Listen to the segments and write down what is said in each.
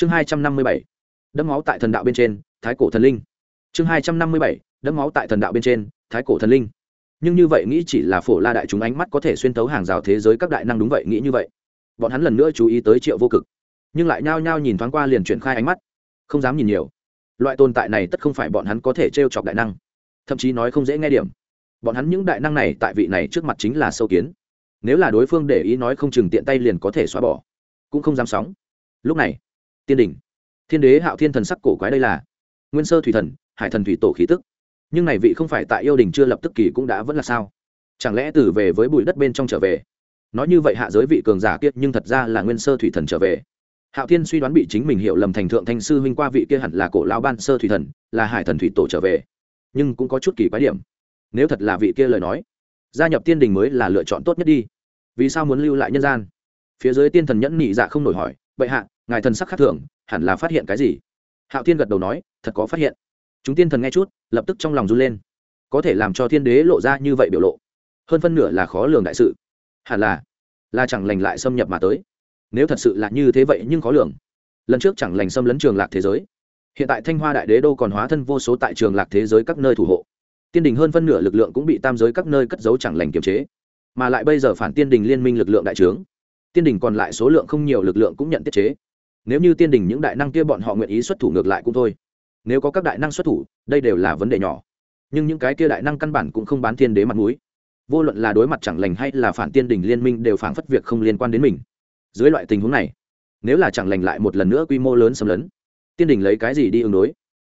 chương hai trăm năm mươi bảy đẫm máu tại thần đạo bên trên, thái cổ thần linh. Chương hai trăm năm mươi bảy đẫm máu tại thần đạo bên trên, thái cổ thần linh. Nhưng như vậy nghĩ chỉ là phổ la đại chúng ánh mắt có thể xuyên tấu hàng rào thế giới các đại năng đúng vậy nghĩ như vậy. Bọn hắn lần nữa chú ý tới triệu vô cực, nhưng lại nhao nhao nhìn thoáng qua liền chuyển khai ánh mắt, không dám nhìn nhiều. Loại tồn tại này tất không phải bọn hắn có thể t r e o chọc đại năng, thậm chí nói không dễ nghe điểm. Bọn hắn những đại năng này tại vị này trước mặt chính là sâu kiến. Nếu là đối phương để ý nói không chừng tiện tay liền có thể xóa bỏ, cũng không dám sóng. Lúc này tiên đình thiên đế hạo thiên thần sắc cổ quái đây là. Nguyên sơ thủy thần, hải thần thủy tổ khí tức. Nhưng này vị không phải tại yêu đình chưa lập tức kỳ cũng đã vẫn là sao? Chẳng lẽ từ về với bụi đất bên trong trở về? Nói như vậy hạ giới vị cường giả kiệt nhưng thật ra là nguyên sơ thủy thần trở về. Hạo thiên suy đoán bị chính mình hiểu lầm thành thượng thanh sư huynh qua vị kia hẳn là cổ lão ban sơ thủy thần, là hải thần thủy tổ trở về. Nhưng cũng có chút kỳ quái điểm. Nếu thật là vị kia lời nói, gia nhập tiên đình mới là lựa chọn tốt nhất đi. Vì sao muốn lưu lại nhân gian? Phía dưới tiên thần nhẫn nhị dạ không nổi hỏi, bệ hạ ngài thần sắc khác thường, hẳn là phát hiện cái gì? Hạo thiên gật đầu nói, thật có phát hiện. Chúng tiên thần nghe chút, lập tức trong lòng run lên. Có thể làm cho thiên đế lộ ra như vậy biểu lộ, hơn phân nửa là khó lường đại sự. Hẳn là là chẳng lành lại xâm nhập mà tới. Nếu thật sự là như thế vậy nhưng khó lường. Lần trước chẳng lành xâm lấn trường lạc thế giới. Hiện tại thanh hoa đại đế đô còn hóa thân vô số tại trường lạc thế giới các nơi thủ hộ. Tiên đình hơn phân nửa lực lượng cũng bị tam giới các nơi cất giấu chẳng lành kiềm chế. Mà lại bây giờ phản tiên đình liên minh lực lượng đại trướng. Tiên đình còn lại số lượng không nhiều lực lượng cũng nhận tiết chế nếu như tiên đình những đại năng kia bọn họ nguyện ý xuất thủ ngược lại cũng thôi. Nếu có các đại năng xuất thủ, đây đều là vấn đề nhỏ. Nhưng những cái kia đại năng căn bản cũng không bán thiên đế mặt mũi. Vô luận là đối mặt chẳng lành hay là phản tiên đình liên minh đều phản phất việc không liên quan đến mình. Dưới loại tình huống này, nếu là chẳng lành lại một lần nữa quy mô lớn xâm lấn, tiên đình lấy cái gì đi ứng đối?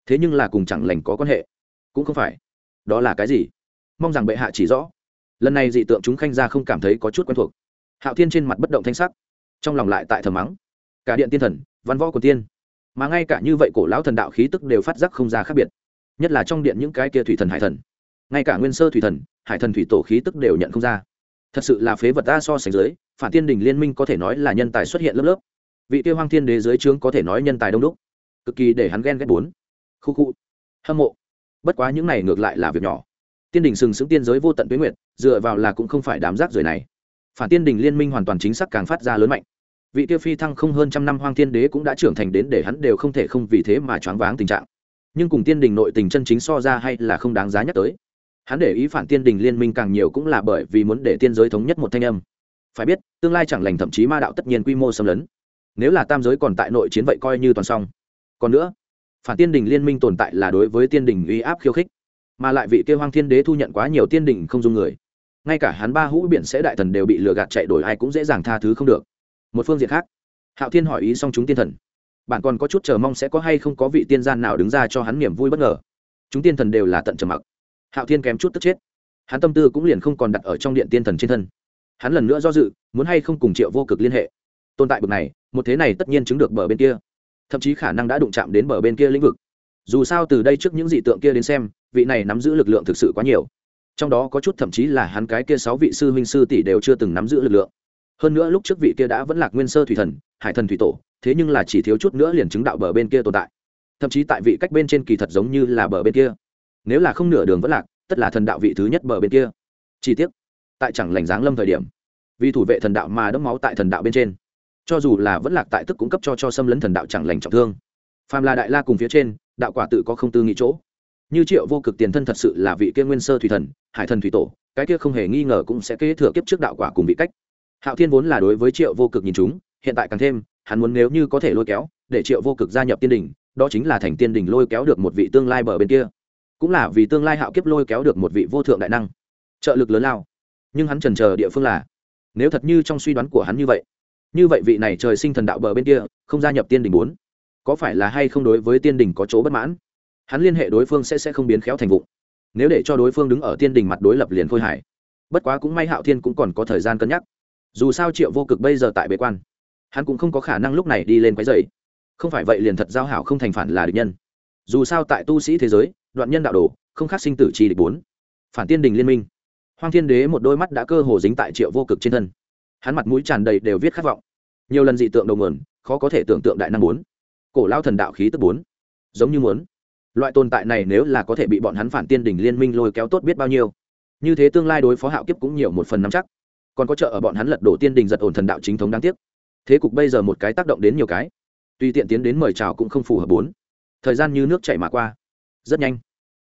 Thế nhưng là cùng chẳng lành có quan hệ. Cũng không phải. Đó là cái gì? Mong rằng bệ hạ chỉ rõ. Lần này dị tượng chúng khanh ra không cảm thấy có chút quen thuộc. Hạo thiên trên mặt bất động thanh sắc, trong lòng lại tại thờ mắng cả điện tiên thần, văn võ của tiên. Mà ngay cả như vậy cổ lão thần đạo khí tức đều phát giác không ra khác biệt. Nhất là trong điện những cái kia thủy thần hải thần. Ngay cả nguyên sơ thủy thần, hải thần thủy tổ khí tức đều nhận không ra. Thật sự là phế vật ta so sánh dưới, phản tiên đình liên minh có thể nói là nhân tài xuất hiện lớp lớp. Vị tiêu hoang thiên đế dưới trướng có thể nói nhân tài đông đúc. Cực kỳ để hắn ghen ghét bốn. Khu khu. Hâm mộ. Bất quá những này ngược lại là việc nhỏ. Tiên đình sừng sững tiên giới vô tận tuyến nguyện dựa vào là cũng không phải đám giác rời này. Phản tiên đình liên minh hoàn toàn chính xác càng phát ra lớn mạnh vị tiêu phi thăng không hơn trăm năm hoang thiên đế cũng đã trưởng thành đến để hắn đều không thể không vì thế mà choáng váng tình trạng. Nhưng cùng tiên đình nội tình chân chính so ra hay là không đáng giá nhắc tới. Hắn để ý phản tiên đình liên minh càng nhiều cũng là bởi vì muốn để tiên giới thống nhất một thanh âm. Phải biết, tương lai chẳng lành thậm chí ma đạo tất nhiên quy mô xâm lấn. Nếu là tam giới còn tại nội chiến vậy coi như toàn xong. Còn nữa, phản tiên đình liên minh tồn tại là đối với tiên đình uy áp khiêu khích. Mà lại vị kêu hoang thiên đế thu nhận quá nhiều tiên đình không dung người. Ngay cả hắn ba hũ biển sẽ đại thần đều bị lừa gạt chạy đổi ai cũng dễ dàng tha thứ không được một phương diện khác. Hạo thiên hỏi ý xong chúng tiên thần. Bạn còn có chút chờ mong sẽ có hay không có vị tiên gian nào đứng ra cho hắn niềm vui bất ngờ. Chúng tiên thần đều là tận trầm mặc. Hạo thiên kém chút tức chết. Hắn tâm tư cũng liền không còn đặt ở trong điện tiên thần trên thân. Hắn lần nữa do dự, muốn hay không cùng triệu vô cực liên hệ. Tồn tại bực này, một thế này tất nhiên chứng được bờ bên kia. Thậm chí khả năng đã đụng chạm đến bờ bên kia lĩnh vực. Dù sao từ đây trước những dị tượng kia đến xem, vị này nắm giữ lực lượng thực sự quá nhiều. Trong đó có chút thậm chí là hắn cái kia sáu vị sư huynh sư tỷ đều chưa từng nắm giữ lực lượng hơn nữa lúc trước vị kia đã vẫn lạc nguyên sơ thủy thần, hải thần thủy tổ, thế nhưng là chỉ thiếu chút nữa liền chứng đạo bờ bên kia tồn tại. Thậm chí tại vị cách bên trên kỳ thật giống như là bờ bên kia. Nếu là không nửa đường vẫn lạc, tất là thần đạo vị thứ nhất bờ bên kia. Chi tiết tại chẳng lành giáng lâm thời điểm, vì thủ vệ thần đạo mà đẫm máu tại thần đạo bên trên. Cho dù là vẫn lạc tại tức cũng cấp cho cho xâm lấn thần đạo chẳng lành trọng thương. Phàm là đại la cùng phía trên, đạo quả tự có không tư nghĩ chỗ. Như triệu vô cực tiền thân thật sự là vị kia nguyên sơ thủy thần, hải thần thủy tổ, cái kia không hề nghi ngờ cũng sẽ kế thừa kiếp trước đạo quả cùng vị cách hạo thiên vốn là đối với triệu vô cực nhìn chúng, hiện tại càng thêm, hắn muốn nếu như có thể lôi kéo, để triệu vô cực gia nhập tiên đình, đó chính là thành tiên đình lôi kéo được một vị tương lai bờ bên kia. Cũng là vì tương lai hạo kiếp lôi kéo được một vị vô thượng đại năng. Trợ lực lớn lao. Nhưng hắn trần chờ địa phương là, nếu thật như trong suy đoán của hắn như vậy như vậy vị này trời sinh thần đạo bờ bên kia, không gia nhập tiên đình bốn có phải là hay không đối với tiên đình có chỗ bất mãn? Hắn liên hệ đối phương sẽ sẽ không biến khéo thành vụ nếu để cho đối phương đứng ở tiên đình mặt đối lập liền khôi hải bất quá cũng may hạo thiên cũng còn có thời gian cân nhắc dù sao triệu vô cực bây giờ tại bế quan, hắn cũng không có khả năng lúc này đi lên quái dày không phải vậy liền thật giao hảo không thành phản là địch nhân. Dù sao tại tu sĩ thế giới, đoạn nhân đạo đồ, không khác sinh tử chi địch bốn. Phản tiên đình liên minh. Hoang thiên đế một đôi mắt đã cơ hồ dính tại triệu vô cực trên thân. Hắn mặt mũi tràn đầy đều viết khát vọng. Nhiều lần dị tượng đầu nguồn, khó có thể tưởng tượng đại năng bốn. Cổ lao thần đạo khí tức bốn. Giống như muốn. Loại tồn tại này nếu là có thể bị bọn hắn phản tiên đình liên minh lôi kéo tốt biết bao nhiêu. Như thế tương lai đối phó hạo kiếp cũng nhiều một phần nắm chắc còn có trợ ở bọn hắn lật đổ tiên đình giật ổn thần đạo chính thống đáng tiếc. Thế cục bây giờ một cái tác động đến nhiều cái. Tuy tiện tiến đến mời chào cũng không phù hợp bốn. Thời gian như nước chảy mà qua. Rất nhanh.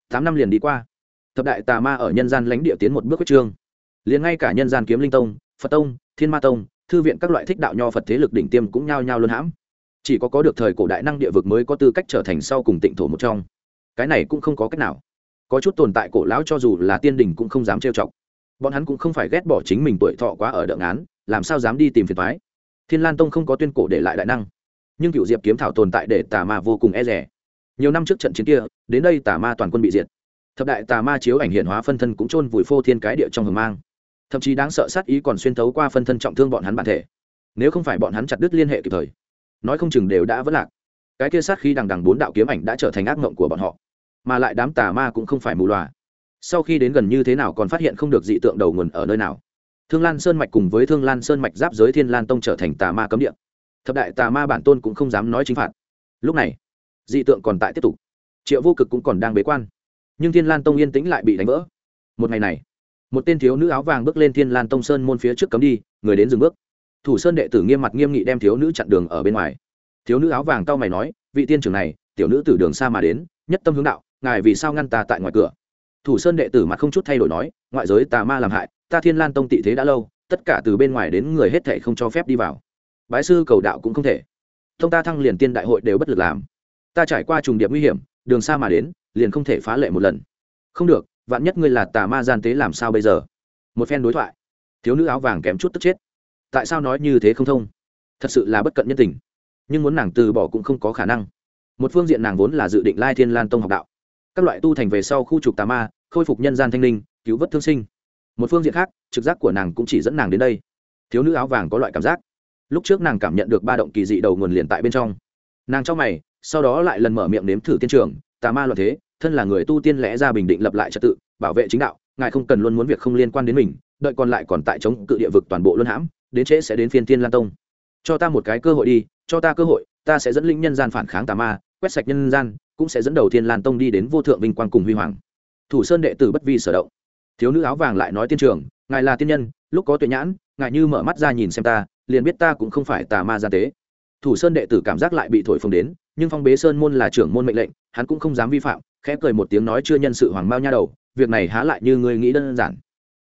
Tám năm liền đi qua. Thập đại tà ma ở nhân gian lãnh địa tiến một bước quyết trương. Liền ngay cả nhân gian kiếm linh tông, phật tông, thiên ma tông, thư viện các loại thích đạo nho phật thế lực đỉnh tiêm cũng nhao nhao luân hãm. Chỉ có có được thời cổ đại năng địa vực mới có tư cách trở thành sau cùng tịnh thổ một trong. Cái này cũng không có cách nào. Có chút tồn tại cổ lão cho dù là tiên đình cũng không dám trêu chọc bọn hắn cũng không phải ghét bỏ chính mình tuổi thọ quá ở đợng án làm sao dám đi tìm phiền thoái thiên lan tông không có tuyên cổ để lại đại năng, nhưng cựu diệp kiếm thảo tồn tại để tà ma vô cùng e rẻ nhiều năm trước trận chiến kia, đến đây tà ma toàn quân bị diệt. Thập đại tà ma chiếu ảnh hiện hóa phân thân cũng chôn vùi phô thiên cái địa trong hầm mang. Thậm chí đáng sợ sát ý còn xuyên thấu qua phân thân trọng thương bọn hắn bản thể. Nếu không phải bọn hắn chặt đứt liên hệ kịp thời, nói không chừng đều đã vất lạc. Cái kia sát khi đằng đằng bốn đạo kiếm ảnh đã trở thành ác mộng của bọn họ, mà lại đám tà ma cũng không phải mù loà sau khi đến gần như thế nào còn phát hiện không được dị tượng đầu nguồn ở nơi nào. Thương lan sơn mạch cùng với thương lan sơn mạch giáp giới thiên lan tông trở thành tà ma cấm địa. Thập đại tà ma bản tôn cũng không dám nói chính phạt. Lúc này, dị tượng còn tại tiếp tục. Triệu vô cực cũng còn đang bế quan. Nhưng thiên lan tông yên tĩnh lại bị đánh vỡ. Một ngày này, một tên thiếu nữ áo vàng bước lên thiên lan tông sơn môn phía trước cấm đi, người đến dừng bước. Thủ sơn đệ tử nghiêm mặt nghiêm nghị đem thiếu nữ chặn đường ở bên ngoài. Thiếu nữ áo vàng cau mày nói, vị tiên trưởng này, tiểu nữ từ đường xa mà đến, nhất tâm hướng đạo, ngài vì sao ngăn ta tại ngoài cửa? Thủ sơn đệ tử mặt không chút thay đổi nói, ngoại giới tà ma làm hại, ta thiên lan tông tị thế đã lâu, tất cả từ bên ngoài đến người hết thể không cho phép đi vào. Bái sư cầu đạo cũng không thể. Thông ta thăng liền tiên đại hội đều bất lực làm. Ta trải qua trùng điệp nguy hiểm, đường xa mà đến, liền không thể phá lệ một lần. Không được, vạn nhất ngươi là tà ma gian tế làm sao bây giờ? Một phen đối thoại. Thiếu nữ áo vàng kém chút tức chết. Tại sao nói như thế không thông? Thật sự là bất cận nhân tình. Nhưng muốn nàng từ bỏ cũng không có khả năng. Một phương diện nàng vốn là dự định lai thiên lan tông học đạo các loại tu thành về sau khu trục tà ma, khôi phục nhân gian thanh linh, cứu vớt thương sinh. Một phương diện khác, trực giác của nàng cũng chỉ dẫn nàng đến đây. Thiếu nữ áo vàng có loại cảm giác. Lúc trước nàng cảm nhận được ba động kỳ dị đầu nguồn liền tại bên trong. Nàng trong mày, sau đó lại lần mở miệng nếm thử tiên trường, tà ma loạn thế, thân là người tu tiên lẽ ra bình định lập lại trật tự, bảo vệ chính đạo, ngài không cần luôn muốn việc không liên quan đến mình, đợi còn lại còn tại chống cự địa vực toàn bộ luân hãm, đến trễ sẽ đến phiên tiên lan tông. Cho ta một cái cơ hội đi, cho ta cơ hội, ta sẽ dẫn linh nhân gian phản kháng tà ma, quét sạch nhân gian cũng sẽ dẫn đầu thiên lan tông đi đến vô thượng vinh quang cùng huy hoàng. Thủ sơn đệ tử bất vi sở động. Thiếu nữ áo vàng lại nói tiên trường ngài là tiên nhân, lúc có tuệ nhãn, ngài như mở mắt ra nhìn xem ta, liền biết ta cũng không phải tà ma gian tế. Thủ sơn đệ tử cảm giác lại bị thổi phồng đến, nhưng phong bế sơn môn là trưởng môn mệnh lệnh, hắn cũng không dám vi phạm, khẽ cười một tiếng nói chưa nhân sự hoàng mao nha đầu, việc này há lại như ngươi nghĩ đơn giản.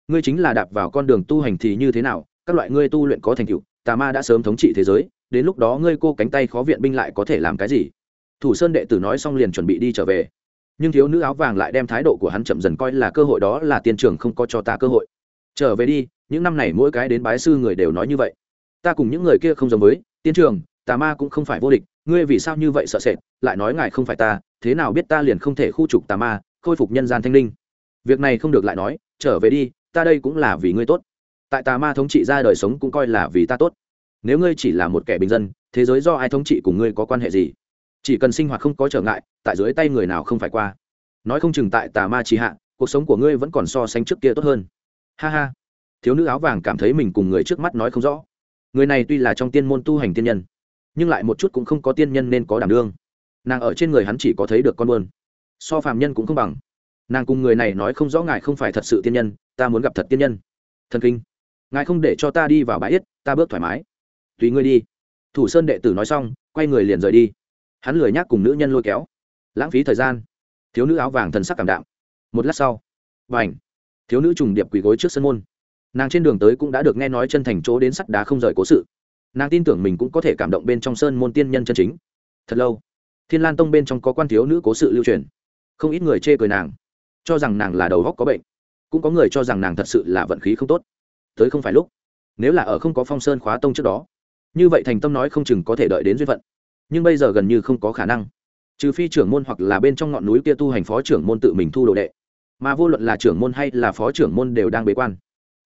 Ngươi chính là đạp vào con đường tu hành thì như thế nào, các loại ngươi tu luyện có thành tựu, tà ma đã sớm thống trị thế giới, đến lúc đó ngươi cô cánh tay khó viện binh lại có thể làm cái gì? Thủ sơn đệ tử nói xong liền chuẩn bị đi trở về. Nhưng thiếu nữ áo vàng lại đem thái độ của hắn chậm dần coi là cơ hội đó là tiên trường không có cho ta cơ hội. Trở về đi, những năm này mỗi cái đến bái sư người đều nói như vậy. Ta cùng những người kia không giống với, tiên trường tà ma cũng không phải vô địch, ngươi vì sao như vậy sợ sệt, lại nói ngài không phải ta, thế nào biết ta liền không thể khu trục tà ma, khôi phục nhân gian thanh linh. Việc này không được lại nói, trở về đi, ta đây cũng là vì ngươi tốt. Tại tà ma thống trị ra đời sống cũng coi là vì ta tốt. Nếu ngươi chỉ là một kẻ bình dân, thế giới do ai thống trị cùng ngươi có quan hệ gì? Chỉ cần sinh hoạt không có trở ngại, tại dưới tay người nào không phải qua. Nói không chừng tại tà ma trì hạ, cuộc sống của ngươi vẫn còn so sánh trước kia tốt hơn. Ha ha. Thiếu nữ áo vàng cảm thấy mình cùng người trước mắt nói không rõ. Người này tuy là trong tiên môn tu hành tiên nhân, nhưng lại một chút cũng không có tiên nhân nên có đảm đương. Nàng ở trên người hắn chỉ có thấy được con buôn. So phàm nhân cũng không bằng. Nàng cùng người này nói không rõ ngài không phải thật sự tiên nhân, ta muốn gặp thật tiên nhân. Thần kinh. Ngài không để cho ta đi vào bãi yết, ta bước thoải mái. Tùy ngươi đi. Thủ sơn đệ tử nói xong, quay người liền rời đi hắn lười nhác cùng nữ nhân lôi kéo. Lãng phí thời gian. Thiếu nữ áo vàng thần sắc cảm đạm. Một lát sau và ảnh thiếu nữ trùng điệp quỳ gối trước sân môn. Nàng trên đường tới cũng đã được nghe nói chân thành chỗ đến sắt đá không rời cố sự. Nàng tin tưởng mình cũng có thể cảm động bên trong sơn môn tiên nhân chân chính. Thật lâu, thiên lan tông bên trong có quan thiếu nữ cố sự lưu truyền. Không ít người chê cười nàng, cho rằng nàng là đầu góc có bệnh. Cũng có người cho rằng nàng thật sự là vận khí không tốt. Tới không phải lúc, nếu là ở không có phong sơn khóa tông trước đó, như vậy thành tâm nói không chừng có thể đợi đến duyên phận nhưng bây giờ gần như không có khả năng. Trừ phi trưởng môn hoặc là bên trong ngọn núi kia tu hành phó trưởng môn tự mình thu đồ đệ. Mà vô luận là trưởng môn hay là phó trưởng môn đều đang bế quan.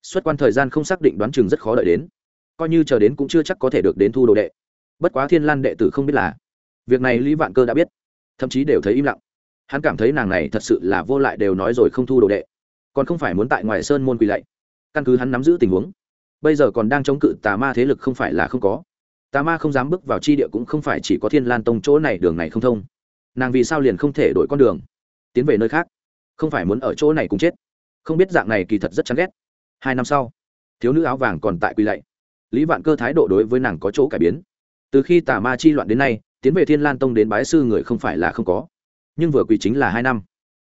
Xuất quan thời gian không xác định đoán chừng rất khó đợi đến. Coi như chờ đến cũng chưa chắc có thể được đến thu đồ đệ. Bất quá thiên lan đệ tử không biết là. Việc này lý vạn cơ đã biết. Thậm chí đều thấy im lặng. Hắn cảm thấy nàng này thật sự là vô lại đều nói rồi không thu đồ đệ. Còn không phải muốn tại ngoài sơn môn quỳ lạy. Căn cứ hắn nắm giữ tình huống. Bây giờ còn đang chống cự tà ma thế lực không phải là không có tà ma không dám bước vào chi địa cũng không phải chỉ có thiên lan tông chỗ này, đường này không thông. Nàng vì sao liền không thể đổi con đường? Tiến về nơi khác. Không phải muốn ở chỗ này cũng chết. Không biết dạng này kỳ thật rất chán ghét. Hai năm sau, thiếu nữ áo vàng còn tại quy lạy. Lý vạn cơ thái độ đối với nàng có chỗ cải biến. Từ khi tà ma chi loạn đến nay, tiến về thiên lan tông đến bái sư người không phải là không có. Nhưng vừa quỳ chính là hai năm.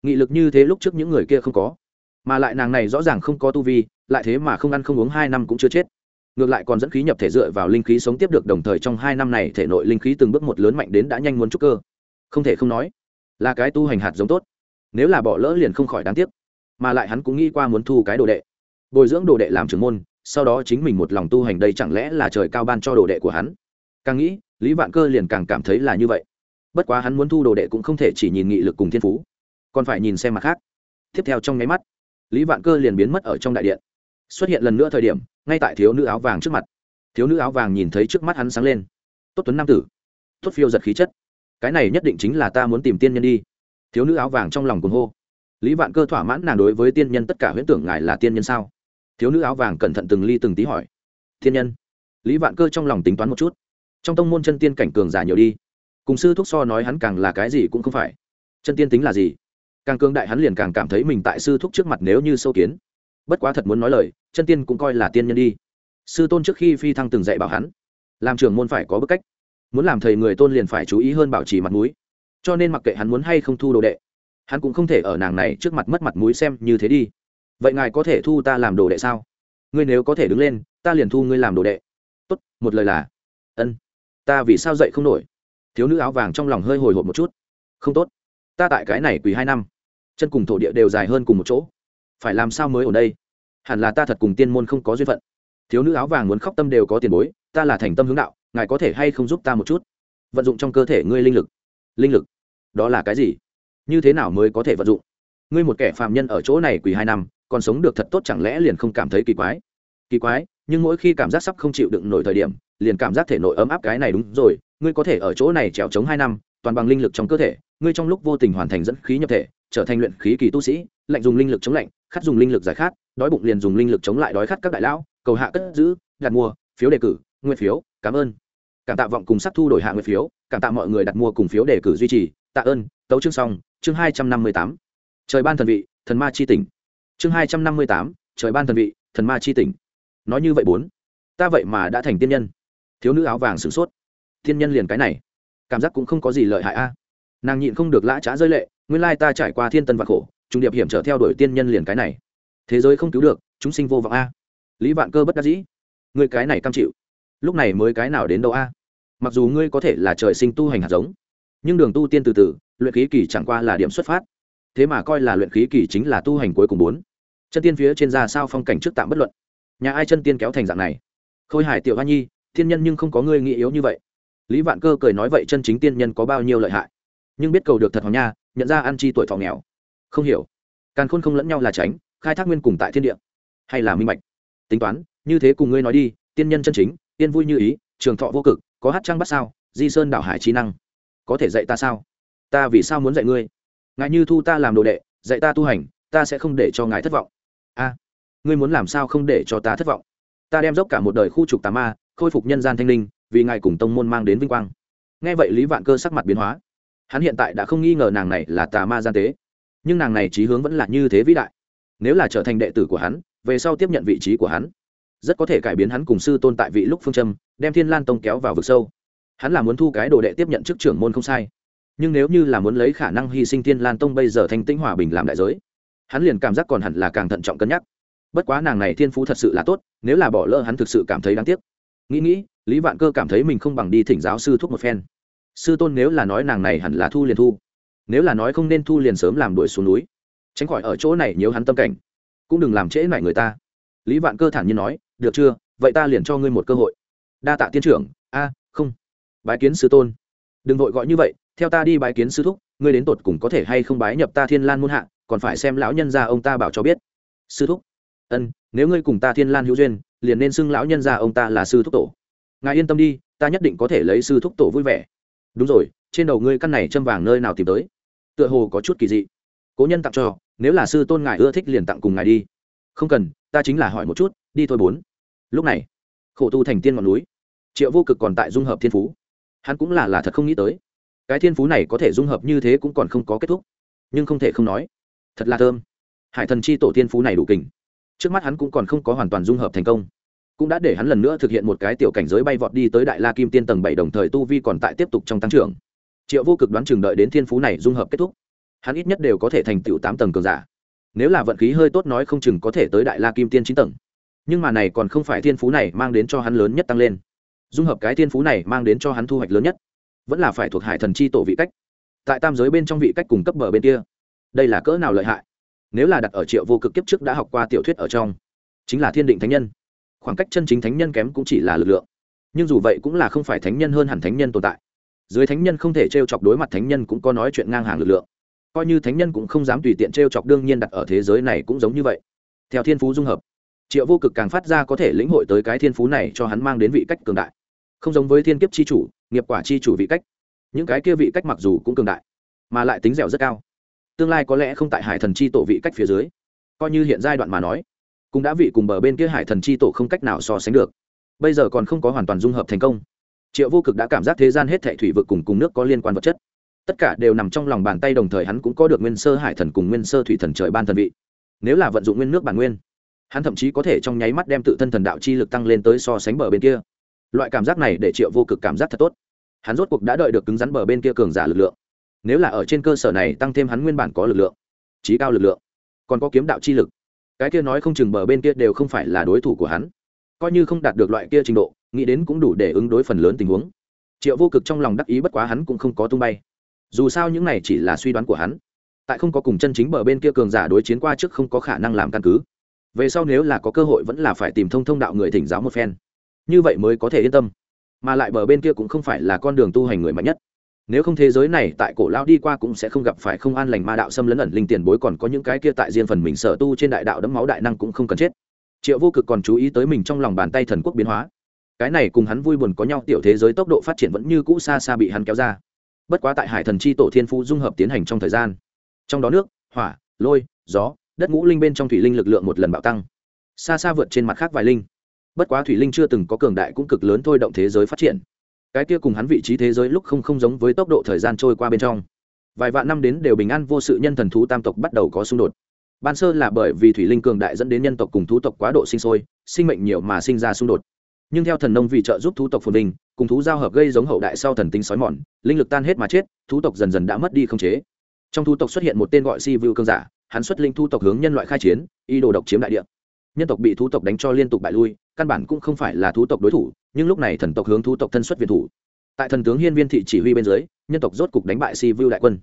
Nghị lực như thế lúc trước những người kia không có. Mà lại nàng này rõ ràng không có tu vi, lại thế mà không ăn không uống hai năm cũng chưa chết ngược lại còn dẫn khí nhập thể dựa vào linh khí sống tiếp được, đồng thời trong hai năm này thể nội linh khí từng bước một lớn mạnh đến đã nhanh muốn trúc cơ. Không thể không nói, là cái tu hành hạt giống tốt. Nếu là bỏ lỡ liền không khỏi đáng tiếc. Mà lại hắn cũng nghĩ qua muốn thu cái đồ đệ. Bồi dưỡng đồ đệ làm trưởng môn, sau đó chính mình một lòng tu hành đây chẳng lẽ là trời cao ban cho đồ đệ của hắn? Càng nghĩ, lý vạn cơ liền càng cảm thấy là như vậy. Bất quá hắn muốn thu đồ đệ cũng không thể chỉ nhìn nghị lực cùng thiên phú, còn phải nhìn xem mặt khác. Tiếp theo trong nháy mắt, lý vạn cơ liền biến mất ở trong đại điện. Xuất hiện lần nữa thời điểm ngay tại thiếu nữ áo vàng trước mặt. Thiếu nữ áo vàng nhìn thấy trước mắt hắn sáng lên. Tốt tuấn nam tử, tốt phiêu giật khí chất. Cái này nhất định chính là ta muốn tìm tiên nhân đi. Thiếu nữ áo vàng trong lòng cuồng hô. Lý vạn cơ thỏa mãn nàng đối với tiên nhân tất cả huyễn tưởng ngài là tiên nhân sao? Thiếu nữ áo vàng cẩn thận từng ly từng tí hỏi. Tiên nhân? Lý vạn cơ trong lòng tính toán một chút. Trong tông môn chân tiên cảnh cường giả nhiều đi. Cùng sư thúc so nói hắn càng là cái gì cũng không phải. Chân tiên tính là gì? Càng cường đại hắn liền càng cảm thấy mình tại sư thúc trước mặt nếu như sâu kiến bất quá thật muốn nói lời, chân tiên cũng coi là tiên nhân đi. Sư tôn trước khi phi thăng từng dạy bảo hắn, làm trưởng môn phải có bức cách. Muốn làm thầy người tôn liền phải chú ý hơn bảo trì mặt mũi. Cho nên mặc kệ hắn muốn hay không thu đồ đệ, hắn cũng không thể ở nàng này trước mặt mất mặt mũi xem như thế đi. Vậy ngài có thể thu ta làm đồ đệ sao? Ngươi nếu có thể đứng lên, ta liền thu ngươi làm đồ đệ. Tốt, một lời là, ân. Ta vì sao dậy không nổi? Thiếu nữ áo vàng trong lòng hơi hồi hộp một chút. Không tốt. Ta tại cái này quỳ hai năm. Chân cùng thổ địa đều dài hơn cùng một chỗ phải làm sao mới ở đây? Hẳn là ta thật cùng tiên môn không có duyên phận. Thiếu nữ áo vàng muốn khóc tâm đều có tiền bối, ta là thành tâm hướng đạo, ngài có thể hay không giúp ta một chút? Vận dụng trong cơ thể ngươi linh lực. Linh lực? Đó là cái gì? Như thế nào mới có thể vận dụng? Ngươi một kẻ phạm nhân ở chỗ này quỳ hai năm, còn sống được thật tốt chẳng lẽ liền không cảm thấy kỳ quái? Kỳ quái, nhưng mỗi khi cảm giác sắp không chịu đựng nổi thời điểm, liền cảm giác thể nội ấm áp cái này đúng rồi, ngươi có thể ở chỗ này trèo trống hai năm, toàn bằng linh lực trong cơ thể, ngươi trong lúc vô tình hoàn thành dẫn khí nhập thể, trở thành luyện khí kỳ tu sĩ, lạnh dùng linh lực chống lạnh khát dùng linh lực giải khát, đói bụng liền dùng linh lực chống lại đói khát các đại lão, cầu hạ cất giữ, đặt mua, phiếu đề cử nguyên phiếu, cảm ơn. Cảm tạ vọng cùng sắc thu đổi hạ nguyên phiếu, cảm tạ mọi người đặt mua cùng phiếu đề cử duy trì, tạ ơn, tấu chương xong, chương hai trăm năm mươi tám. Trời ban thần vị, thần ma chi tỉnh. Chương hai trăm năm mươi tám, trời ban thần vị, thần ma chi tỉnh. Nói như vậy bốn. Ta vậy mà đã thành tiên nhân. Thiếu nữ áo vàng sửng sốt. Tiên nhân liền cái này. Cảm giác cũng không có gì lợi hại a. Nàng nhịn không được lã trá rơi lệ, nguyên lai ta trải qua thiên tân và khổ trung điệp hiểm trở theo đuổi tiên nhân liền cái này. Thế giới không cứu được, chúng sinh vô vọng a. Lý vạn cơ bất đắc dĩ. Người cái này cam chịu. Lúc này mới cái nào đến đâu a? Mặc dù ngươi có thể là trời sinh tu hành hạt giống, nhưng đường tu tiên từ từ, luyện khí kỳ chẳng qua là điểm xuất phát. Thế mà coi là luyện khí kỳ chính là tu hành cuối cùng bốn. Chân tiên phía trên ra sao phong cảnh trước tạm bất luận. Nhà ai chân tiên kéo thành dạng này? Khôi hải tiểu hoa nhi, thiên nhân nhưng không có ngươi nghĩ yếu như vậy. Lý vạn cơ cười nói vậy chân chính tiên nhân có bao nhiêu lợi hại? Nhưng biết cầu được thật hoàng nha, nhận ra ăn chi tuổi thọ nghèo không hiểu. Càn khôn không lẫn nhau là tránh, khai thác nguyên cùng tại thiên địa. Hay là minh bạch? Tính toán, như thế cùng ngươi nói đi, tiên nhân chân chính tiên vui như ý, trường thọ vô cực, có hát trang bắt sao, di sơn đảo hải trí năng. Có thể dạy ta sao? Ta vì sao muốn dạy ngươi? Ngài như thu ta làm đồ đệ, dạy ta tu hành, ta sẽ không để cho ngài thất vọng. A, ngươi muốn làm sao không để cho ta thất vọng? Ta đem dốc cả một đời khu trục tà ma, khôi phục nhân gian thanh linh, vì ngài cùng tông môn mang đến vinh quang. Nghe vậy lý vạn cơ sắc mặt biến hóa. Hắn hiện tại đã không nghi ngờ nàng này là tà ma gian tế nhưng nàng này trí hướng vẫn là như thế vĩ đại. Nếu là trở thành đệ tử của hắn, về sau tiếp nhận vị trí của hắn, rất có thể cải biến hắn cùng sư tôn tại vị lúc phương châm, đem thiên lan tông kéo vào vực sâu. Hắn là muốn thu cái đồ đệ tiếp nhận chức trưởng môn không sai. Nhưng nếu như là muốn lấy khả năng hy sinh thiên lan tông bây giờ thanh tĩnh hòa bình làm đại giới, hắn liền cảm giác còn hẳn là càng thận trọng cân nhắc. Bất quá nàng này thiên phú thật sự là tốt, nếu là bỏ lỡ hắn thực sự cảm thấy đáng tiếc. Nghĩ nghĩ, lý vạn cơ cảm thấy mình không bằng đi thỉnh giáo sư thuốc một phen. Sư tôn nếu là nói nàng này hẳn là thu liền thu nếu là nói không nên thu liền sớm làm đuổi xuống núi. Tránh khỏi ở chỗ này nếu hắn tâm cảnh. Cũng đừng làm trễ lại người ta. Lý vạn cơ thản nhiên nói, được chưa? Vậy ta liền cho ngươi một cơ hội. Đa tạ tiên trưởng. A, không. Bái kiến sư tôn. Đừng vội gọi như vậy, theo ta đi bái kiến sư thúc, ngươi đến tột cùng có thể hay không bái nhập ta thiên lan muôn hạ, còn phải xem lão nhân gia ông ta bảo cho biết. Sư thúc. Ân, nếu ngươi cùng ta thiên lan hữu duyên, liền nên xưng lão nhân gia ông ta là sư thúc tổ. Ngài yên tâm đi, ta nhất định có thể lấy sư thúc tổ vui vẻ. Đúng rồi, trên đầu ngươi căn này châm vàng nơi nào tìm tới? Tựa hồ có chút kỳ dị. Cố nhân tặng cho, nếu là sư tôn ngài ưa thích liền tặng cùng ngài đi. Không cần, ta chính là hỏi một chút, đi thôi bốn. Lúc này, khổ tu thành tiên ngọn núi. Triệu vô cực còn tại dung hợp thiên phú. Hắn cũng là là thật không nghĩ tới. Cái thiên phú này có thể dung hợp như thế cũng còn không có kết thúc. Nhưng không thể không nói, thật là thơm. Hải thần chi tổ thiên phú này đủ kình. Trước mắt hắn cũng còn không có hoàn toàn dung hợp thành công. Cũng đã để hắn lần nữa thực hiện một cái tiểu cảnh giới bay vọt đi tới đại la kim tiên tầng bảy đồng thời tu vi còn tại tiếp tục trong tăng trưởng triệu vô cực đoán chừng đợi đến thiên phú này dung hợp kết thúc. Hắn ít nhất đều có thể thành tựu tám tầng cường giả. Nếu là vận khí hơi tốt nói không chừng có thể tới đại la kim tiên chín tầng. Nhưng mà này còn không phải thiên phú này mang đến cho hắn lớn nhất tăng lên. Dung hợp cái thiên phú này mang đến cho hắn thu hoạch lớn nhất, vẫn là phải thuộc hải thần chi tổ vị cách. Tại tam giới bên trong vị cách cùng cấp bờ bên kia, đây là cỡ nào lợi hại? Nếu là đặt ở triệu vô cực kiếp trước đã học qua tiểu thuyết ở trong, chính là thiên định thánh nhân. Khoảng cách chân chính thánh nhân kém cũng chỉ là lực lượng. Nhưng dù vậy cũng là không phải thánh nhân hơn hẳn thánh nhân tồn tại dưới thánh nhân không thể t r e o chọc đối mặt thánh nhân cũng có nói chuyện ngang hàng lực lượng. Coi như thánh nhân cũng không dám tùy tiện t r e o chọc, đương nhiên đặt ở thế giới này cũng giống như vậy. Theo thiên phú dung hợp, triệu vô cực càng phát ra có thể lĩnh hội tới cái thiên phú này cho hắn mang đến vị cách cường đại. Không giống với thiên kiếp c h i chủ, nghiệp quả c h i chủ vị cách. Những cái kia vị cách mặc dù cũng cường đại, mà lại tính dẻo rất cao. Tương lai có lẽ không tại hải thần c h i tổ vị cách phía dưới. Coi như hiện giai đoạn mà nói, cũng đã vị cùng bờ bên kia hải thần c h i tổ không cách nào so sánh được. Bây giờ còn không có hoàn toàn dung hợp thành công triệu vô cực đã cảm giác thế gian hết thệ thủy vực cùng cùng nước có liên quan vật chất. Tất cả đều nằm trong lòng bàn tay đồng thời hắn cũng có được nguyên sơ hải thần cùng nguyên sơ thủy thần trời ban thần vị. Nếu là vận dụng nguyên nước bản nguyên, hắn thậm chí có thể trong nháy mắt đem tự thân thần đạo chi lực tăng lên tới so sánh bờ bên kia. Loại cảm giác này để triệu vô cực cảm giác thật tốt. Hắn rốt cuộc đã đợi được cứng rắn bờ bên kia cường giả lực lượng. Nếu là ở trên cơ sở này tăng thêm hắn nguyên bản có lực lượng trí cao lực lượng, còn có kiếm đạo chi lực, cái kia nói không chừng bờ bên kia đều không phải là đối thủ của hắn. Coi như không đạt được loại kia trình độ nghĩ đến cũng đủ để ứng đối phần lớn tình huống. Triệu vô cực trong lòng đắc ý bất quá hắn cũng không có tung bay. Dù sao những này chỉ là suy đoán của hắn. Tại không có cùng chân chính bờ bên kia cường giả đối chiến qua trước không có khả năng làm căn cứ. Về sau nếu là có cơ hội vẫn là phải tìm thông thông đạo người thỉnh giáo một phen. Như vậy mới có thể yên tâm. Mà lại bờ bên kia cũng không phải là con đường tu hành người mạnh nhất. Nếu không thế giới này tại cổ lao đi qua cũng sẽ không gặp phải không an lành ma đạo xâm lấn ẩn linh tiền bối còn có những cái kia tại riêng phần mình sở tu trên đại đạo đấm máu đại năng cũng không cần chết. Triệu vô cực còn chú ý tới mình trong lòng bàn tay thần quốc biến hóa cái này cùng hắn vui buồn có nhau, tiểu thế giới tốc độ phát triển vẫn như cũ xa xa bị hắn kéo ra. Bất quá tại hải thần chi tổ thiên phú dung hợp tiến hành trong thời gian, trong đó nước, hỏa, lôi, gió, đất ngũ linh bên trong thủy linh lực lượng một lần bạo tăng, xa xa vượt trên mặt khác vài linh. Bất quá thủy linh chưa từng có cường đại cũng cực lớn thôi động thế giới phát triển. Cái kia cùng hắn vị trí thế giới lúc không không giống với tốc độ thời gian trôi qua bên trong. Vài vạn năm đến đều bình an vô sự nhân thần thú tam tộc bắt đầu có xung đột. Ban sơ là bởi vì thủy linh cường đại dẫn đến nhân tộc cùng thú tộc quá độ sinh sôi, sinh mệnh nhiều mà sinh ra xung đột nhưng theo thần nông vì trợ giúp thú tộc phồn vinh, cùng thú giao hợp gây giống hậu đại sau thần tính sói mòn, linh lực tan hết mà chết, thú tộc dần dần đã mất đi không chế. Trong thú tộc xuất hiện một tên gọi si vu cương giả, hắn xuất linh thú tộc hướng nhân loại khai chiến y đồ độc chiếm đại địa. Nhân tộc bị thú tộc đánh cho liên tục bại lui, căn bản cũng không phải là thú tộc đối thủ, nhưng lúc này thần tộc hướng thú tộc thân xuất viện thủ. Tại thần tướng hiên viên thị chỉ huy bên dưới, nhân tộc rốt cục đánh bại si vu đại quân.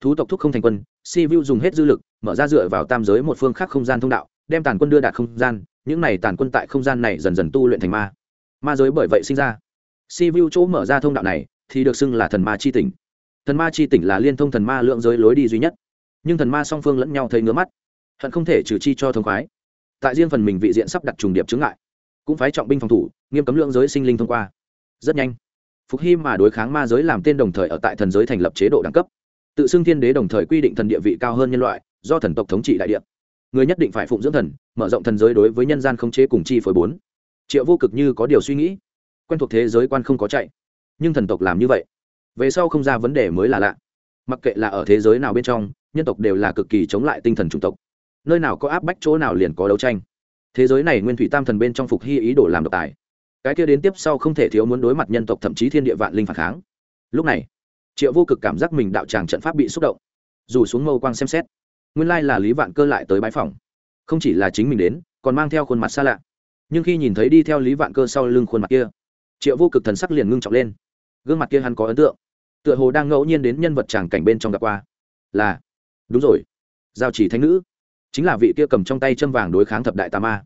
Thú tộc thúc không thành quân, si vu dùng hết dư lực, mở ra dựa vào tam giới một phương khác không gian thông đạo, đem tàn quân đưa đạt không gian, những này tàn quân tại không gian này dần dần tu luyện thành ma ma giới bởi vậy sinh ra. Si vu chỗ mở ra thông đạo này, thì được xưng là thần ma chi tỉnh. Thần ma chi tỉnh là liên thông thần ma lượng giới lối đi duy nhất. Nhưng thần ma song phương lẫn nhau thấy ngứa mắt. Hận không thể trừ chi cho thông khoái. Tại riêng phần mình vị diện sắp đặt trùng điệp chứng ngại. Cũng phái trọng binh phòng thủ, nghiêm cấm lượng giới sinh linh thông qua. Rất nhanh. Phục hy mà đối kháng ma giới làm tên đồng thời ở tại thần giới thành lập chế độ đẳng cấp. Tự xưng thiên đế đồng thời quy định thần địa vị cao hơn nhân loại, do thần tộc thống trị đại địa. Người nhất định phải phụng dưỡng thần, mở rộng thần giới đối với nhân gian không chế cùng chi phối bốn triệu vô cực như có điều suy nghĩ. Quen thuộc thế giới quan không có chạy. Nhưng thần tộc làm như vậy, về sau không ra vấn đề mới là lạ. Mặc kệ là ở thế giới nào bên trong, nhân tộc đều là cực kỳ chống lại tinh thần chủng tộc. Nơi nào có áp bách chỗ nào liền có đấu tranh. Thế giới này nguyên thủy tam thần bên trong phục hy ý đồ làm độc tài. Cái kia đến tiếp sau không thể thiếu muốn đối mặt nhân tộc thậm chí thiên địa vạn linh phản kháng. Lúc này, triệu vô cực cảm giác mình đạo tràng trận pháp bị xúc động. Dù xuống mâu quang xem xét, nguyên lai là lý vạn cơ lại tới bãi phòng không chỉ là chính mình đến, còn mang theo khuôn mặt xa lạ nhưng khi nhìn thấy đi theo lý vạn cơ sau lưng khuôn mặt kia, triệu vô cực thần sắc liền ngưng trọng lên. Gương mặt kia hắn có ấn tượng, tựa hồ đang ngẫu nhiên đến nhân vật tràng cảnh bên trong gặp qua. Là, đúng rồi, giao chỉ thánh nữ, chính là vị kia cầm trong tay châm vàng đối kháng thập đại tà ma.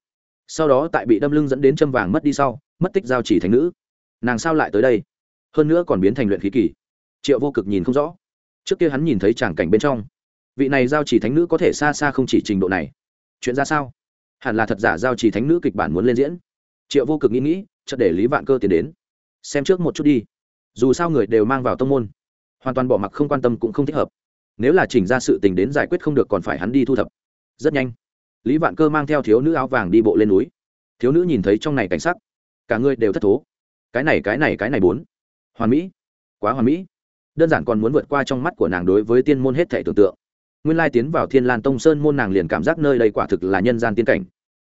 Sau đó tại bị đâm lưng dẫn đến châm vàng mất đi sau, mất tích giao chỉ thánh nữ. Nàng sao lại tới đây? Hơn nữa còn biến thành luyện khí kỳ. Triệu vô cực nhìn không rõ. Trước kia hắn nhìn thấy tràng cảnh bên trong, vị này giao chỉ thánh nữ có thể xa xa không chỉ trình độ này. Chuyện ra sao? Hẳn là thật giả giao chỉ thánh nữ kịch bản muốn lên diễn. Triệu vô cực nghĩ nghĩ, chợt để lý vạn cơ tiến đến. Xem trước một chút đi. Dù sao người đều mang vào tông môn, hoàn toàn bỏ mặc không quan tâm cũng không thích hợp. Nếu là chỉnh ra sự tình đến giải quyết không được còn phải hắn đi thu thập. Rất nhanh, lý vạn cơ mang theo thiếu nữ áo vàng đi bộ lên núi. Thiếu nữ nhìn thấy trong này cảnh sắc, cả người đều thất thố. Cái này cái này cái này bốn. Hoàn mỹ. Quá hoàn mỹ. Đơn giản còn muốn vượt qua trong mắt của nàng đối với tiên môn hết thể tưởng tượng nguyên lai tiến vào thiên lan tông sơn môn nàng liền cảm giác nơi đây quả thực là nhân gian tiên cảnh.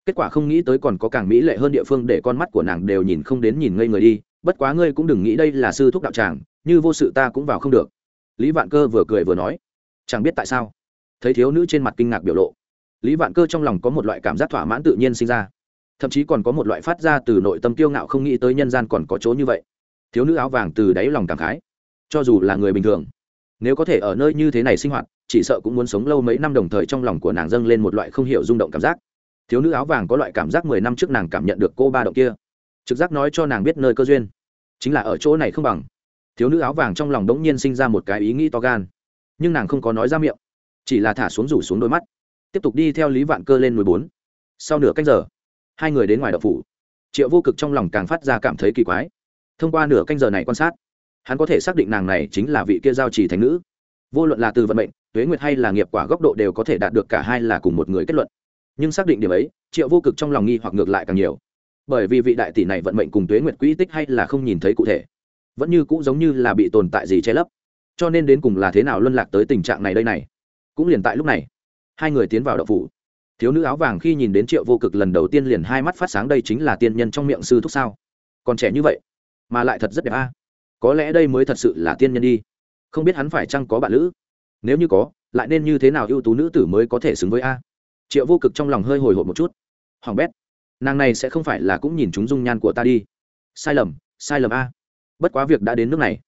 Kết quả không nghĩ tới còn có càng mỹ lệ hơn địa phương để con mắt của nàng đều nhìn không đến nhìn ngây người đi, bất quá ngươi cũng đừng nghĩ đây là sư thúc đạo tràng, như vô sự ta cũng vào không được. Lý vạn cơ vừa cười vừa nói, chẳng biết tại sao? Thấy thiếu nữ trên mặt kinh ngạc biểu lộ, lý vạn cơ trong lòng có một loại cảm giác thỏa mãn tự nhiên sinh ra. Thậm chí còn có một loại phát ra từ nội tâm kiêu ngạo không nghĩ tới nhân gian còn có chỗ như vậy. Thiếu nữ áo vàng từ đáy lòng cảm khái, cho dù là người bình thường, nếu có thể ở nơi như thế này sinh hoạt chỉ sợ cũng muốn sống lâu mấy năm đồng thời trong lòng của nàng dâng lên một loại không hiểu rung động cảm giác. Thiếu nữ áo vàng có loại cảm giác mười năm trước nàng cảm nhận được cô ba động kia. Trực giác nói cho nàng biết nơi cơ duyên. Chính là ở chỗ này không bằng. Thiếu nữ áo vàng trong lòng đống nhiên sinh ra một cái ý nghĩ to gan. Nhưng nàng không có nói ra miệng, chỉ là thả xuống rủ xuống đôi mắt. Tiếp tục đi theo lý vạn cơ lên mười bốn. Sau nửa canh giờ, hai người đến ngoài đậu phủ. Triệu vô cực trong lòng càng phát ra cảm thấy kỳ quái. Thông qua nửa canh giờ này quan sát, hắn có thể xác định nàng này chính là vị kia giao trì thành nữ. Vô luận là từ vận mệnh tuế nguyệt hay là nghiệp quả góc độ đều có thể đạt được cả hai là cùng một người kết luận. Nhưng xác định điểm ấy, triệu vô cực trong lòng nghi hoặc ngược lại càng nhiều. Bởi vì vị đại tỷ này vận mệnh cùng tuế nguyệt quỹ tích hay là không nhìn thấy cụ thể, vẫn như cũ giống như là bị tồn tại gì che lấp. Cho nên đến cùng là thế nào luân lạc tới tình trạng này đây này? Cũng liền tại lúc này, hai người tiến vào đậu phủ. Thiếu nữ áo vàng khi nhìn đến triệu vô cực lần đầu tiên liền hai mắt phát sáng đây chính là tiên nhân trong miệng sư thúc sao? Còn trẻ như vậy, mà lại thật rất đẹp a. Có lẽ đây mới thật sự là tiên nhân đi. Không biết hắn phải chăng có bạn lữ? Nếu như có, lại nên như thế nào ưu tú nữ tử mới có thể xứng với a? Triệu vô cực trong lòng hơi hồi hộp một chút. Hoàng bét, nàng này sẽ không phải là cũng nhìn chúng dung nhan của ta đi. Sai lầm sai lầm a. Bất quá việc đã đến nước này.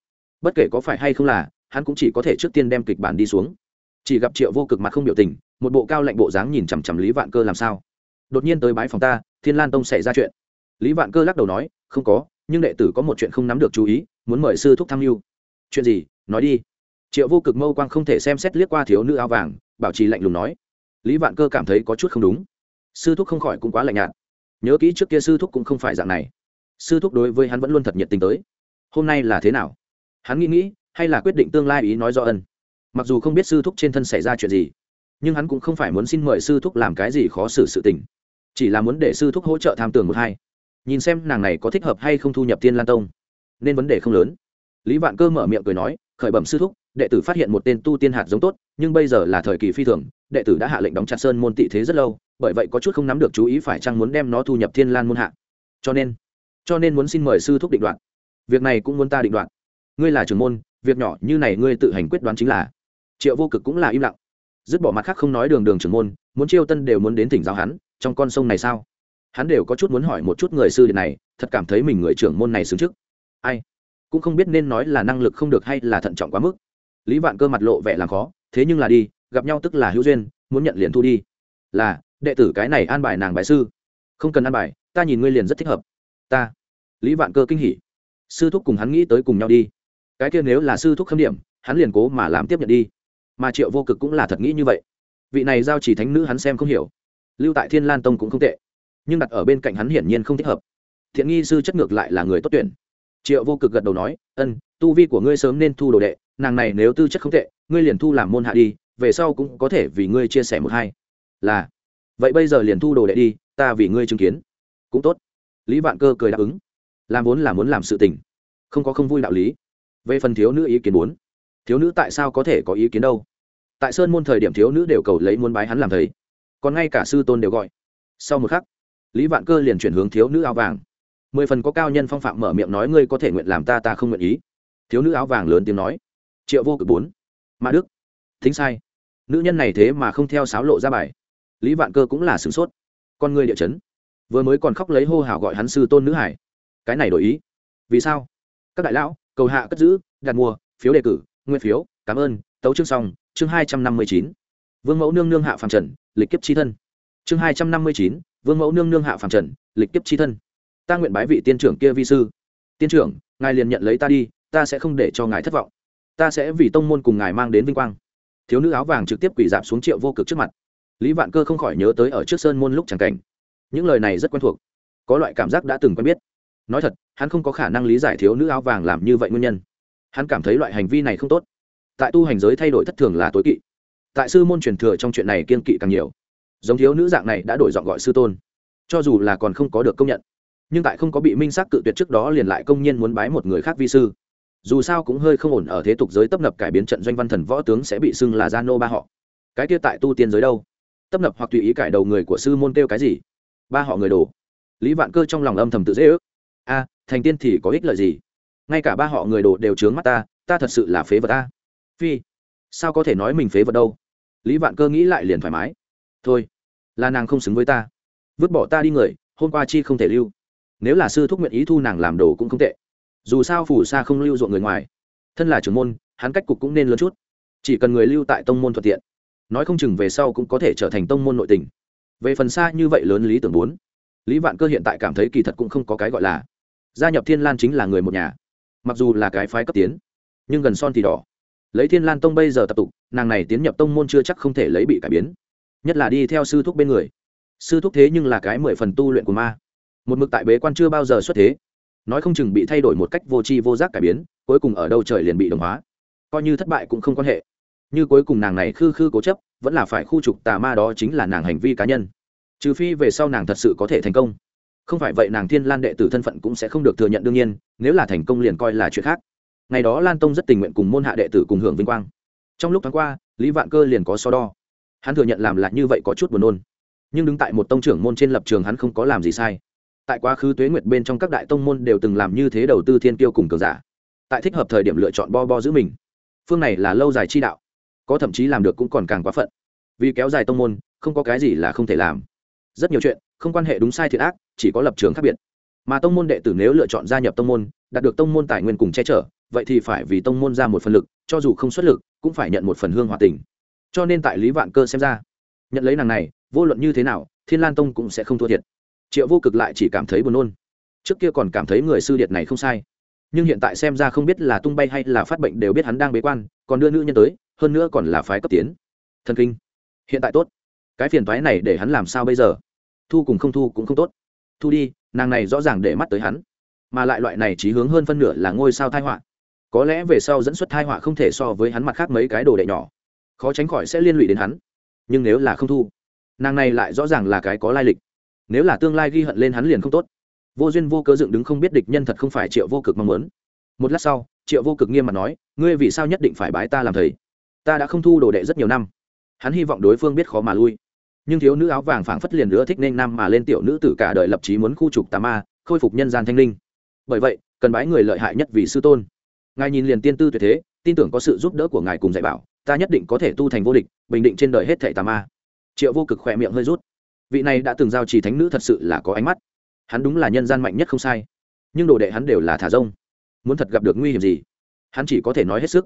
Bất kể có phải hay không là, hắn cũng chỉ có thể trước tiên đem kịch bản đi xuống. Chỉ gặp triệu vô cực mặt không biểu tình, một bộ cao lạnh bộ dáng nhìn chằm chằm lý vạn cơ làm sao. Đột nhiên tới bái phòng ta, thiên lan tông xảy ra chuyện. Lý vạn cơ lắc đầu nói, không có, nhưng đệ tử có một chuyện không nắm được chú ý, muốn mời sư thúc tham mưu. Chuyện gì? Nói đi triệu vô cực mâu quang không thể xem xét liếc qua thiếu nữ áo vàng, bảo trì lạnh lùng nói, lý vạn cơ cảm thấy có chút không đúng. Sư thúc không khỏi cũng quá lạnh nhạt. Nhớ kỹ trước kia sư thúc cũng không phải dạng này. Sư thúc đối với hắn vẫn luôn thật nhiệt tình tới. Hôm nay là thế nào? Hắn nghĩ nghĩ, hay là quyết định tương lai ý nói do ân. Mặc dù không biết sư thúc trên thân xảy ra chuyện gì, nhưng hắn cũng không phải muốn xin mời sư thúc làm cái gì khó xử sự tình. Chỉ là muốn để sư thúc hỗ trợ tham tường một hai. Nhìn xem nàng này có thích hợp hay không thu nhập tiên lan tông. Nên vấn đề không lớn. Lý vạn cơ mở miệng cười nói, khởi bẩm sư thúc đệ tử phát hiện một tên tu tiên hạt giống tốt, nhưng bây giờ là thời kỳ phi thường, đệ tử đã hạ lệnh đóng chặt sơn môn tị thế rất lâu, bởi vậy có chút không nắm được chú ý phải chăng muốn đem nó thu nhập thiên lan môn hạ. Cho nên cho nên muốn xin mời sư thúc định đoạt. Việc này cũng muốn ta định đoạt. Ngươi là trưởng môn, việc nhỏ như này ngươi tự hành quyết đoán chính là. Triệu vô cực cũng là im lặng. Dứt bỏ mặt khác không nói đường đường trưởng môn, muốn chiêu tân đều muốn đến tỉnh giáo hắn, trong con sông này sao? Hắn đều có chút muốn hỏi một chút người sư điện này, thật cảm thấy mình người trưởng môn này xứng trước. Ai? Cũng không biết nên nói là năng lực không được hay là thận trọng quá mức lý vạn cơ mặt lộ vẻ làm khó, thế nhưng là đi, gặp nhau tức là hữu duyên, muốn nhận liền thu đi. Là, đệ tử cái này an bài nàng bài sư. Không cần an bài, ta nhìn ngươi liền rất thích hợp. Ta. Lý vạn cơ kinh hỉ. Sư thúc cùng hắn nghĩ tới cùng nhau đi. Cái kia nếu là sư thúc khâm điểm, hắn liền cố mà làm tiếp nhận đi. Mà triệu vô cực cũng là thật nghĩ như vậy. Vị này giao chỉ thánh nữ hắn xem không hiểu. Lưu tại thiên lan tông cũng không tệ. Nhưng đặt ở bên cạnh hắn hiển nhiên không thích hợp. Thiện nghi sư chất ngược lại là người tốt tuyển. Triệu vô cực gật đầu nói, ân, tu vi của ngươi sớm nên thu đồ đệ nàng này nếu tư chất không tệ, ngươi liền thu làm môn hạ đi, về sau cũng có thể vì ngươi chia sẻ một hai. Là. Vậy bây giờ liền thu đồ đệ đi, ta vì ngươi chứng kiến. Cũng tốt. Lý vạn cơ cười đáp ứng. Làm vốn là muốn làm sự tình. Không có không vui đạo lý. Về phần thiếu nữ ý kiến muốn. Thiếu nữ tại sao có thể có ý kiến đâu? Tại sơn môn thời điểm thiếu nữ đều cầu lấy muốn bái hắn làm thầy. Còn ngay cả sư tôn đều gọi. Sau một khắc, lý vạn cơ liền chuyển hướng thiếu nữ áo vàng. Mười phần có cao nhân phong phạm mở miệng nói ngươi có thể nguyện làm ta ta không nguyện ý. Thiếu nữ áo vàng lớn tiếng nói triệu vô cực bốn. Mã đức. Thính sai. Nữ nhân này thế mà không theo sáo lộ ra bài. Lý vạn cơ cũng là sửng sốt. Con người địa chấn. Vừa mới còn khóc lấy hô hào gọi hắn sư tôn nữ hải. Cái này đổi ý. Vì sao? Các đại lão, cầu hạ cất giữ, đặt mua phiếu đề cử, nguyên phiếu, cảm ơn, tấu chương xong, chương hai trăm năm mươi chín. Vương mẫu nương nương hạ phàm trần, lịch kiếp chi thân. Chương hai trăm năm mươi chín, vương mẫu nương nương hạ phàm trần, lịch kiếp chi thân. Ta nguyện bái vị tiên trưởng kia vi sư. Tiên trưởng, ngài liền nhận lấy ta đi, ta sẽ không để cho ngài thất vọng ta sẽ vì tông môn cùng ngài mang đến vinh quang. Thiếu nữ áo vàng trực tiếp quỳ dạp xuống triệu vô cực trước mặt. Lý vạn cơ không khỏi nhớ tới ở trước sơn môn lúc chẳng cảnh. Những lời này rất quen thuộc, có loại cảm giác đã từng quen biết. Nói thật, hắn không có khả năng lý giải thiếu nữ áo vàng làm như vậy nguyên nhân. Hắn cảm thấy loại hành vi này không tốt. Tại tu hành giới thay đổi thất thường là tối kỵ. Tại sư môn truyền thừa trong chuyện này kiên kỵ càng nhiều. Giống thiếu nữ dạng này đã đổi giọng gọi sư tôn. Cho dù là còn không có được công nhận, nhưng tại không có bị minh xác cự tuyệt trước đó liền lại công nhiên muốn bái một người khác vi sư dù sao cũng hơi không ổn ở thế tục giới tấp nập cải biến trận doanh văn thần võ tướng sẽ bị xưng là gia nô ba họ. Cái kia tại tu tiên giới đâu? Tấp nập hoặc tùy ý cải đầu người của sư môn kêu cái gì? Ba họ người đồ. Lý vạn cơ trong lòng âm thầm tự dễ ước. A, thành tiên thì có ích lợi gì? Ngay cả ba họ người đồ đều trướng mắt ta ta thật sự là phế vật ta. Phi, sao có thể nói mình phế vật đâu? Lý vạn cơ nghĩ lại liền thoải mái. Thôi, là nàng không xứng với ta. Vứt bỏ ta đi người, hôm qua chi không thể lưu. Nếu là sư thúc nguyện ý thu nàng làm đồ cũng không tệ dù sao phủ xa không lưu ruộng người ngoài. Thân là trưởng môn, hắn cách cục cũng nên lớn chút. Chỉ cần người lưu tại tông môn thuận tiện. Nói không chừng về sau cũng có thể trở thành tông môn nội tình. Về phần xa như vậy lớn lý tưởng bốn, lý vạn cơ hiện tại cảm thấy kỳ thật cũng không có cái gọi là. Gia nhập thiên lan chính là người một nhà. Mặc dù là cái phái cấp tiến, nhưng gần son thì đỏ. Lấy thiên lan tông bây giờ tập tục, nàng này tiến nhập tông môn chưa chắc không thể lấy bị cải biến. Nhất là đi theo sư thúc bên người. Sư thúc thế nhưng là cái mười phần tu luyện của ma. Một mực tại bế quan chưa bao giờ xuất thế nói không chừng bị thay đổi một cách vô tri vô giác cải biến, cuối cùng ở đâu trời liền bị đồng hóa. Coi như thất bại cũng không quan hệ. Như cuối cùng nàng này khư khư cố chấp, vẫn là phải khu trục tà ma đó chính là nàng hành vi cá nhân. Trừ phi về sau nàng thật sự có thể thành công. Không phải vậy nàng thiên lan đệ tử thân phận cũng sẽ không được thừa nhận đương nhiên, nếu là thành công liền coi là chuyện khác. Ngày đó lan tông rất tình nguyện cùng môn hạ đệ tử cùng hưởng vinh quang. Trong lúc tháng qua, lý vạn cơ liền có so đo. Hắn thừa nhận làm lại như vậy có chút buồn nôn. Nhưng đứng tại một tông trưởng môn trên lập trường hắn không có làm gì sai tại quá khứ tuế nguyệt bên trong các đại tông môn đều từng làm như thế đầu tư thiên tiêu cùng cường giả. Tại thích hợp thời điểm lựa chọn bo bo giữ mình. Phương này là lâu dài chi đạo, có thậm chí làm được cũng còn càng quá phận. Vì kéo dài tông môn, không có cái gì là không thể làm. Rất nhiều chuyện, không quan hệ đúng sai thiệt ác, chỉ có lập trường khác biệt. Mà tông môn đệ tử nếu lựa chọn gia nhập tông môn, đạt được tông môn tài nguyên cùng che chở, vậy thì phải vì tông môn ra một phần lực, cho dù không xuất lực, cũng phải nhận một phần hương hòa tình. Cho nên tại lý vạn cơ xem ra, nhận lấy nàng này, vô luận như thế nào, thiên lan tông cũng sẽ không thua thiệt triệu vô cực lại chỉ cảm thấy buồn nôn. Trước kia còn cảm thấy người sư điệt này không sai, nhưng hiện tại xem ra không biết là tung bay hay là phát bệnh đều biết hắn đang bế quan, còn đưa nữ nhân tới, hơn nữa còn là phái cấp tiến. Thần kinh, hiện tại tốt. Cái phiền thoái này để hắn làm sao bây giờ? Thu cùng không thu cũng không tốt. Thu đi, nàng này rõ ràng để mắt tới hắn. Mà lại loại này chỉ hướng hơn phân nửa là ngôi sao thai họa. Có lẽ về sau dẫn xuất thai họa không thể so với hắn mặt khác mấy cái đồ đệ nhỏ. Khó tránh khỏi sẽ liên lụy đến hắn. Nhưng nếu là không thu, nàng này lại rõ ràng là cái có lai lịch nếu là tương lai ghi hận lên hắn liền không tốt. Vô duyên vô cớ dựng đứng không biết địch nhân thật không phải triệu vô cực mong muốn. Một lát sau, triệu vô cực nghiêm mặt nói, ngươi vì sao nhất định phải bái ta làm thầy? Ta đã không thu đồ đệ rất nhiều năm. Hắn hy vọng đối phương biết khó mà lui. Nhưng thiếu nữ áo vàng phảng phất liền nữa thích nên nam mà lên tiểu nữ tử cả đời lập trí muốn khu trục tà ma, khôi phục nhân gian thanh linh. Bởi vậy, cần bái người lợi hại nhất vì sư tôn. Ngài nhìn liền tiên tư tuyệt thế, tin tưởng có sự giúp đỡ của ngài cùng dạy bảo, ta nhất định có thể tu thành vô địch, bình định trên đời hết thệ tà ma. Triệu vô cực khỏe miệng hơi rút vị này đã từng giao trì thánh nữ thật sự là có ánh mắt. Hắn đúng là nhân gian mạnh nhất không sai, nhưng đồ đệ hắn đều là thả rông. Muốn thật gặp được nguy hiểm gì? Hắn chỉ có thể nói hết sức.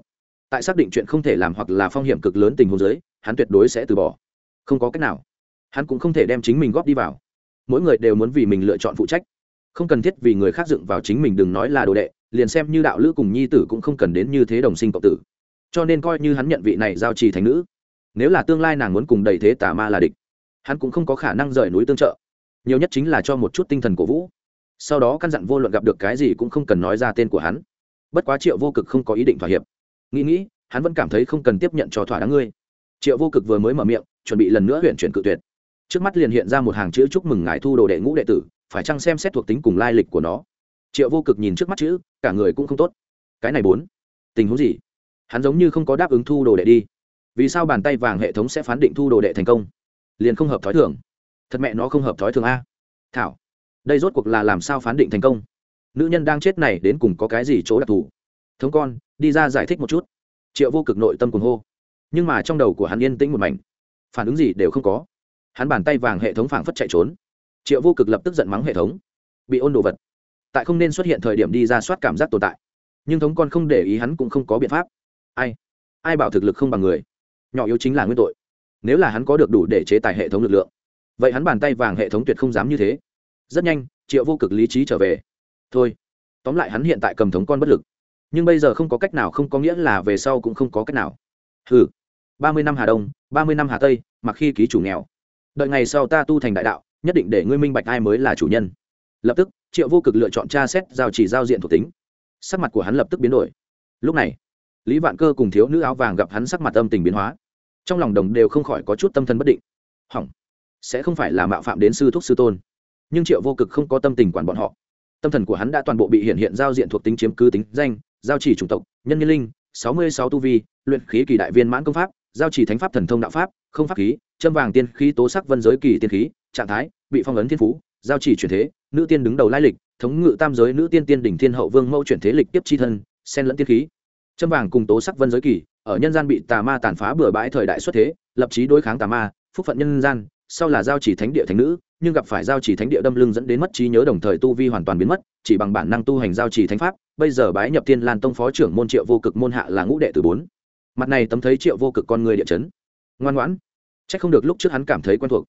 Tại xác định chuyện không thể làm hoặc là phong hiểm cực lớn tình huống giới hắn tuyệt đối sẽ từ bỏ. Không có cách nào. Hắn cũng không thể đem chính mình góp đi vào. Mỗi người đều muốn vì mình lựa chọn phụ trách. Không cần thiết vì người khác dựng vào chính mình đừng nói là đồ đệ, liền xem như đạo lữ cùng nhi tử cũng không cần đến như thế đồng sinh cộng tử. Cho nên coi như hắn nhận vị này giao trì thành nữ, nếu là tương lai nàng muốn cùng đầy thế tà ma là địch hắn cũng không có khả năng rời núi tương trợ. Nhiều nhất chính là cho một chút tinh thần cổ vũ. Sau đó căn dặn vô luận gặp được cái gì cũng không cần nói ra tên của hắn. Bất quá triệu vô cực không có ý định thỏa hiệp. Nghĩ nghĩ, hắn vẫn cảm thấy không cần tiếp nhận cho thỏa đáng ngươi. Triệu vô cực vừa mới mở miệng, chuẩn bị lần nữa huyện chuyển cự tuyệt. Trước mắt liền hiện ra một hàng chữ chúc mừng ngài thu đồ đệ ngũ đệ tử, phải chăng xem xét thuộc tính cùng lai lịch của nó. Triệu vô cực nhìn trước mắt chữ, cả người cũng không tốt. Cái này bốn. Tình huống gì? Hắn giống như không có đáp ứng thu đồ đệ đi. Vì sao bàn tay vàng hệ thống sẽ phán định thu đồ đệ thành công? Liền không hợp thói thường. Thật mẹ nó không hợp thói thường a. Thảo, đây rốt cuộc là làm sao phán định thành công? Nữ nhân đang chết này đến cùng có cái gì chỗ đặc thù? Thống con, đi ra giải thích một chút. Triệu vô cực nội tâm cuồng hô. Nhưng mà trong đầu của hắn yên tĩnh một mảnh. Phản ứng gì đều không có. Hắn bàn tay vàng hệ thống phảng phất chạy trốn. Triệu vô cực lập tức giận mắng hệ thống. Bị ôn đồ vật. Tại không nên xuất hiện thời điểm đi ra soát cảm giác tồn tại. Nhưng thống con không để ý hắn cũng không có biện pháp. Ai? Ai bảo thực lực không bằng người? Nhỏ yếu chính là nguyên tội nếu là hắn có được đủ để chế tài hệ thống lực lượng, vậy hắn bàn tay vàng hệ thống tuyệt không dám như thế. Rất nhanh, triệu vô cực lý trí trở về. Thôi, tóm lại hắn hiện tại cầm thống con bất lực. Nhưng bây giờ không có cách nào không có nghĩa là về sau cũng không có cách nào. Ừ ba mươi năm hà đông, ba mươi năm hà tây, mặc khi ký chủ nghèo. Đợi ngày sau ta tu thành đại đạo, nhất định để ngươi minh bạch ai mới là chủ nhân. Lập tức, triệu vô cực lựa chọn tra xét giao chỉ giao diện thuộc tính. Sắc mặt của hắn lập tức biến đổi. Lúc này, lý vạn cơ cùng thiếu nữ áo vàng gặp hắn sắc mặt âm tình biến hóa trong lòng đồng đều không khỏi có chút tâm thần bất định. Hỏng. Sẽ không phải là mạo phạm đến sư thúc sư tôn. Nhưng triệu vô cực không có tâm tình quản bọn họ. Tâm thần của hắn đã toàn bộ bị hiện hiện giao diện thuộc tính chiếm cứ tính danh, giao chỉ chủng tộc, nhân nhân linh, sáu mươi sáu tu vi, luyện khí kỳ đại viên mãn công pháp, giao chỉ thánh pháp thần thông đạo pháp, không pháp khí, châm vàng tiên khí, tố sắc vân giới kỳ tiên khí, trạng thái, bị phong ấn thiên phú, giao chỉ chuyển thế, nữ tiên đứng đầu lai lịch, thống ngự tam giới nữ tiên tiên đỉnh thiên hậu vương mẫu chuyển thế lịch tiếp chi thân sen lẫn tiên khí. Châm vàng cùng tố sắc vân giới kỳ ở nhân gian bị tà ma tàn phá bừa bãi thời đại xuất thế, lập chí đối kháng tà ma, phúc phận nhân gian, sau là giao chỉ thánh địa thánh nữ, nhưng gặp phải giao chỉ thánh địa đâm lưng dẫn đến mất trí nhớ đồng thời tu vi hoàn toàn biến mất, chỉ bằng bản năng tu hành giao chỉ thánh pháp, bây giờ bái nhập tiên lan tông phó trưởng môn triệu vô cực môn hạ là ngũ đệ tử bốn. Mặt này tấm thấy triệu vô cực con người địa chấn. Ngoan ngoãn. C h ắ c không được lúc trước hắn cảm thấy quen thuộc.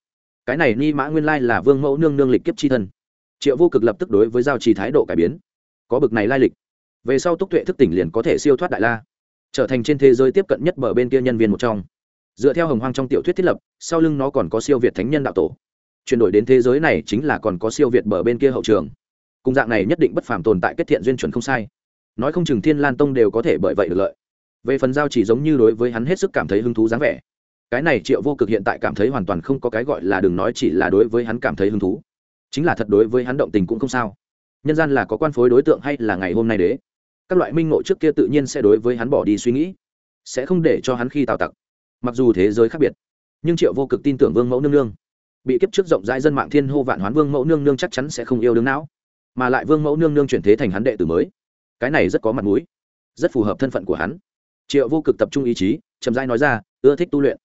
Cái này ni mã nguyên lai là vương mẫu nương nương lịch kiếp c h i thân. Triệu vô cực lập tức đối với giao trì thái độ cải biến. Có bực này lai lịch. Về sau túc tuệ thức tỉnh liền có thể siêu thoát đại la trở thành trên thế giới tiếp cận nhất bờ bên kia nhân viên một trong. Dựa theo hồng hoang trong tiểu thuyết thiết lập, sau lưng nó còn có siêu việt thánh nhân đạo tổ. Chuyển đổi đến thế giới này chính là còn có siêu việt bờ bên kia hậu trường. Cùng dạng này nhất định bất phàm tồn tại kết thiện duyên chuẩn không sai. Nói không chừng thiên lan tông đều có thể bởi vậy được lợi. Về phần giao chỉ giống như đối với hắn hết sức cảm thấy hứng thú dáng vẻ. Cái này triệu vô cực hiện tại cảm thấy hoàn toàn không có cái gọi là đừng nói chỉ là đối với hắn cảm thấy hứng thú. Chính là thật đối với hắn động tình cũng không sao. Nhân gian là có quan phối đối tượng hay là ngày hôm nay đế? Các loại minh ngộ trước kia tự nhiên sẽ đối với hắn bỏ đi suy nghĩ, sẽ không để cho hắn khi tào tặc. Mặc dù thế giới khác biệt, nhưng triệu vô cực tin tưởng vương mẫu nương nương. Bị kiếp trước rộng rãi dân mạng thiên hô vạn hoán vương mẫu nương nương chắc chắn sẽ không yêu đương não, mà lại vương mẫu nương nương chuyển thế thành hắn đệ tử mới. Cái này rất có mặt mũi, rất phù hợp thân phận của hắn. Triệu vô cực tập trung ý chí, chậm rãi nói ra, ưa thích tu luyện.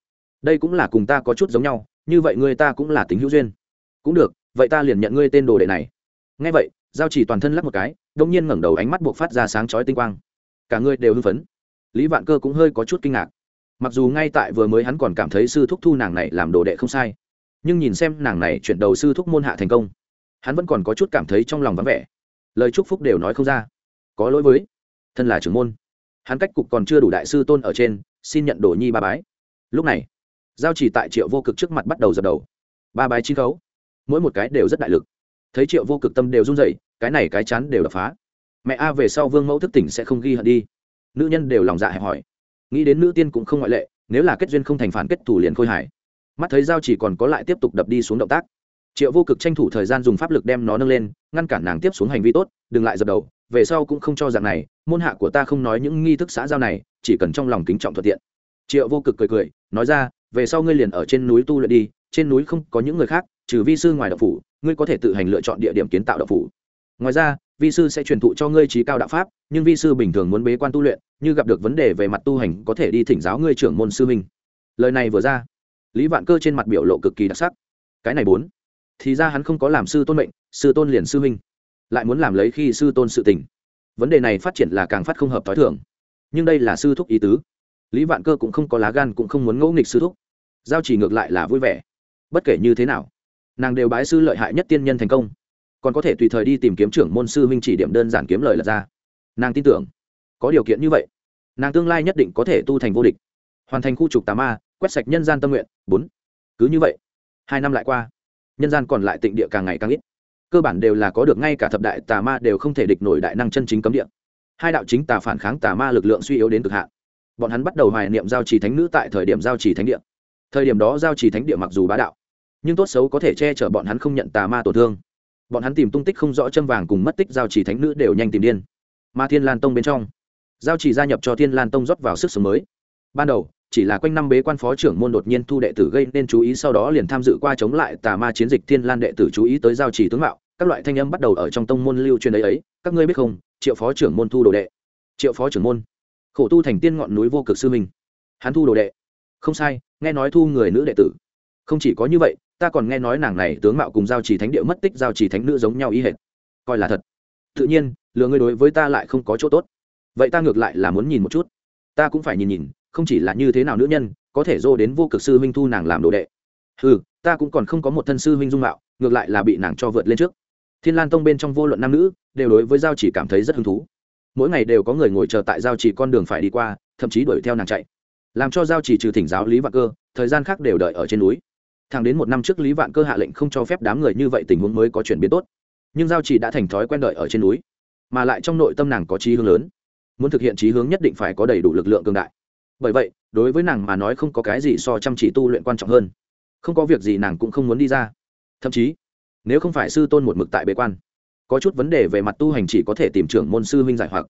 Đây cũng là cùng ta có chút giống nhau, như vậy người ta cũng là tính hữu duyên. Cũng được, vậy ta liền nhận ngươi tên đồ đệ này. Ngay vậy, giao chỉ toàn thân lắc một cái đông nhiên ngẩng đầu ánh mắt buộc phát ra sáng chói tinh quang. Cả người đều hưng phấn. Lý vạn cơ cũng hơi có chút kinh ngạc. Mặc dù ngay tại vừa mới hắn còn cảm thấy sư thúc thu nàng này làm đồ đệ không sai, nhưng nhìn xem nàng này chuyển đầu sư thúc môn hạ thành công, hắn vẫn còn có chút cảm thấy trong lòng vắng vẻ. Lời chúc phúc đều nói không ra. Có lỗi với thân là trưởng môn, hắn cách cục còn chưa đủ đại sư tôn ở trên, xin nhận đồ nhi ba bái. Lúc này, giao chỉ tại triệu vô cực trước mặt bắt đầu dập đầu. Ba bái chi khấu, mỗi một cái đều rất đại lực. Thấy triệu vô cực tâm đều run rẩy cái này cái chán đều đập phá. Mẹ a về sau vương mẫu thức tỉnh sẽ không ghi hận đi. Nữ nhân đều lòng dạ hẹp hỏi nghĩ đến nữ tiên cũng không ngoại lệ, nếu là kết duyên không thành phản kết thủ liền khôi hải mắt thấy dao chỉ còn có lại tiếp tục đập đi xuống động tác. Triệu vô cực tranh thủ thời gian dùng pháp lực đem nó nâng lên, ngăn cản nàng tiếp xuống hành vi tốt, đừng lại dập đầu, về sau cũng không cho dạng này, môn hạ của ta không nói những nghi thức xã giao này, chỉ cần trong lòng kính trọng thuận tiện. Triệu vô cực cười cười, nói ra, về sau ngươi liền ở trên núi tu luyện đi, trên núi không có những người khác, trừ vi sư ngoài đạo phủ, ngươi có thể tự hành lựa chọn địa điểm kiến tạo đạo phủ ngoài ra, vi sư sẽ truyền thụ cho ngươi trí cao đạo pháp, nhưng vi sư bình thường muốn bế quan tu luyện, như gặp được vấn đề về mặt tu hành có thể đi thỉnh giáo ngươi trưởng môn sư minh lời này vừa ra, lý vạn cơ trên mặt biểu lộ cực kỳ đặc sắc. Cái này bốn, thì ra hắn không có làm sư tôn mệnh, sư tôn liền sư minh lại muốn làm lấy khi sư tôn sự tình. Vấn đề này phát triển là càng phát không hợp t h o i thường. Nhưng đây là sư thúc ý tứ. Lý vạn cơ cũng không có lá gan, cũng không muốn ngẫu nghịch sư thúc. Giao chỉ ngược lại là vui vẻ. Bất kể như thế nào, nàng đều bái sư lợi hại nhất tiên nhân thành công còn có thể tùy thời đi tìm kiếm trưởng môn sư huynh chỉ điểm đơn giản kiếm lời là ra. Nàng tin tưởng, có điều kiện như vậy, nàng tương lai nhất định có thể tu thành vô địch. Hoàn thành khu trục tà ma, quét sạch nhân gian tâm nguyện. Bốn. Cứ như vậy, hai năm lại qua, nhân gian còn lại tịnh địa càng ngày càng ít. Cơ bản đều là có được ngay cả thập đại tà ma đều không thể địch nổi đại năng chân chính cấm địa. Hai đạo chính tà phản kháng tà ma lực lượng suy yếu đến cực hạn. Bọn hắn bắt đầu hoài niệm giao trì thánh nữ tại thời điểm giao trì thánh địa. Thời điểm đó giao trì thánh địa mặc dù bá đạo, nhưng tốt xấu có thể che chở bọn hắn không nhận tà ma tổn thương bọn hắn tìm tung tích không rõ châm vàng cùng mất tích giao chỉ thánh nữ đều nhanh tìm điên. Ma thiên lan tông bên trong, giao chỉ gia nhập cho thiên lan tông rót vào sức sống mới. Ban đầu, chỉ là quanh năm bế quan phó trưởng môn đột nhiên thu đệ tử gây nên chú ý sau đó liền tham dự qua chống lại tà ma chiến dịch thiên lan đệ tử chú ý tới giao chỉ tướng mạo, các loại thanh âm bắt đầu ở trong tông môn lưu truyền ấy ấy. Các ngươi biết không, triệu phó trưởng môn thu đồ đệ. Triệu phó trưởng môn. Khổ tu thành tiên ngọn núi vô cực sư mình hắn thu đồ đệ. Không sai, nghe nói thu người nữ đệ tử. Không chỉ có như vậy ta còn nghe nói nàng này tướng mạo cùng giao trì thánh địa mất tích giao trì thánh nữ giống nhau ý hệt. Coi là thật. Tự nhiên, lừa ngươi đối với ta lại không có chỗ tốt. Vậy ta ngược lại là muốn nhìn một chút. Ta cũng phải nhìn nhìn, không chỉ là như thế nào nữ nhân, có thể dô đến vô cực sư huynh thu nàng làm đồ đệ. Ừ ta cũng còn không có một thân sư huynh dung mạo, ngược lại là bị nàng cho vượt lên trước. Thiên lan tông bên trong vô luận nam nữ, đều đối với giao chỉ cảm thấy rất hứng thú. Mỗi ngày đều có người ngồi chờ tại giao chỉ con đường phải đi qua, thậm chí đuổi theo nàng chạy. Làm cho giao chỉ trừ thỉnh giáo lý vạn cơ, thời gian khác đều đợi ở trên núi thẳng đến một năm trước lý vạn cơ hạ lệnh không cho phép đám người như vậy tình huống mới có chuyển biến tốt. Nhưng giao chỉ đã thành thói quen đợi ở trên núi, mà lại trong nội tâm nàng có trí hướng lớn. Muốn thực hiện trí hướng nhất định phải có đầy đủ lực lượng cường đại. Bởi vậy, đối với nàng mà nói không có cái gì so chăm chỉ tu luyện quan trọng hơn. Không có việc gì nàng cũng không muốn đi ra. Thậm chí, nếu không phải sư tôn một mực tại bế quan, có chút vấn đề về mặt tu hành chỉ có thể tìm trưởng môn sư huynh giải hoặc.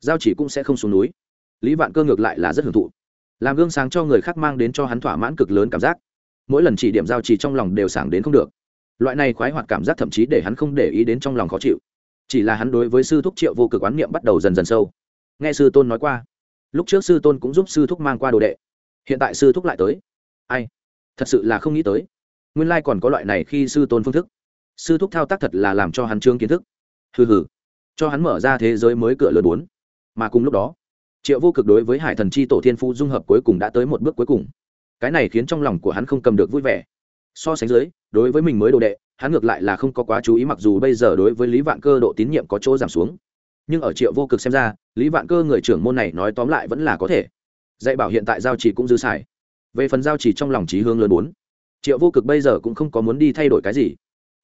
Giao chỉ cũng sẽ không xuống núi. Lý vạn cơ ngược lại là rất hưởng thụ. Làm gương sáng cho người khác mang đến cho hắn thỏa mãn cực lớn cảm giác mỗi lần chỉ điểm giao chỉ trong lòng đều sảng đến không được. Loại này khoái hoạt cảm giác thậm chí để hắn không để ý đến trong lòng khó chịu. Chỉ là hắn đối với sư thúc triệu vô cực oán niệm bắt đầu dần dần sâu. Nghe sư tôn nói qua, lúc trước sư tôn cũng giúp sư thúc mang qua đồ đệ. Hiện tại sư thúc lại tới. Ai? Thật sự là không nghĩ tới. Nguyên lai còn có loại này khi sư tôn phương thức. Sư thúc thao tác thật là làm cho hắn trương kiến thức. Hừ hừ. Cho hắn mở ra thế giới mới cửa lớn bốn. Mà cùng lúc đó, triệu vô cực đối với hải thần chi tổ thiên phu dung hợp cuối cùng đã tới một bước cuối cùng cái này khiến trong lòng của hắn không cầm được vui vẻ. So sánh dưới, đối với mình mới đồ đệ, hắn ngược lại là không có quá chú ý mặc dù bây giờ đối với lý vạn cơ độ tín nhiệm có chỗ giảm xuống. Nhưng ở triệu vô cực xem ra, lý vạn cơ người trưởng môn này nói tóm lại vẫn là có thể. Dạy bảo hiện tại giao chỉ cũng dư xài. Về phần giao chỉ trong lòng trí hướng lớn bốn, triệu vô cực bây giờ cũng không có muốn đi thay đổi cái gì.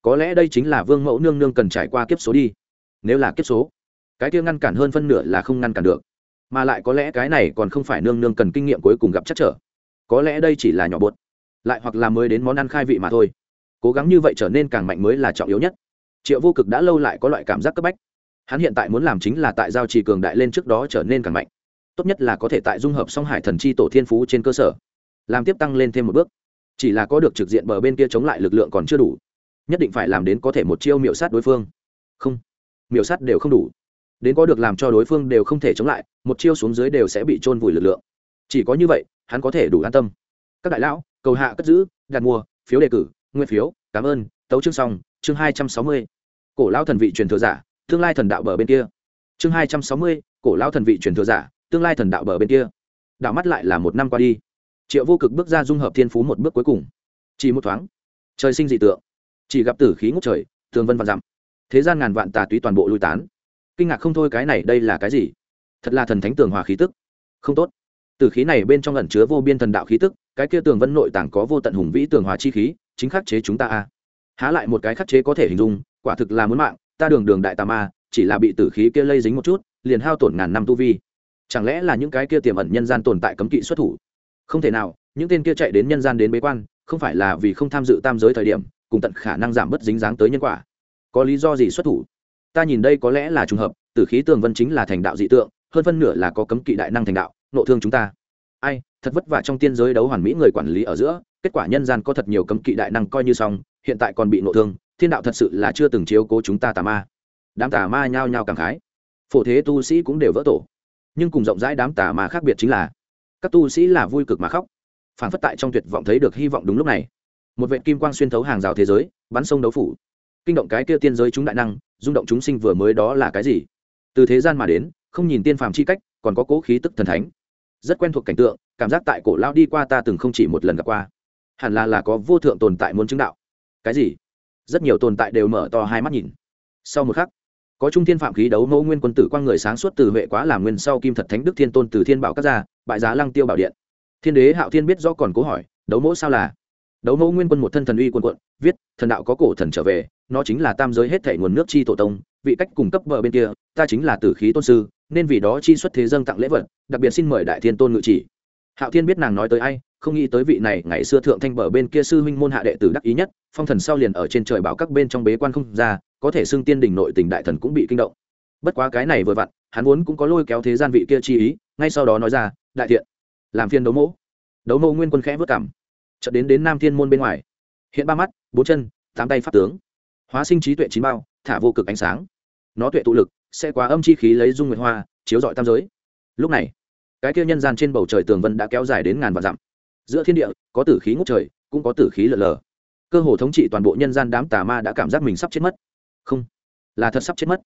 Có lẽ đây chính là vương mẫu nương nương cần trải qua kiếp số đi. Nếu là kiếp số, cái kia ngăn cản hơn phân nửa là không ngăn cản được. Mà lại có lẽ cái này còn không phải nương nương cần kinh nghiệm cuối cùng gặp chắc trở có lẽ đây chỉ là nhỏ bột, lại hoặc là mới đến món ăn khai vị mà thôi. Cố gắng như vậy trở nên càng mạnh mới là trọng yếu nhất. Triệu vô cực đã lâu lại có loại cảm giác cấp bách. Hắn hiện tại muốn làm chính là tại giao trì cường đại lên trước đó trở nên càng mạnh. Tốt nhất là có thể tại dung hợp song hải thần chi tổ thiên phú trên cơ sở, làm tiếp tăng lên thêm một bước. Chỉ là có được trực diện bờ bên kia chống lại lực lượng còn chưa đủ, nhất định phải làm đến có thể một chiêu miểu sát đối phương. Không, miểu sát đều không đủ. Đến có được làm cho đối phương đều không thể chống lại, một chiêu xuống dưới đều sẽ bị trôn vùi lực lượng chỉ có như vậy, hắn có thể đủ an tâm. Các đại lão, cầu hạ cất giữ, đặt mua, phiếu đề cử, nguyên phiếu, cảm ơn, tấu chương xong, chương hai trăm sáu mươi. Cổ lão thần vị truyền thừa giả, tương lai thần đạo bờ bên kia. Chương hai trăm sáu mươi, cổ lão thần vị truyền thừa giả, tương lai thần đạo bờ bên kia. Đạo mắt lại là một năm qua đi. Triệu vô cực bước ra dung hợp thiên phú một bước cuối cùng. Chỉ một thoáng, trời sinh dị tượng. Chỉ gặp tử khí ngốc trời, tường vân vạn dặm. Thế gian ngàn vạn tà túy toàn bộ lui tán. Kinh ngạc không thôi cái này đây là cái gì? Thật là thần thánh tường hòa khí tức. Không tốt từ khí này bên trong ẩn chứa vô biên thần đạo khí tức, cái kia tường vân nội tảng có vô tận hùng vĩ tường hòa chi khí, chính khắc chế chúng ta a. Há lại một cái khắc chế có thể hình dung, quả thực là muốn mạng, ta đường đường đại tà ma, chỉ là bị tử khí kia lây dính một chút, liền hao tổn ngàn năm tu vi. Chẳng lẽ là những cái kia tiềm ẩn nhân gian tồn tại cấm kỵ xuất thủ? Không thể nào, những tên kia chạy đến nhân gian đến bế quan, không phải là vì không tham dự tam giới thời điểm, cùng tận khả năng giảm bớt dính dáng tới nhân quả. Có lý do gì xuất thủ? Ta nhìn đây có lẽ là trùng hợp, tử khí tường vân chính là thành đạo dị tượng, hơn phân nửa là có cấm kỵ đại năng thành đạo nộ thương chúng ta. Ai, thật vất vả trong tiên giới đấu hoàn mỹ người quản lý ở giữa, kết quả nhân gian có thật nhiều cấm kỵ đại năng coi như xong, hiện tại còn bị nộ thương, thiên đạo thật sự là chưa từng chiếu cố chúng ta tà ma. Đám tà ma nhao nhao cảm khái. Phổ thế tu sĩ cũng đều vỡ tổ. Nhưng cùng rộng rãi đám tà ma khác biệt chính là, các tu sĩ là vui cực mà khóc. Phản phất tại trong tuyệt vọng thấy được hy vọng đúng lúc này. Một vệ kim quang xuyên thấu hàng rào thế giới, bắn sông đấu phủ. Kinh động cái kia tiên giới chúng đại năng, rung động chúng sinh vừa mới đó là cái gì? Từ thế gian mà đến, không nhìn tiên phàm chi cách, còn có cố khí tức thần thánh rất quen thuộc cảnh tượng, cảm giác tại cổ lao đi qua ta từng không chỉ một lần gặp qua. Hẳn là là có vô thượng tồn tại muốn chứng đạo. Cái gì? Rất nhiều tồn tại đều mở to hai mắt nhìn. Sau một khắc, có trung thiên phạm khí đấu mẫu nguyên quân tử quang người sáng suốt từ huệ quá làm nguyên sau kim thật thánh đức thiên tôn từ thiên bảo các gia, bại giá lăng tiêu bảo điện. Thiên đế hạo thiên biết do còn cố hỏi, đấu mẫu sao là? Đấu mẫu nguyên quân một thân thần uy quân quận viết, thần đạo có cổ thần trở về, nó chính là tam giới hết thể nguồn nước chi tổ tông, vị cách cung cấp vợ bên kia, ta chính là tử khí tôn sư nên vì đó chi xuất thế dâng tặng lễ vật, đặc biệt xin mời đại thiên tôn ngự chỉ. Hạo thiên biết nàng nói tới ai, không nghĩ tới vị này ngày xưa thượng thanh bờ bên kia sư huynh môn hạ đệ tử đắc ý nhất, phong thần sau liền ở trên trời bảo các bên trong bế quan không ra, có thể xưng tiên đình nội tình đại thần cũng bị kinh động. Bất quá cái này vừa vặn, hắn vốn cũng có lôi kéo thế gian vị kia chi ý, ngay sau đó nói ra, đại thiện, làm phiên đấu mẫu. Đấu mẫu nguyên quân khẽ vất cảm chợt đến đến nam thiên môn bên ngoài. Hiện ba mắt, bốn chân, tám tay pháp tướng. Hóa sinh trí tuệ chín bao, thả vô cực ánh sáng. Nó tuệ tụ lực sẽ quá âm chi khí lấy dung nguyệt hoa, chiếu dọi tam giới. Lúc này, cái kia nhân gian trên bầu trời tường vân đã kéo dài đến ngàn vạn dặm. Giữa thiên địa, có tử khí ngút trời, cũng có tử khí lờ lờ. Cơ hồ thống trị toàn bộ nhân gian đám tà ma đã cảm giác mình sắp chết mất. Không, là thật sắp chết mất.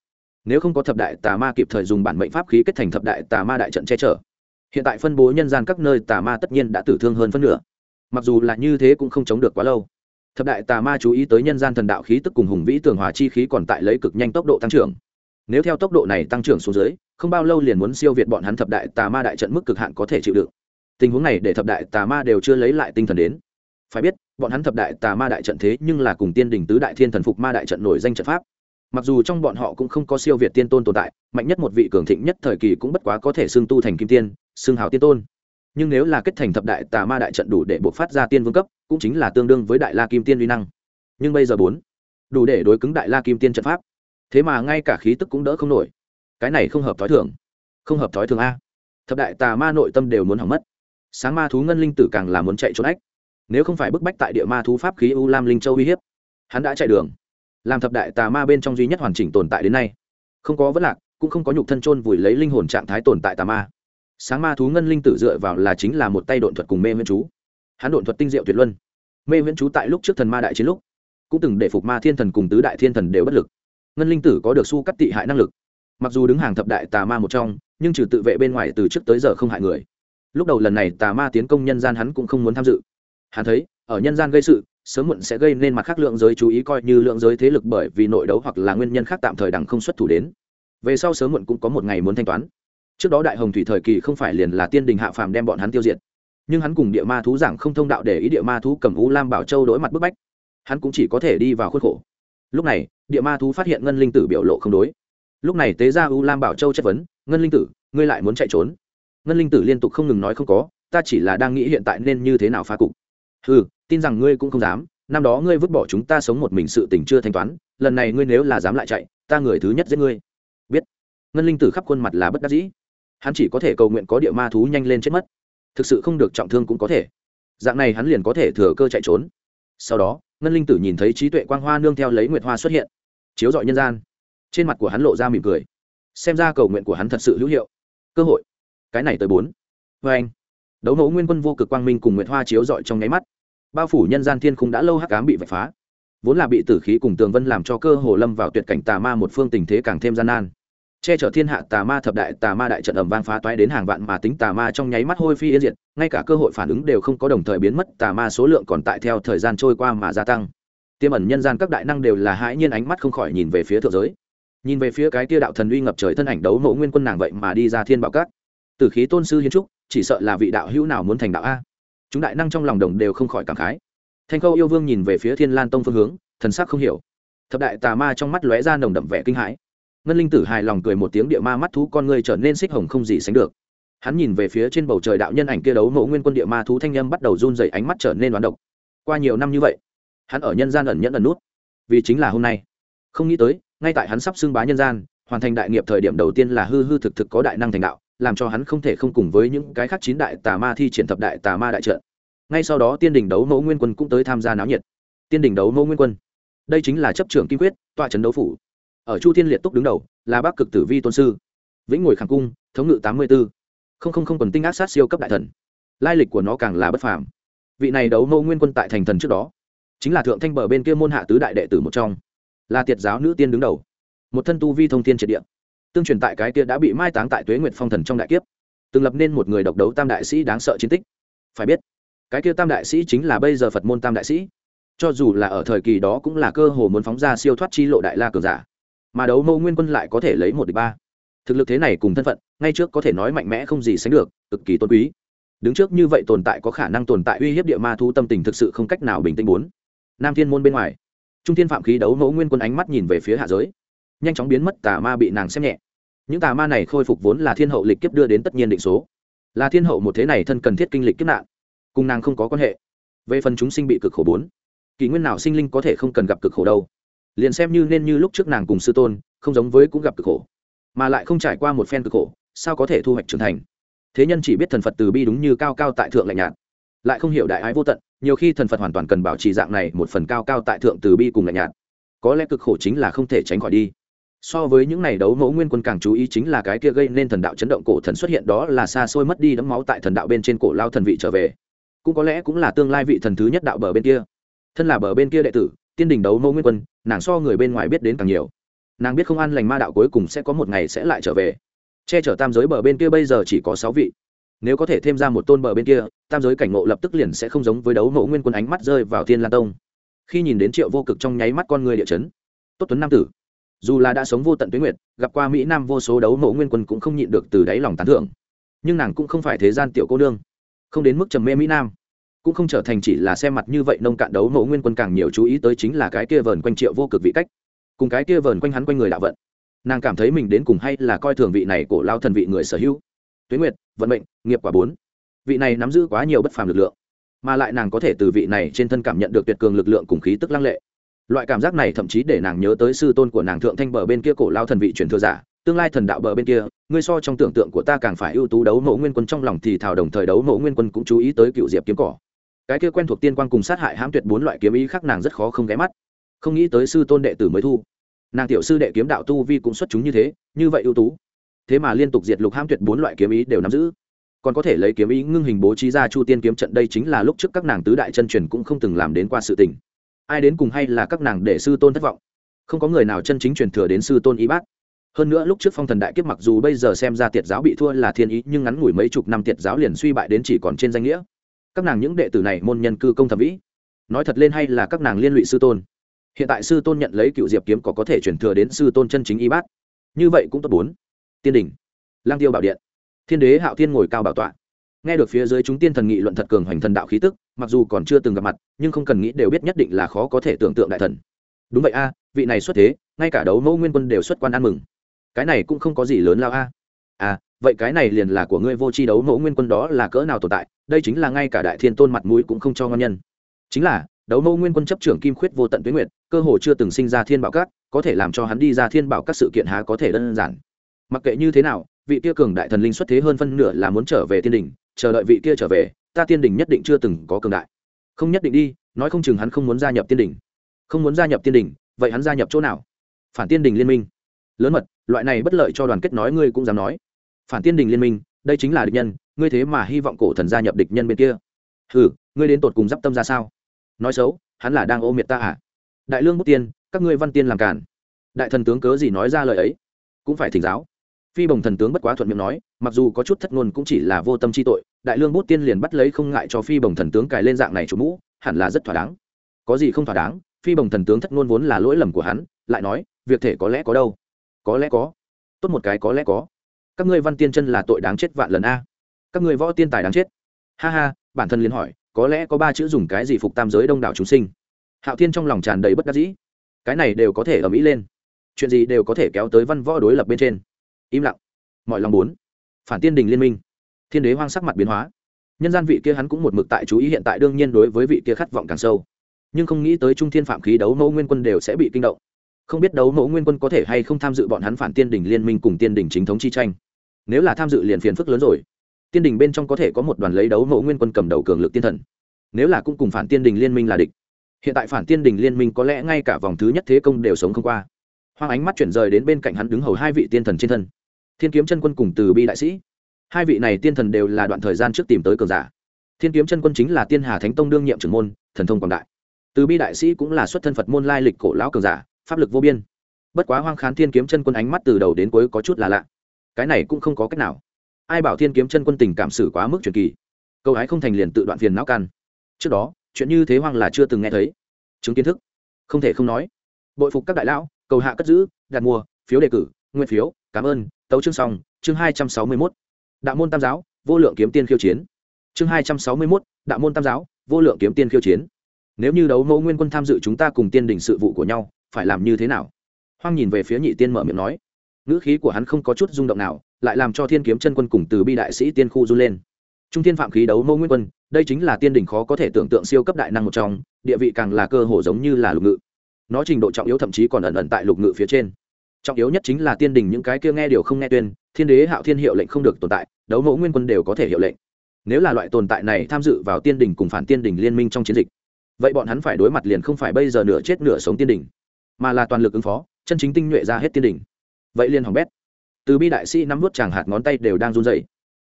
Nếu không có thập đại tà ma kịp thời dùng bản mệnh pháp khí kết thành thập đại tà ma đại trận che chở, hiện tại phân bố nhân gian các nơi tà ma tất nhiên đã tử thương hơn phân nửa. Mặc dù là như thế cũng không chống được quá lâu. Thập đại tà ma chú ý tới nhân gian thần đạo khí tức cùng hùng vĩ tường hòa chi khí còn tại lấy cực nhanh tốc độ tăng trưởng nếu theo tốc độ này tăng trưởng xuống dưới, không bao lâu liền muốn siêu việt bọn hắn thập đại tà ma đại trận mức cực hạn có thể chịu đựng. Tình huống này để thập đại tà ma đều chưa lấy lại tinh thần đến. Phải biết, bọn hắn thập đại tà ma đại trận thế nhưng là cùng tiên đình tứ đại thiên thần phục ma đại trận nổi danh trận pháp. Mặc dù trong bọn họ cũng không có siêu việt tiên tôn tồn tại, mạnh nhất một vị cường thịnh nhất thời kỳ cũng bất quá có thể xưng tu thành kim tiên, xưng hào tiên tôn. Nhưng nếu là kết thành thập đại tà ma đại trận đủ để buộc phát ra tiên vương cấp, cũng chính là tương đương với đại la kim tiên uy năng. Nhưng bây giờ bốn, đủ để đối cứng đại la kim tiên trận pháp thế mà ngay cả khí tức cũng đỡ không nổi. Cái này không hợp thói thường. Không hợp thói thường a. Thập đại tà ma nội tâm đều muốn hỏng mất. Sáng ma thú ngân linh tử càng là muốn chạy trốn ách. Nếu không phải bức bách tại địa ma thú pháp khí u lam linh châu uy hiếp, hắn đã chạy đường. Làm thập đại tà ma bên trong duy nhất hoàn chỉnh tồn tại đến nay. Không có vấn lạc, cũng không có nhục thân chôn vùi lấy linh hồn trạng thái tồn tại tà ma. Sáng ma thú ngân linh tử dựa vào là chính là một tay độn thuật cùng mê viễn chú. Hắn độn thuật tinh diệu tuyệt luân. Mê viễn chú tại lúc trước thần ma đại chiến lúc, cũng từng để phục ma thiên thần cùng tứ đại thiên thần đều bất lực ngân linh tử có được su cắt tị hại năng lực. Mặc dù đứng hàng thập đại tà ma một trong, nhưng trừ tự vệ bên ngoài từ trước tới giờ không hại người. Lúc đầu lần này tà ma tiến công nhân gian hắn cũng không muốn tham dự. Hắn thấy, ở nhân gian gây sự, sớm muộn sẽ gây nên mặt khác lượng giới chú ý coi như lượng giới thế lực bởi vì nội đấu hoặc là nguyên nhân khác tạm thời đằng không xuất thủ đến. Về sau sớm muộn cũng có một ngày muốn thanh toán. Trước đó đại hồng thủy thời kỳ không phải liền là tiên đình hạ phàm đem bọn hắn tiêu diệt. Nhưng hắn cùng địa ma thú giảng không thông đạo để ý địa ma thú cầm u lam bảo châu đối mặt bức bách. Hắn cũng chỉ có thể đi vào khuất khổ lúc này, địa ma thú phát hiện ngân linh tử biểu lộ không đối. Lúc này tế ra u lam bảo châu chất vấn, ngân linh tử, ngươi lại muốn chạy trốn? Ngân linh tử liên tục không ngừng nói không có, ta chỉ là đang nghĩ hiện tại nên như thế nào phá cục. Ừ tin rằng ngươi cũng không dám. Năm đó ngươi vứt bỏ chúng ta sống một mình sự tình chưa thanh toán, lần này ngươi nếu là dám lại chạy, ta người thứ nhất giết ngươi. Biết. Ngân linh tử khắp khuôn mặt là bất đắc dĩ. Hắn chỉ có thể cầu nguyện có địa ma thú nhanh lên chết mất. Thực sự không được trọng thương cũng có thể. Dạng này hắn liền có thể thừa cơ chạy trốn. Sau đó ngân linh tử nhìn thấy trí tuệ quang hoa nương theo lấy nguyệt hoa xuất hiện, chiếu dọi nhân gian. Trên mặt của hắn lộ ra mỉm cười. Xem ra cầu nguyện của hắn thật sự hữu hiệu. Cơ hội. Cái này tới bốn. Vê anh, đấu mẫu nguyên quân vô cực quang minh cùng nguyệt hoa chiếu dọi trong nháy mắt. Bao phủ nhân gian thiên khung đã lâu hắc cám bị vạch phá. Vốn là bị tử khí cùng tường vân làm cho cơ hồ lâm vào tuyệt cảnh tà ma một phương tình thế càng thêm gian nan che chở thiên hạ tà ma thập đại tà ma đại trận ẩm vang phá toái đến hàng vạn mà tính tà ma trong nháy mắt hôi phi yên diệt, ngay cả cơ hội phản ứng đều không có đồng thời biến mất, tà ma số lượng còn tại theo thời gian trôi qua mà gia tăng. Tiêm ẩn nhân gian các đại năng đều là hãi nhiên ánh mắt không khỏi nhìn về phía thượng giới. Nhìn về phía cái tia đạo thần uy ngập trời thân ảnh đấu mộ nguyên quân nàng vậy mà đi ra thiên bảo cát từ khí tôn sư hiến trúc, chỉ sợ là vị đạo hữu nào muốn thành đạo a? Chúng đại năng trong lòng đồng đều không khỏi cảm khái. Thanh khâu yêu vương nhìn về phía thiên lan tông phương hướng, thần sắc không hiểu. Thập đại tà ma trong mắt lóe ra nồng đậm vẻ kinh hãi ngân linh tử hài lòng cười một tiếng địa ma mắt thú con người trở nên xích hồng không gì sánh được. Hắn nhìn về phía trên bầu trời đạo nhân ảnh kia đấu mộ nguyên quân địa ma thú thanh â m bắt đầu run dày ánh mắt trở nên đoán độc. Qua nhiều năm như vậy, hắn ở nhân gian ẩn nhẫn ẩn nút. Vì chính là hôm nay, không nghĩ tới, ngay tại hắn sắp xưng bá nhân gian, hoàn thành đại nghiệp thời điểm đầu tiên là hư hư thực thực có đại năng thành đạo, làm cho hắn không thể không cùng với những cái khác chín đại tà ma thi triển thập đại tà ma đại trận. Ngay sau đó tiên đình đấu mẫu nguyên quân cũng tới tham gia náo nhiệt. Tiên đình đấu mẫu nguyên quân, đây chính là chấp trưởng kim quyết, tọa trấn đấu phủ ở chu thiên liệt túc đứng đầu, là bác cực tử vi tôn sư. Vĩnh ngồi khẳng cung, thống ngự tám mươi bốn không không không còn tinh ác sát siêu cấp đại thần. Lai lịch của nó càng là bất phàm. Vị này đấu mẫu nguyên quân tại thành thần trước đó, chính là thượng thanh bờ bên kia môn hạ tứ đại đệ tử một trong. Là tiệt giáo nữ tiên đứng đầu. Một thân tu vi thông thiên triệt địa. Tương truyền tại cái kia đã bị mai táng tại tuế nguyệt phong thần trong đại kiếp. Từng lập nên một người độc đấu tam đại sĩ đáng sợ chiến tích. Phải biết, cái kia tam đại sĩ chính là bây giờ phật môn tam đại sĩ. Cho dù là ở thời kỳ đó cũng là cơ hồ muốn phóng ra siêu thoát chi lộ đại la cường giả mà đấu mẫu nguyên quân lại có thể lấy một địch ba. Thực lực thế này cùng thân phận, ngay trước có thể nói mạnh mẽ không gì sánh được, cực kỳ tôn quý. Đứng trước như vậy tồn tại có khả năng tồn tại uy hiếp địa ma thu tâm tình thực sự không cách nào bình tĩnh bốn. Nam thiên môn bên ngoài. Trung thiên phạm khí đấu mẫu nguyên quân ánh mắt nhìn về phía hạ giới. Nhanh chóng biến mất, tà ma bị nàng xem nhẹ. Những tà ma này khôi phục vốn là thiên hậu lịch kiếp đưa đến tất nhiên định số. Là thiên hậu một thế này thân cần thiết kinh lịch kiếp nạn. Cùng nàng không có quan hệ. Về phần chúng sinh bị cực khổ bốn. Kỷ nguyên nào sinh linh có thể không cần gặp cực khổ đâu? Liền xem như nên như lúc trước nàng cùng sư tôn, không giống với cũng gặp cực khổ. Mà lại không trải qua một phen cực khổ, sao có thể thu hoạch trưởng thành? Thế nhân chỉ biết thần phật từ bi đúng như cao cao tại thượng lạnh nhạt. Lại không hiểu đại ái vô tận, nhiều khi thần phật hoàn toàn cần bảo trì dạng này một phần cao cao tại thượng từ bi cùng lạnh nhạt. Có lẽ cực khổ chính là không thể tránh khỏi đi. So với những ngày đấu mẫu nguyên quân càng chú ý chính là cái kia gây nên thần đạo chấn động cổ thần xuất hiện, đó là xa xôi mất đi đấm máu tại thần đạo bên trên cổ lao thần vị trở về. Cũng có lẽ cũng là tương lai vị thần thứ nhất đạo bờ bên kia. Thân là bờ bên kia đệ tử tiên đình đấu mẫu nguyên quân, nàng so người bên ngoài biết đến càng nhiều. Nàng biết không ăn lành ma đạo cuối cùng sẽ có một ngày sẽ lại trở về. Che chở tam giới bờ bên kia bây giờ chỉ có sáu vị. Nếu có thể thêm ra một tôn bờ bên kia, tam giới cảnh ngộ lập tức liền sẽ không giống với đấu mẫu nguyên quân ánh mắt rơi vào thiên lan tông. Khi nhìn đến triệu vô cực trong nháy mắt con người địa chấn, tốt tuấn nam tử, dù là đã sống vô tận tuyến nguyệt, gặp qua mỹ nam vô số đấu mẫu nguyên quân cũng không nhịn được từ đáy lòng tán thưởng. Nhưng nàng cũng không phải thế gian tiểu cô nương, không đến mức trầm mê mỹ nam cũng không trở thành chỉ là xem mặt như vậy nông cạn đấu mẫu nguyên quân càng nhiều chú ý tới chính là cái kia vờn quanh triệu vô cực vị cách. Cùng cái kia vờn quanh hắn quanh người đạo vận. Nàng cảm thấy mình đến cùng hay là coi thường vị này cổ lao thần vị người sở hữu. Tuyến nguyệt, vận mệnh, nghiệp quả bốn. Vị này nắm giữ quá nhiều bất phàm lực lượng, mà lại nàng có thể từ vị này trên thân cảm nhận được tuyệt cường lực lượng cùng khí tức lăng lệ. Loại cảm giác này thậm chí để nàng nhớ tới sư tôn của nàng thượng thanh bờ bên kia cổ lao thần vị truyền thừa giả, tương lai thần đạo bờ bên kia, ngươi so trong tưởng tượng của ta càng phải ưu tú đấu mẫu nguyên quân trong lòng thì thảo đồng thời đấu mẫu nguyên quân cũng chú ý tới cựu diệp kiếm cỏ cái kia quen thuộc tiên quang cùng sát hại hãm tuyệt bốn loại kiếm ý khác nàng rất khó không ghé mắt. Không nghĩ tới sư tôn đệ tử mới thu. Nàng tiểu sư đệ kiếm đạo tu vi cũng xuất chúng như thế, như vậy ưu tú. Thế mà liên tục diệt lục hãm tuyệt bốn loại kiếm ý đều nắm giữ. Còn có thể lấy kiếm ý ngưng hình bố trí ra chu tiên kiếm trận đây chính là lúc trước các nàng tứ đại chân truyền cũng không từng làm đến qua sự tình. Ai đến cùng hay là các nàng để sư tôn thất vọng? Không có người nào chân chính truyền thừa đến sư tôn y bát. Hơn nữa lúc trước phong thần đại kiếp mặc dù bây giờ xem ra tiệt giáo bị thua là thiên ý, nhưng ngắn ngủi mấy chục năm tiệt giáo liền suy bại đến chỉ còn trên danh nghĩa các nàng những đệ tử này môn nhân cư công thẩm vĩ. Nói thật lên hay là các nàng liên lụy sư tôn. Hiện tại sư tôn nhận lấy cựu diệp kiếm có có thể chuyển thừa đến sư tôn chân chính y bát. Như vậy cũng tốt bốn. Tiên đình. Lang tiêu bảo điện. Thiên đế hạo thiên ngồi cao bảo tọa. Nghe được phía dưới chúng tiên thần nghị luận thật cường hoành thần đạo khí tức, mặc dù còn chưa từng gặp mặt, nhưng không cần nghĩ đều biết nhất định là khó có thể tưởng tượng đại thần. Đúng vậy a, vị này xuất thế, ngay cả đấu mẫu nguyên quân đều xuất quan ăn mừng. Cái này cũng không có gì lớn lao a. À vậy cái này liền là của ngươi vô chi đấu mẫu nguyên quân đó là cỡ nào tồn tại đây chính là ngay cả đại thiên tôn mặt mũi cũng không cho ngon nhân. Chính là, đấu mẫu nguyên quân chấp trưởng kim khuyết vô tận tuyến nguyệt, cơ hồ chưa từng sinh ra thiên bảo các, có thể làm cho hắn đi ra thiên bảo các sự kiện há có thể đơn giản. Mặc kệ như thế nào, vị kia cường đại thần linh xuất thế hơn phân nửa là muốn trở về thiên đình, chờ đợi vị kia trở về, ta tiên đình nhất định chưa từng có cường đại. Không nhất định đi, nói không chừng hắn không muốn gia nhập tiên đình. Không muốn gia nhập tiên đình, vậy hắn gia nhập chỗ nào? Phản tiên đình liên minh. Lớn mật, loại này bất lợi cho đoàn kết nói ngươi cũng dám nói. Phản tiên đình liên minh, đây chính là địch nhân ngươi thế mà hy vọng cổ thần gia nhập địch nhân bên kia. Ừ ngươi đến tột cùng d i p tâm ra sao? Nói xấu, hắn là đang ô miệt ta à? Đại lương bút tiên, các ngươi văn tiên làm cản đại thần tướng cớ gì nói ra lời ấy? Cũng phải thỉnh giáo. Phi bồng thần tướng bất quá thuận miệng nói, mặc dù có chút thất ngôn cũng chỉ là vô tâm chi tội, đại lương bút tiên liền bắt lấy không ngại cho phi bồng thần tướng cài lên dạng này chủ mũ, hẳn là rất thỏa đáng. Có gì không thỏa đáng, phi bồng thần tướng thất ngôn vốn là lỗi lầm của hắn, lại nói, việc thể có lẽ có đâu. Có lẽ có. Tốt một cái có lẽ có. Các ngươi văn tiên chân là tội đáng chết vạn lần a các người võ tiên tài đáng chết. Ha ha, bản thân liền hỏi, có lẽ có ba chữ dùng cái gì phục tam giới đông đảo chúng sinh? Hạo thiên trong lòng tràn đầy bất đắc dĩ. Cái này đều có thể ở mỹ lên. Chuyện gì đều có thể kéo tới văn võ đối lập bên trên. Im lặng. Mọi lòng bốn phản tiên đình liên minh. Thiên đế hoang sắc mặt biến hóa. Nhân gian vị kia hắn cũng một mực tại chú ý hiện tại đương nhiên đối với vị kia khát vọng càng sâu. Nhưng không nghĩ tới trung thiên phạm khí đấu mẫu nguyên quân đều sẽ bị kinh động. Không biết đấu mẫu nguyên quân có thể hay không tham dự bọn hắn phản tiên đình liên minh cùng tiên đình chính thống chi tranh. Nếu là tham dự liền phiền phức lớn rồi tiên đình bên trong có thể có một đoàn lấy đấu mẫu nguyên quân cầm đầu cường lực tiên thần. Nếu là cũng cùng phản tiên đình liên minh là địch, hiện tại phản tiên đình liên minh có lẽ ngay cả vòng thứ nhất thế công đều sống không qua. Hoang ánh mắt chuyển rời đến bên cạnh hắn đứng hầu hai vị tiên thần trên thân. Thiên kiếm chân quân cùng từ bi đại sĩ. Hai vị này tiên thần đều là đoạn thời gian trước tìm tới cường giả. Thiên kiếm chân quân chính là tiên hà thánh tông đương nhiệm trưởng môn, thần thông quảng đại. Từ bi đại sĩ cũng là xuất thân phật môn lai lịch cổ lão cường giả, pháp lực vô biên. Bất quá hoang khán thiên kiếm chân quân ánh mắt từ đầu đến cuối có chút là lạ. Cái này cũng không có cách nào ai bảo thiên kiếm chân quân tình cảm xử quá mức truyền kỳ? Câu ái không thành liền tự đoạn phiền não căn trước đó, chuyện như thế hoang là chưa từng nghe thấy. Chứng kiến thức. Không thể không nói. Bội phục các đại lão, cầu hạ cất giữ, đặt mua phiếu đề cử nguyên phiếu, cảm ơn, tấu chương xong, chương hai trăm sáu mươi mốt. Đạo môn tam giáo, vô lượng kiếm tiên khiêu chiến. Chương hai trăm sáu mươi mốt, đạo môn tam giáo, vô lượng kiếm tiên khiêu chiến. Nếu như đấu mẫu nguyên quân tham dự chúng ta cùng tiên đình sự vụ của nhau, phải làm như thế nào? Hoang nhìn về phía nhị tiên mở miệng nói. Ngữ khí của hắn không có chút rung động nào lại làm cho thiên kiếm chân quân cùng từ bi đại sĩ tiên khu run lên. Trung thiên phạm khí đấu mẫu nguyên quân, đây chính là tiên đình khó có thể tưởng tượng siêu cấp đại năng một trong, địa vị càng là cơ hồ giống như là lục ngự. Nó trình độ trọng yếu thậm chí còn ẩn ẩn tại lục ngự phía trên. Trọng yếu nhất chính là tiên đình những cái kia nghe điều không nghe tuyên, thiên đế hạo thiên hiệu lệnh không được tồn tại, đấu mẫu nguyên quân đều có thể hiệu lệnh. Nếu là loại tồn tại này tham dự vào tiên đình cùng phản tiên đình liên minh trong chiến dịch, vậy bọn hắn phải đối mặt liền không phải bây giờ nửa chết nửa sống tiên đình mà là toàn lực ứng phó, chân chính tinh nhuệ ra hết tiên đình vậy liền hỏng bét từ bi đại sĩ nắm vút chàng hạt ngón tay đều đang run rẩy.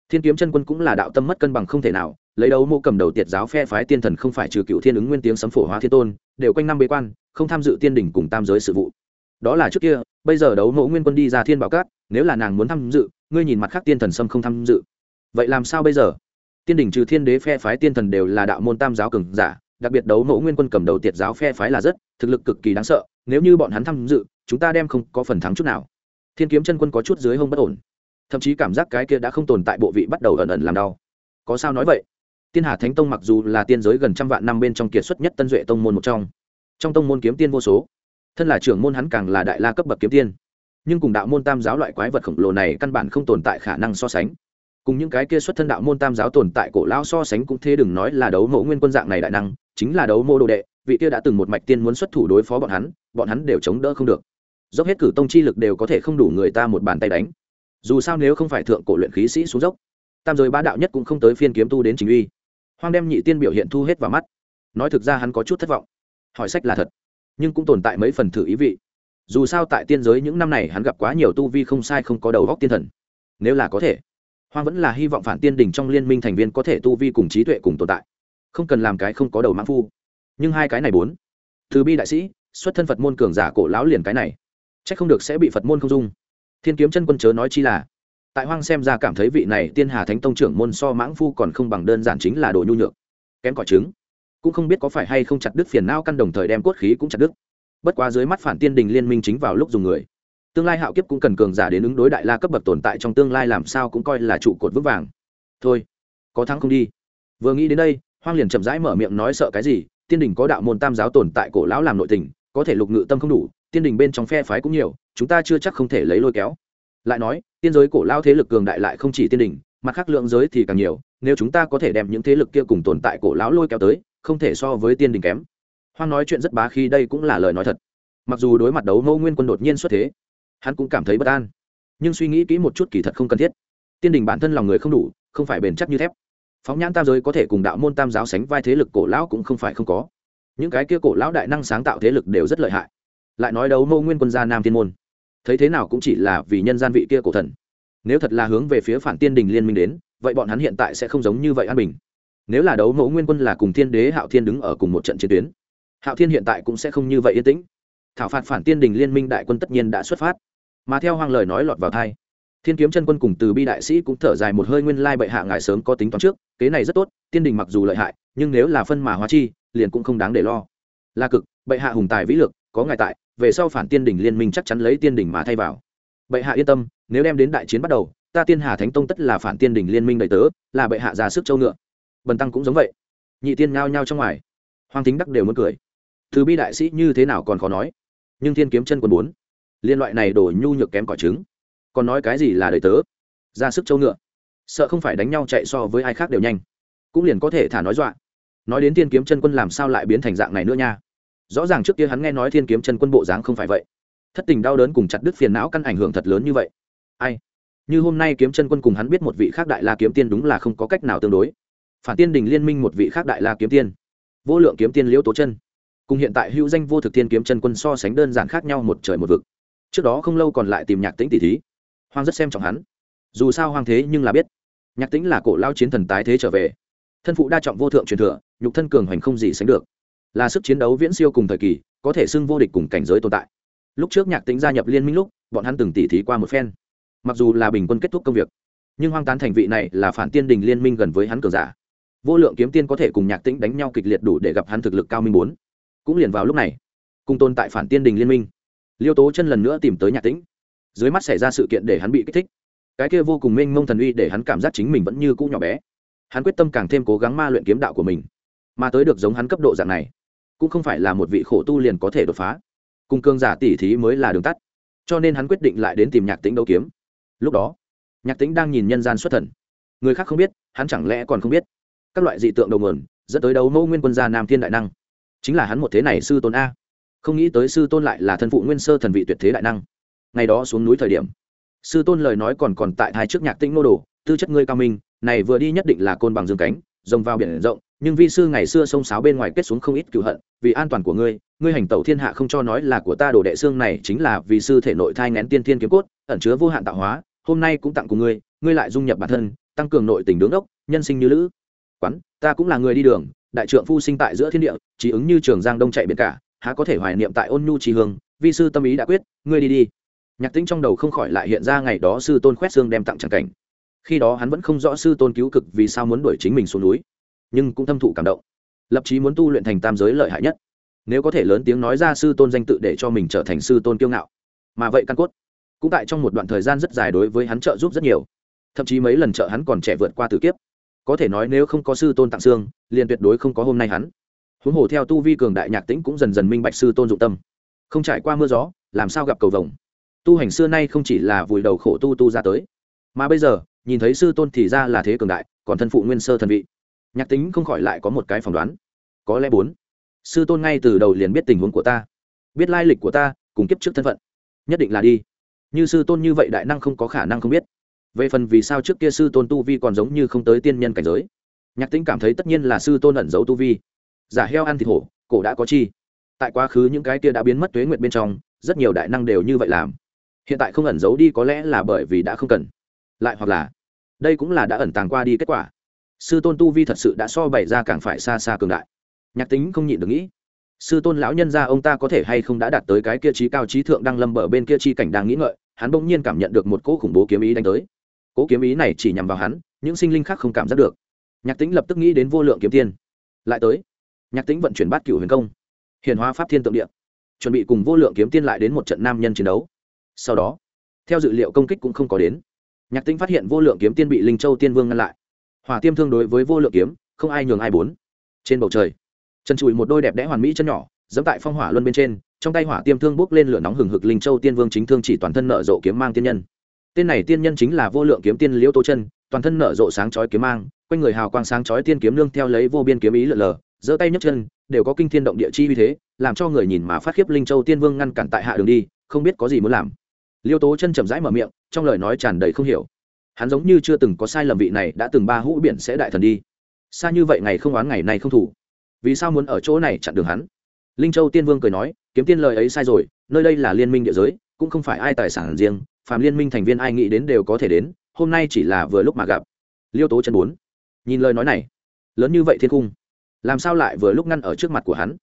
thiên kiếm chân quân cũng là đạo tâm mất cân bằng không thể nào, lấy đấu mô cầm đầu tiệt giáo phe phái tiên thần không phải trừ cựu thiên ứng nguyên tiếng sấm phổ hóa thiên tôn, đều quanh năm bế quan, không tham dự tiên đình cùng tam giới sự vụ. Đó là trước kia, bây giờ đấu mẫu nguyên quân đi ra thiên bảo cát, nếu là nàng muốn tham dự, ngươi nhìn mặt khác tiên thần sâm không tham dự. Vậy làm sao bây giờ? Tiên đình trừ thiên đế phe phái tiên thần đều là đạo môn tam giáo cường giả, đặc biệt đấu mẫu nguyên quân cầm đầu tiệt giáo phe phái là rất, thực lực cực kỳ đáng sợ, nếu như bọn hắn tham dự, chúng ta đem không có phần thắng chút nào thiên kiếm chân quân có chút dưới hông bất ổn. Thậm chí cảm giác cái kia đã không tồn tại bộ vị bắt đầu ẩn ẩn làm đau. Có sao nói vậy? Tiên hà thánh tông mặc dù là tiên giới gần trăm vạn năm bên trong kiệt xuất nhất tân duệ tông môn một trong. Trong tông môn kiếm tiên vô số. Thân là trưởng môn hắn càng là đại la cấp bậc kiếm tiên. Nhưng cùng đạo môn tam giáo loại quái vật khổng lồ này căn bản không tồn tại khả năng so sánh. Cùng những cái kia xuất thân đạo môn tam giáo tồn tại cổ lao so sánh cũng thế đừng nói là đấu mẫu nguyên quân dạng này đại năng, chính là đấu mô đồ đệ, vị kia đã từng một mạch tiên muốn xuất thủ đối phó bọn hắn bọn hắn đều chống đỡ không được dốc hết cử tông chi lực đều có thể không đủ người ta một bàn tay đánh. Dù sao nếu không phải thượng cổ luyện khí sĩ xuống dốc, tam giới ba đạo nhất cũng không tới phiên kiếm tu đến chính uy. Hoang đem nhị tiên biểu hiện thu hết vào mắt. Nói thực ra hắn có chút thất vọng. Hỏi sách là thật, nhưng cũng tồn tại mấy phần thử ý vị. Dù sao tại tiên giới những năm này hắn gặp quá nhiều tu vi không sai không có đầu góc tiên thần. Nếu là có thể, hoang vẫn là hy vọng phản tiên đình trong liên minh thành viên có thể tu vi cùng trí tuệ cùng tồn tại. Không cần làm cái không có đầu mãn phu. Nhưng hai cái này bốn, từ bi đại sĩ, xuất thân phật môn cường giả cổ lão liền cái này chắc không được sẽ bị phật môn không dung. Thiên kiếm chân quân chớ nói chi là, tại hoang xem ra cảm thấy vị này tiên hà thánh tông trưởng môn so mãng phu còn không bằng đơn giản chính là đồ nhu nhược, kém cỏi trứng. Cũng không biết có phải hay không chặt đứt phiền não căn đồng thời đem cốt khí cũng chặt đứt. Bất quá dưới mắt phản tiên đình liên minh chính vào lúc dùng người. Tương lai hạo kiếp cũng cần cường giả đến ứng đối đại la cấp bậc tồn tại trong tương lai làm sao cũng coi là trụ cột vững vàng. Thôi, có thắng không đi. Vừa nghĩ đến đây, hoang liền chậm rãi mở miệng nói sợ cái gì, tiên đình có đạo môn tam giáo tồn tại cổ lão làm nội tình, có thể lục ngự tâm không đủ tiên đình bên trong phe phái cũng nhiều, chúng ta chưa chắc không thể lấy lôi kéo. Lại nói, tiên giới cổ lao thế lực cường đại lại không chỉ tiên đình, mặt khác lượng giới thì càng nhiều, nếu chúng ta có thể đem những thế lực kia cùng tồn tại cổ lão lôi kéo tới, không thể so với tiên đình kém. Hoang nói chuyện rất bá khi đây cũng là lời nói thật. Mặc dù đối mặt đấu ngô nguyên quân đột nhiên xuất thế, hắn cũng cảm thấy bất an. Nhưng suy nghĩ kỹ một chút kỳ thật không cần thiết. Tiên đình bản thân lòng người không đủ, không phải bền chắc như thép. Phóng nhãn tam giới có thể cùng đạo môn tam giáo sánh vai thế lực cổ lão cũng không phải không có. Những cái kia cổ lão đại năng sáng tạo thế lực đều rất lợi hại lại nói đấu mâu nguyên quân gia nam thiên môn. Thấy thế nào cũng chỉ là vì nhân gian vị kia cổ thần. Nếu thật là hướng về phía phản tiên đình liên minh đến, vậy bọn hắn hiện tại sẽ không giống như vậy an bình. Nếu là đấu mẫu nguyên quân là cùng thiên đế hạo thiên đứng ở cùng một trận chiến tuyến, hạo thiên hiện tại cũng sẽ không như vậy yên tĩnh. Thảo phạt phản tiên đình liên minh đại quân tất nhiên đã xuất phát. Mà theo hoàng lời nói lọt vào thai thiên kiếm chân quân cùng từ bi đại sĩ cũng thở dài một hơi nguyên lai bệ hạ ngài sớm có tính toán trước, kế này rất tốt, tiên đình mặc dù lợi hại, nhưng nếu là phân mà hóa chi, liền cũng không đáng để lo. Là cực, bệ hạ hùng tài vĩ lực, có ngài tại về sau phản tiên đình liên minh chắc chắn lấy tiên đình mà thay vào. Bệ hạ yên tâm, nếu đem đến đại chiến bắt đầu, ta tiên hà thánh tông tất là phản tiên đình liên minh đầy tớ, là bệ hạ ra sức châu ngựa. Bần tăng cũng giống vậy. Nhị tiên ngao nhao trong ngoài. Hoàng tính đắc đều muốn cười. Từ bi đại sĩ như thế nào còn khó nói. Nhưng thiên kiếm chân quân bốn. Liên loại này đổ nhu nhược kém cỏi trứng. Còn nói cái gì là đời tớ? Ra sức châu ngựa. Sợ không phải đánh nhau chạy so với ai khác đều nhanh. Cũng liền có thể thả nói dọa. Nói đến thiên kiếm chân quân làm sao lại biến thành dạng này nữa nha? Rõ ràng trước kia hắn nghe nói thiên kiếm chân quân bộ dáng không phải vậy. Thất tình đau đớn cùng chặt đứt phiền não căn ảnh hưởng thật lớn như vậy. Ai? Như hôm nay kiếm chân quân cùng hắn biết một vị khác đại la kiếm tiên đúng là không có cách nào tương đối. Phản tiên đình liên minh một vị khác đại la kiếm tiên. Vô lượng kiếm tiên liễu tố chân. Cùng hiện tại hữu danh vô thực tiên kiếm chân quân so sánh đơn giản khác nhau một trời một vực. Trước đó không lâu còn lại tìm nhạc tĩnh tỷ thí. Hoàng rất xem trọng hắn. Dù sao hoàng thế nhưng là biết. Nhạc tĩnh là cổ lao chiến thần tái thế trở về. Thân phụ đa trọng vô thượng truyền thừa, nhục thân cường hoành không gì sánh được là sức chiến đấu viễn siêu cùng thời kỳ, có thể xưng vô địch cùng cảnh giới tồn tại. Lúc trước nhạc tĩnh gia nhập liên minh lúc, bọn hắn từng tỉ thí qua một phen. Mặc dù là bình quân kết thúc công việc, nhưng hoang tán thành vị này là phản tiên đình liên minh gần với hắn cường giả. Vô lượng kiếm tiên có thể cùng nhạc tĩnh đánh nhau kịch liệt đủ để gặp hắn thực lực cao minh bốn. Cũng liền vào lúc này, cùng tồn tại phản tiên đình liên minh, liêu tố chân lần nữa tìm tới nhạc tĩnh dưới mắt xảy ra sự kiện để hắn bị kích thích. Cái kia vô cùng mênh mông thần uy để hắn cảm giác chính mình vẫn như cũ nhỏ bé. Hắn quyết tâm càng thêm cố gắng ma luyện kiếm đạo của mình, mà tới được giống hắn cấp độ dạng này cũng không phải là một vị khổ tu liền có thể đột phá. Cùng cương giả tỉ thí mới là đường tắt. Cho nên hắn quyết định lại đến tìm nhạc tĩnh đấu kiếm. Lúc đó, nhạc tĩnh đang nhìn nhân gian xuất thần. Người khác không biết, hắn chẳng lẽ còn không biết. Các loại dị tượng đầu nguồn, dẫn tới đấu mẫu nguyên quân gia nam thiên đại năng. Chính là hắn một thế này sư tôn a. Không nghĩ tới sư tôn lại là thân phụ nguyên sơ thần vị tuyệt thế đại năng. Ngày đó xuống núi thời điểm, sư tôn lời nói còn còn tại hai trước nhạc tĩnh nô đồ, tư chất ngươi cao minh, này vừa đi nhất định là côn bằng dương cánh, rồng vào biển rộng nhưng vi sư ngày xưa sông sáo bên ngoài kết xuống không ít cựu hận, vì an toàn của ngươi ngươi hành tẩu thiên hạ không cho nói là của ta đồ đệ xương này chính là vì sư thể nội thai ngén tiên thiên kiếm cốt, ẩn chứa vô hạn tạo hóa, hôm nay cũng tặng cùng ngươi ngươi lại dung nhập bản thân, tăng cường nội tình đứng đốc, nhân sinh như lữ. Quán, ta cũng là người đi đường, đại trượng phu sinh tại giữa thiên địa, chỉ ứng như trường giang đông chạy biển cả, há có thể hoài niệm tại ôn nhu trì hương, vi sư tâm ý đã quyết, ngươi đi đi. Nhạc tính trong đầu không khỏi lại hiện ra ngày đó sư tôn khoét xương đem tặng tràng cảnh. Khi đó hắn vẫn không rõ sư tôn cứu cực vì sao muốn đuổi chính mình xuống núi nhưng cũng thâm thụ cảm động. Lập chí muốn tu luyện thành tam giới lợi hại nhất. Nếu có thể lớn tiếng nói ra sư tôn danh tự để cho mình trở thành sư tôn kiêu ngạo. Mà vậy căn cốt, cũng tại trong một đoạn thời gian rất dài đối với hắn trợ giúp rất nhiều. Thậm chí mấy lần trợ hắn còn trẻ vượt qua tử kiếp. Có thể nói nếu không có sư tôn tặng xương, liền tuyệt đối không có hôm nay hắn. Huống hồ theo tu vi cường đại nhạc tĩnh cũng dần dần minh bạch sư tôn dụng tâm. Không trải qua mưa gió, làm sao gặp cầu vồng? Tu hành xưa nay không chỉ là vùi đầu khổ tu tu ra tới. Mà bây giờ, nhìn thấy sư tôn thì ra là thế cường đại, còn thân phụ nguyên sơ thần vị nhạc tính không khỏi lại có một cái phỏng đoán. Có lẽ bốn. Sư tôn ngay từ đầu liền biết tình huống của ta. Biết lai lịch của ta, cùng kiếp trước thân phận. Nhất định là đi. Như sư tôn như vậy đại năng không có khả năng không biết. Về phần vì sao trước kia sư tôn tu vi còn giống như không tới tiên nhân cảnh giới. Nhạc tính cảm thấy tất nhiên là sư tôn ẩn giấu tu vi. Giả heo ăn thịt hổ, cổ đã có chi. Tại quá khứ những cái kia đã biến mất tuế nguyệt bên trong, rất nhiều đại năng đều như vậy làm. Hiện tại không ẩn giấu đi có lẽ là bởi vì đã không cần. Lại hoặc là, đây cũng là đã ẩn tàng qua đi kết quả sư tôn tu vi thật sự đã so bày ra càng phải xa xa cường đại. Nhạc tính không nhịn được nghĩ. Sư tôn lão nhân ra ông ta có thể hay không đã đạt tới cái kia trí cao trí thượng đang lâm bờ bên kia chi cảnh đang nghĩ ngợi, hắn bỗng nhiên cảm nhận được một cỗ khủng bố kiếm ý đánh tới. Cỗ kiếm ý này chỉ nhằm vào hắn, những sinh linh khác không cảm giác được. Nhạc tính lập tức nghĩ đến vô lượng kiếm tiên. Lại tới, nhạc tính vận chuyển bát cửu huyền công hiền hóa pháp thiên tượng địa, chuẩn bị cùng vô lượng kiếm tiên lại đến một trận nam nhân chiến đấu. Sau đó, theo dự liệu công kích cũng không có đến, nhạc tính phát hiện vô lượng kiếm tiên bị linh châu tiên vương ngăn lại hỏa tiêm thương đối với vô lượng kiếm, không ai nhường ai bốn. Trên bầu trời, trần trụi một đôi đẹp đẽ hoàn mỹ chân nhỏ dẫm tại phong hỏa luân bên trên, trong tay hỏa tiêm thương bốc lên lửa nóng hừng hực linh châu tiên vương chính thương chỉ toàn thân nợ rộ kiếm mang tiên nhân. Tên này tiên nhân chính là vô lượng kiếm tiên liễu tô chân, toàn thân nở rộ sáng chói kiếm mang, quanh người hào quang sáng chói tiên kiếm nương theo lấy vô biên kiếm ý lượn lờ, giơ tay nhấc chân, đều có kinh thiên động địa chi uy thế, làm cho người nhìn mà phát khiếp linh châu tiên vương ngăn cản tại hạ đường đi, không biết có gì muốn làm. Liêu tố chân chậm rãi mở miệng, trong lời nói tràn đầy không hiểu hắn giống như chưa từng có sai lầm vị này đã từng ba hũ biển sẽ đại thần đi. Xa như vậy ngày không oán ngày này không thủ. Vì sao muốn ở chỗ này chặn đường hắn? Linh châu tiên vương cười nói, kiếm tiên lời ấy sai rồi, nơi đây là liên minh địa giới, cũng không phải ai tài sản riêng, phàm liên minh thành viên ai nghĩ đến đều có thể đến, hôm nay chỉ là vừa lúc mà gặp. Liêu tố chân bốn, nhìn lời nói này, lớn như vậy thiên cung, làm sao lại vừa lúc ngăn ở trước mặt của hắn?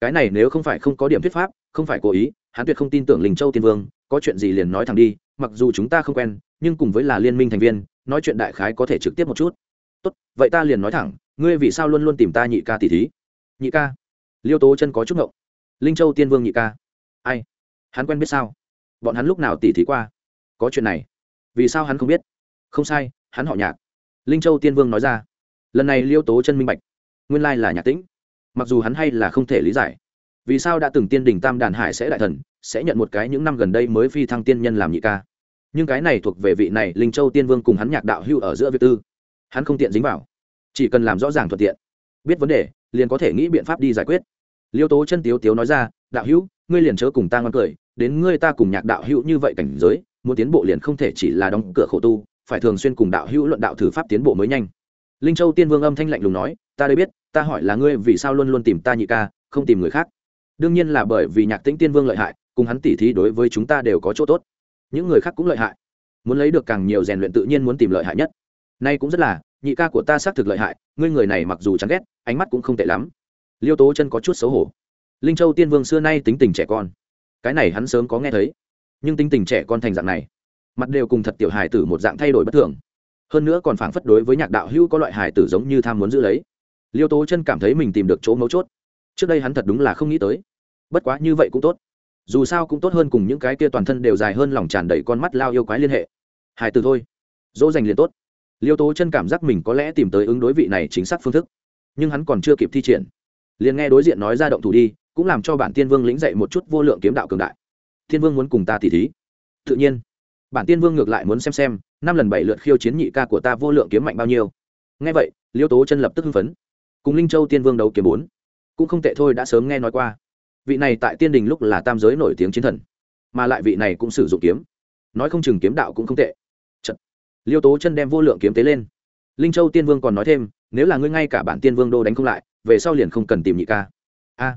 Cái này nếu không phải không có điểm thuyết pháp, không phải cố ý, hắn tuyệt không tin tưởng linh châu tiên vương, có chuyện gì liền nói thẳng đi mặc dù chúng ta không quen, nhưng cùng với là liên minh thành viên, nói chuyện đại khái có thể trực tiếp một chút. Tốt, vậy ta liền nói thẳng, ngươi vì sao luôn luôn tìm ta nhị ca tỷ thí? Nhị ca? Liêu tố chân có chút ngộng. Linh châu tiên vương nhị ca. Ai? Hắn quen biết sao? Bọn hắn lúc nào tỷ thí qua? Có chuyện này. Vì sao hắn không biết? Không sai, hắn họ nhạc. Linh châu tiên vương nói ra. Lần này liêu tố chân minh bạch. Nguyên lai là nhạc tĩnh. Mặc dù hắn hay là không thể lý giải. Vì sao đã từng tiên đình tam đàn hải sẽ đại thần, sẽ nhận một cái những năm gần đây mới phi thăng tiên nhân làm nhị ca? Nhưng cái này thuộc về vị này linh châu tiên vương cùng hắn nhạc đạo hưu ở giữa việc tư. Hắn không tiện dính vào. Chỉ cần làm rõ ràng thuận tiện. Biết vấn đề, liền có thể nghĩ biện pháp đi giải quyết. Liêu tố chân tiếu tiếu nói ra, đạo hữu, ngươi liền chớ cùng ta ngon cười. Đến ngươi ta cùng nhạc đạo hữu như vậy cảnh giới, muốn tiến bộ liền không thể chỉ là đóng cửa khổ tu, phải thường xuyên cùng đạo hữu luận đạo thử pháp tiến bộ mới nhanh. Linh châu tiên vương âm thanh lạnh lùng nói, ta đây biết, ta hỏi là ngươi vì sao luôn luôn tìm ta nhị ca, không tìm người khác? Đương nhiên là bởi vì nhạc tĩnh tiên vương lợi hại, cùng hắn tỉ thí đối với chúng ta đều có chỗ tốt những người khác cũng lợi hại. Muốn lấy được càng nhiều rèn luyện tự nhiên muốn tìm lợi hại nhất. Nay cũng rất là, nhị ca của ta xác thực lợi hại, ngươi người này mặc dù chán ghét, ánh mắt cũng không tệ lắm. Liêu tố chân có chút xấu hổ. Linh châu tiên vương xưa nay tính tình trẻ con. Cái này hắn sớm có nghe thấy. Nhưng tính tình trẻ con thành dạng này, mặt đều cùng thật tiểu hài tử một dạng thay đổi bất thường. Hơn nữa còn phảng phất đối với nhạc đạo hữu có loại hài tử giống như tham muốn giữ lấy. Liêu tố chân cảm thấy mình tìm được chỗ mấu chốt. Trước đây hắn thật đúng là không nghĩ tới. Bất quá như vậy cũng tốt dù sao cũng tốt hơn cùng những cái kia toàn thân đều dài hơn lòng tràn đầy con mắt lao yêu quái liên hệ. Hài từ thôi. Dỗ dành liền tốt. Liêu tố chân cảm giác mình có lẽ tìm tới ứng đối vị này chính xác phương thức, nhưng hắn còn chưa kịp thi triển. Liền nghe đối diện nói ra động thủ đi, cũng làm cho bản tiên vương lĩnh dậy một chút vô lượng kiếm đạo cường đại. Thiên vương muốn cùng ta tỉ thí. Tự nhiên. Bản tiên vương ngược lại muốn xem xem, năm lần bảy lượt khiêu chiến nhị ca của ta vô lượng kiếm mạnh bao nhiêu. Nghe vậy, liêu tố chân lập tức hưng phấn. Cùng linh châu tiên vương đấu kiếm bốn. Cũng không tệ thôi, đã sớm nghe nói qua vị này tại tiên đình lúc là tam giới nổi tiếng chiến thần, mà lại vị này cũng sử dụng kiếm. Nói không chừng kiếm đạo cũng không tệ. Chật. liêu tố chân đem vô lượng kiếm tế lên. Linh châu tiên vương còn nói thêm, nếu là ngươi ngay cả bản tiên vương đô đánh không lại, về sau liền không cần tìm nhị ca. A.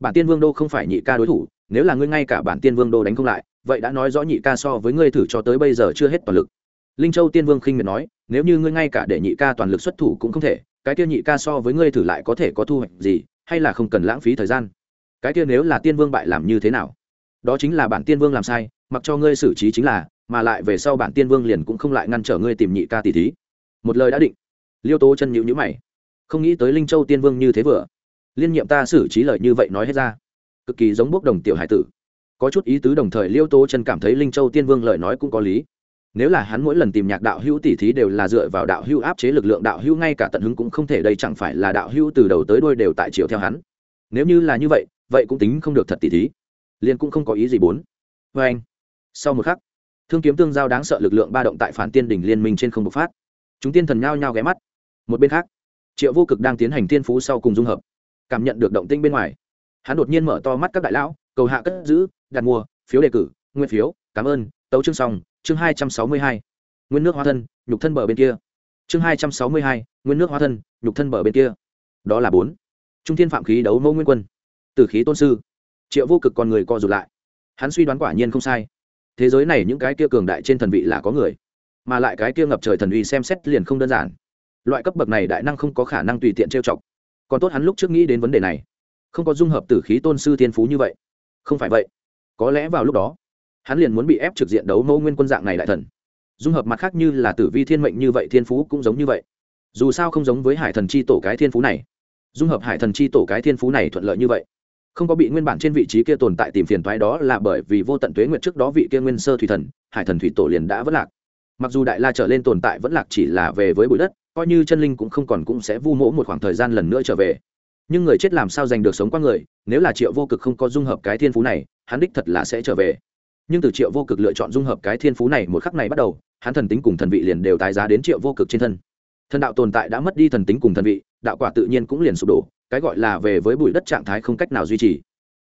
Bản tiên vương đô không phải nhị ca đối thủ, nếu là ngươi ngay cả bản tiên vương đô đánh không lại, vậy đã nói rõ nhị ca so với ngươi thử cho tới bây giờ chưa hết toàn lực. Linh châu tiên vương khinh miệt nói, nếu như ngươi ngay cả để nhị ca toàn lực xuất thủ cũng không thể, cái kia nhị ca so với ngươi thử lại có thể có thu hoạch gì, hay là không cần lãng phí thời gian? Cái kia nếu là tiên vương bại làm như thế nào? Đó chính là bản tiên vương làm sai, mặc cho ngươi xử trí chính là, mà lại về sau bản tiên vương liền cũng không lại ngăn trở ngươi tìm nhị ca tỷ thí. Một lời đã định. Liêu tố chân nhịu nhữ mày. Không nghĩ tới linh châu tiên vương như thế vừa. Liên nhiệm ta xử trí lời như vậy nói hết ra. Cực kỳ giống bốc đồng tiểu hải tử. Có chút ý tứ đồng thời liêu tố chân cảm thấy linh châu tiên vương lời nói cũng có lý. Nếu là hắn mỗi lần tìm nhạc đạo hữu tỷ thí đều là dựa vào đạo hữu áp chế lực lượng đạo hữu, ngay cả tận hứng cũng không thể, đây chẳng phải là đạo hữu từ đầu tới đuôi đều tại chiều theo hắn. Nếu như là như vậy vậy cũng tính không được thật tỷ thí. Liền cũng không có ý gì bốn. Vê anh. Sau một khắc, thương kiếm tương giao đáng sợ lực lượng ba động tại phản tiên đỉnh liên minh trên không bộc phát. Chúng tiên thần nhao nhao ghé mắt. Một bên khác, triệu vô cực đang tiến hành tiên phú sau cùng dung hợp. Cảm nhận được động tinh bên ngoài, hắn đột nhiên mở to mắt các đại lão, cầu hạ cất giữ, đặt mua phiếu đề cử, nguyên phiếu, cảm ơn, tấu chương xong, chương hai trăm sáu mươi hai. Nguyên nước hóa thân, nhục thân bờ bên kia. Chương hai trăm sáu mươi hai, nguyên nước hóa thân, nhục thân bờ bên kia. Đó là bốn. Trung thiên phạm khí đấu mẫu nguyên quân từ khí tôn sư, triệu vô cực con người co rụt lại. Hắn suy đoán quả nhiên không sai. Thế giới này những cái kia cường đại trên thần vị là có người, mà lại cái kia ngập trời thần uy xem xét liền không đơn giản. Loại cấp bậc này đại năng không có khả năng tùy tiện trêu chọc. Còn tốt hắn lúc trước nghĩ đến vấn đề này, không có dung hợp tử khí tôn sư thiên phú như vậy. Không phải vậy, có lẽ vào lúc đó, hắn liền muốn bị ép trực diện đấu mẫu nguyên quân dạng này đại thần. Dung hợp mặt khác như là tử vi thiên mệnh như vậy thiên phú cũng giống như vậy. Dù sao không giống với hải thần chi tổ cái thiên phú này. Dung hợp hải thần chi tổ cái thiên phú này thuận lợi như vậy không có bị nguyên bản trên vị trí kia tồn tại tìm phiền thoái đó là bởi vì vô tận tuế nguyệt trước đó vị kia nguyên sơ thủy thần, hải thần thủy tổ liền đã vất lạc. Mặc dù đại la trở lên tồn tại vẫn lạc chỉ là về với bụi đất, coi như chân linh cũng không còn cũng sẽ vu mỗ một khoảng thời gian lần nữa trở về. Nhưng người chết làm sao giành được sống qua người, nếu là triệu vô cực không có dung hợp cái thiên phú này, hắn đích thật là sẽ trở về. Nhưng từ triệu vô cực lựa chọn dung hợp cái thiên phú này một khắc này bắt đầu, hắn thần tính cùng thần vị liền đều tái giá đến triệu vô cực trên thân. Thần đạo tồn tại đã mất đi thần tính cùng thần vị đạo quả tự nhiên cũng liền sụp đổ, cái gọi là về với bụi đất trạng thái không cách nào duy trì.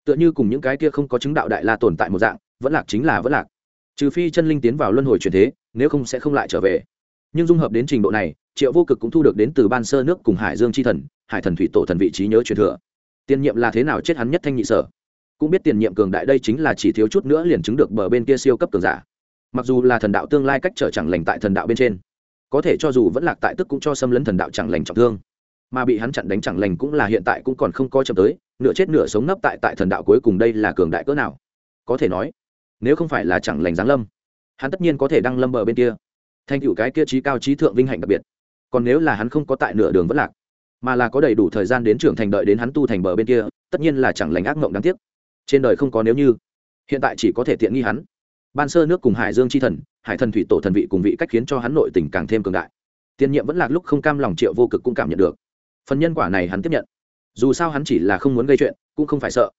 Tựa như cùng những cái kia không có chứng đạo đại la tồn tại một dạng, vẫn lạc chính là vẫn lạc. Trừ phi chân linh tiến vào luân hồi truyền thế, nếu không sẽ không lại trở về. Nhưng dung hợp đến trình độ này, triệu vô cực cũng thu được đến từ ban sơ nước cùng hải dương c h i thần, hải thần thủy tổ thần vị trí nhớ truyền thừa. Tiền nhiệm là thế nào chết hắn nhất thanh nhị sở? Cũng biết tiền nhiệm cường đại đây chính là chỉ thiếu chút nữa liền chứng được bờ bên kia siêu cấp cường giả. Mặc dù là thần đạo tương lai cách trở chẳng lành tại thần đạo bên trên, có thể cho dù vẫn lạc tại tức cũng cho xâm lấn thần đạo chẳng lành trọng thương mà bị hắn chặn đánh chẳng lành cũng là hiện tại cũng còn không có chậm tới, nửa chết nửa sống nấp tại tại thần đạo cuối cùng đây là cường đại cỡ nào? Có thể nói, nếu không phải là chẳng lành giáng lâm, hắn tất nhiên có thể đăng lâm bờ bên kia. Thành cựu cái kia trí cao trí thượng vinh hạnh đặc biệt. Còn nếu là hắn không có tại nửa đường vẫn lạc, mà là có đầy đủ thời gian đến trưởng thành đợi đến hắn tu thành bờ bên kia, tất nhiên là chẳng lành ác mộng đáng tiếc. Trên đời không có nếu như, hiện tại chỉ có thể tiện nghi hắn. Ban sơ nước cùng hải dương c h i thần, hải thần thủy tổ thần vị cùng vị cách khiến cho hắn nội tình càng thêm cường đại. Tiền nhiệm vẫn lạc lúc không cam lòng triệu vô cực cũng cảm nhận được phần nhân quả này hắn tiếp nhận. Dù sao hắn chỉ là không muốn gây chuyện, cũng không phải sợ.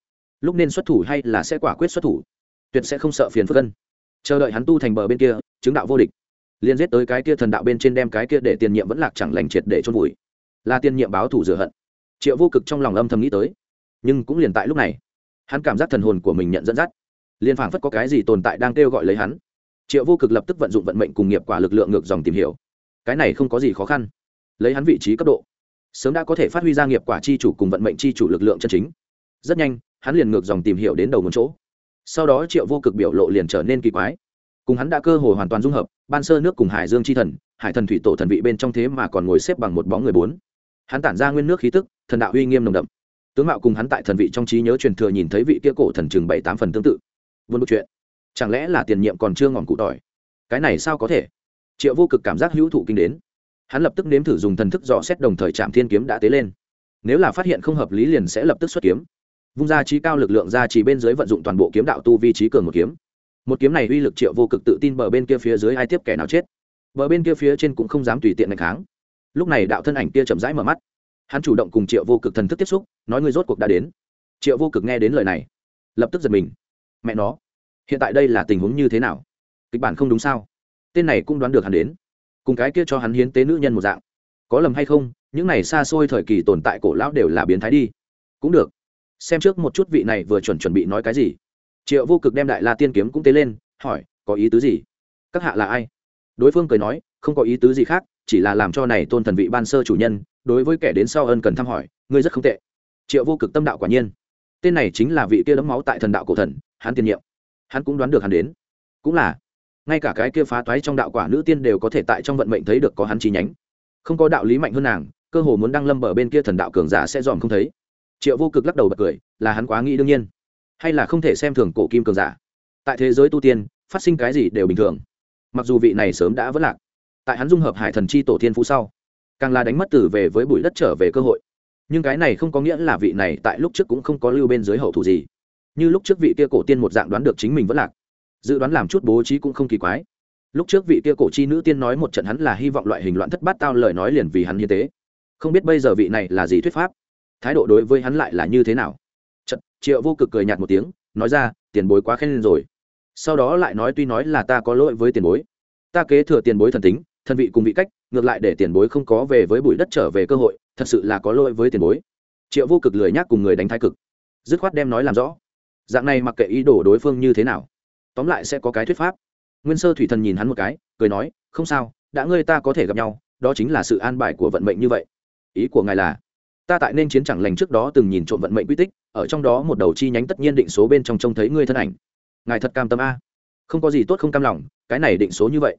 Lúc nên xuất thủ hay là sẽ quả quyết xuất thủ, tuyệt sẽ không sợ phiền phức cân chờ đợi hắn tu thành bờ bên kia, chứng đạo vô địch. Liên giết tới cái kia thần đạo bên trên đem cái kia để tiền nhiệm vẫn lạc chẳng lành triệt để chôn vùi. Là tiền nhiệm báo thủ rửa hận. Triệu vô cực trong lòng âm thầm nghĩ tới. Nhưng cũng liền tại lúc này, hắn cảm giác thần hồn của mình nhận dẫn dắt. Liền phảng phất có cái gì tồn tại đang kêu gọi lấy hắn. Triệu vô cực lập tức vận dụng vận mệnh cùng nghiệp quả lực lượng ngược dòng tìm hiểu. Cái này không có gì khó khăn. Lấy hắn vị trí cấp độ sớm đã có thể phát huy ra nghiệp quả chi chủ cùng vận mệnh chi chủ lực lượng chân chính. Rất nhanh, hắn liền ngược dòng tìm hiểu đến đầu một chỗ. Sau đó triệu vô cực biểu lộ liền trở nên kỳ quái. Cùng hắn đã cơ hồ hoàn toàn dung hợp, ban sơ nước cùng hải dương chi thần, hải thần thủy tổ thần vị bên trong thế mà còn ngồi xếp bằng một bóng người bốn. Hắn tản ra nguyên nước khí tức, thần đạo uy nghiêm nồng đậm. Tướng mạo cùng hắn tại thần vị trong trí nhớ truyền thừa nhìn thấy vị kia cổ thần chừng bảy tám phần tương tự. Vốn một chuyện. Chẳng lẽ là tiền nhiệm còn chưa ngọn cụ tỏi? Cái này sao có thể? Triệu vô cực cảm giác hữu thụ kinh đến hắn lập tức nếm thử dùng thần thức dò xét đồng thời chạm thiên kiếm đã tế lên. Nếu là phát hiện không hợp lý liền sẽ lập tức xuất kiếm. Vung ra trí cao lực lượng ra chỉ bên dưới vận dụng toàn bộ kiếm đạo tu vi trí cường một kiếm. Một kiếm này uy lực triệu vô cực tự tin bờ bên kia phía dưới ai tiếp kẻ nào chết. Bờ bên kia phía trên cũng không dám tùy tiện ngày kháng. Lúc này đạo thân ảnh kia chậm rãi mở mắt. Hắn chủ động cùng triệu vô cực thần thức tiếp xúc, nói người rốt cuộc đã đến. Triệu vô cực nghe đến lời này, lập tức giật mình. Mẹ nó, hiện tại đây là tình huống như thế nào? Kịch bản không đúng sao? Tên này cũng đoán được hắn đến cùng cái kia cho hắn hiến tế nữ nhân một dạng. Có lầm hay không, những này xa xôi thời kỳ tồn tại cổ lão đều là biến thái đi. Cũng được. Xem trước một chút vị này vừa chuẩn chuẩn bị nói cái gì. Triệu vô cực đem đại la tiên kiếm cũng tế lên, hỏi, có ý tứ gì? Các hạ là ai? Đối phương cười nói, không có ý tứ gì khác, chỉ là làm cho này tôn thần vị ban sơ chủ nhân, đối với kẻ đến sau ân cần thăm hỏi, ngươi rất không tệ. Triệu vô cực tâm đạo quả nhiên. Tên này chính là vị kia đấm máu tại thần đạo cổ thần, hắn tiên nhiệm. Hắn cũng đoán được hắn đến. Cũng là ngay cả cái kia phá toái trong đạo quả nữ tiên đều có thể tại trong vận mệnh thấy được có hắn chi nhánh. Không có đạo lý mạnh hơn nàng, cơ hồ muốn đăng lâm bờ bên kia thần đạo cường giả sẽ dòm không thấy. Triệu vô cực lắc đầu bật cười, là hắn quá nghĩ đương nhiên. Hay là không thể xem thường cổ kim cường giả. Tại thế giới tu tiên, phát sinh cái gì đều bình thường. Mặc dù vị này sớm đã vất lạc, tại hắn dung hợp hải thần chi tổ thiên phú sau, càng là đánh mất tử về với bụi đất trở về cơ hội. Nhưng cái này không có nghĩa là vị này tại lúc trước cũng không có lưu bên dưới hậu thủ gì. Như lúc trước vị kia cổ tiên một dạng đoán được chính mình vẫn lạc dự đoán làm chút bố trí cũng không kỳ quái. Lúc trước vị kia cổ chi nữ tiên nói một trận hắn là hy vọng loại hình loạn thất bát tao lời nói liền vì hắn như thế không biết bây giờ vị này là gì thuyết pháp? Thái độ đối với hắn lại là như thế nào? Trận triệu vô cực cười nhạt một tiếng, nói ra, tiền bối quá khen lên rồi. Sau đó lại nói tuy nói là ta có lỗi với tiền bối. Ta kế thừa tiền bối thần tính, thân vị cùng vị cách, ngược lại để tiền bối không có về với bụi đất trở về cơ hội, thật sự là có lỗi với tiền bối. Triệu vô cực lười nhác cùng người đánh thái cực, dứt khoát đem nói làm rõ. Dạng này mặc kệ ý đồ đối phương như thế nào tóm lại sẽ có cái thuyết pháp. Nguyên sơ thủy thần nhìn hắn một cái, cười nói, không sao, đã ngươi ta có thể gặp nhau, đó chính là sự an bài của vận mệnh như vậy. Ý của ngài là, ta tại nên chiến chẳng lành trước đó từng nhìn trộm vận mệnh quy tích, ở trong đó một đầu chi nhánh tất nhiên định số bên trong trông thấy ngươi thân ảnh. Ngài thật cam tâm a. Không có gì tốt không cam lòng, cái này định số như vậy.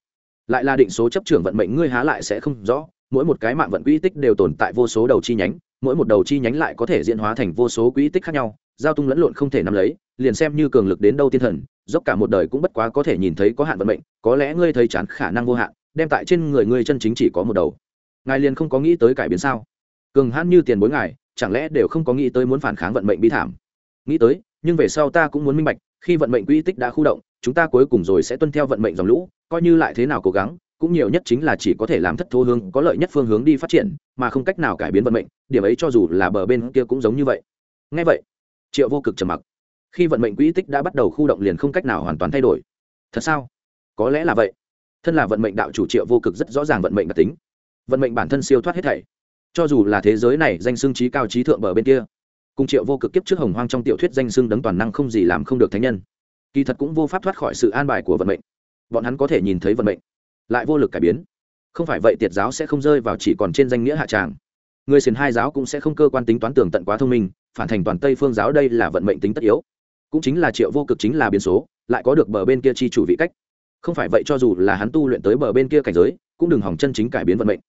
Lại là định số chấp trưởng vận mệnh ngươi há lại sẽ không rõ, mỗi một cái mạng vận quỹ tích đều tồn tại vô số đầu chi nhánh, mỗi một đầu chi nhánh lại có thể diễn hóa thành vô số quỹ tích khác nhau giao tung lẫn lộn không thể nắm lấy, liền xem như cường lực đến đâu tiên thần, dốc cả một đời cũng bất quá có thể nhìn thấy có hạn vận mệnh, có lẽ ngươi thấy chán khả năng vô hạn, đem tại trên người ngươi chân chính chỉ có một đầu. Ngài liền không có nghĩ tới cải biến sao? Cường hãn như tiền bối ngài, chẳng lẽ đều không có nghĩ tới muốn phản kháng vận mệnh bi thảm? Nghĩ tới, nhưng về sau ta cũng muốn minh bạch, khi vận mệnh quỹ tích đã khu động, chúng ta cuối cùng rồi sẽ tuân theo vận mệnh dòng lũ, coi như lại thế nào cố gắng, cũng nhiều nhất chính là chỉ có thể làm thất thố hướng, có lợi nhất phương hướng đi phát triển, mà không cách nào cải biến vận mệnh, điểm ấy cho dù là bờ bên kia cũng giống như vậy. Ngay vậy triệu vô cực trầm mặc. Khi vận mệnh quỹ tích đã bắt đầu khu động liền không cách nào hoàn toàn thay đổi. Thật sao? Có lẽ là vậy. Thân là vận mệnh đạo chủ triệu vô cực rất rõ ràng vận mệnh đặc tính. Vận mệnh bản thân siêu thoát hết thảy. Cho dù là thế giới này danh xưng trí cao trí thượng bờ bên kia, cùng triệu vô cực kiếp trước hồng hoang trong tiểu thuyết danh xưng đấng toàn năng không gì làm không được thánh nhân, kỳ thật cũng vô pháp thoát khỏi sự an bài của vận mệnh. Bọn hắn có thể nhìn thấy vận mệnh, lại vô lực cải biến. Không phải vậy tiệt giáo sẽ không rơi vào chỉ còn trên danh nghĩa hạ tràng. Người xiền hai giáo cũng sẽ không cơ quan tính toán tưởng tận quá thông minh phản thành toàn tây phương giáo đây là vận mệnh tính tất yếu. Cũng chính là triệu vô cực chính là biến số, lại có được bờ bên kia chi chủ vị cách. Không phải vậy cho dù là hắn tu luyện tới bờ bên kia cảnh giới, cũng đừng hỏng chân chính cải biến vận mệnh.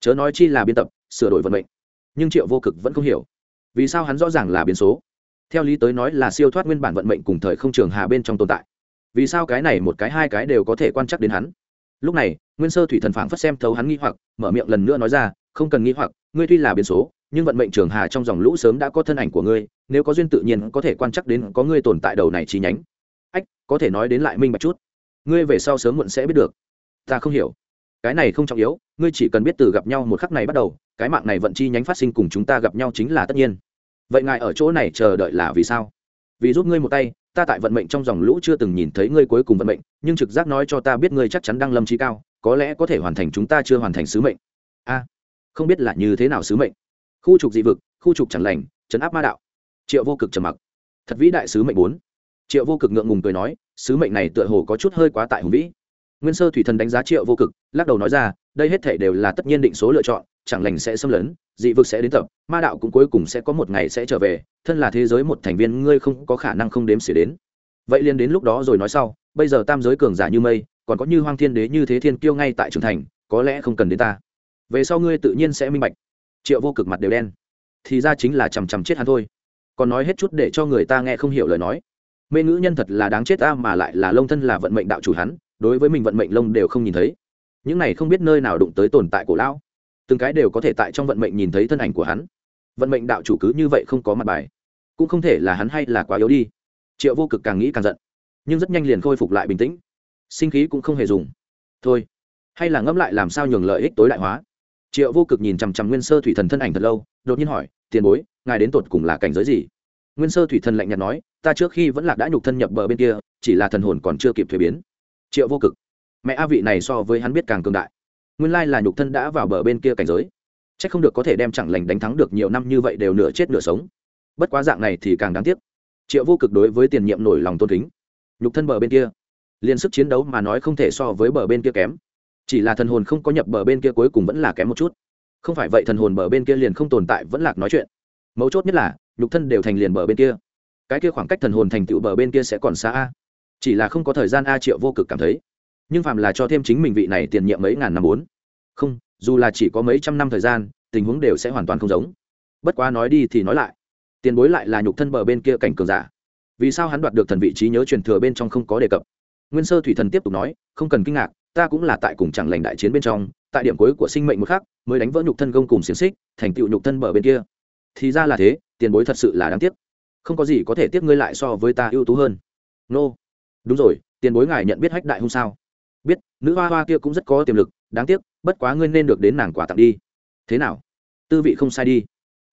Chớ nói chi là biên tập, sửa đổi vận mệnh. Nhưng triệu vô cực vẫn không hiểu, vì sao hắn rõ ràng là biến số? Theo lý tới nói là siêu thoát nguyên bản vận mệnh cùng thời không trường hà bên trong tồn tại. Vì sao cái này một cái, hai cái đều có thể quan trắc đến hắn? Lúc này, nguyên sơ thủy thần phảng phất xem thấu hắn nghi hoặc, mở miệng lần nữa nói ra, không cần nghi hoặc, ngươi tuy là biến số nhưng vận mệnh trường hà trong dòng lũ sớm đã có thân ảnh của ngươi, nếu có duyên tự nhiên có thể quan trắc đến có ngươi tồn tại đầu này chi nhánh. Ách, có thể nói đến lại minh bạch chút. Ngươi về sau sớm muộn sẽ biết được. Ta không hiểu. Cái này không trọng yếu, ngươi chỉ cần biết từ gặp nhau một khắc này bắt đầu, cái mạng này vận chi nhánh phát sinh cùng chúng ta gặp nhau chính là tất nhiên. Vậy ngài ở chỗ này chờ đợi là vì sao? Vì giúp ngươi một tay, ta tại vận mệnh trong dòng lũ chưa từng nhìn thấy ngươi cuối cùng vận mệnh, nhưng trực giác nói cho ta biết ngươi chắc chắn đang lâm trí cao, có lẽ có thể hoàn thành chúng ta chưa hoàn thành sứ mệnh. A, không biết là như thế nào sứ mệnh khu trục dị vực, khu trục chẳng lành chấn áp ma đạo. Triệu vô cực trầm mặc. Thật vĩ đại sứ mệnh bốn. Triệu vô cực ngượng ngùng cười nói, sứ mệnh này tựa hồ có chút hơi quá tại hùng vĩ. Nguyên sơ thủy thần đánh giá triệu vô cực, lắc đầu nói ra, đây hết thể đều là tất nhiên định số lựa chọn, chẳng lành sẽ xâm lấn, dị vực sẽ đến tập, ma đạo cũng cuối cùng sẽ có một ngày sẽ trở về, thân là thế giới một thành viên, ngươi không có khả năng không đếm xỉa đến. Vậy liền đến lúc đó rồi nói sau, bây giờ tam giới cường giả như mây, còn có như hoang thiên đế như thế thiên kiêu ngay tại trường thành, có lẽ không cần đến ta. Về sau ngươi tự nhiên sẽ minh bạch triệu vô cực mặt đều đen. Thì ra chính là chằm chằm chết hắn thôi. Còn nói hết chút để cho người ta nghe không hiểu lời nói. Mê ngữ nhân thật là đáng chết ta mà lại là lông thân là vận mệnh đạo chủ hắn, đối với mình vận mệnh lông đều không nhìn thấy. Những này không biết nơi nào đụng tới tồn tại của lão. Từng cái đều có thể tại trong vận mệnh nhìn thấy thân ảnh của hắn. Vận mệnh đạo chủ cứ như vậy không có mặt bài. Cũng không thể là hắn hay là quá yếu đi. Triệu vô cực càng nghĩ càng giận. Nhưng rất nhanh liền khôi phục lại bình tĩnh. Sinh khí cũng không hề dùng. Thôi. Hay là ngẫm lại làm sao nhường lợi ích tối đại hóa triệu vô cực nhìn chằm chằm nguyên sơ thủy thần thân ảnh thật lâu, đột nhiên hỏi, tiền bối, ngài đến tột cùng là cảnh giới gì? Nguyên sơ thủy thần lạnh nhạt nói, ta trước khi vẫn lạc đã nhục thân nhập bờ bên kia, chỉ là thần hồn còn chưa kịp thuế biến. Triệu vô cực, mẹ a vị này so với hắn biết càng cường đại. Nguyên lai là nhục thân đã vào bờ bên kia cảnh giới. C h ắ c không được có thể đem chẳng lành đánh thắng được nhiều năm như vậy đều nửa chết nửa sống. Bất quá dạng này thì càng đáng tiếc. Triệu vô cực đối với tiền nhiệm nổi lòng tôn kính. Nhục thân bờ bên kia liên sức chiến đấu mà nói không thể so với bờ bên kia kém chỉ là thần hồn không có nhập bờ bên kia cuối cùng vẫn là kém một chút. Không phải vậy thần hồn bờ bên kia liền không tồn tại, vẫn lạc nói chuyện. Mấu chốt nhất là, nhục thân đều thành liền bờ bên kia. Cái kia khoảng cách thần hồn thành tựu bờ bên kia sẽ còn xa a. Chỉ là không có thời gian a triệu vô cực cảm thấy. Nhưng phạm là cho thêm chính mình vị này tiền nhiệm mấy ngàn năm bốn. Không, dù là chỉ có mấy trăm năm thời gian, tình huống đều sẽ hoàn toàn không giống. Bất quá nói đi thì nói lại. Tiền bối lại là nhục thân bờ bên kia cảnh cường giả. Vì sao hắn đoạt được thần vị trí nhớ truyền thừa bên trong không có đề cập? Nguyên sơ thủy thần tiếp tục nói, không cần kinh ngạc ta cũng là tại cùng chẳng lành đại chiến bên trong, tại điểm cuối của sinh mệnh một khác mới đánh vỡ nhục thân gông cùng xiềng xích, thành tựu nhục thân bờ bên kia. Thì ra là thế, tiền bối thật sự là đáng tiếc. Không có gì có thể tiếp ngươi lại so với ta ưu tú hơn. Nô、no. đúng rồi, tiền bối ngài nhận biết hách đại hung sao? Biết, nữ hoa hoa kia cũng rất có tiềm lực, đáng tiếc, bất quá ngươi nên được đến nàng quả tặng đi. Thế nào? Tư vị không sai đi.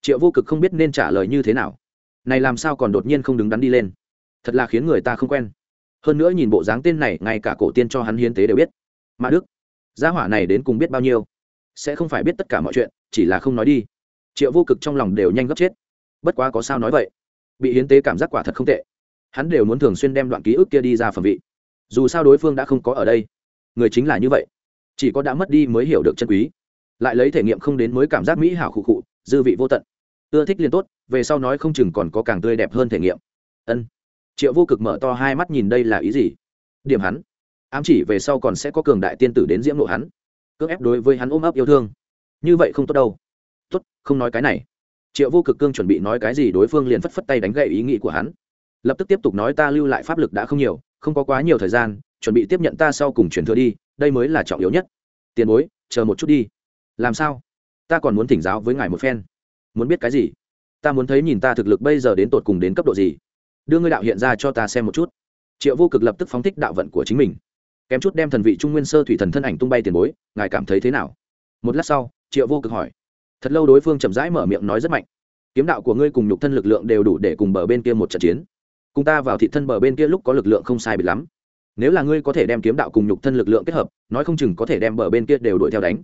Triệu vô cực không biết nên trả lời như thế nào. Này làm sao còn đột nhiên không đứng đắn đi lên? Thật là khiến người ta không quen. Hơn nữa nhìn bộ dáng tên này, ngay cả cổ tiên cho hắn hiến tế đều biết mã đức, gia hỏa này đến cùng biết bao nhiêu? Sẽ không phải biết tất cả mọi chuyện, chỉ là không nói đi. Triệu vô cực trong lòng đều nhanh gấp chết. Bất quá có sao nói vậy? Bị hiến tế cảm giác quả thật không tệ. Hắn đều muốn thường xuyên đem đoạn ký ức kia đi ra phẩm vị. Dù sao đối phương đã không có ở đây. Người chính là như vậy. Chỉ có đã mất đi mới hiểu được chân quý. Lại lấy thể nghiệm không đến mới cảm giác mỹ hảo khụ khụ, dư vị vô tận. Ưa thích liền tốt, về sau nói không chừng còn có càng tươi đẹp hơn thể nghiệm. Ân. Triệu vô cực mở to hai mắt nhìn đây là ý gì? Điểm hắn ám chỉ về sau còn sẽ có cường đại tiên tử đến diễm nộ hắn, cưỡng ép đối với hắn ôm ấp yêu thương. Như vậy không tốt đâu. Tốt, không nói cái này. Triệu vô cực cương chuẩn bị nói cái gì đối phương liền phất phất tay đánh gậy ý nghĩ của hắn. Lập tức tiếp tục nói ta lưu lại pháp lực đã không nhiều, không có quá nhiều thời gian, chuẩn bị tiếp nhận ta sau cùng chuyển thừa đi, đây mới là trọng yếu nhất. Tiền bối, chờ một chút đi. Làm sao? Ta còn muốn thỉnh giáo với ngài một phen. Muốn biết cái gì? Ta muốn thấy nhìn ta thực lực bây giờ đến tột cùng đến cấp độ gì. Đưa ngươi đạo hiện ra cho ta xem một chút. Triệu vô cực lập tức phóng thích đạo vận của chính mình kém chút đem thần vị trung nguyên sơ thủy thần thân ảnh tung bay tiền bối, ngài cảm thấy thế nào? Một lát sau, triệu vô cực hỏi. Thật lâu đối phương chậm rãi mở miệng nói rất mạnh. Kiếm đạo của ngươi cùng nhục thân lực lượng đều đủ để cùng bờ bên kia một trận chiến. Cùng ta vào thị thân bờ bên kia lúc có lực lượng không sai bị lắm. Nếu là ngươi có thể đem kiếm đạo cùng nhục thân lực lượng kết hợp, nói không chừng có thể đem bờ bên kia đều đuổi theo đánh.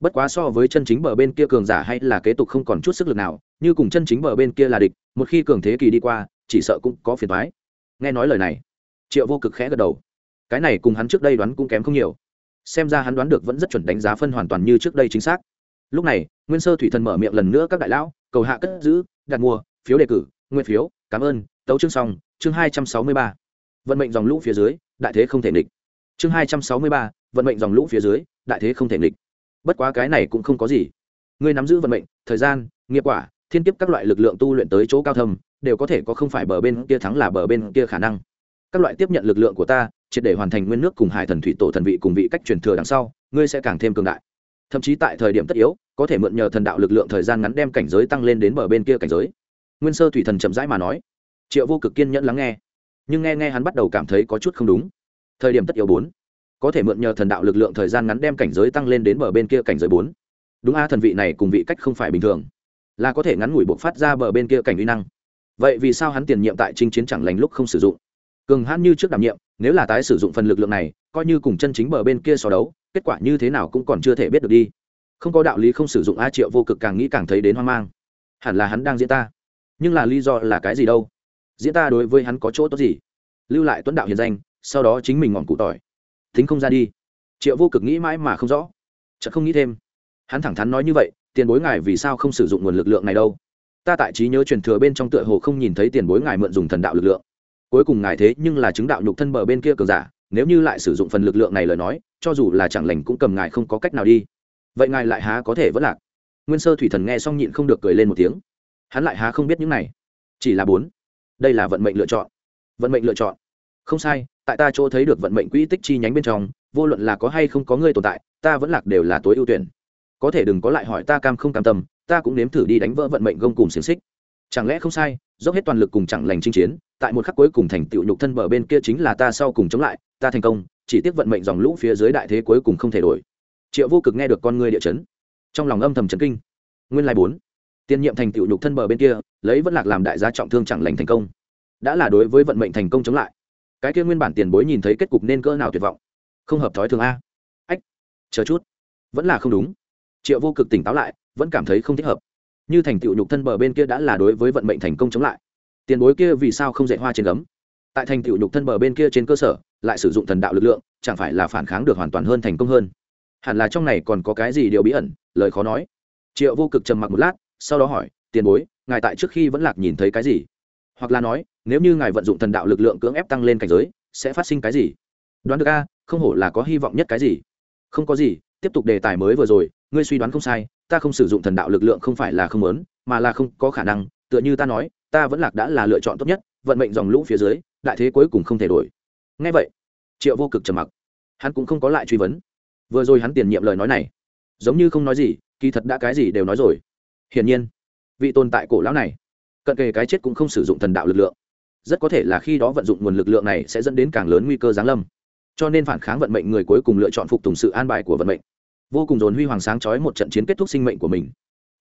Bất quá so với chân chính bờ bên kia cường giả hay là kế tục không còn chút sức lực nào, như cùng chân chính bờ bên kia là địch, một khi cường thế kỳ đi qua, chỉ sợ cũng có phiền thoái nghe nói lời này, triệu vô cực khẽ gật đầu cái này cùng hắn trước đây đoán cũng kém không nhiều. Xem ra hắn đoán được vẫn rất chuẩn đánh giá phân hoàn toàn như trước đây chính xác. Lúc này, nguyên sơ thủy thần mở miệng lần nữa các đại lão, cầu hạ cất giữ, đặt mua, phiếu đề cử, nguyên phiếu, cảm ơn, tấu chương xong, chương hai trăm sáu mươi ba. Vận mệnh dòng lũ phía dưới, đại thế không thể nghịch. Chương hai trăm sáu mươi ba, vận mệnh dòng lũ phía dưới, đại thế không thể nghịch. Bất quá cái này cũng không có gì. Ngươi nắm giữ vận mệnh, thời gian, nghiệp quả, thiên kiếp các loại lực lượng tu luyện tới chỗ cao thâm, đều có thể có không phải bờ bên kia thắng là bờ bên kia khả năng. Các loại tiếp nhận lực lượng của ta triệt để hoàn thành nguyên nước cùng hải thần thủy tổ thần vị cùng vị cách truyền thừa đằng sau, ngươi sẽ càng thêm cường đại. Thậm chí tại thời điểm tất yếu, có thể mượn nhờ thần đạo lực lượng thời gian ngắn đem cảnh giới tăng lên đến bờ bên kia cảnh giới. Nguyên sơ thủy thần chậm rãi mà nói. Triệu vô cực kiên nhẫn lắng nghe. Nhưng nghe nghe hắn bắt đầu cảm thấy có chút không đúng. Thời điểm tất yếu bốn. Có thể mượn nhờ thần đạo lực lượng thời gian ngắn đem cảnh giới tăng lên đến bờ bên kia cảnh giới bốn. Đúng a, thần vị này cùng vị cách không phải bình thường. Là có thể ngắn ngủi bộc phát ra bờ bên kia cảnh uy năng. Vậy vì sao hắn tiền nhiệm tại chinh chiến chẳng lành lúc không sử dụng? Cường hãn như trước đảm nhiệm, nếu là tái sử dụng phần lực lượng này, coi như cùng chân chính bờ bên kia so đấu, kết quả như thế nào cũng còn chưa thể biết được đi. Không có đạo lý không sử dụng a triệu vô cực càng nghĩ càng thấy đến hoang mang. Hẳn là hắn đang diễn ta. Nhưng là lý do là cái gì đâu? Diễn ta đối với hắn có chỗ tốt gì? Lưu lại tuấn đạo hiền danh, sau đó chính mình ngọn cụ tỏi. Thính không ra đi. Triệu vô cực nghĩ mãi mà không rõ. Chợt không nghĩ thêm. Hắn thẳng thắn nói như vậy, tiền bối ngài vì sao không sử dụng nguồn lực lượng này đâu? Ta tại trí nhớ truyền thừa bên trong tựa hồ không nhìn thấy tiền bối ngài mượn dùng thần đạo lực lượng cuối cùng ngài thế nhưng là chứng đạo nhục thân bờ bên kia cường giả, nếu như lại sử dụng phần lực lượng này lời nói, cho dù là chẳng lành cũng cầm ngài không có cách nào đi. Vậy ngài lại há có thể vẫn lạc? Nguyên sơ thủy thần nghe xong nhịn không được cười lên một tiếng. Hắn lại há không biết những này. Chỉ là bốn. Đây là vận mệnh lựa chọn. Vận mệnh lựa chọn. Không sai, tại ta chỗ thấy được vận mệnh quỹ tích chi nhánh bên trong, vô luận là có hay không có người tồn tại, ta vẫn lạc đều là tối ưu tuyển. Có thể đừng có lại hỏi ta cam không cam tâm, ta cũng nếm thử đi đánh vỡ vận mệnh gông cùng xiềng xích chẳng lẽ không sai, dốc hết toàn lực cùng chẳng lành chinh chiến, tại một khắc cuối cùng thành tựu nhục thân bờ bên kia chính là ta sau cùng chống lại, ta thành công, chỉ tiếc vận mệnh dòng lũ phía dưới đại thế cuối cùng không thể đổi. Triệu vô cực nghe được con người địa chấn, trong lòng âm thầm chấn kinh. Nguyên lai bốn, tiên nhiệm thành tựu nhục thân bờ bên kia, lấy vẫn lạc làm đại gia trọng thương chẳng lành thành công. Đã là đối với vận mệnh thành công chống lại. Cái kia nguyên bản tiền bối nhìn thấy kết cục nên cỡ nào tuyệt vọng. Không hợp thói thường a. Ách, chờ chút. Vẫn là không đúng. Triệu vô cực tỉnh táo lại, vẫn cảm thấy không thích hợp như thành tựu nhục thân bờ bên kia đã là đối với vận mệnh thành công chống lại. Tiền bối kia vì sao không dạy hoa trên gấm? Tại thành tựu nhục thân bờ bên kia trên cơ sở, lại sử dụng thần đạo lực lượng, chẳng phải là phản kháng được hoàn toàn hơn thành công hơn? Hẳn là trong này còn có cái gì điều bí ẩn? Lời khó nói. Triệu vô cực trầm mặc một lát, sau đó hỏi, tiền bối, ngài tại trước khi vẫn lạc nhìn thấy cái gì? Hoặc là nói, nếu như ngài vận dụng thần đạo lực lượng cưỡng ép tăng lên cảnh giới, sẽ phát sinh cái gì? Đoán được a, không hổ là có hy vọng nhất cái gì. Không có gì, tiếp tục đề tài mới vừa rồi, ngươi suy đoán không sai ta không sử dụng thần đạo lực lượng không phải là không muốn, mà là không có khả năng tựa như ta nói ta vẫn lạc đã là lựa chọn tốt nhất vận mệnh dòng lũ phía dưới đại thế cuối cùng không thể đổi. Nghe vậy triệu vô cực trầm mặc. Hắn cũng không có lại truy vấn. Vừa rồi hắn tiền nhiệm lời nói này giống như không nói gì kỳ thật đã cái gì đều nói rồi. Hiển nhiên vị tồn tại cổ lão này cận kề cái chết cũng không sử dụng thần đạo lực lượng. Rất có thể là khi đó vận dụng nguồn lực lượng này sẽ dẫn đến càng lớn nguy cơ giáng lâm. Cho nên phản kháng vận mệnh người cuối cùng lựa chọn phục tùng sự an bài của vận mệnh vô cùng dồn huy hoàng sáng chói một trận chiến kết thúc sinh mệnh của mình.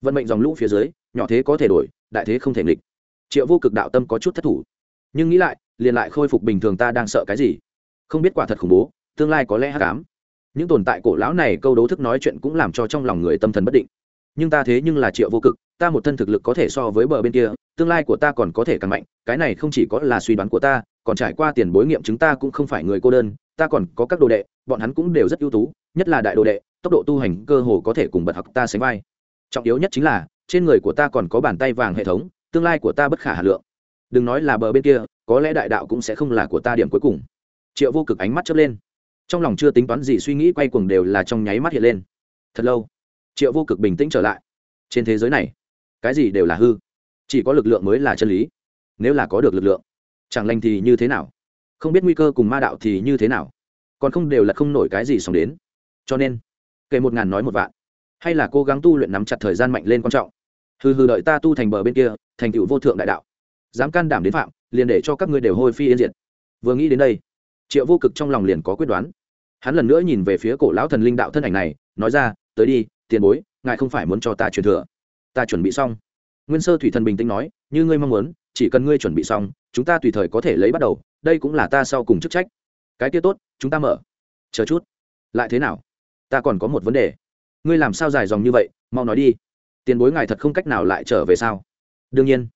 Vận mệnh dòng lũ phía dưới, nhỏ thế có thể đổi, đại thế không thể nghịch. Triệu vô cực đạo tâm có chút thất thủ. Nhưng nghĩ lại, liền lại khôi phục bình thường ta đang sợ cái gì? Không biết quả thật khủng bố, tương lai có lẽ hát cám những tồn tại cổ lão này câu đấu thức nói chuyện cũng làm cho trong lòng người tâm thần bất định. Nhưng ta thế nhưng là triệu vô cực, ta một thân thực lực có thể so với bờ bên kia, tương lai của ta còn có thể càng mạnh, cái này không chỉ có là suy đoán của ta, còn trải qua tiền bối nghiệm chúng ta cũng không phải người cô đơn, ta còn có các đồ đệ, bọn hắn cũng đều rất ưu tú, nhất là đại đồ đệ tốc độ tu hành cơ hồ có thể cùng bật học ta sánh vai. Trọng yếu nhất chính là, trên người của ta còn có bàn tay vàng hệ thống, tương lai của ta bất khả hà lượng. Đừng nói là bờ bên kia, có lẽ đại đạo cũng sẽ không là của ta điểm cuối cùng. Triệu vô cực ánh mắt chớp lên. Trong lòng chưa tính toán gì suy nghĩ quay cuồng đều là trong nháy mắt hiện lên. Thật lâu, triệu vô cực bình tĩnh trở lại. Trên thế giới này, cái gì đều là hư. Chỉ có lực lượng mới là chân lý. Nếu là có được lực lượng, chẳng lành thì như thế nào? Không biết nguy cơ cùng ma đạo thì như thế nào? Còn không đều là không nổi cái gì xong đến. Cho nên kể một ngàn nói một vạn. Hay là cố gắng tu luyện nắm chặt thời gian mạnh lên quan trọng. Hừ hừ đợi ta tu thành bờ bên kia, thành tựu vô thượng đại đạo. Dám can đảm đến phạm, liền để cho các ngươi đều hôi phi yên diệt. Vừa nghĩ đến đây, triệu vô cực trong lòng liền có quyết đoán. Hắn lần nữa nhìn về phía cổ lão thần linh đạo thân ảnh này, nói ra, tới đi, tiền bối, ngài không phải muốn cho ta truyền thừa. Ta chuẩn bị xong. Nguyên sơ thủy thần bình tĩnh nói, như ngươi mong muốn, chỉ cần ngươi chuẩn bị xong, chúng ta tùy thời có thể lấy bắt đầu, đây cũng là ta sau cùng chức trách. Cái kia tốt, chúng ta mở. Chờ chút. Lại thế nào? Ta còn có một vấn đề. Ngươi làm sao dài dòng như vậy mau nói đi. Tiền bối ngài thật không cách nào lại trở về sao? Đương nhiên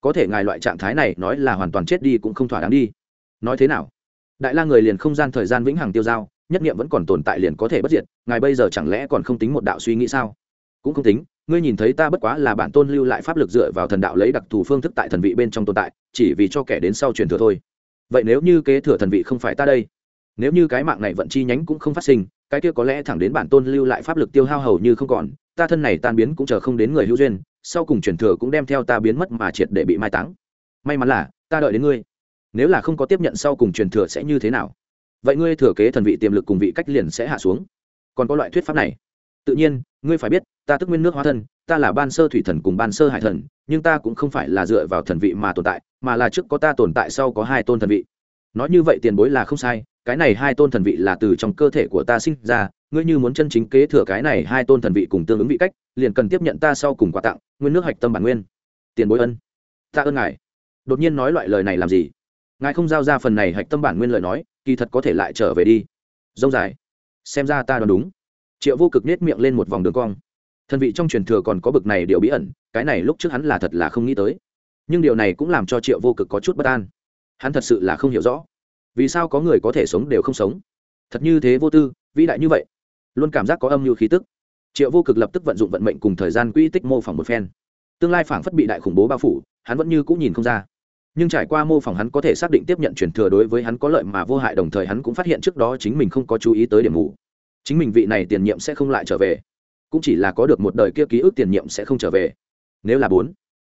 có thể ngài loại trạng thái này nói là hoàn toàn chết đi cũng không thỏa đáng đi. Nói thế nào? Đại la người liền không gian thời gian vĩnh hằng tiêu dao, nhất nghiệm vẫn còn tồn tại liền có thể bất diệt ngài bây giờ chẳng lẽ còn không tính một đạo suy nghĩ sao? Cũng không tính ngươi nhìn thấy ta bất quá là bản tôn lưu lại pháp lực dựa vào thần đạo lấy đặc thù phương thức tại thần vị bên trong tồn tại chỉ vì cho kẻ đến sau truyền thừa thôi. Vậy nếu như kế thừa thần vị không phải ta đây? Nếu như cái mạng này vận chi nhánh cũng không phát sinh cái kia có lẽ thẳng đến bản tôn lưu lại pháp lực tiêu hao hầu như không còn, ta thân này tan biến cũng chờ không đến người hữu duyên, sau cùng truyền thừa cũng đem theo ta biến mất mà triệt để bị mai táng. May mắn là, ta đợi đến ngươi. Nếu là không có tiếp nhận sau cùng truyền thừa sẽ như thế nào? Vậy ngươi thừa kế thần vị tiềm lực cùng vị cách liền sẽ hạ xuống. Còn có loại thuyết pháp này. Tự nhiên, ngươi phải biết, ta tức nguyên nước hóa thân, ta là ban sơ thủy thần cùng ban sơ hải thần, nhưng ta cũng không phải là dựa vào thần vị mà tồn tại, mà là trước có ta tồn tại, sau có hai tôn thần vị nói như vậy tiền bối là không sai, cái này hai tôn thần vị là từ trong cơ thể của ta sinh ra, ngươi như muốn chân chính kế thừa cái này hai tôn thần vị cùng tương ứng vị cách, liền cần tiếp nhận ta sau cùng quà tặng, nguyên nước hạch tâm bản nguyên. Tiền bối ân. Ta ơn ngài. Đột nhiên nói loại lời này làm gì? Ngài không giao ra phần này hạch tâm bản nguyên lời nói, kỳ thật có thể lại trở về đi. Dông dài. Xem ra ta đoán đúng. Triệu vô cực nết miệng lên một vòng đường cong. Thần vị trong truyền thừa còn có bực này điều bí ẩn, cái này lúc trước hắn là thật là không nghĩ tới. Nhưng điều này cũng làm cho triệu vô cực có chút bất an hắn thật sự là không hiểu rõ. Vì sao có người có thể sống đều không sống? Thật như thế vô tư, vĩ đại như vậy, luôn cảm giác có âm mưu khí tức. Triệu vô cực lập tức vận dụng vận mệnh cùng thời gian quỹ tích mô phỏng một phen. Tương lai phảng phất bị đại khủng bố bao phủ, hắn vẫn như cũng nhìn không ra. Nhưng trải qua mô phỏng hắn có thể xác định tiếp nhận truyền thừa đối với hắn có lợi mà vô hại, đồng thời hắn cũng phát hiện trước đó chính mình không có chú ý tới điểm mù. Chính mình vị này tiền nhiệm sẽ không lại trở về. Cũng chỉ là có được một đời kia ký ức tiền nhiệm sẽ không trở về. Nếu là bốn,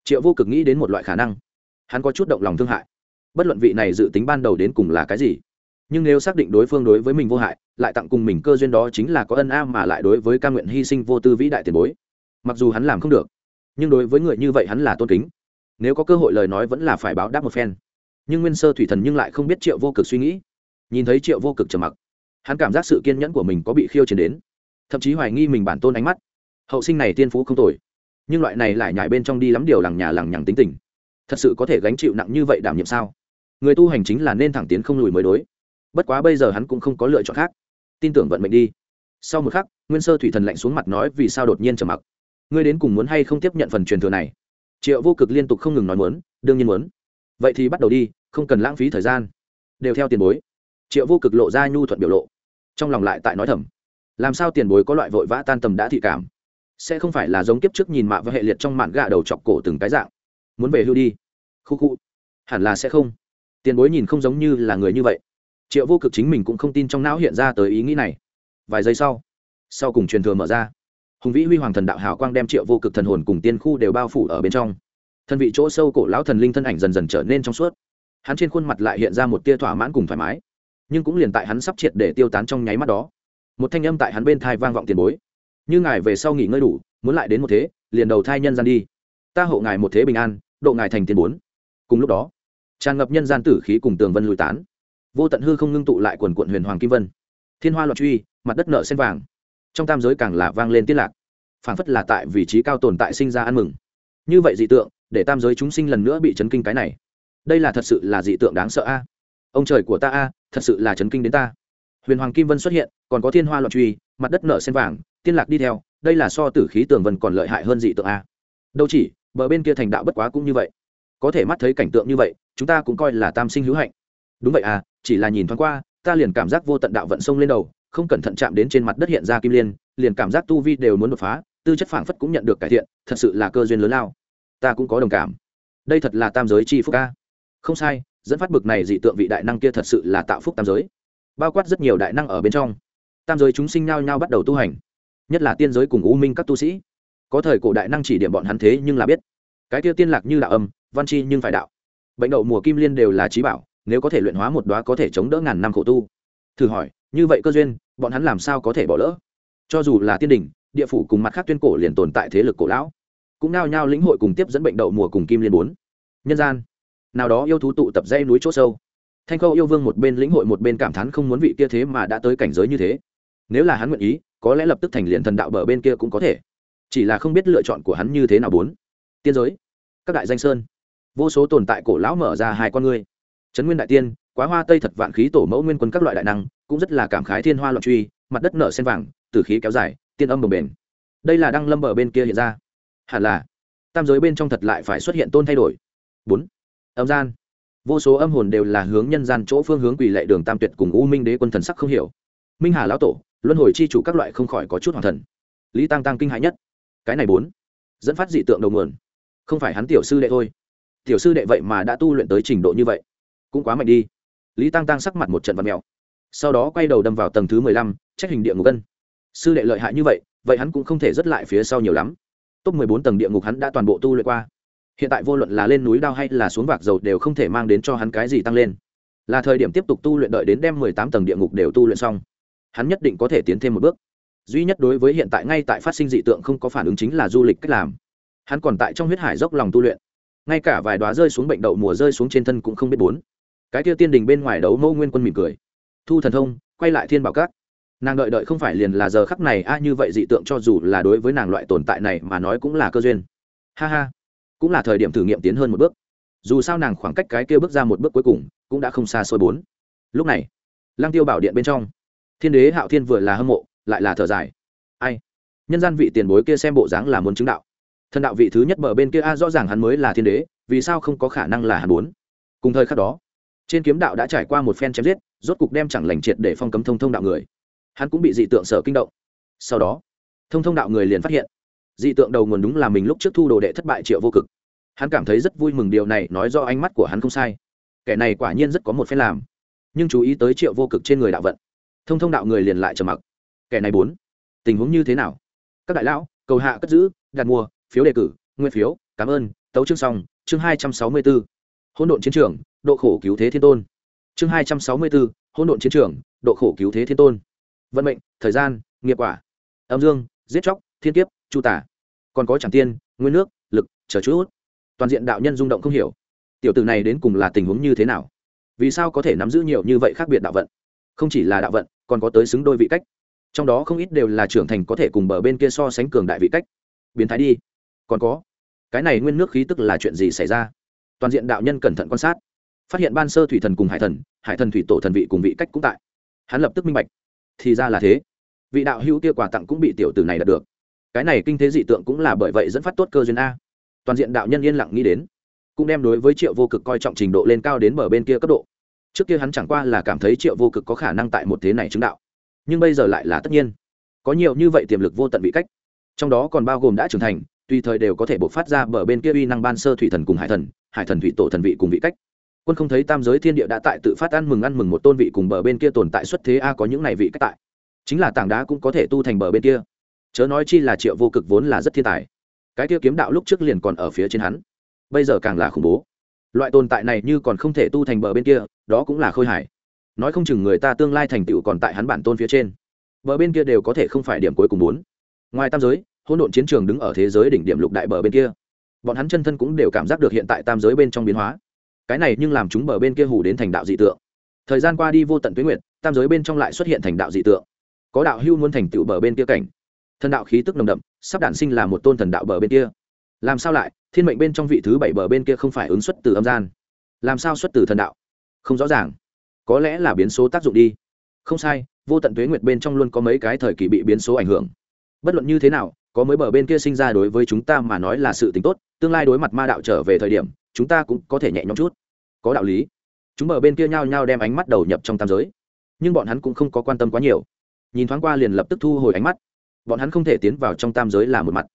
triệu vô cực nghĩ đến một loại khả năng. Hắn có chút động lòng thương hại bất luận vị này dự tính ban đầu đến cùng là cái gì, nhưng nếu xác định đối phương đối với mình vô hại, lại tặng cùng mình cơ duyên đó chính là có ân a mà lại đối với ca nguyện hy sinh vô tư vĩ đại tiền bối. Mặc dù hắn làm không được, nhưng đối với người như vậy hắn là tôn kính. Nếu có cơ hội lời nói vẫn là phải báo đáp một phen. Nhưng nguyên sơ thủy thần nhưng lại không biết triệu vô cực suy nghĩ. Nhìn thấy triệu vô cực trầm mặc, hắn cảm giác sự kiên nhẫn của mình có bị khiêu chiến đến. Thậm chí hoài nghi mình bản tôn ánh mắt. Hậu sinh này tiên phú không tồi, nhưng loại này lại nhảy bên trong đi lắm điều lằng nhà lằng nhằng tính tình. Thật sự có thể gánh chịu nặng như vậy đảm nhiệm sao? Người tu hành chính là nên thẳng tiến không lùi mới đối. Bất quá bây giờ hắn cũng không có lựa chọn khác. Tin tưởng vận mệnh đi. Sau một khắc, nguyên sơ thủy thần lạnh xuống mặt nói vì sao đột nhiên trầm mặc. Ngươi đến cùng muốn hay không tiếp nhận phần truyền thừa này? Triệu vô cực liên tục không ngừng nói muốn, đương nhiên muốn. Vậy thì bắt đầu đi, không cần lãng phí thời gian. Đều theo tiền bối. Triệu vô cực lộ ra nhu thuận biểu lộ. Trong lòng lại tại nói thầm. Làm sao tiền bối có loại vội vã tan tầm đã thị cảm? Sẽ không phải là giống kiếp trước nhìn mạ và hệ liệt trong mạn gạ đầu chọc cổ từng cái dạng. Muốn về hưu đi. Khu khu. Hẳn là sẽ không tiền bối nhìn không giống như là người như vậy. Triệu vô cực chính mình cũng không tin trong não hiện ra tới ý nghĩ này. Vài giây sau sau cùng truyền thừa mở ra, hùng vĩ huy hoàng thần đạo hào quang đem triệu vô cực thần hồn cùng tiên khu đều bao phủ ở bên trong. Thân vị chỗ sâu cổ lão thần linh thân ảnh dần dần trở nên trong suốt. Hắn trên khuôn mặt lại hiện ra một tia thỏa mãn cùng thoải mái, nhưng cũng liền tại hắn sắp triệt để tiêu tán trong nháy mắt đó, một thanh âm tại hắn bên thai vang vọng tiền bối. Như ngài về sau nghỉ ngơi đủ, muốn lại đến một thế, liền đầu thai nhân gian đi. Ta hộ ngài một thế bình an, độ ngài thành tiền bốn. Cùng lúc đó tràn ngập nhân gian tử khí cùng tường vân lùi tán. Vô tận hư không ngưng tụ lại quần quận huyền hoàng kim vân. Thiên hoa loạn truy, mặt đất nợ sen vàng. Trong tam giới càng là vang lên tiết lạc. Phảng phất là tại vị trí cao tồn tại sinh ra ăn mừng. Như vậy dị tượng, để tam giới chúng sinh lần nữa bị chấn kinh cái này. Đây là thật sự là dị tượng đáng sợ a. Ông trời của ta a, thật sự là chấn kinh đến ta. Huyền hoàng kim vân xuất hiện, còn có thiên hoa loạn truy, mặt đất nợ sen vàng tiên lạc đi theo, đây là so tử khí tường vân còn lợi hại hơn dị tượng a. Đâu chỉ, bờ bên kia thành đạo bất quá cũng như vậy. Có thể mắt thấy cảnh tượng như vậy chúng ta cũng coi là tam sinh hữu hạnh. Đúng vậy à chỉ là nhìn thoáng qua, ta liền cảm giác vô tận đạo vận sông lên đầu, không cẩn thận chạm đến trên mặt đất hiện ra kim liên, liền cảm giác tu vi đều muốn đột phá, tư chất phảng phất cũng nhận được cải thiện, thật sự là cơ duyên lớn lao. Ta cũng có đồng cảm. Đây thật là tam giới chi phúc ca không sai, dẫn phát bực này dị tượng vị đại năng kia thật sự là tạo phúc tam giới. Bao quát rất nhiều đại năng ở bên trong. Tam giới chúng sinh nhao nhao bắt đầu tu hành. Nhất là tiên giới cùng u minh các tu sĩ. Có thời cổ đại năng chỉ điểm bọn hắn thế nhưng là biết. Cái kia tiên lạc như đạo âm, văn chi nhưng phải đạo bệnh đậu mùa kim liên đều là trí bảo, nếu có thể luyện hóa một đoá có thể chống đỡ ngàn năm khổ tu. Thử hỏi, như vậy cơ duyên, bọn hắn làm sao có thể bỏ lỡ? Cho dù là tiên đình địa phủ cùng mặt khác tuyên cổ liền tồn tại thế lực cổ lão, cũng nao nhao lĩnh hội cùng tiếp dẫn bệnh đậu mùa cùng kim liên bốn. Nhân gian, nào đó yêu thú tụ tập dây núi chỗ sâu. Thanh khâu yêu vương một bên lĩnh hội một bên cảm thán không muốn vị kia thế mà đã tới cảnh giới như thế. Nếu là hắn nguyện ý, có lẽ lập tức thành liền thần đạo bờ bên kia cũng có thể. Chỉ là không biết lựa chọn của hắn như thế nào bốn. Tiên giới, các đại danh sơn vô số tồn tại cổ lão mở ra hai con ngươi. Trấn nguyên đại tiên, quá hoa tây thật vạn khí tổ mẫu nguyên quân các loại đại năng, cũng rất là cảm khái thiên hoa loạn truy, mặt đất nở sen vàng, tử khí kéo dài, tiên âm bồng bền đây là đăng lâm bờ bên kia hiện ra. Hẳn là, tam giới bên trong thật lại phải xuất hiện tôn thay đổi. Bốn, âm gian. Vô số âm hồn đều là hướng nhân gian chỗ phương hướng quỳ lệ đường tam tuyệt cùng u minh đế quân thần sắc không hiểu. Minh hà lão tổ, luân hồi chi chủ các loại không khỏi có chút hoàng thần. Lý tăng tăng kinh hãi nhất. Cái này bốn, dẫn phát dị tượng đầu nguồn. Không phải hắn tiểu sư đệ thôi tiểu sư đệ vậy mà đã tu luyện tới trình độ như vậy, cũng quá mạnh đi. Lý tăng tăng sắc mặt một trận vật mèo, sau đó quay đầu đâm vào tầng thứ mười lăm, trách hình địa ngục cân sư đệ lợi hại như vậy vậy hắn cũng không thể rất lại phía sau nhiều lắm. Top mười bốn tầng địa ngục hắn đã toàn bộ tu luyện qua. Hiện tại vô luận là lên núi đao hay là xuống vạc dầu đều không thể mang đến cho hắn cái gì tăng lên. Là thời điểm tiếp tục tu luyện đợi đến đem mười tám tầng địa ngục đều tu luyện xong, hắn nhất định có thể tiến thêm một bước. Duy nhất đối với hiện tại ngay tại phát sinh dị tượng không có phản ứng chính là du lịch cách làm. Hắn còn tại trong huyết hải dốc lòng tu luyện ngay cả vài đoá rơi xuống bệnh đậu mùa rơi xuống trên thân cũng không biết bốn. Cái kia tiên đình bên ngoài đấu mẫu nguyên quân mỉm cười. Thu thần thông, quay lại thiên bảo cát nàng đợi đợi không phải liền là giờ khắc này, a, như vậy dị tượng cho dù là đối với nàng loại tồn tại này mà nói cũng là cơ duyên. Ha ha. Cũng là thời điểm thử nghiệm tiến hơn một bước. Dù sao nàng khoảng cách cái kia bước ra một bước cuối cùng, cũng đã không xa xôi bốn. Lúc này lang tiêu bảo điện bên trong, thiên đế hạo thiên vừa là hâm mộ, lại là thở dài. Ai? Nhân gian vị tiền bối kia xem bộ dáng là muốn chứng đạo thần đạo vị thứ nhất bờ bên kia a, rõ ràng hắn mới là thiên đế, vì sao không có khả năng là hắn bốn cùng thời khắc đó, trên kiếm đạo đã trải qua một phen chém giết, rốt cục đem chẳng lành triệt để phong cấm thông thông đạo người. Hắn cũng bị dị tượng sở kinh động. Sau đó, thông thông đạo người liền phát hiện, dị tượng đầu nguồn đúng là mình lúc trước thu đồ đệ thất bại triệu vô cực. Hắn cảm thấy rất vui mừng điều này, nói do ánh mắt của hắn không sai. Kẻ này quả nhiên rất có một phen làm. Nhưng chú ý tới triệu vô cực trên người đạo vận, thông thông đạo người liền lại trầm mặc. Kẻ này bốn tình huống như thế nào? Các đại lão, cầu hạ cất giữ, đặt mua phiếu đề cử, nguyên phiếu, cảm ơn, tấu chương xong, chương hai trăm sáu mươi bốn hỗn độn chiến trường, độ khổ cứu thế thiên tôn. Chương hai trăm sáu mươi bốn hỗn độn chiến trường, độ khổ cứu thế thiên tôn. Vận mệnh, thời gian, nghiệp quả. Âm dương, giết chóc, thiên kiếp, chu tả. Còn có chẳng tiên, nguyên nước, lực, chờ chút toàn diện đạo nhân rung động không hiểu. Tiểu tử này đến cùng là tình huống như thế nào? Vì sao có thể nắm giữ nhiều như vậy khác biệt đạo vận? Không chỉ là đạo vận, còn có tới xứng đôi vị cách. Trong đó không ít đều là trưởng thành có thể cùng bờ bên kia so sánh cường đại vị cách. Biến thái đi còn có. Cái này nguyên nước khí tức là chuyện gì xảy ra? Toàn diện đạo nhân cẩn thận quan sát. Phát hiện ban sơ thủy thần cùng hải thần hải thần thủy tổ thần vị cùng vị cách cũng tại. Hắn lập tức minh bạch. Thì ra là thế. Vị đạo hữu kia quà tặng cũng bị tiểu tử này đạt được. Cái này kinh thế dị tượng cũng là bởi vậy dẫn phát tốt cơ duyên a. Toàn diện đạo nhân yên lặng nghĩ đến. Cũng đem đối với triệu vô cực coi trọng trình độ lên cao đến bờ bên kia cấp độ. Trước kia hắn chẳng qua là cảm thấy triệu vô cực có khả năng tại một thế này chứng đạo. Nhưng bây giờ lại là tất nhiên. Có nhiều như vậy tiềm lực vô tận vị cách. Trong đó còn bao gồm đã trưởng thành tùy thời đều có thể bộc phát ra bờ bên kia uy năng ban sơ thủy thần cùng hải thần hải thần thủy tổ thần vị cùng vị cách. Quân không thấy tam giới thiên địa đã tại tự phát ăn mừng ăn mừng một tôn vị cùng bờ bên kia tồn tại xuất thế a có những này vị cách tại. Chính là tảng đá cũng có thể tu thành bờ bên kia. Chớ nói chi là triệu vô cực vốn là rất thiên tài. Cái kia kiếm đạo lúc trước liền còn ở phía trên hắn. Bây giờ càng là khủng bố. Loại tồn tại này như còn không thể tu thành bờ bên kia, đó cũng là khôi hài. Nói không chừng người ta tương lai thành tựu còn tại hắn bản tôn phía trên. Bờ bên kia đều có thể không phải điểm cuối cùng muốn. Ngoài tam giới hỗn độn chiến trường đứng ở thế giới đỉnh điểm lục đại bờ bên kia. Bọn hắn chân thân cũng đều cảm giác được hiện tại tam giới bên trong biến hóa. Cái này nhưng làm chúng bờ bên kia hủ đến thành đạo dị tượng. Thời gian qua đi vô tận tuyến nguyệt, tam giới bên trong lại xuất hiện thành đạo dị tượng. Có đạo hưu muốn thành tựu bờ bên kia cảnh. Thần đạo khí tức nồng đậm, sắp đản sinh là một tôn thần đạo bờ bên kia. Làm sao lại, thiên mệnh bên trong vị thứ bảy bờ bên kia không phải ứng xuất từ âm gian? Làm sao xuất từ thần đạo? Không rõ ràng. Có lẽ là biến số tác dụng đi. Không sai, vô tận tuế nguyệt bên trong luôn có mấy cái thời kỳ bị biến số ảnh hưởng. Bất luận như thế nào có mấy bờ bên kia sinh ra đối với chúng ta mà nói là sự tính tốt, tương lai đối mặt ma đạo trở về thời điểm, chúng ta cũng có thể nhẹ nhõm chút. Có đạo lý. Chúng bờ bên kia nhao nhao đem ánh mắt đầu nhập trong tam giới. Nhưng bọn hắn cũng không có quan tâm quá nhiều. Nhìn thoáng qua liền lập tức thu hồi ánh mắt. Bọn hắn không thể tiến vào trong tam giới là một mặt.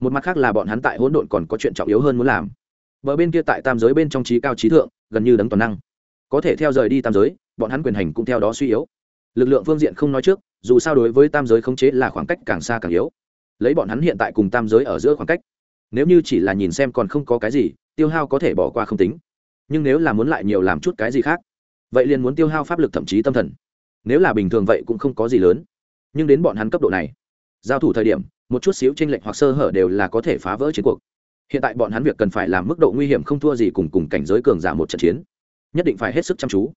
Một mặt khác là bọn hắn tại hỗn độn còn có chuyện trọng yếu hơn muốn làm. Bờ bên kia tại tam giới bên trong trí cao trí thượng, gần như đấng toàn năng. Có thể theo rời đi tam giới, bọn hắn quyền hành cũng theo đó suy yếu. Lực lượng phương diện không nói trước, dù sao đối với tam giới khống chế là khoảng cách càng xa càng yếu lấy bọn hắn hiện tại cùng tam giới ở giữa khoảng cách. Nếu như chỉ là nhìn xem còn không có cái gì, tiêu hao có thể bỏ qua không tính. Nhưng nếu là muốn lại nhiều làm chút cái gì khác, vậy liền muốn tiêu hao pháp lực thậm chí tâm thần. Nếu là bình thường vậy cũng không có gì lớn. Nhưng đến bọn hắn cấp độ này, giao thủ thời điểm, một chút xíu tranh lệch hoặc sơ hở đều là có thể phá vỡ chiến cuộc. Hiện tại bọn hắn việc cần phải làm mức độ nguy hiểm không thua gì cùng cùng cảnh giới cường giả một trận chiến. Nhất định phải hết sức chăm chú.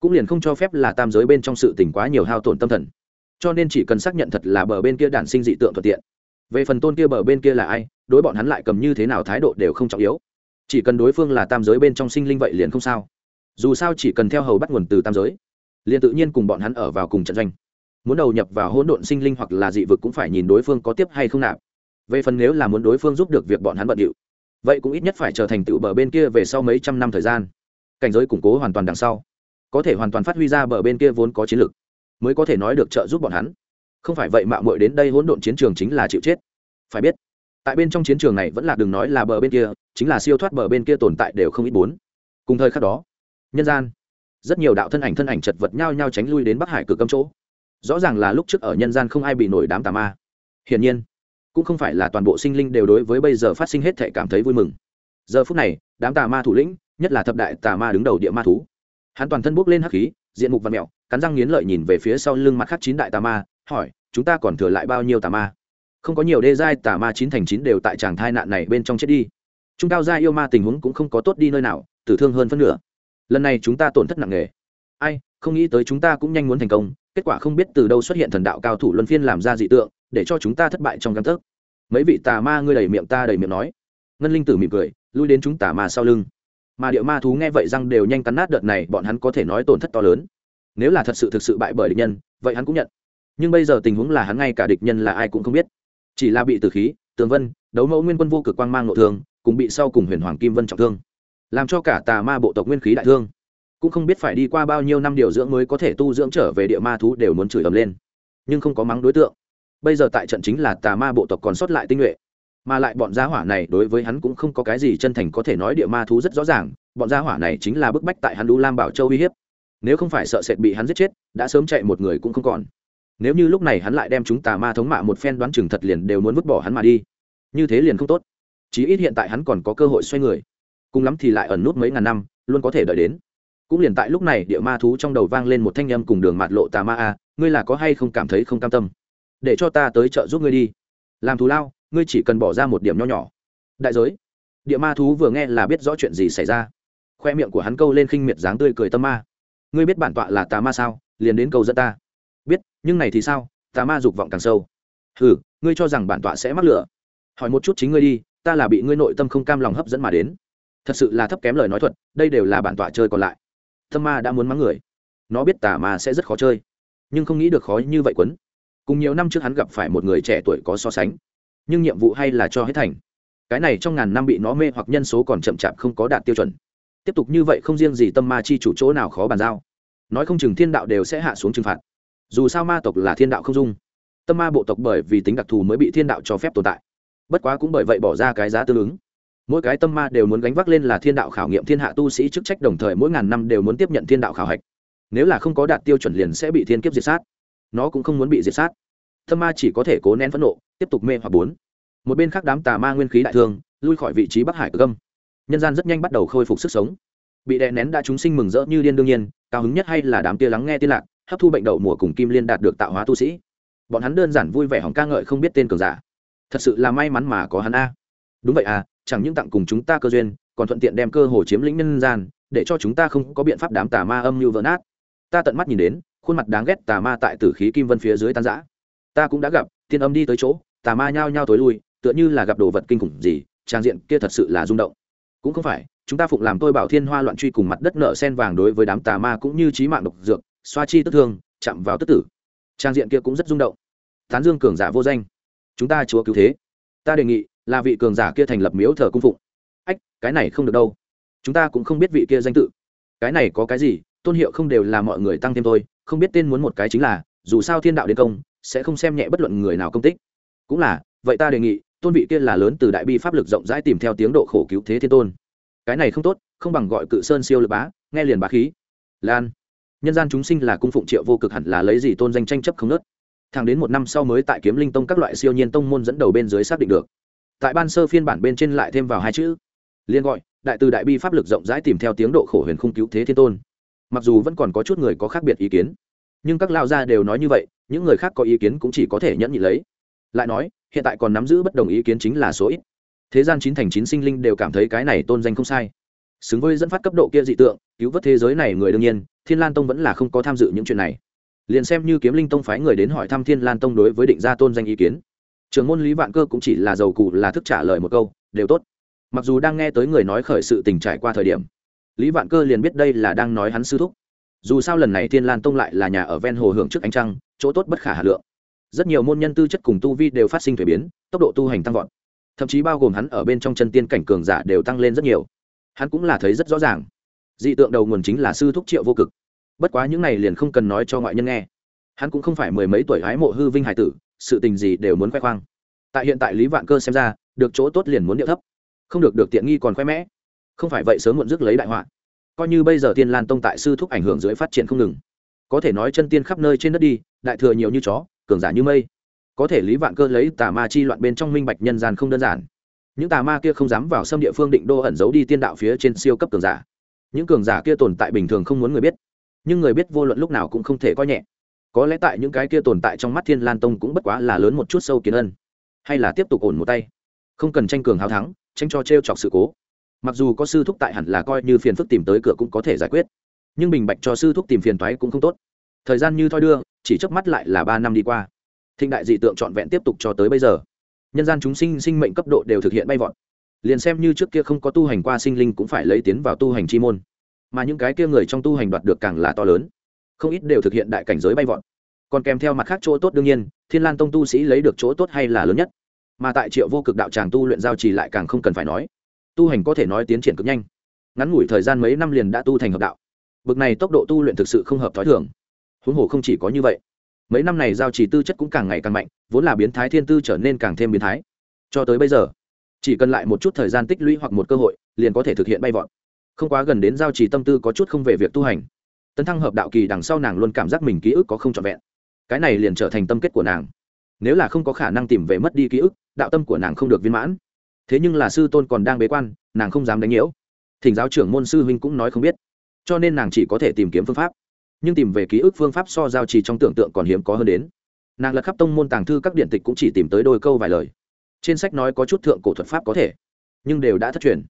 Cũng liền không cho phép là tam giới bên trong sự tình quá nhiều hao tổn tâm thần. Cho nên chỉ cần xác nhận thật là bờ bên kia đản sinh dị tượng thuận tiện về phần tôn kia bờ bên kia là ai, đối bọn hắn lại cầm như thế nào thái độ đều không trọng yếu. Chỉ cần đối phương là tam giới bên trong sinh linh vậy liền không sao. Dù sao chỉ cần theo hầu bắt nguồn từ tam giới, liền tự nhiên cùng bọn hắn ở vào cùng trận doanh. Muốn đầu nhập vào hỗn độn sinh linh hoặc là dị vực cũng phải nhìn đối phương có tiếp hay không nạp. Về phần nếu là muốn đối phương giúp được việc bọn hắn bận điệu, vậy cũng ít nhất phải trở thành tựu bờ bên kia về sau mấy trăm năm thời gian. Cảnh giới củng cố hoàn toàn đằng sau, có thể hoàn toàn phát huy ra bờ bên kia vốn có chiến lược mới có thể nói được trợ giúp bọn hắn không phải vậy mạo muội đến đây hỗn độn chiến trường chính là chịu chết. Phải biết, tại bên trong chiến trường này vẫn là đừng nói là bờ bên kia, chính là siêu thoát bờ bên kia tồn tại đều không ít bốn. Cùng thời khắc đó, nhân gian, rất nhiều đạo thân ảnh thân ảnh chật vật nhau nhau tránh lui đến bắc hải cửa cấm chỗ. Rõ ràng là lúc trước ở nhân gian không ai bị nổi đám tà ma. Hiển nhiên, cũng không phải là toàn bộ sinh linh đều đối với bây giờ phát sinh hết thể cảm thấy vui mừng. Giờ phút này, đám tà ma thủ lĩnh, nhất là thập đại tà ma đứng đầu địa ma thú. Hắn toàn thân bốc lên hắc khí, diện mục và mẹo cắn răng nghiến lợi nhìn về phía sau lưng mặt khác chín đại tà ma hỏi, chúng ta còn thừa lại bao nhiêu tà ma? Không có nhiều, đê giai tà ma chín thành chín đều tại tràng thai nạn này bên trong chết đi. Trung cao giai yêu ma tình huống cũng không có tốt đi nơi nào, tử thương hơn phân nửa. Lần này chúng ta tổn thất nặng nề. Ai, không nghĩ tới chúng ta cũng nhanh muốn thành công, kết quả không biết từ đâu xuất hiện thần đạo cao thủ luân phiên làm ra dị tượng, để cho chúng ta thất bại trong căn thức mấy vị tà ma ngươi đầy miệng ta đầy miệng nói. Ngân linh tử mỉm cười, lui đến chúng tà ma sau lưng. Mà địa ma thú nghe vậy răng đều nhanh cắn nát đợt này, bọn hắn có thể nói tổn thất to lớn. Nếu là thật sự thực sự bại bởi địch nhân, vậy hắn cũng nhận nhưng bây giờ tình huống là hắn ngay cả địch nhân là ai cũng không biết. Chỉ là bị từ khí, tường vân, đấu mẫu nguyên quân vô cực quang mang nội thương, cùng bị sau cùng huyền hoàng kim vân trọng thương. Làm cho cả tà ma bộ tộc nguyên khí đại thương. Cũng không biết phải đi qua bao nhiêu năm điều dưỡng mới có thể tu dưỡng trở về địa ma thú đều muốn chửi ầm lên. Nhưng không có mắng đối tượng. Bây giờ tại trận chính là tà ma bộ tộc còn sót lại tinh nhuệ. Mà lại bọn gia hỏa này đối với hắn cũng không có cái gì chân thành có thể nói địa ma thú rất rõ ràng, bọn gia hỏa này chính là bức bách tại hắn đu lam bảo châu uy hiếp. Nếu không phải sợ sệt bị hắn giết chết, đã sớm chạy một người cũng không còn nếu như lúc này hắn lại đem chúng tà ma thống mạ một phen đoán chừng thật liền đều muốn vứt bỏ hắn mà đi, như thế liền không tốt. Chí ít hiện tại hắn còn có cơ hội xoay người. Cùng lắm thì lại ẩn nút mấy ngàn năm, luôn có thể đợi đến. Cũng liền tại lúc này, địa ma thú trong đầu vang lên một thanh â m cùng đường mạt lộ tà ma a, ngươi là có hay không cảm thấy không cam tâm? Để cho ta tới chợ giúp ngươi đi. Làm thù lao, ngươi chỉ cần bỏ ra một điểm nho nhỏ. Đại giới. Địa ma thú vừa nghe là biết rõ chuyện gì xảy ra. Khoe miệng của hắn câu lên khinh miệt dáng tươi cười tâm ma. Ngươi biết bản tọa là tà ma sao? Liền đến câu dẫn ta biết, nhưng này thì sao? Tà ma dục vọng càng sâu. Ừ ngươi cho rằng bản tọa sẽ mắc lửa. Hỏi một chút chính ngươi đi, ta là bị ngươi nội tâm không cam lòng hấp dẫn mà đến. Thật sự là thấp kém lời nói thuật, đây đều là bản tọa chơi còn lại. Tâm ma đã muốn mắng người. Nó biết tà ma sẽ rất khó chơi. Nhưng không nghĩ được khó như vậy quấn. Cùng nhiều năm trước hắn gặp phải một người trẻ tuổi có so sánh. Nhưng nhiệm vụ hay là cho hết thành. Cái này trong ngàn năm bị nó mê hoặc nhân số còn chậm chạp không có đạt tiêu chuẩn. Tiếp tục như vậy không riêng gì tâm ma chi chủ chỗ nào khó bàn giao. Nói không chừng thiên đạo đều sẽ hạ xuống trừng phạt dù sao ma tộc là thiên đạo không dung. Tâm ma bộ tộc bởi vì tính đặc thù mới bị thiên đạo cho phép tồn tại. Bất quá cũng bởi vậy bỏ ra cái giá tương ứng. Mỗi cái tâm ma đều muốn gánh vác lên là thiên đạo khảo nghiệm thiên hạ tu sĩ chức trách đồng thời mỗi ngàn năm đều muốn tiếp nhận thiên đạo khảo hạch. Nếu là không có đạt tiêu chuẩn liền sẽ bị thiên kiếp diệt sát. Nó cũng không muốn bị diệt sát. Tâm ma chỉ có thể cố nén phẫn nộ, tiếp tục mê hoặc bốn. Một bên khác đám tà ma nguyên khí đại thương, lui khỏi vị trí bắc hải cực nhân gian rất nhanh bắt đầu khôi phục sức sống. Bị đè nén đã chúng sinh mừng rỡ như điên đương nhiên, cao hứng nhất hay là đám tia lắng nghe tiên lạc hấp thu bệnh đậu mùa cùng kim liên đạt được tạo hóa tu sĩ. Bọn hắn đơn giản vui vẻ hỏng ca ngợi không biết tên cường giả. Thật sự là may mắn mà có hắn a. Đúng vậy à chẳng những tặng cùng chúng ta cơ duyên, còn thuận tiện đem cơ hồ chiếm lĩnh nhân gian, để cho chúng ta không có biện pháp đám tà ma âm như vỡ nát. Ta tận mắt nhìn đến, khuôn mặt đáng ghét tà ma tại tử khí kim vân phía dưới tan giã ta cũng đã gặp, tiên âm đi tới chỗ, tà ma nhao nhao tối lui, tựa như là gặp đồ vật kinh khủng gì, trang diện kia thật sự là rung động. Cũng không phải, chúng ta phụng làm tôi bảo thiên hoa loạn truy cùng mặt đất nợ sen vàng đối với đám tà ma cũng như trí mạng độc dược xoa chi tức thương, chạm vào tức tử. Trang diện kia cũng rất rung động. Tán dương cường giả vô danh. Chúng ta chúa cứu thế. Ta đề nghị là vị cường giả kia thành lập miếu thờ cung phụng. Ách, cái này không được đâu. Chúng ta cũng không biết vị kia danh tự. Cái này có cái gì? Tôn hiệu không đều là mọi người tăng thêm thôi. Không biết tên muốn một cái chính là, dù sao thiên đạo đến công, sẽ không xem nhẹ bất luận người nào công tích. Cũng là, vậy ta đề nghị, tôn vị kia là lớn từ đại bi pháp lực rộng rãi tìm theo tiếng độ khổ cứu thế thiên tôn. Cái này không tốt, không bằng gọi cự sơn siêu lực bá, nghe liền bá khí. Lan nhân gian chúng sinh là cung phụng triệu vô cực hẳn là lấy gì tôn danh tranh chấp không nớt. Thẳng đến một năm sau mới tại kiếm linh tông các loại siêu nhiên tông môn dẫn đầu bên dưới xác định được. Tại ban sơ phiên bản bên trên lại thêm vào hai chữ. Liên gọi, đại từ đại bi pháp lực rộng rãi tìm theo tiếng độ khổ huyền không cứu thế thiên tôn. Mặc dù vẫn còn có chút người có khác biệt ý kiến, nhưng các lao gia đều nói như vậy, những người khác có ý kiến cũng chỉ có thể nhẫn nhị lấy. Lại nói, hiện tại còn nắm giữ bất đồng ý kiến chính là số ít. Thế gian chín thành chín sinh linh đều cảm thấy cái này tôn danh không sai xứng với dẫn phát cấp độ kia dị tượng, cứu vớt thế giới này người đương nhiên, thiên lan tông vẫn là không có tham dự những chuyện này. Liền xem như kiếm linh tông phái người đến hỏi thăm thiên lan tông đối với định gia tôn danh ý kiến. Trưởng môn lý vạn cơ cũng chỉ là giàu cụ là thức trả lời một câu, đều tốt. Mặc dù đang nghe tới người nói khởi sự tình trải qua thời điểm, lý vạn cơ liền biết đây là đang nói hắn sư thúc. Dù sao lần này thiên lan tông lại là nhà ở ven hồ hưởng trước ánh trăng, chỗ tốt bất khả hà lượng. Rất nhiều môn nhân tư chất cùng tu vi đều phát sinh thuế biến, tốc độ tu hành tăng vọt. Thậm chí bao gồm hắn ở bên trong chân tiên cảnh cường giả đều tăng lên rất nhiều hắn cũng là thấy rất rõ ràng. Dị tượng đầu nguồn chính là sư thúc triệu vô cực. Bất quá những này liền không cần nói cho ngoại nhân nghe. Hắn cũng không phải mười mấy tuổi hái mộ hư vinh hải tử, sự tình gì đều muốn khoe khoang. Tại hiện tại lý vạn cơ xem ra, được chỗ tốt liền muốn điệu thấp. Không được được tiện nghi còn khoe mẽ. Không phải vậy sớm muộn rước lấy đại họa. Coi như bây giờ tiên lan tông tại sư thúc ảnh hưởng dưới phát triển không ngừng. Có thể nói chân tiên khắp nơi trên đất đi, đại thừa nhiều như chó, cường giả như mây. Có thể lý vạn cơ lấy tà ma chi loạn bên trong minh bạch nhân gian không đơn giản những tà ma kia không dám vào xâm địa phương định đô ẩn giấu đi tiên đạo phía trên siêu cấp cường giả. Những cường giả kia tồn tại bình thường không muốn người biết, nhưng người biết vô luận lúc nào cũng không thể coi nhẹ. Có lẽ tại những cái kia tồn tại trong mắt thiên lan tông cũng bất quá là lớn một chút sâu kiến ân, hay là tiếp tục ổn một tay. Không cần tranh cường hào thắng, tranh cho t r e o chọc sự cố. Mặc dù có sư thúc tại hẳn là coi như phiền phức tìm tới cửa cũng có thể giải quyết, nhưng bình bạch cho sư thúc tìm phiền toái cũng không tốt. Thời gian như thoi đưa, chỉ chớp mắt lại là ba năm đi qua. Thịnh đại dị tượng trọn vẹn tiếp tục cho tới bây giờ nhân gian chúng sinh sinh mệnh cấp độ đều thực hiện bay vọt. Liền xem như trước kia không có tu hành qua sinh linh cũng phải lấy tiến vào tu hành chi môn. Mà những cái kia người trong tu hành đoạt được càng là to lớn. Không ít đều thực hiện đại cảnh giới bay vọt. Còn kèm theo mặt khác chỗ tốt đương nhiên, thiên lan tông tu sĩ lấy được chỗ tốt hay là lớn nhất. Mà tại triệu vô cực đạo tràng tu luyện giao trì lại càng không cần phải nói. Tu hành có thể nói tiến triển cực nhanh. Ngắn ngủi thời gian mấy năm liền đã tu thành hợp đạo. Bực này tốc độ tu luyện thực sự không hợp t h ó i thường. Huống hồ không chỉ có như vậy mấy năm này giao trì tư chất cũng càng ngày càng mạnh, vốn là biến thái thiên tư trở nên càng thêm biến thái. Cho tới bây giờ, chỉ cần lại một chút thời gian tích lũy hoặc một cơ hội, liền có thể thực hiện bay vọt. Không quá gần đến giao trì tâm tư có chút không về việc tu hành. Tấn thăng hợp đạo kỳ đằng sau nàng luôn cảm giác mình ký ức có không trọn vẹn. Cái này liền trở thành tâm kết của nàng. Nếu là không có khả năng tìm về mất đi ký ức, đạo tâm của nàng không được viên mãn. Thế nhưng là sư tôn còn đang bế quan, nàng không dám đánh nhiễu. Thỉnh giáo trưởng môn sư huynh cũng nói không biết. Cho nên nàng chỉ có thể tìm kiếm phương pháp nhưng tìm về ký ức phương pháp so giao trì trong tưởng tượng còn hiếm có hơn đến. Nàng lật khắp tông môn tàng thư các điện tịch cũng chỉ tìm tới đôi câu vài lời. Trên sách nói có chút thượng cổ thuật pháp có thể, nhưng đều đã thất truyền.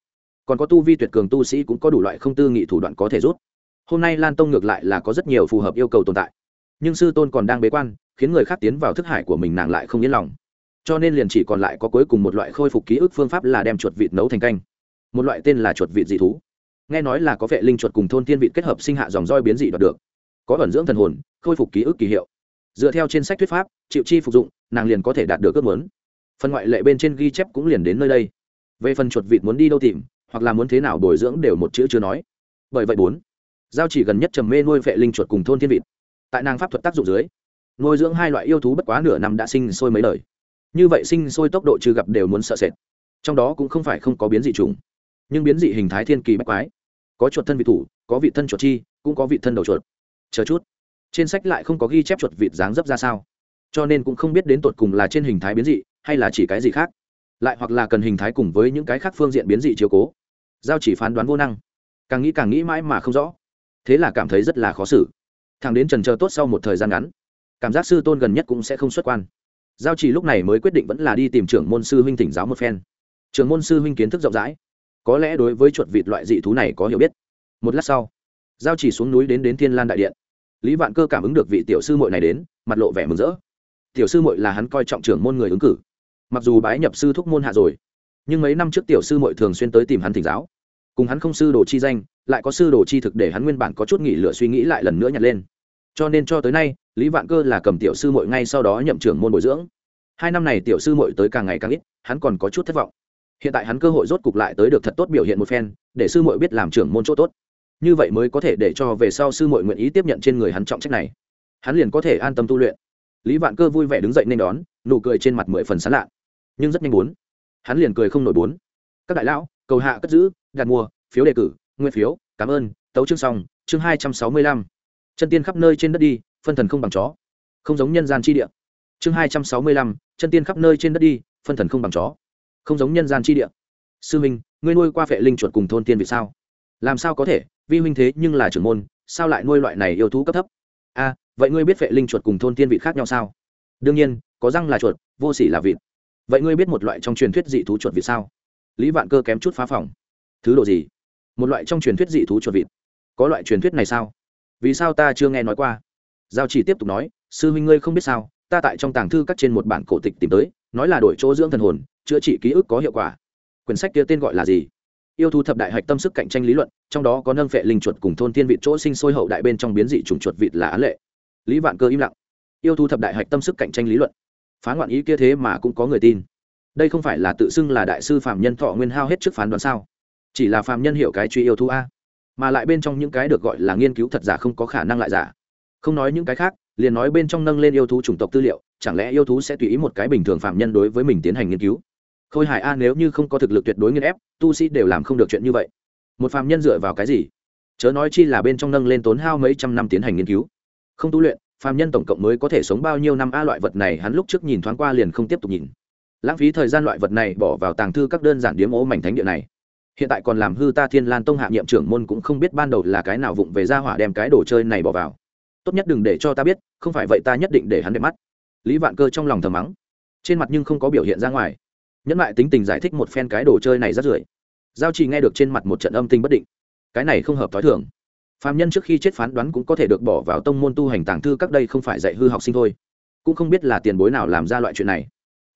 Còn có tu vi tuyệt cường tu sĩ cũng có đủ loại không tư nghị thủ đoạn có thể rút hôm nay lan tông ngược lại là có rất nhiều phù hợp yêu cầu tồn tại. Nhưng sư tôn còn đang bế quan, khiến người khác tiến vào thức hải của mình nàng lại không yên lòng. Cho nên liền chỉ còn lại có cuối cùng một loại khôi phục ký ức phương pháp là đem chuột vịt nấu thành canh. Một loại tên là chuột vịt dị thú. Nghe nói là có vệ linh chuột cùng thôn tiên vịt kết hợp sinh hạ dòng roi biến dị đoạt được có ẩn dưỡng thần hồn, khôi phục ký ức kỳ hiệu. Dựa theo trên sách thuyết pháp, chịu chi phục dụng, nàng liền có thể đạt được ước muốn. Phần ngoại lệ bên trên ghi chép cũng liền đến nơi đây. Về phần chuột vịt muốn đi đâu tìm, hoặc là muốn thế nào bồi dưỡng đều một chữ chưa nói. Bởi vậy bốn, giao chỉ gần nhất trầm mê nuôi vệ linh chuột cùng thôn thiên vịt. Tại nàng pháp thuật tác dụng dưới, nuôi dưỡng hai loại yêu thú bất quá nửa năm đã sinh sôi mấy đời. Như vậy sinh sôi tốc độ chưa gặp đều muốn sợ sệt. Trong đó cũng không phải không có biến dị trùng nhưng biến dị hình thái thiên kỳ bách quái. Có chuột thân vị thủ, có vị thân chuột chi, cũng có vị thân đầu chuột chờ chút. Trên sách lại không có ghi chép chuột vịt dáng dấp ra sao. Cho nên cũng không biết đến tột cùng là trên hình thái biến dị, hay là chỉ cái gì khác. Lại hoặc là cần hình thái cùng với những cái khác phương diện biến dị chiếu cố. Giao chỉ phán đoán vô năng. Càng nghĩ càng nghĩ mãi mà không rõ. Thế là cảm thấy rất là khó xử. Thằng đến trần chờ tốt sau một thời gian ngắn, cảm giác sư tôn gần nhất cũng sẽ không xuất quan. Giao chỉ lúc này mới quyết định vẫn là đi tìm trưởng môn sư huynh thỉnh giáo một phen. Trưởng môn sư huynh kiến thức rộng rãi. Có lẽ đối với chuột vịt loại dị thú này có hiểu biết. Một lát sau, giao chỉ xuống núi đến đến thiên lan đại điện lý vạn cơ cảm ứng được vị tiểu sư mội này đến, mặt lộ vẻ mừng rỡ. Tiểu sư mội là hắn coi trọng trưởng môn người ứng cử. Mặc dù bái nhập sư thúc môn hạ rồi, nhưng mấy năm trước tiểu sư mội thường xuyên tới tìm hắn thỉnh giáo. Cùng hắn không sư đồ chi danh, lại có sư đồ chi thực để hắn nguyên bản có chút nghỉ lửa suy nghĩ lại lần nữa nhặt lên. Cho nên cho tới nay, lý vạn cơ là cầm tiểu sư mội ngay sau đó nhậm trưởng môn bồi dưỡng. Hai năm này tiểu sư mội tới càng ngày càng ít, hắn còn có chút thất vọng. Hiện tại hắn cơ hội rốt cục lại tới được thật tốt biểu hiện một phen, để sư mội biết làm trưởng môn chỗ tốt như vậy mới có thể để cho về sau sư mội nguyện ý tiếp nhận trên người hắn trọng trách này. Hắn liền có thể an tâm tu luyện. Lý vạn cơ vui vẻ đứng dậy nên đón, nụ cười trên mặt mười phần sán lạ nhưng rất nhanh bốn, hắn liền cười không nổi bốn. Các đại lão, cầu hạ cất giữ, đặt mua, phiếu đề cử, nguyên phiếu, cảm ơn, tấu chương xong, chương hai trăm sáu mươi lăm. Chân tiên khắp nơi trên đất đi, phân thần không bằng chó. Không giống nhân gian chi địa. Chương hai trăm sáu mươi lăm, chân tiên khắp nơi trên đất đi, phân thần không bằng chó. Không giống nhân gian chi địa. Sư minh, ngươi nuôi qua vệ linh chuột cùng thôn tiên vì sao? Làm sao có thể? Vi huynh thế nhưng là trưởng môn, sao lại nuôi loại này yêu thú cấp thấp? A vậy ngươi biết vệ linh chuột cùng thôn tiên vị khác nhau sao? Đương nhiên, có răng là chuột, vô sỉ là vịt. Vậy ngươi biết một loại trong truyền thuyết dị thú chuột vịt sao? Lý vạn cơ kém chút phá phòng. Thứ độ gì? Một loại trong truyền thuyết dị thú chuột vịt. Có loại truyền thuyết này sao? Vì sao ta chưa nghe nói qua? Giao chỉ tiếp tục nói, sư huynh ngươi không biết sao, ta tại trong tàng thư các trên một bản cổ tịch tìm tới, nói là đổi chỗ dưỡng thần hồn, chữa trị ký ức có hiệu quả. Quyển sách kia tên gọi là gì? Yêu thú thập đại hạch tâm sức cạnh tranh lý luận, trong đó có nâng phệ linh chuột cùng thôn tiên vị chỗ sinh sôi hậu đại bên trong biến dị trùng chuột vịt là án lệ. Lý vạn cơ im lặng. Yêu thú thập đại hạch tâm sức cạnh tranh lý luận. Phá ngoạn ý kia thế mà cũng có người tin. Đây không phải là tự xưng là đại sư phạm nhân thọ nguyên hao hết trước phán đoán sao? Chỉ là phạm nhân hiểu cái truy yêu thú a. Mà lại bên trong những cái được gọi là nghiên cứu thật giả không có khả năng lại giả. Không nói những cái khác, liền nói bên trong nâng lên yêu thú chủng tộc tư liệu, chẳng lẽ yêu thú sẽ tùy ý một cái bình thường phạm nhân đối với mình tiến hành nghiên cứu? Khôi hài a nếu như không có thực lực tuyệt đối nghiên ép, tu sĩ đều làm không được chuyện như vậy. Một phàm nhân dựa vào cái gì? Chớ nói chi là bên trong nâng lên tốn hao mấy trăm năm tiến hành nghiên cứu. Không tu luyện, phàm nhân tổng cộng mới có thể sống bao nhiêu năm a loại vật này hắn lúc trước nhìn thoáng qua liền không tiếp tục nhìn. Lãng phí thời gian loại vật này bỏ vào tàng thư các đơn giản điếm ố mảnh thánh địa này. Hiện tại còn làm hư ta thiên lan tông hạ nhiệm trưởng môn cũng không biết ban đầu là cái nào vụng về ra hỏa đem cái đồ chơi này bỏ vào. Tốt nhất đừng để cho ta biết, không phải vậy ta nhất định để hắn đẹp mắt. Lý vạn cơ trong lòng thầm mắng. Trên mặt nhưng không có biểu hiện ra ngoài nhẫn lại tính tình giải thích một phen cái đồ chơi này rất rưởi. Giao trì nghe được trên mặt một trận âm tinh bất định. Cái này không hợp t h o i thường. Phạm nhân trước khi chết phán đoán cũng có thể được bỏ vào tông môn tu hành tàng thư các đây không phải dạy hư học sinh thôi. Cũng không biết là tiền bối nào làm ra loại chuyện này.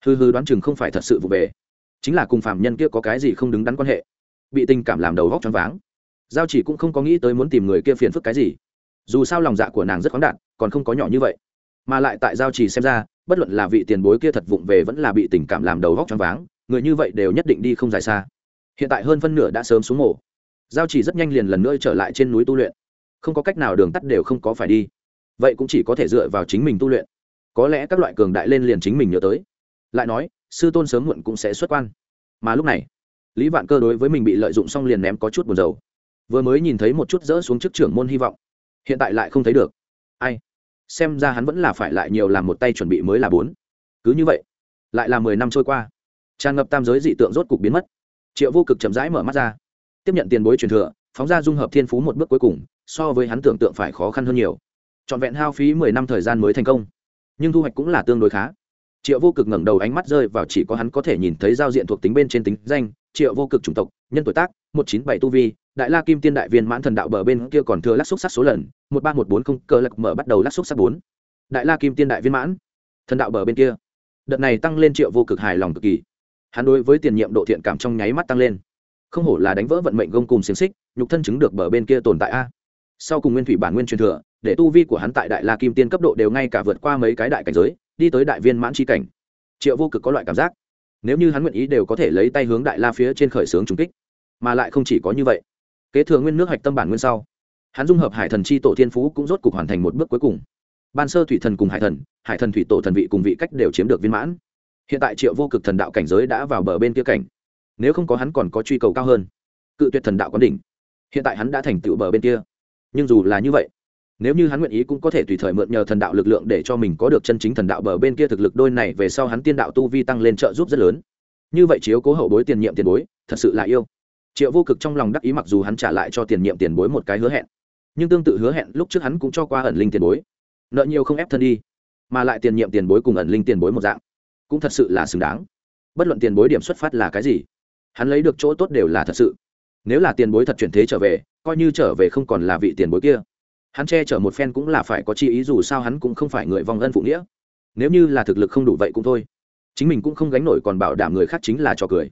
Hư hư đoán chừng không phải thật sự vụ về. Chính là cùng phạm nhân kia có cái gì không đứng đắn quan hệ. Bị tình cảm làm đầu vóc choáng váng. Giao chỉ cũng không có nghĩ tới muốn tìm người kia phiền phức cái gì. Dù sao lòng dạ của nàng rất khoáng đạt, còn không có nhỏ như vậy mà lại tại giao trì xem ra, bất luận là vị tiền bối kia thật vụng về vẫn là bị tình cảm làm đầu góc choáng váng, người như vậy đều nhất định đi không dài xa. Hiện tại hơn phân nửa đã sớm xuống mổ giao trì rất nhanh liền lần nữa trở lại trên núi tu luyện. Không có cách nào đường tắt đều không có phải đi. Vậy cũng chỉ có thể dựa vào chính mình tu luyện. Có lẽ các loại cường đại lên liền chính mình nhớ tới. Lại nói, sư tôn sớm muộn cũng sẽ xuất quan. Mà lúc này, lý vạn cơ đối với mình bị lợi dụng xong liền ném có chút buồn dầu vừa mới nhìn thấy một chút rỡ xuống chức trưởng môn hy vọng. Hiện tại lại không thấy được. Ai? Xem ra hắn vẫn là phải lại nhiều làm một tay chuẩn bị mới là bốn. Cứ như vậy, lại là mười năm trôi qua. Tràn ngập tam giới dị tượng rốt cục biến mất. Triệu vô cực chậm rãi mở mắt ra. Tiếp nhận tiền bối truyền thừa, phóng ra dung hợp thiên phú một bước cuối cùng, so với hắn tưởng tượng phải khó khăn hơn nhiều. Trọn vẹn hao phí mười năm thời gian mới thành công. Nhưng thu hoạch cũng là tương đối khá. Triệu vô cực ngẩng đầu ánh mắt rơi vào chỉ có hắn có thể nhìn thấy giao diện thuộc tính bên trên tính danh, triệu vô cực chủng tộc nhân tuổi tác, một chín bảy tu vi, đại la kim tiên đại viên mãn thần đạo bờ bên kia còn thừa lắc xúc sắc số lần, một ba một bốn không cơ lạc mở bắt đầu lắc xúc sắc bốn. Đại la kim tiên đại viên mãn thần đạo bờ bên kia. Đợt này tăng lên triệu vô cực hài lòng cực kỳ. Hắn đối với tiền nhiệm độ thiện cảm trong nháy mắt tăng lên. Không hổ là đánh vỡ vận mệnh gông cùng xiềng xích, nhục thân chứng được bờ bên kia tồn tại a. Sau cùng nguyên thủy bản nguyên truyền thừa, để tu vi của hắn tại đại la kim tiên cấp độ đều ngay cả vượt qua mấy cái đại cảnh giới, đi tới đại viên mãn tri cảnh. Triệu vô cực có loại cảm giác nếu như hắn nguyện ý đều có thể lấy tay hướng đại la phía trên khởi xướng trùng kích, mà lại không chỉ có như vậy. Kế thừa nguyên nước hạch tâm bản nguyên sau, hắn dung hợp hải thần chi tổ thiên phú cũng rốt cục hoàn thành một bước cuối cùng. Ban sơ thủy thần cùng hải thần hải thần thủy tổ thần vị cùng vị cách đều chiếm được viên mãn. Hiện tại triệu vô cực thần đạo cảnh giới đã vào bờ bên kia cảnh, nếu không có hắn còn có truy cầu cao hơn. Cự tuyệt thần đạo quán đỉnh. Hiện tại hắn đã thành tựu bờ bên kia. Nhưng dù là như vậy nếu như hắn nguyện ý cũng có thể tùy thời mượn nhờ thần đạo lực lượng để cho mình có được chân chính thần đạo bờ bên kia thực lực đôi này, về sau hắn tiên đạo tu vi tăng lên trợ giúp rất lớn. Như vậy chiếu cố hậu bối tiền nhiệm tiền bối, thật sự là yêu. Triệu vô cực trong lòng đắc ý mặc dù hắn trả lại cho tiền nhiệm tiền bối một cái hứa hẹn, nhưng tương tự hứa hẹn lúc trước hắn cũng cho qua ẩn linh tiền bối. Nợ nhiều không ép thân đi, mà lại tiền nhiệm tiền bối cùng ẩn linh tiền bối một dạng, cũng thật sự là xứng đáng. Bất luận tiền bối điểm xuất phát là cái gì, hắn lấy được chỗ tốt đều là thật sự. Nếu là tiền bối thật chuyển thế trở về, coi như trở về không còn là vị tiền bối kia hắn che chở một phen cũng là phải có chi ý, dù sao hắn cũng không phải người vong ân phụ nghĩa. Nếu như là thực lực không đủ vậy cũng thôi. Chính mình cũng không gánh nổi còn bảo đảm người khác chính là trò cười.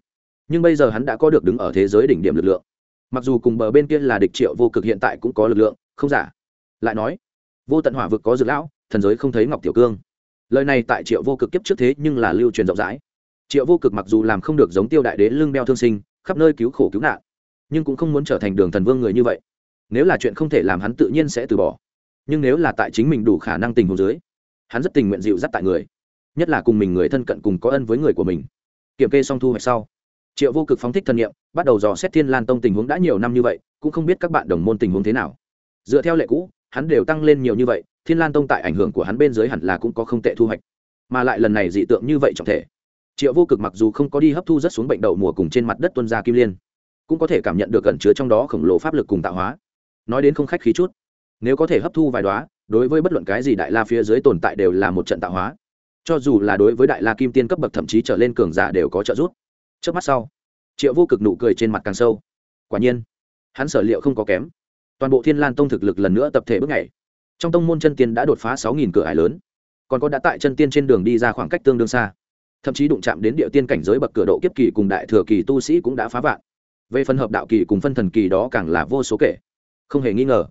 Nhưng bây giờ hắn đã có được đứng ở thế giới đỉnh điểm lực lượng. Mặc dù cùng bờ bên kia là địch triệu vô cực hiện tại cũng có lực lượng, không giả. Lại nói, vô tận hỏa vực có dược lão, thần giới không thấy ngọc tiểu cương. Lời này tại triệu vô cực kiếp trước thế nhưng là lưu truyền rộng rãi. Triệu vô cực mặc dù làm không được giống tiêu đại đế lưng đeo thương sinh, khắp nơi cứu khổ cứu nạn, nhưng cũng không muốn trở thành đường thần vương người như vậy nếu là chuyện không thể làm hắn tự nhiên sẽ từ bỏ. Nhưng nếu là tại chính mình đủ khả năng tình hồ dưới, hắn rất tình nguyện dịu dắt tại người, nhất là cùng mình người thân cận cùng có ân với người của mình. Kiểm kê xong thu hoạch sau, triệu vô cực phóng thích thân nhiệm, bắt đầu dò xét thiên lan tông tình huống đã nhiều năm như vậy, cũng không biết các bạn đồng môn tình huống thế nào. Dựa theo lệ cũ, hắn đều tăng lên nhiều như vậy, thiên lan tông tại ảnh hưởng của hắn bên dưới hẳn là cũng có không tệ thu hoạch. Mà lại lần này dị tượng như vậy trọng thể, triệu vô cực mặc dù không có đi hấp thu rất xuống bệnh đậu mùa cùng trên mặt đất tuân ra kim liên, cũng có thể cảm nhận được gần chứa trong đó khổng lồ pháp lực cùng tạo hóa nói đến không khách khí chút. Nếu có thể hấp thu vài đoá đối với bất luận cái gì đại la phía dưới tồn tại đều là một trận tạo hóa. Cho dù là đối với đại la kim tiên cấp bậc thậm chí trở lên cường giả đều có trợ giúp. Trước mắt sau, triệu vô cực nụ cười trên mặt càng sâu. Quả nhiên, hắn sở liệu không có kém. Toàn bộ thiên lan tông thực lực lần nữa tập thể bước ngày trong tông môn chân tiên đã đột phá sáu nghìn cửa hải lớn. Còn có đã tại chân tiên trên đường đi ra khoảng cách tương đương xa. Thậm chí đụng chạm đến địa tiên cảnh giới bậc cửa độ kiếp kỳ cùng đại thừa kỳ tu sĩ cũng đã phá vạn. Về phần hợp đạo kỳ cùng phân thần kỳ đó càng là vô số kể không hề nghi ngờ.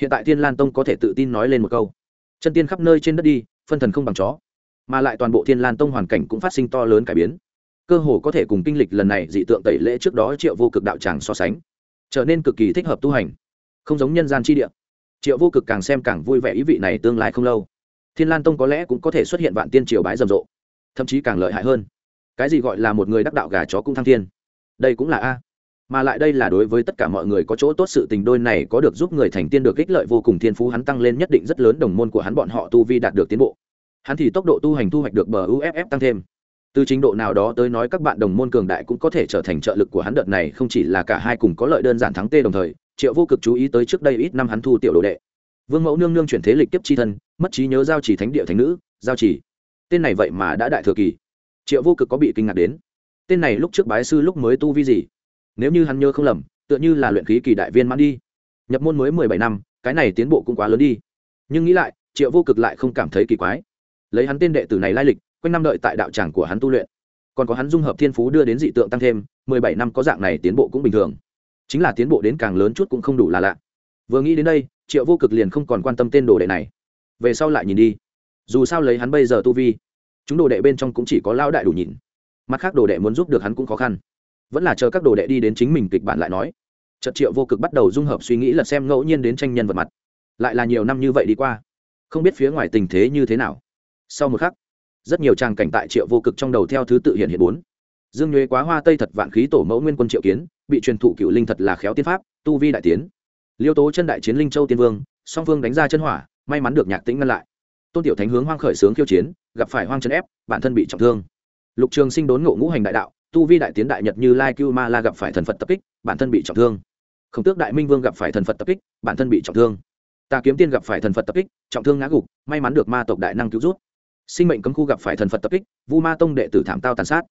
Hiện tại thiên lan tông có thể tự tin nói lên một câu. Chân tiên khắp nơi trên đất đi, phân thần không bằng chó. Mà lại toàn bộ thiên lan tông hoàn cảnh cũng phát sinh to lớn cải biến. Cơ hồ có thể cùng kinh lịch lần này dị tượng tẩy lễ trước đó triệu vô cực đạo tràng so sánh, trở nên cực kỳ thích hợp tu hành. Không giống nhân gian chi địa. Triệu vô cực càng xem càng vui vẻ ý vị này tương lai không lâu. Thiên lan tông có lẽ cũng có thể xuất hiện vạn tiên triều bái rầm rộ, thậm chí càng lợi hại hơn. Cái gì gọi là một người đắc đạo gà chó cũng thăng thiên? Đây cũng là a mà lại đây là đối với tất cả mọi người có chỗ tốt sự tình đôi này có được giúp người thành tiên được ích lợi vô cùng thiên phú hắn tăng lên nhất định rất lớn đồng môn của hắn bọn họ tu vi đạt được tiến bộ. Hắn thì tốc độ tu hành thu hoạch được bờ uff tăng thêm. Từ trình độ nào đó tới nói các bạn đồng môn cường đại cũng có thể trở thành trợ lực của hắn đợt này, không chỉ là cả hai cùng có lợi đơn giản thắng tê đồng thời, triệu vô cực chú ý tới trước đây ít năm hắn thu tiểu đồ đệ. Vương mẫu nương nương chuyển thế lịch tiếp chi thân, mất trí nhớ giao chỉ thánh địa thánh nữ, giao chỉ. Tên này vậy mà đã đại thừa kỳ. Triệu vô cực có bị kinh ngạc đến. Tên này lúc trước bái sư lúc mới tu vi gì? Nếu như hắn nhớ không lầm, tựa như là luyện khí kỳ đại viên mãn đi. Nhập môn mới mười bảy năm, cái này tiến bộ cũng quá lớn đi. Nhưng nghĩ lại, triệu vô cực lại không cảm thấy kỳ quái. Lấy hắn tên đệ tử này lai lịch, quanh năm đợi tại đạo tràng của hắn tu luyện. Còn có hắn dung hợp thiên phú đưa đến dị tượng tăng thêm, mười bảy năm có dạng này tiến bộ cũng bình thường. Chính là tiến bộ đến càng lớn chút cũng không đủ là lạ. Vừa nghĩ đến đây, triệu vô cực liền không còn quan tâm tên đồ đệ này. Về sau lại nhìn đi. Dù sao lấy hắn bây giờ tu vi, chúng đồ đệ bên trong cũng chỉ có lao đại đủ nhìn mặt khác đồ đệ muốn giúp được hắn cũng khó khăn vẫn là chờ các đồ đệ đi đến chính mình kịch bản lại nói. Trật triệu vô cực bắt đầu dung hợp suy nghĩ là xem ngẫu nhiên đến tranh nhân vật mặt. Lại là nhiều năm như vậy đi qua, không biết phía ngoài tình thế như thế nào. Sau một khắc, rất nhiều tràng cảnh tại triệu vô cực trong đầu theo thứ tự hiện hiện bốn. Dương nhuế quá hoa tây thật vạn khí tổ mẫu nguyên quân triệu kiến, bị truyền thụ cựu linh thật là khéo tiên pháp, tu vi đại tiến. Liêu tố chân đại chiến linh châu tiên vương, song phương đánh ra chân hỏa, may mắn được nhạc tĩnh ngăn lại. Tôn tiểu thánh hướng hoang khởi sướng khiêu chiến, gặp phải hoang chân ép, bản thân bị trọng thương. Lục trường sinh đốn ngộ ngũ hành đại đạo tu vi đại tiến đại nhật như lai cưu ma la gặp phải thần phật tập kích, bản thân bị trọng thương. Khổng tước đại minh vương gặp phải thần phật tập kích, bản thân bị trọng thương. Tà kiếm tiên gặp phải thần phật tập kích, trọng thương ngã gục, may mắn được ma tộc đại năng cứu rút sinh mệnh cấm khu gặp phải thần phật tập kích, vu ma tông đệ tử thảm tao tàn sát.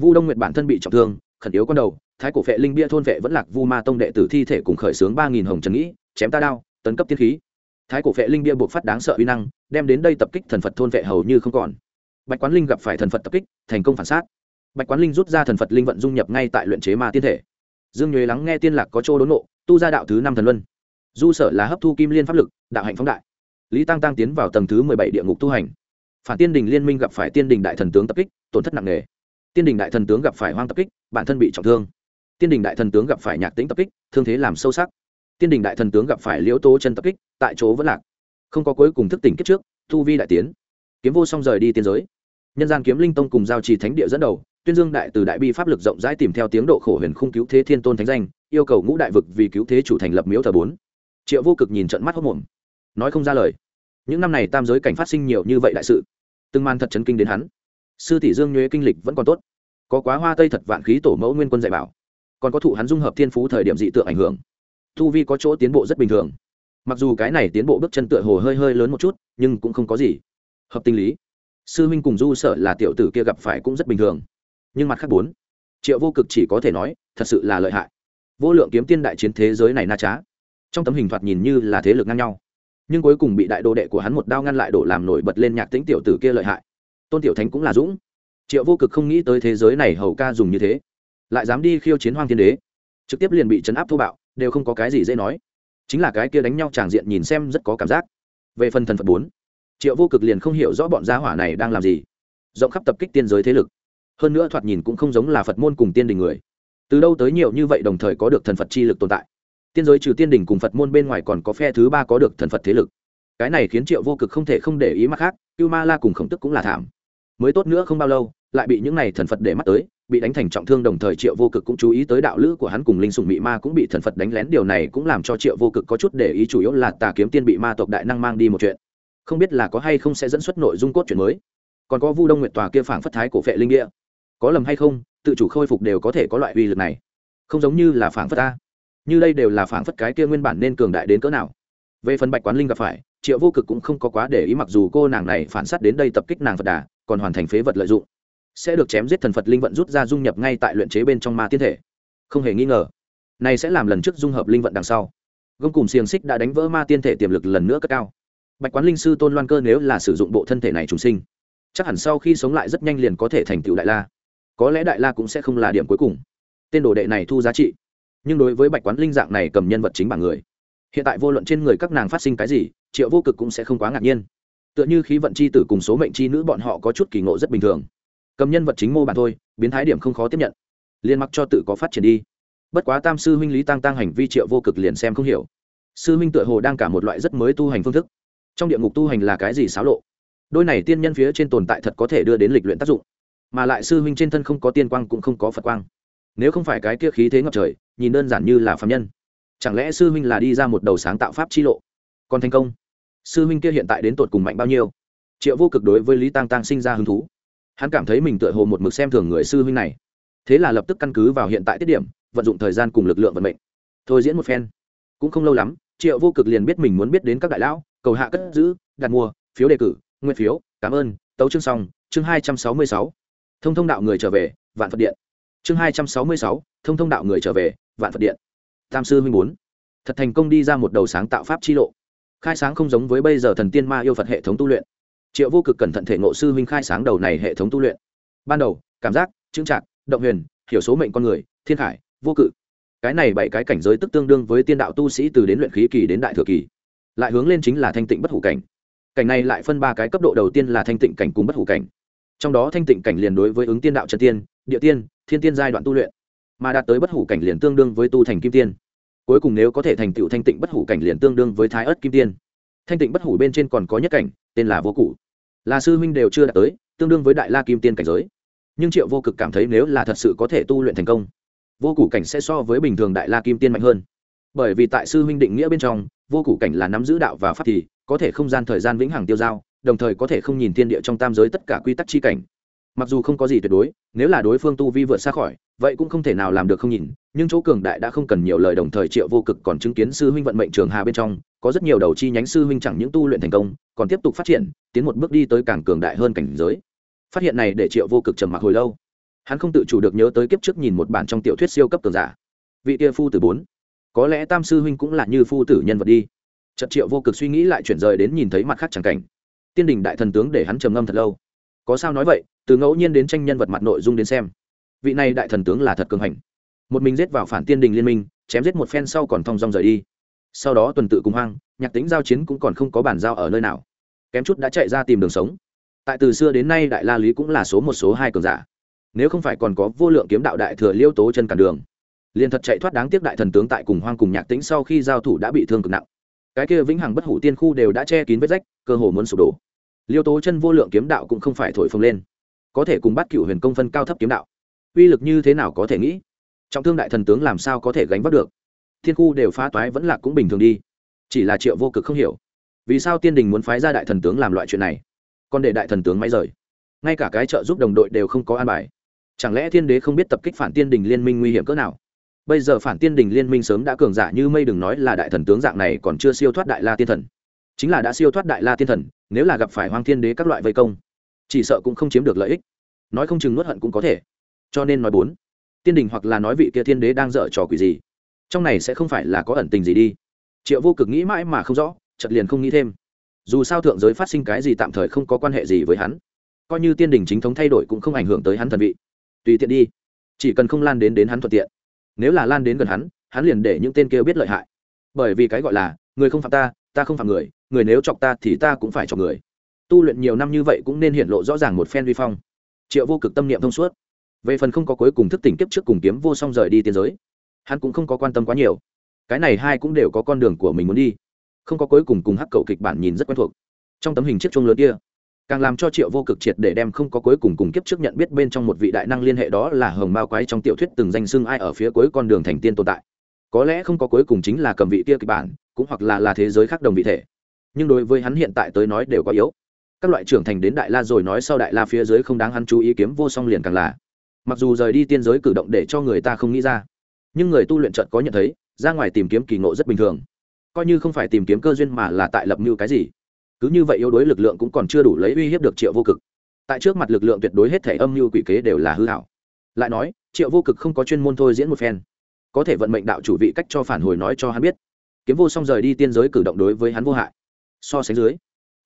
Vu đông nguyệt bản thân bị trọng thương, khẩn yếu con đầu, thái cổ vệ linh bia thôn vệ vẫn lạc, vu ma tông đệ tử thi thể cùng khởi xướng ba nghìn hồng trần nghĩ, chém ta đao, tấn cấp tiên khí. Thái cổ vệ linh bia buộc phát đáng sợ uy năng, đem đến đây tập kích thần phật thôn vệ hầu như không còn. Bạch quán linh gặp phải thần phật tập kích, thành công phản sát bạch quán linh rút ra thần phật linh vận dung nhập ngay tại luyện chế ma tiên thể. Dương nhuế lắng nghe tiên lạc có chỗ đốn nộ, tu ra đạo thứ năm thần luân. Du sở là hấp thu kim liên pháp lực, đạo hạnh phóng đại. Lý tăng tăng tiến vào tầng thứ mười bảy địa ngục tu hành. Phản tiên đình liên minh gặp phải tiên đình đại thần tướng tập kích, tổn thất nặng nề. Tiên đình đại thần tướng gặp phải hoang tập kích, bản thân bị trọng thương. Tiên đình đại thần tướng gặp phải nhạc tính tập kích, thương thế làm sâu sắc. Tiên đình đại thần tướng gặp phải liễu tố chân tập kích, tại chỗ vẫn lạc. Không có cuối cùng thức tỉnh kết trước thu vi đại tiến. Kiếm vô song rời đi tiên giới. Nhân gian kiếm linh tông cùng giao trì thánh địa dẫn đầu tuyên dương đại từ đại bi pháp lực rộng rãi tìm theo tiếng độ khổ huyền khung cứu thế thiên tôn thánh danh, yêu cầu ngũ đại vực vì cứu thế chủ thành lập miếu thờ bốn. Triệu vô cực nhìn trận mắt hốc mồm. Nói không ra lời. Những năm này tam giới cảnh phát sinh nhiều như vậy đại sự. Từng man thật chấn kinh đến hắn. Sư tỷ dương nhuế kinh lịch vẫn còn tốt. Có quá hoa tây thật vạn khí tổ mẫu nguyên quân dạy bảo. Còn có thụ hắn dung hợp thiên phú thời điểm dị tượng ảnh hưởng. Thu vi có chỗ tiến bộ rất bình thường. Mặc dù cái này tiến bộ bước chân tựa hồ hơi hơi lớn một chút, nhưng cũng không có gì. Hợp tình lý. Sư huynh cùng du sợ là tiểu tử kia gặp phải cũng rất bình thường nhưng mặt khác bốn. Triệu vô cực chỉ có thể nói, thật sự là lợi hại. Vô lượng kiếm tiên đại chiến thế giới này na trá. Trong tấm hình thoạt nhìn như là thế lực ngang nhau. Nhưng cuối cùng bị đại đồ đệ của hắn một đao ngăn lại đổ làm nổi bật lên nhạc tính tiểu tử kia lợi hại. Tôn tiểu thánh cũng là dũng. Triệu vô cực không nghĩ tới thế giới này hầu ca dùng như thế. Lại dám đi khiêu chiến hoang thiên đế. Trực tiếp liền bị chấn áp thô bạo, đều không có cái gì dễ nói. Chính là cái kia đánh nhau tràng diện nhìn xem rất có cảm giác. Về phần thần phật bốn, triệu vô cực liền không hiểu rõ bọn gia hỏa này đang làm gì. Rộng khắp tập kích tiên giới thế lực hơn nữa thoạt nhìn cũng không giống là phật môn cùng tiên đình người. Từ đâu tới nhiều như vậy đồng thời có được thần phật chi lực tồn tại? Tiên giới trừ tiên đình cùng phật môn bên ngoài còn có phe thứ ba có được thần phật thế lực. Cái này khiến triệu vô cực không thể không để ý mắt khác, cưu ma la cùng khổng tức cũng là thảm. Mới tốt nữa không bao lâu, lại bị những này thần phật để mắt tới, bị đánh thành trọng thương đồng thời triệu vô cực cũng chú ý tới đạo lữ của hắn cùng linh sùng mị ma cũng bị thần phật đánh lén. Điều này cũng làm cho triệu vô cực có chút để ý, chủ yếu là tà kiếm tiên bị ma tộc đại năng mang đi một chuyện. Không biết là có hay không sẽ dẫn xuất nội dung cốt truyện mới. Còn có vu đông nguyệt tòa kia phảng phất thái cổ phệ linh địa có lầm hay không, tự chủ khôi phục đều có thể có loại uy lực này. Không giống như là phảng phất ta. Như đây đều là phảng phất cái kia nguyên bản nên cường đại đến cỡ nào. Về phần bạch quán linh gặp phải, triệu vô cực cũng không có quá để ý mặc dù cô nàng này phản s á t đến đây tập kích nàng phật đà, còn hoàn thành phế vật lợi dụng. Sẽ được chém giết thần phật linh vận rút ra dung nhập ngay tại luyện chế bên trong ma tiên thể. Không hề nghi ngờ, này sẽ làm lần trước dung hợp linh vận đằng sau. Gông cùng xiềng xích đã đánh vỡ ma tiên thể tiềm lực lần nữa cất cao. Bạch quán linh sư tôn loan cơ nếu là sử dụng bộ thân thể này trùng sinh, chắc hẳn sau khi sống lại rất nhanh liền có thể thành tựu đại la có lẽ đại la cũng sẽ không là điểm cuối cùng. Tên đồ đệ này thu giá trị. Nhưng đối với bạch quán linh dạng này cầm nhân vật chính bảng người, hiện tại vô luận trên người các nàng phát sinh cái gì, triệu vô cực cũng sẽ không quá ngạc nhiên. Tựa như khí vận c h i tử cùng số mệnh c h i nữ bọn họ có chút kỳ ngộ rất bình thường. Cầm nhân vật chính mô bản thôi, biến thái điểm không khó tiếp nhận. Liền mặc cho tự có phát triển đi. Bất quá tam sư huynh lý tăng tăng hành vi triệu vô cực liền xem không hiểu. Sư huynh tựa hồ đang cả một loại rất mới tu hành phương thức. Trong địa ngục tu hành là cái gì xáo lộ? Đôi này tiên nhân phía trên tồn tại thật có thể đưa đến lịch luyện tác dụng mà lại sư huynh trên thân không có tiên quang cũng không có phật quang. Nếu không phải cái kia khí thế ngập trời, nhìn đơn giản như là phạm nhân. Chẳng lẽ sư huynh là đi ra một đầu sáng tạo pháp chi lộ? Còn thành công? Sư huynh kia hiện tại đến tột cùng mạnh bao nhiêu? Triệu vô cực đối với lý tăng tăng sinh ra hứng thú. Hắn cảm thấy mình tựa hồ một mực xem thường người sư huynh này. Thế là lập tức căn cứ vào hiện tại tiết điểm, vận dụng thời gian cùng lực lượng vận mệnh. Thôi diễn một phen. Cũng không lâu lắm, triệu vô cực liền biết mình muốn biết đến các đại lão, cầu hạ cất giữ, đặt mua, phiếu đề cử nguyên phiếu, cảm ơn, tấu chương xong, chương hai trăm sáu mươi sáu thông thông đạo người trở về, vạn phật điện. Chương hai trăm sáu mươi sáu, thông thông đạo người trở về, vạn phật điện. Tam sư huynh bốn. Thật thành công đi ra một đầu sáng tạo pháp chi lộ. Khai sáng không giống với bây giờ thần tiên ma yêu phật hệ thống tu luyện. Triệu vô cực cẩn thận thể ngộ sư huynh khai sáng đầu này hệ thống tu luyện. Ban đầu, cảm giác chứng chạc, động huyền, hiểu số mệnh con người, thiên khải, vô cự. Cái này bảy cái cảnh giới tức tương đương với tiên đạo tu sĩ từ đến luyện khí kỳ đến đại thừa kỳ. Lại hướng lên chính là thanh tịnh bất hủ cảnh. Cảnh này lại phân ba cái cấp độ. Đầu tiên là thanh tịnh cảnh cùng bất hủ cảnh trong đó thanh tịnh cảnh liền đối với ứng tiên đạo trần tiên, địa tiên, thiên tiên giai đoạn tu luyện, mà đạt tới bất hủ cảnh liền tương đương với tu thành kim tiên. Cuối cùng nếu có thể thành tựu thanh tịnh bất hủ cảnh liền tương đương với thái ớt kim tiên. Thanh tịnh bất hủ bên trên còn có nhất cảnh, tên là vô cụ là sư huynh đều chưa đạt tới, tương đương với đại la kim tiên cảnh giới. Nhưng triệu vô cực cảm thấy nếu là thật sự có thể tu luyện thành công, vô cụ cảnh sẽ so với bình thường đại la kim tiên mạnh hơn. Bởi vì tại sư huynh định nghĩa bên trong, vô cụ cảnh là nắm giữ đạo và pháp thì có thể không gian thời gian vĩnh hằng tiêu dao đồng thời có thể không nhìn thiên địa trong tam giới tất cả quy tắc chi cảnh. Mặc dù không có gì tuyệt đối, nếu là đối phương tu vi vượt xa khỏi, vậy cũng không thể nào làm được không nhìn, nhưng chỗ cường đại đã không cần nhiều lời đồng thời triệu vô cực còn chứng kiến sư huynh vận mệnh trường hà bên trong, có rất nhiều đầu chi nhánh sư huynh chẳng những tu luyện thành công, còn tiếp tục phát triển, tiến một bước đi tới càng cường đại hơn cảnh giới. Phát hiện này để triệu vô cực trầm mặc hồi lâu. Hắn không tự chủ được nhớ tới kiếp trước nhìn một bản trong tiểu thuyết siêu cấp cường giả. Vị kia phu tử bốn. Có lẽ tam sư huynh cũng là như phu tử nhân vật đi. Trận triệu vô cực suy nghĩ lại chuyển rời đến nhìn thấy mặt khác chẳng cảnh tiên đình đại thần tướng để hắn trầm ngâm thật lâu. Có sao nói vậy, từ ngẫu nhiên đến tranh nhân vật mặt nội dung đến xem. Vị này đại thần tướng là thật cường hành. Một mình giết vào phản tiên đình liên minh, chém giết một phen sau còn thong dong rời đi. Sau đó tuần tự cùng hoang, nhạc tính giao chiến cũng còn không có bản giao ở nơi nào. Kém chút đã chạy ra tìm đường sống. Tại từ xưa đến nay đại la lý cũng là số một, số hai cường giả. Nếu không phải còn có vô lượng kiếm đạo đại thừa liêu tố chân cản đường. Liền thật chạy thoát đáng tiếc đại thần tướng tại cùng hoang cùng nhạc tính sau khi giao thủ đã bị thương cực nặng. Cái kia vĩnh hằng bất hủ tiên khu đều đã che kín vết rách cơ hồ muốn sụp đổ. Liêu tố chân vô lượng kiếm đạo cũng không phải thổi phồng lên. Có thể cùng bắt cựu huyền công phân cao thấp kiếm đạo. Uy lực như thế nào có thể nghĩ? Trọng thương đại thần tướng làm sao có thể gánh vác được? Thiên khu đều phá toái vẫn là cũng bình thường đi. Chỉ là triệu vô cực không hiểu. Vì sao tiên đình muốn phái ra đại thần tướng làm loại chuyện này? Còn để đại thần tướng máy rời. Ngay cả cái trợ giúp đồng đội đều không có an bài. Chẳng lẽ thiên đế không biết tập kích phản tiên đình liên minh nguy hiểm cỡ nào? Bây giờ phản tiên đình liên minh sớm đã cường giả như mây đừng nói là đại thần tướng dạng này còn chưa siêu thoát đại la tiên thần chính là đã siêu thoát đại la tiên thần, nếu là gặp phải hoang thiên đế các loại vây công, chỉ sợ cũng không chiếm được lợi ích. Nói không chừng nuốt hận cũng có thể. Cho nên nói bốn, tiên đình hoặc là nói vị kia thiên đế đang dở trò quỷ gì, trong này sẽ không phải là có ẩn tình gì đi. Triệu vô cực nghĩ mãi mà không rõ chật liền không nghĩ thêm. Dù sao thượng giới phát sinh cái gì tạm thời không có quan hệ gì với hắn, coi như tiên đình chính thống thay đổi cũng không ảnh hưởng tới hắn thần vị. Tùy tiện đi, chỉ cần không lan đến đến hắn thuận tiện. Nếu là lan đến gần hắn hắn liền để những tên kia biết lợi hại. Bởi vì cái gọi là, người không phạm ta ta không phạm người người nếu chọc ta thì ta cũng phải chọc người. Tu luyện nhiều năm như vậy cũng nên hiện lộ rõ ràng một phen vi phong. Triệu vô cực tâm niệm thông suốt. Về phần không có cuối cùng thức tỉnh kiếp trước cùng kiếm vô song rời đi tiên giới, hắn cũng không có quan tâm quá nhiều. Cái này hai cũng đều có con đường của mình muốn đi. Không có cuối cùng cùng hắc cầu kịch bản nhìn rất quen thuộc. Trong tấm hình chiếc chuông lớn kia, càng làm cho triệu vô cực triệt để đem không có cuối cùng cùng kiếp trước nhận biết bên trong một vị đại năng liên hệ đó là hồng mao quái trong tiểu thuyết từng danh xưng ai ở phía cuối con đường thành tiên tồn tại có lẽ không có cuối cùng chính là cầm vị kia kịch bản, cũng hoặc là là thế giới khác đồng vị thể. Nhưng đối với hắn hiện tại tới nói đều có yếu. Các loại trưởng thành đến đại la rồi nói sau đại la phía dưới không đáng hắn chú ý kiếm vô song liền càng là. Mặc dù rời đi tiên giới cử động để cho người ta không nghĩ ra, nhưng người tu luyện trận có nhận thấy, ra ngoài tìm kiếm kỳ ngộ rất bình thường. Coi như không phải tìm kiếm cơ duyên mà là tại lập mưu cái gì. Cứ như vậy yếu đuối lực lượng cũng còn chưa đủ lấy uy hiếp được triệu vô cực. Tại trước mặt lực lượng tuyệt đối hết thể âm mưu quỷ kế đều là hư hảo lại nói, triệu vô cực không có chuyên môn thôi diễn một phen có thể vận mệnh đạo chủ vị cách cho phản hồi nói cho hắn biết. Kiếm vô song rời đi tiên giới cử động đối với hắn vô hại. So sánh dưới,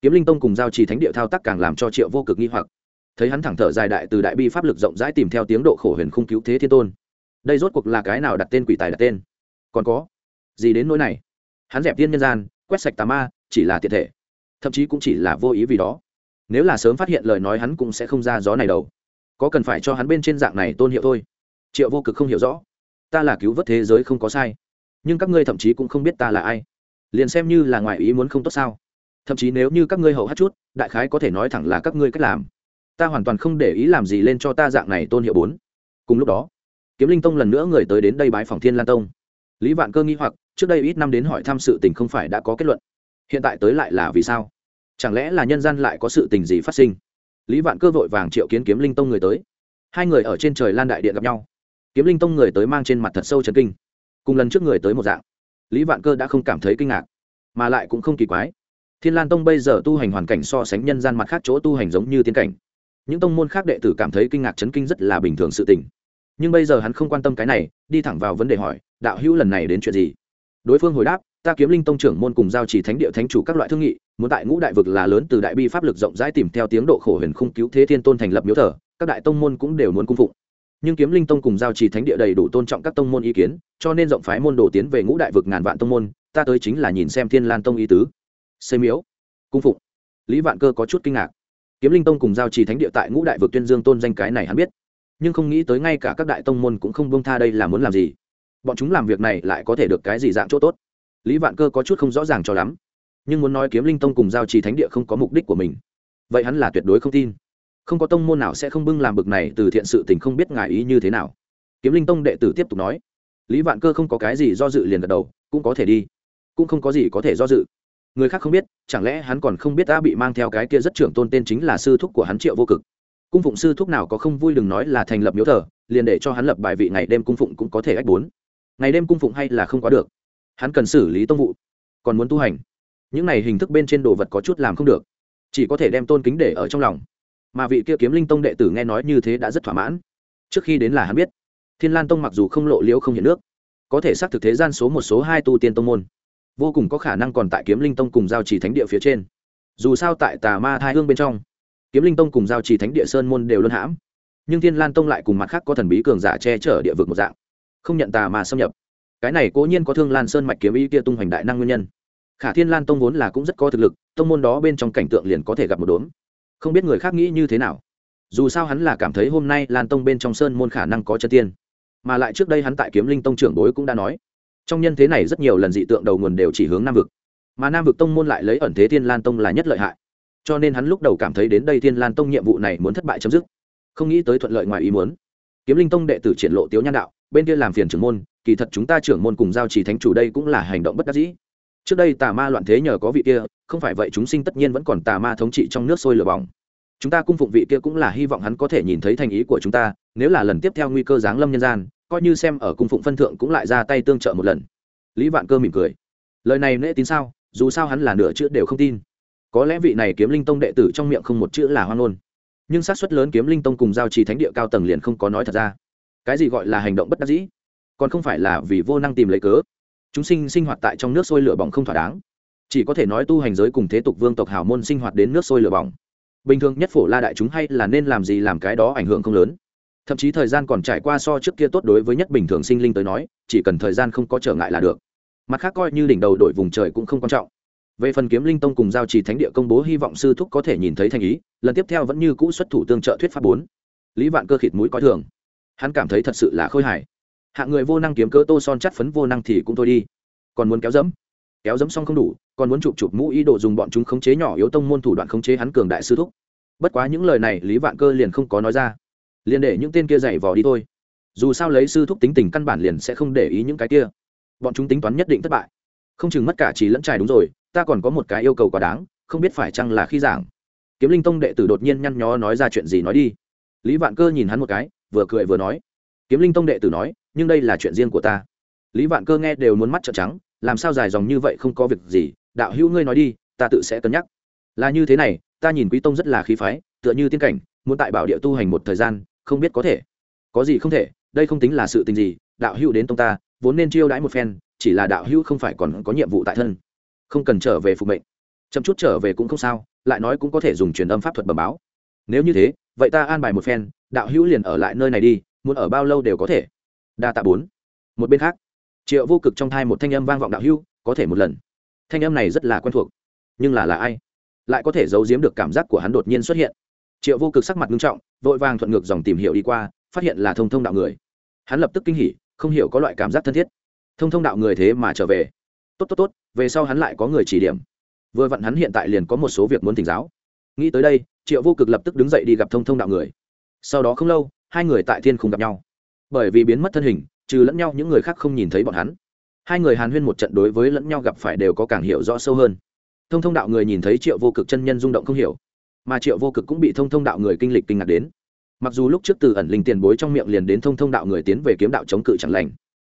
kiếm linh tông cùng giao trì thánh địa thao tác càng làm cho triệu vô cực nghi hoặc. Thấy hắn thẳng thở dài đại từ đại bi pháp lực rộng rãi tìm theo tiếng độ khổ huyền khung cứu thế thiên tôn. Đây rốt cuộc là cái nào đặt tên quỷ tài đặt tên? Còn có, gì đến nỗi này? Hắn dẹp tiên nhân gian, quét sạch tà ma, chỉ là tiện thể. Thậm chí cũng chỉ là vô ý vì đó. Nếu là sớm phát hiện lời nói hắn cũng sẽ không ra gió này đâu. Có cần phải cho hắn bên trên dạng này tôn hiệu thôi? Triệu vô cực không hiểu rõ ta là cứu vớt thế giới không có sai. Nhưng các ngươi thậm chí cũng không biết ta là ai. Liền xem như là ngoài ý muốn không tốt sao. Thậm chí nếu như các ngươi hậu hát chút, đại khái có thể nói thẳng là các ngươi cách làm. Ta hoàn toàn không để ý làm gì lên cho ta dạng này tôn hiệu bốn. Cùng lúc đó, kiếm linh tông lần nữa người tới đến đây bái phòng thiên lan tông. Lý vạn cơ nghĩ hoặc, trước đây ít năm đến hỏi thăm sự tình không phải đã có kết luận. Hiện tại tới lại là vì sao? Chẳng lẽ là nhân gian lại có sự tình gì phát sinh? Lý vạn cơ vội vàng triệu kiến kiếm linh tông người tới. Hai người ở trên trời lan đại điện gặp nhau kiếm linh tông người tới mang trên mặt thật sâu chấn kinh. Cùng lần trước người tới một dạng. Lý vạn cơ đã không cảm thấy kinh ngạc, mà lại cũng không kỳ quái. Thiên lan tông bây giờ tu hành hoàn cảnh so sánh nhân gian mặt khác chỗ tu hành giống như tiên cảnh. Những tông môn khác đệ tử cảm thấy kinh ngạc chấn kinh rất là bình thường sự tình. Nhưng bây giờ hắn không quan tâm cái này, đi thẳng vào vấn đề hỏi, đạo hữu lần này đến chuyện gì? Đối phương hồi đáp, ta kiếm linh tông trưởng môn cùng giao chỉ thánh địa thánh chủ các loại thương nghị, muốn tại ngũ đại vực là lớn từ đại bi pháp lực rộng rãi tìm theo tiếng độ khổ huyền khung cứu thế thiên tôn thành lập miếu thờ, các đại tông môn cũng đều muốn cung phụng nhưng kiếm linh tông cùng giao trì thánh địa đầy đủ tôn trọng các tông môn ý kiến, cho nên rộng phái môn đồ tiến về ngũ đại vực ngàn vạn tông môn, ta tới chính là nhìn xem thiên lan tông ý tứ. Xây miếu, cung phụng. Lý vạn cơ có chút kinh ngạc. Kiếm linh tông cùng giao trì thánh địa tại ngũ đại vực tuyên dương tôn danh cái này hắn biết. Nhưng không nghĩ tới ngay cả các đại tông môn cũng không bông tha đây là muốn làm gì. Bọn chúng làm việc này lại có thể được cái gì dạng chỗ tốt? Lý vạn cơ có chút không rõ ràng cho lắm. Nhưng muốn nói kiếm linh tông cùng giao trì thánh địa không có mục đích của mình, vậy hắn là tuyệt đối không tin không có tông môn nào sẽ không bưng làm bực này từ thiện sự tình không biết ngại ý như thế nào. Kiếm linh tông đệ tử tiếp tục nói, lý vạn cơ không có cái gì do dự liền gật đầu, cũng có thể đi, cũng không có gì có thể do dự. Người khác không biết, chẳng lẽ hắn còn không biết ta bị mang theo cái kia rất trưởng tôn tên chính là sư thúc của hắn triệu vô cực. Cung phụng sư thúc nào có không vui đừng nói là thành lập miếu thờ, liền để cho hắn lập bài vị ngày đêm cung phụng cũng có thể ách bốn. Ngày đêm cung phụng hay là không quá được. Hắn cần xử lý tông vụ, còn muốn tu hành. Những này hình thức bên trên đồ vật có chút làm không được, chỉ có thể đem tôn kính để ở trong lòng mà vị kia kiếm linh tông đệ tử nghe nói như thế đã rất thỏa mãn. Trước khi đến là hắn biết, thiên lan tông mặc dù không lộ liễu không hiện nước, có thể xác thực thế gian số một số hai tu tiên tông môn, vô cùng có khả năng còn tại kiếm linh tông cùng giao trì thánh địa phía trên. Dù sao tại tà ma thai hương bên trong, kiếm linh tông cùng giao trì thánh địa sơn môn đều luân hãm, nhưng thiên lan tông lại cùng mặt khác có thần bí cường giả che chở địa vực một dạng, không nhận tà ma xâm nhập. Cái này cố nhiên có thương lan sơn mạch kiếm ý kia tung hoành đại năng nguyên nhân. Khả thiên lan tông vốn là cũng rất có thực lực, tông môn đó bên trong cảnh tượng liền có thể gặp một đốm không biết người khác nghĩ như thế nào. Dù sao hắn là cảm thấy hôm nay lan tông bên trong sơn môn khả năng có chân tiên. Mà lại trước đây hắn tại kiếm linh tông trưởng bối cũng đã nói, trong nhân thế này rất nhiều lần dị tượng đầu nguồn đều chỉ hướng nam vực. Mà nam vực tông môn lại lấy ẩn thế thiên lan tông là nhất lợi hại. Cho nên hắn lúc đầu cảm thấy đến đây thiên lan tông nhiệm vụ này muốn thất bại chấm dứt. Không nghĩ tới thuận lợi ngoài ý muốn. Kiếm linh tông đệ tử triển lộ tiếu nhan đạo, bên kia làm phiền trưởng môn, kỳ thật chúng ta trưởng môn cùng giao trì thánh chủ đây cũng là hành động bất đắc dĩ trước đây tà ma loạn thế nhờ có vị kia, không phải vậy chúng sinh tất nhiên vẫn còn tà ma thống trị trong nước sôi lửa bỏng. Chúng ta cung phụng vị kia cũng là hy vọng hắn có thể nhìn thấy thành ý của chúng ta, nếu là lần tiếp theo nguy cơ giáng lâm nhân gian, coi như xem ở cung phụng phân thượng cũng lại ra tay tương trợ một lần. Lý vạn cơ mỉm cười. Lời này nễ tin sao, dù sao hắn là nửa chữ đều không tin. Có lẽ vị này kiếm linh tông đệ tử trong miệng không một chữ là hoang ngôn. Nhưng sát suất lớn kiếm linh tông cùng giao trì thánh địa cao tầng liền không có nói thật ra. Cái gì gọi là hành động bất đắc dĩ? Còn không phải là vì vô năng tìm lấy cớ chúng sinh sinh hoạt tại trong nước sôi lửa bỏng không thỏa đáng. Chỉ có thể nói tu hành giới cùng thế tục vương tộc hào môn sinh hoạt đến nước sôi lửa bỏng. Bình thường nhất phổ la đại chúng hay là nên làm gì làm cái đó ảnh hưởng không lớn. Thậm chí thời gian còn trải qua so trước kia tốt đối với nhất bình thường sinh linh tới nói, chỉ cần thời gian không có trở ngại là được. Mặt khác coi như đỉnh đầu đội vùng trời cũng không quan trọng. Về phần kiếm linh tông cùng giao trì thánh địa công bố hy vọng sư thúc có thể nhìn thấy thành ý, lần tiếp theo vẫn như cũ xuất thủ tương trợ thuyết pháp bốn. Lý vạn cơ khịt mũi coi thường. Hắn cảm thấy thật sự là khôi hài hạng người vô năng kiếm cơ tô son chắt phấn vô năng thì cũng thôi đi. Còn muốn kéo dẫm? Kéo dẫm xong không đủ, còn muốn chụp chụp mũ ý đồ dùng bọn chúng khống chế nhỏ yếu tông môn thủ đoạn khống chế hắn cường đại sư thúc. Bất quá những lời này lý vạn cơ liền không có nói ra. Liền để những tên kia dạy vò đi thôi. Dù sao lấy sư thúc tính tình căn bản liền sẽ không để ý những cái kia. Bọn chúng tính toán nhất định thất bại. Không chừng mất cả trí lẫn trải đúng rồi, ta còn có một cái yêu cầu quá đáng, không biết phải chăng là khi giảng. Kiếm linh tông đệ tử đột nhiên nhăn nhó nói ra chuyện gì nói đi. Lý vạn cơ nhìn hắn một cái, vừa cười vừa nói. Kiếm linh tông đệ tử nói nhưng đây là chuyện riêng của ta. Lý vạn cơ nghe đều muốn mắt trợn trắng, làm sao dài dòng như vậy không có việc gì, đạo hữu ngươi nói đi, ta tự sẽ cân nhắc. Là như thế này, ta nhìn quý tông rất là khí phái, tựa như tiên cảnh, muốn tại bảo địa tu hành một thời gian, không biết có thể. Có gì không thể, đây không tính là sự tình gì, đạo hữu đến tông ta, vốn nên chiêu đãi một phen, chỉ là đạo hữu không phải còn có nhiệm vụ tại thân. Không cần trở về phục mệnh. Chậm chút trở về cũng không sao, lại nói cũng có thể dùng truyền âm pháp thuật bẩm báo. Nếu như thế, vậy ta an bài một phen, đạo hữu liền ở lại nơi này đi, muốn ở bao lâu đều có thể đa tạ bốn. Một bên khác, triệu vô cực trong thai một thanh âm vang vọng đạo hưu, có thể một lần. Thanh âm này rất là quen thuộc, nhưng là là ai? Lại có thể giấu giếm được cảm giác của hắn đột nhiên xuất hiện. Triệu vô cực sắc mặt nghiêm trọng, vội vàng thuận ngược dòng tìm hiểu đi qua, phát hiện là thông thông đạo người. Hắn lập tức kinh hỉ, không hiểu có loại cảm giác thân thiết. Thông thông đạo người thế mà trở về. Tốt tốt tốt, về sau hắn lại có người chỉ điểm. Vừa vặn hắn hiện tại liền có một số việc muốn thỉnh giáo. Nghĩ tới đây, triệu vô cực lập tức đứng dậy đi gặp thông thông đạo người. Sau đó không lâu, hai người tại thiên khung gặp nhau bởi vì biến mất thân hình, trừ lẫn nhau những người khác không nhìn thấy bọn hắn. Hai người hàn huyên một trận đối với lẫn nhau gặp phải đều có càng hiểu rõ sâu hơn. Thông thông đạo người nhìn thấy triệu vô cực chân nhân rung động không hiểu, mà triệu vô cực cũng bị thông thông đạo người kinh lịch kinh ngạc đến. Mặc dù lúc trước từ ẩn linh tiền bối trong miệng liền đến thông thông đạo người tiến về kiếm đạo chống cự chẳng lành,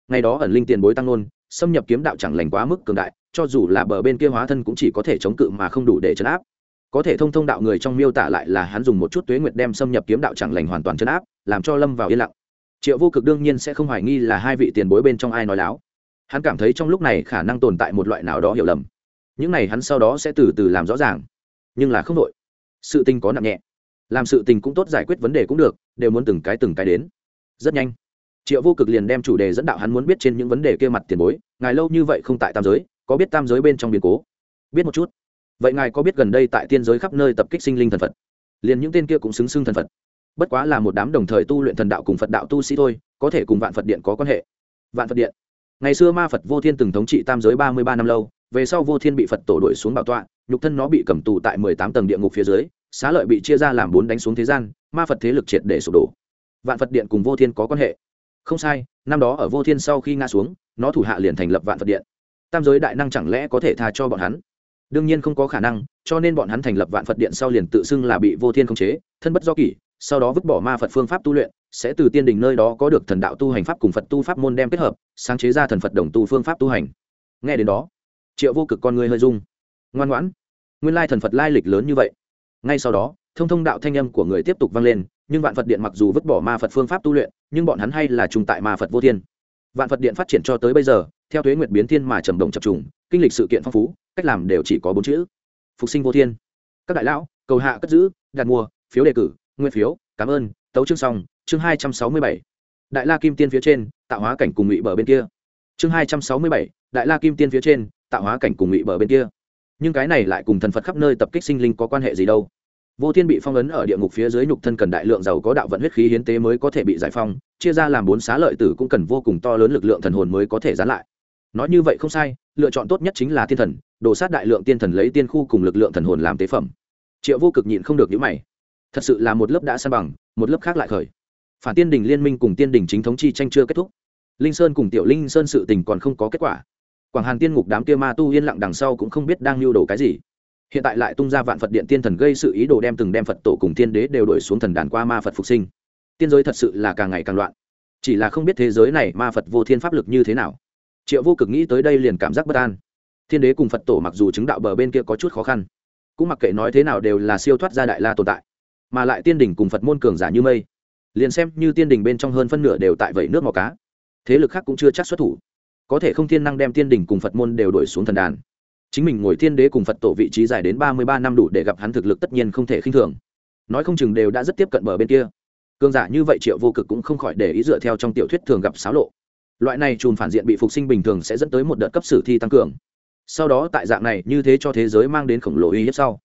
ngày đó ẩn linh tiền bối tăng nôn xâm nhập kiếm đạo chẳng lành quá mức cường đại, cho dù là bờ bên kia hóa thân cũng chỉ có thể chống cự mà không đủ để chấn áp. Có thể thông thông đạo người trong miêu tả lại là hắn dùng một chút tuế nguyệt đem xâm nhập kiếm đạo chẳng lành hoàn toàn chấn áp, làm cho lâm vào yên lặng triệu vô cực đương nhiên sẽ không hoài nghi là hai vị tiền bối bên trong ai nói láo. Hắn cảm thấy trong lúc này khả năng tồn tại một loại nào đó hiểu lầm. Những này hắn sau đó sẽ từ từ làm rõ ràng. Nhưng là không đội sự tình có nặng nhẹ. Làm sự tình cũng tốt giải quyết vấn đề cũng được, đều muốn từng cái từng cái đến. Rất nhanh, triệu vô cực liền đem chủ đề dẫn đạo hắn muốn biết trên những vấn đề kia mặt tiền bối, ngài lâu như vậy không tại tam giới, có biết tam giới bên trong biến cố? Biết một chút. Vậy ngài có biết gần đây tại tiên giới khắp nơi tập kích sinh linh thần phật? Liền những tên kia cũng xứng xưng thần phật bất quá là một đám đồng thời tu luyện thần đạo cùng phật đạo tu sĩ thôi, có thể cùng vạn phật điện có quan hệ. Vạn phật điện. Ngày xưa ma phật vô thiên từng thống trị tam giới ba mươi ba năm lâu, về sau vô thiên bị phật tổ đuổi xuống bảo tọa, nhục thân nó bị cầm tù tại mười tám tầng địa ngục phía dưới, xá lợi bị chia ra làm bốn đánh xuống thế gian, ma phật thế lực triệt để sụp đổ. Vạn phật điện cùng vô thiên có quan hệ. Không sai, năm đó ở vô thiên sau khi ngã xuống, nó thủ hạ liền thành lập vạn phật điện. Tam giới đại năng chẳng lẽ có thể tha cho bọn hắn? Đương nhiên không có khả năng, cho nên bọn hắn thành lập vạn phật điện sau liền tự xưng là bị vô thiên khống chế, thân bất do kỷ sau đó vứt bỏ ma phật phương pháp tu luyện, sẽ từ tiên đình nơi đó có được thần đạo tu hành pháp cùng phật tu pháp môn đem kết hợp, sáng chế ra thần phật đồng tu phương pháp tu hành. Nghe đến đó, triệu vô cực con người hơi dung ngoan ngoãn. Nguyên lai thần phật lai lịch lớn như vậy. Ngay sau đó, thông thông đạo thanh âm của người tiếp tục vang lên, nhưng vạn phật điện mặc dù vứt bỏ ma phật phương pháp tu luyện, nhưng bọn hắn hay là trùng tại ma phật vô thiên. Vạn phật điện phát triển cho tới bây giờ, theo thuế nguyệt biến thiên mà trầm động chập trùng, kinh lịch sự kiện phong phú, cách làm đều chỉ có bốn chữ. Phục sinh vô thiên. Các đại lão, cầu hạ cất giữ, đặt mua, phiếu đề cử nguyên phiếu, cảm ơn, tấu chương xong, chương hai trăm sáu mươi bảy. Đại la kim tiên phía trên, tạo hóa cảnh cùng ngụy bờ bên kia. Chương hai trăm sáu mươi bảy, đại la kim tiên phía trên, tạo hóa cảnh cùng ngụy bờ bên kia. Nhưng cái này lại cùng thần phật khắp nơi tập kích sinh linh có quan hệ gì đâu? Vô thiên bị phong ấn ở địa ngục phía dưới nhục thân cần đại lượng giàu có đạo vận huyết khí hiến tế mới có thể bị giải phong chia ra làm bốn xá lợi tử cũng cần vô cùng to lớn lực lượng thần hồn mới có thể gián lại. Nói như vậy không sai, lựa chọn tốt nhất chính là thiên thần đổ sát đại lượng tiên thần lấy tiên khu cùng lực lượng thần hồn làm tế phẩm. Triệu vô cực nhịn không được nhữ mày thật sự là một lớp đã san bằng, một lớp khác lại khởi. Phản tiên đình liên minh cùng tiên đình chính thống chi tranh chưa kết thúc. Linh sơn cùng tiểu linh sơn sự tình còn không có kết quả. Quảng hàn tiên ngục đám kia ma tu yên lặng đằng sau cũng không biết đang lưu đồ cái gì. Hiện tại lại tung ra vạn phật điện tiên thần gây sự ý đồ đem từng đem phật tổ cùng tiên đế đều đổi xuống thần đàn qua ma phật phục sinh. Tiên giới thật sự là càng ngày càng loạn. Chỉ là không biết thế giới này ma phật vô thiên pháp lực như thế nào. Triệu vô cực nghĩ tới đây liền cảm giác bất an. Thiên đế cùng phật tổ mặc dù chứng đạo bờ bên kia có chút khó khăn, cũng mặc kệ nói thế nào đều là siêu thoát ra đại la tồn tại mà lại tiên đình cùng phật môn cường giả như mây. Liền xem như tiên đình bên trong hơn phân nửa đều tại vẩy nước màu cá. Thế lực khác cũng chưa chắc xuất thủ. Có thể không thiên năng đem tiên đình cùng phật môn đều đổi xuống thần đàn. Chính mình ngồi thiên đế cùng phật tổ vị trí dài đến ba mươi ba năm đủ để gặp hắn thực lực tất nhiên không thể khinh thường. Nói không chừng đều đã rất tiếp cận bờ bên kia. Cường giả như vậy triệu vô cực cũng không khỏi để ý dựa theo trong tiểu thuyết thường gặp xáo lộ. Loại này chùm phản diện bị phục sinh bình thường sẽ dẫn tới một đợt cấp sử thi tăng cường. Sau đó tại dạng này như thế cho thế giới mang đến khổng lồ uy hiếp sau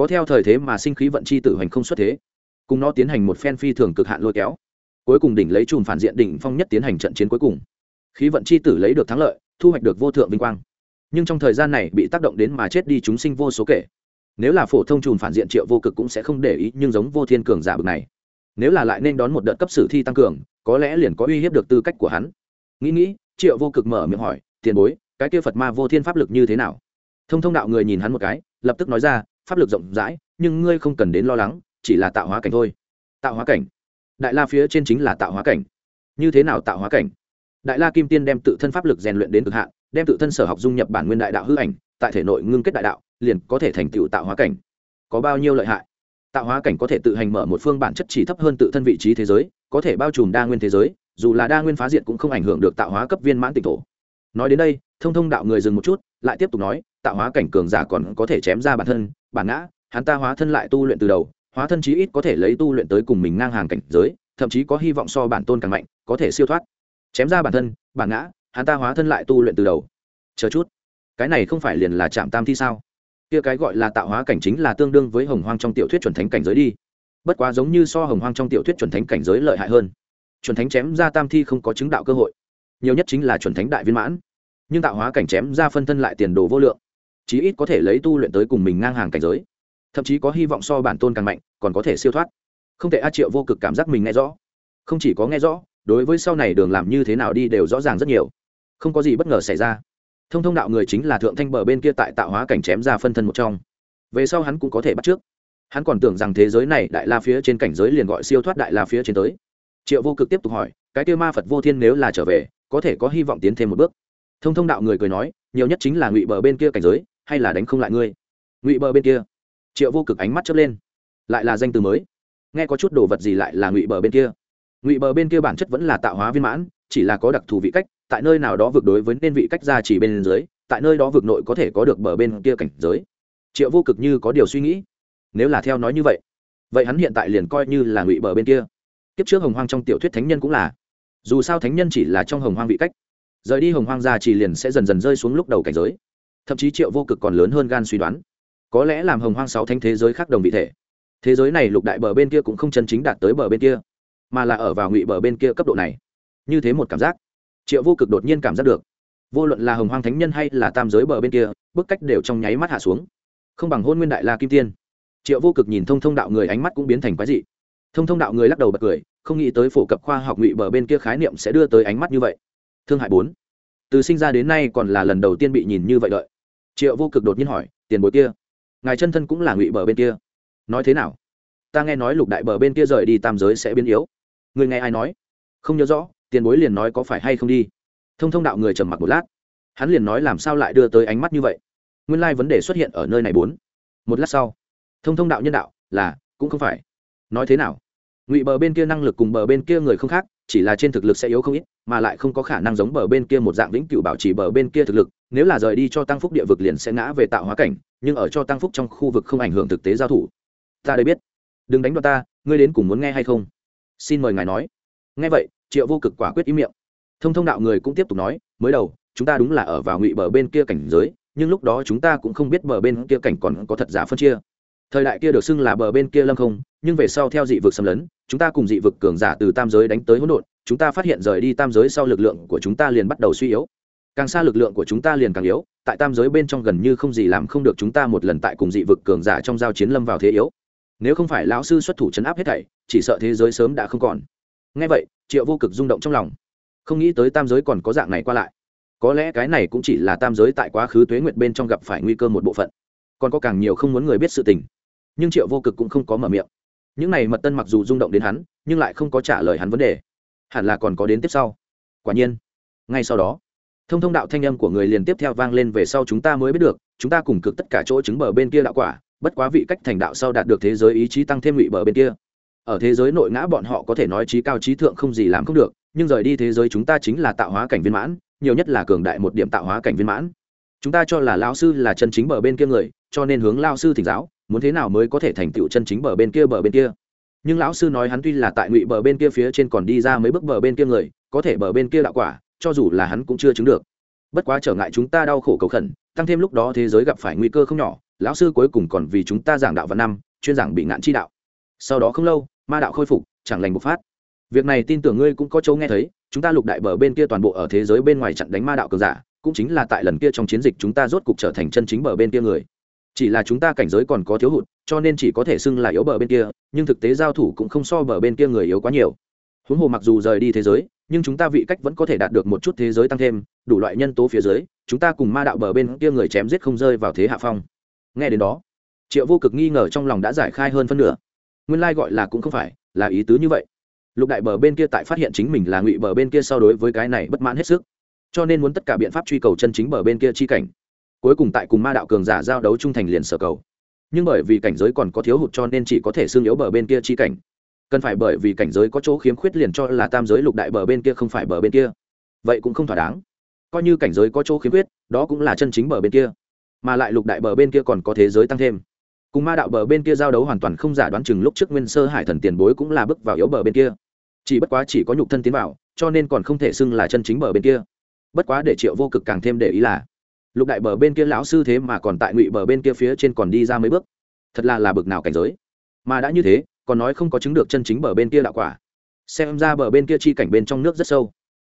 có theo thời thế mà sinh khí vận chi tử hành không xuất thế. Cùng nó tiến hành một phen phi thường cực hạn lôi kéo, cuối cùng đỉnh lấy chùm phản diện đỉnh phong nhất tiến hành trận chiến cuối cùng. Khí vận chi tử lấy được thắng lợi, thu hoạch được vô thượng vinh quang. Nhưng trong thời gian này bị tác động đến mà chết đi chúng sinh vô số kể. Nếu là phổ thông chùm phản diện triệu vô cực cũng sẽ không để ý, nhưng giống vô thiên cường giả bực này, nếu là lại nên đón một đợt cấp sử thi tăng cường, có lẽ liền có uy hiếp được tư cách của hắn. Nghĩ nghĩ, triệu vô cực mở miệng hỏi, tiền bối, cái kia phật ma vô thiên pháp lực như thế nào? Thông thông đạo người nhìn hắn một cái, lập tức nói ra pháp lực rộng rãi, nhưng ngươi không cần đến lo lắng, chỉ là tạo hóa cảnh thôi. Tạo hóa cảnh? Đại la phía trên chính là tạo hóa cảnh. Như thế nào tạo hóa cảnh? Đại la kim tiên đem tự thân pháp lực rèn luyện đến cực hạn, đem tự thân sở học dung nhập bản nguyên đại đạo hư ảnh, tại thể nội ngưng kết đại đạo, liền có thể thành tựu tạo hóa cảnh. Có bao nhiêu lợi hại? Tạo hóa cảnh có thể tự hành mở một phương bản chất chỉ thấp hơn tự thân vị trí thế giới, có thể bao trùm đa nguyên thế giới, dù là đa nguyên phá diện cũng không ảnh hưởng được tạo hóa cấp viên mãn tịch thổ. Nói đến đây, thông thông đạo người dừng một chút, lại tiếp tục nói, tạo hóa cảnh cường giả còn có thể chém ra bản thân bản ngã, hắn ta hóa thân lại tu luyện từ đầu, hóa thân chí ít có thể lấy tu luyện tới cùng mình ngang hàng cảnh giới, thậm chí có hy vọng so bản tôn càng mạnh, có thể siêu thoát. Chém ra bản thân, bản ngã, hắn ta hóa thân lại tu luyện từ đầu. Chờ chút. Cái này không phải liền là chạm tam thi sao? Kia cái gọi là tạo hóa cảnh chính là tương đương với hồng hoang trong tiểu thuyết chuẩn thánh cảnh giới đi. Bất quá giống như so hồng hoang trong tiểu thuyết chuẩn thánh cảnh giới lợi hại hơn. Chuẩn thánh chém ra tam thi không có chứng đạo cơ hội. Nhiều nhất chính là chuẩn thánh đại viên mãn. Nhưng tạo hóa cảnh chém ra phân thân lại tiền đồ vô lượng chí ít có thể lấy tu luyện tới cùng mình ngang hàng cảnh giới. Thậm chí có hy vọng so bản tôn càng mạnh, còn có thể siêu thoát. Không thể a triệu vô cực cảm giác mình nghe rõ. Không chỉ có nghe rõ, đối với sau này đường làm như thế nào đi đều rõ ràng rất nhiều. Không có gì bất ngờ xảy ra. Thông thông đạo người chính là thượng thanh bờ bên kia tại tạo hóa cảnh chém ra phân thân một trong. Về sau hắn cũng có thể bắt trước. Hắn còn tưởng rằng thế giới này đại la phía trên cảnh giới liền gọi siêu thoát đại la phía trên tới. Triệu vô cực tiếp tục hỏi, cái kia ma phật vô thiên nếu là trở về, có thể có hy vọng tiến thêm một bước. Thông thông đạo người cười nói, nhiều nhất chính là ngụy bờ bên kia cảnh giới hay là đánh không lại ngươi? Ngụy bờ bên kia. Triệu vô cực ánh mắt chớp lên. Lại là danh từ mới. Nghe có chút đồ vật gì lại là ngụy bờ bên kia. Ngụy bờ bên kia bản chất vẫn là tạo hóa viên mãn, chỉ là có đặc thù vị cách, tại nơi nào đó vượt đối với nên vị cách ra chỉ bên dưới, tại nơi đó vượt nội có thể có được bờ bên kia cảnh giới. Triệu vô cực như có điều suy nghĩ. Nếu là theo nói như vậy vậy hắn hiện tại liền coi như là ngụy bờ bên kia. Kiếp trước hồng hoang trong tiểu thuyết thánh nhân cũng là. Dù sao thánh nhân chỉ là trong hồng hoang vị cách. Rời đi hồng hoang ra chỉ liền sẽ dần dần rơi xuống lúc đầu cảnh giới thậm chí triệu vô cực còn lớn hơn gan suy đoán. Có lẽ làm hồng hoang sáu thánh thế giới khác đồng vị thể. Thế giới này lục đại bờ bên kia cũng không chân chính đạt tới bờ bên kia, mà là ở vào ngụy bờ bên kia cấp độ này. Như thế một cảm giác, triệu vô cực đột nhiên cảm giác được. Vô luận là hồng hoang thánh nhân hay là tam giới bờ bên kia, bức cách đều trong nháy mắt hạ xuống. Không bằng hôn nguyên đại la kim tiên. Triệu vô cực nhìn thông thông đạo người ánh mắt cũng biến thành quái dị. Thông thông đạo người lắc đầu bật cười, không nghĩ tới phổ cập khoa học ngụy bờ bên kia khái niệm sẽ đưa tới ánh mắt như vậy. Thương hại bốn từ sinh ra đến nay còn là lần đầu tiên bị nhìn như vậy đợi. Triệu vô cực đột nhiên hỏi, tiền bối kia, ngài chân thân cũng là ngụy bờ bên kia. Nói thế nào? Ta nghe nói lục đại bờ bên kia rời đi tam giới sẽ biến yếu. Người nghe ai nói? Không nhớ rõ, tiền bối liền nói có phải hay không đi. Thông thông đạo người trầm mặc một lát. Hắn liền nói làm sao lại đưa tới ánh mắt như vậy? Nguyên lai vấn đề xuất hiện ở nơi này bốn. Một lát sau, thông thông đạo nhân đạo là, cũng không phải. Nói thế nào? Ngụy bờ bên kia năng lực cùng bờ bên kia người không khác chỉ là trên thực lực sẽ yếu không ít, mà lại không có khả năng giống bờ bên kia một dạng vĩnh cửu bảo trì bờ bên kia thực lực, nếu là rời đi cho tăng phúc địa vực liền sẽ ngã về tạo hóa cảnh, nhưng ở cho tăng phúc trong khu vực không ảnh hưởng thực tế giao thủ. Ta đây biết. Đừng đánh đoạt ta, ngươi đến cùng muốn nghe hay không? Xin mời ngài nói. Nghe vậy, triệu vô cực quả quyết ý miệng. Thông thông đạo người cũng tiếp tục nói, mới đầu, chúng ta đúng là ở vào ngụy bờ bên kia cảnh giới, nhưng lúc đó chúng ta cũng không biết bờ bên kia cảnh còn có thật giả phân chia. Thời đại kia được xưng là bờ bên kia lâm không, nhưng về sau theo dị vực xâm lấn chúng ta cùng dị vực cường giả từ tam giới đánh tới hỗn độn, chúng ta phát hiện rời đi tam giới sau lực lượng của chúng ta liền bắt đầu suy yếu. Càng xa lực lượng của chúng ta liền càng yếu, tại tam giới bên trong gần như không gì làm không được chúng ta một lần tại cùng dị vực cường giả trong giao chiến lâm vào thế yếu. Nếu không phải lão sư xuất thủ chấn áp hết thảy, chỉ sợ thế giới sớm đã không còn. Ngay vậy, triệu vô cực rung động trong lòng. Không nghĩ tới tam giới còn có dạng này qua lại. Có lẽ cái này cũng chỉ là tam giới tại quá khứ tuế nguyệt bên trong gặp phải nguy cơ một bộ phận. Còn có càng nhiều không muốn người biết sự tình. Nhưng triệu vô cực cũng không có mở miệng những này mật tân mặc dù rung động đến hắn, nhưng lại không có trả lời hắn vấn đề. Hẳn là còn có đến tiếp sau. Quả nhiên, ngay sau đó, thông thông đạo thanh âm của người liền tiếp theo vang lên về sau chúng ta mới biết được, chúng ta cùng cực tất cả chỗ chứng bờ bên kia đạo quả, bất quá vị cách thành đạo sau đạt được thế giới ý chí tăng thêm ngụy bờ bên kia. Ở thế giới nội ngã bọn họ có thể nói trí cao trí thượng không gì làm không được, nhưng rời đi thế giới chúng ta chính là tạo hóa cảnh viên mãn, nhiều nhất là cường đại một điểm tạo hóa cảnh viên mãn. Chúng ta cho là lao sư là chân chính bờ bên kia người, cho nên hướng lao sư thỉnh giáo muốn thế nào mới có thể thành tựu chân chính bờ bên kia bờ bên kia? Nhưng lão sư nói hắn tuy là tại ngụy bờ bên kia phía trên còn đi ra mấy bước bờ bên kia người, có thể bờ bên kia đạo quả, cho dù là hắn cũng chưa chứng được. Bất quá trở ngại chúng ta đau khổ cầu khẩn, tăng thêm lúc đó thế giới gặp phải nguy cơ không nhỏ, lão sư cuối cùng còn vì chúng ta giảng đạo văn năm, chuyên giảng bị ngạn chi đạo. Sau đó không lâu, ma đạo khôi phục, chẳng lành bộc phát. Việc này tin tưởng ngươi cũng có chỗ nghe thấy, chúng ta lục đại bờ bên kia toàn bộ ở thế giới bên ngoài chặn đánh ma đạo cường giả, cũng chính là tại lần kia trong chiến dịch chúng ta rốt cục trở thành chân chính bờ bên kia người chỉ là chúng ta cảnh giới còn có thiếu hụt, cho nên chỉ có thể xưng là yếu bờ bên kia, nhưng thực tế giao thủ cũng không so bờ bên kia người yếu quá nhiều. Huống hồ mặc dù rời đi thế giới, nhưng chúng ta vị cách vẫn có thể đạt được một chút thế giới tăng thêm, đủ loại nhân tố phía dưới, chúng ta cùng ma đạo bờ bên kia người chém giết không rơi vào thế hạ phong. Nghe đến đó, triệu vô cực nghi ngờ trong lòng đã giải khai hơn phân nửa. Nguyên lai、like、gọi gọi là cũng không phải, là ý tứ như vậy. Lục đại bờ bên kia tại phát hiện chính mình là ngụy bờ bên kia so đối với cái này bất mãn hết sức. Cho nên muốn tất cả biện pháp truy cầu chân chính bờ bên kia chi cảnh cuối cùng tại cùng ma đạo cường giả giao đấu trung thành liền sở cầu. Nhưng bởi vì cảnh giới còn có thiếu hụt cho nên chỉ có thể xương yếu bờ bên kia chi cảnh. Cần phải bởi vì cảnh giới có chỗ khiếm khuyết liền cho là tam giới lục đại bờ bên kia không phải bờ bên kia. Vậy cũng không thỏa đáng. Coi như cảnh giới có chỗ khiếm khuyết, đó cũng là chân chính bờ bên kia. Mà lại lục đại bờ bên kia còn có thế giới tăng thêm. Cùng ma đạo bờ bên kia giao đấu hoàn toàn không giả đoán chừng lúc trước nguyên sơ hải thần tiền bối cũng là bước vào yếu bờ bên kia. Chỉ bất quá chỉ có nhục thân tiến vào, cho nên còn không thể xưng là chân chính bờ bên kia. Bất quá để triệu vô cực càng thêm để ý là lục đại bờ bên kia lão sư thế mà còn tại ngụy bờ bên kia phía trên còn đi ra mấy bước. Thật là là bực nào cảnh giới. Mà đã như thế, còn nói không có chứng được chân chính bờ bên kia đạo quả. Xem ra bờ bên kia chi cảnh bên trong nước rất sâu.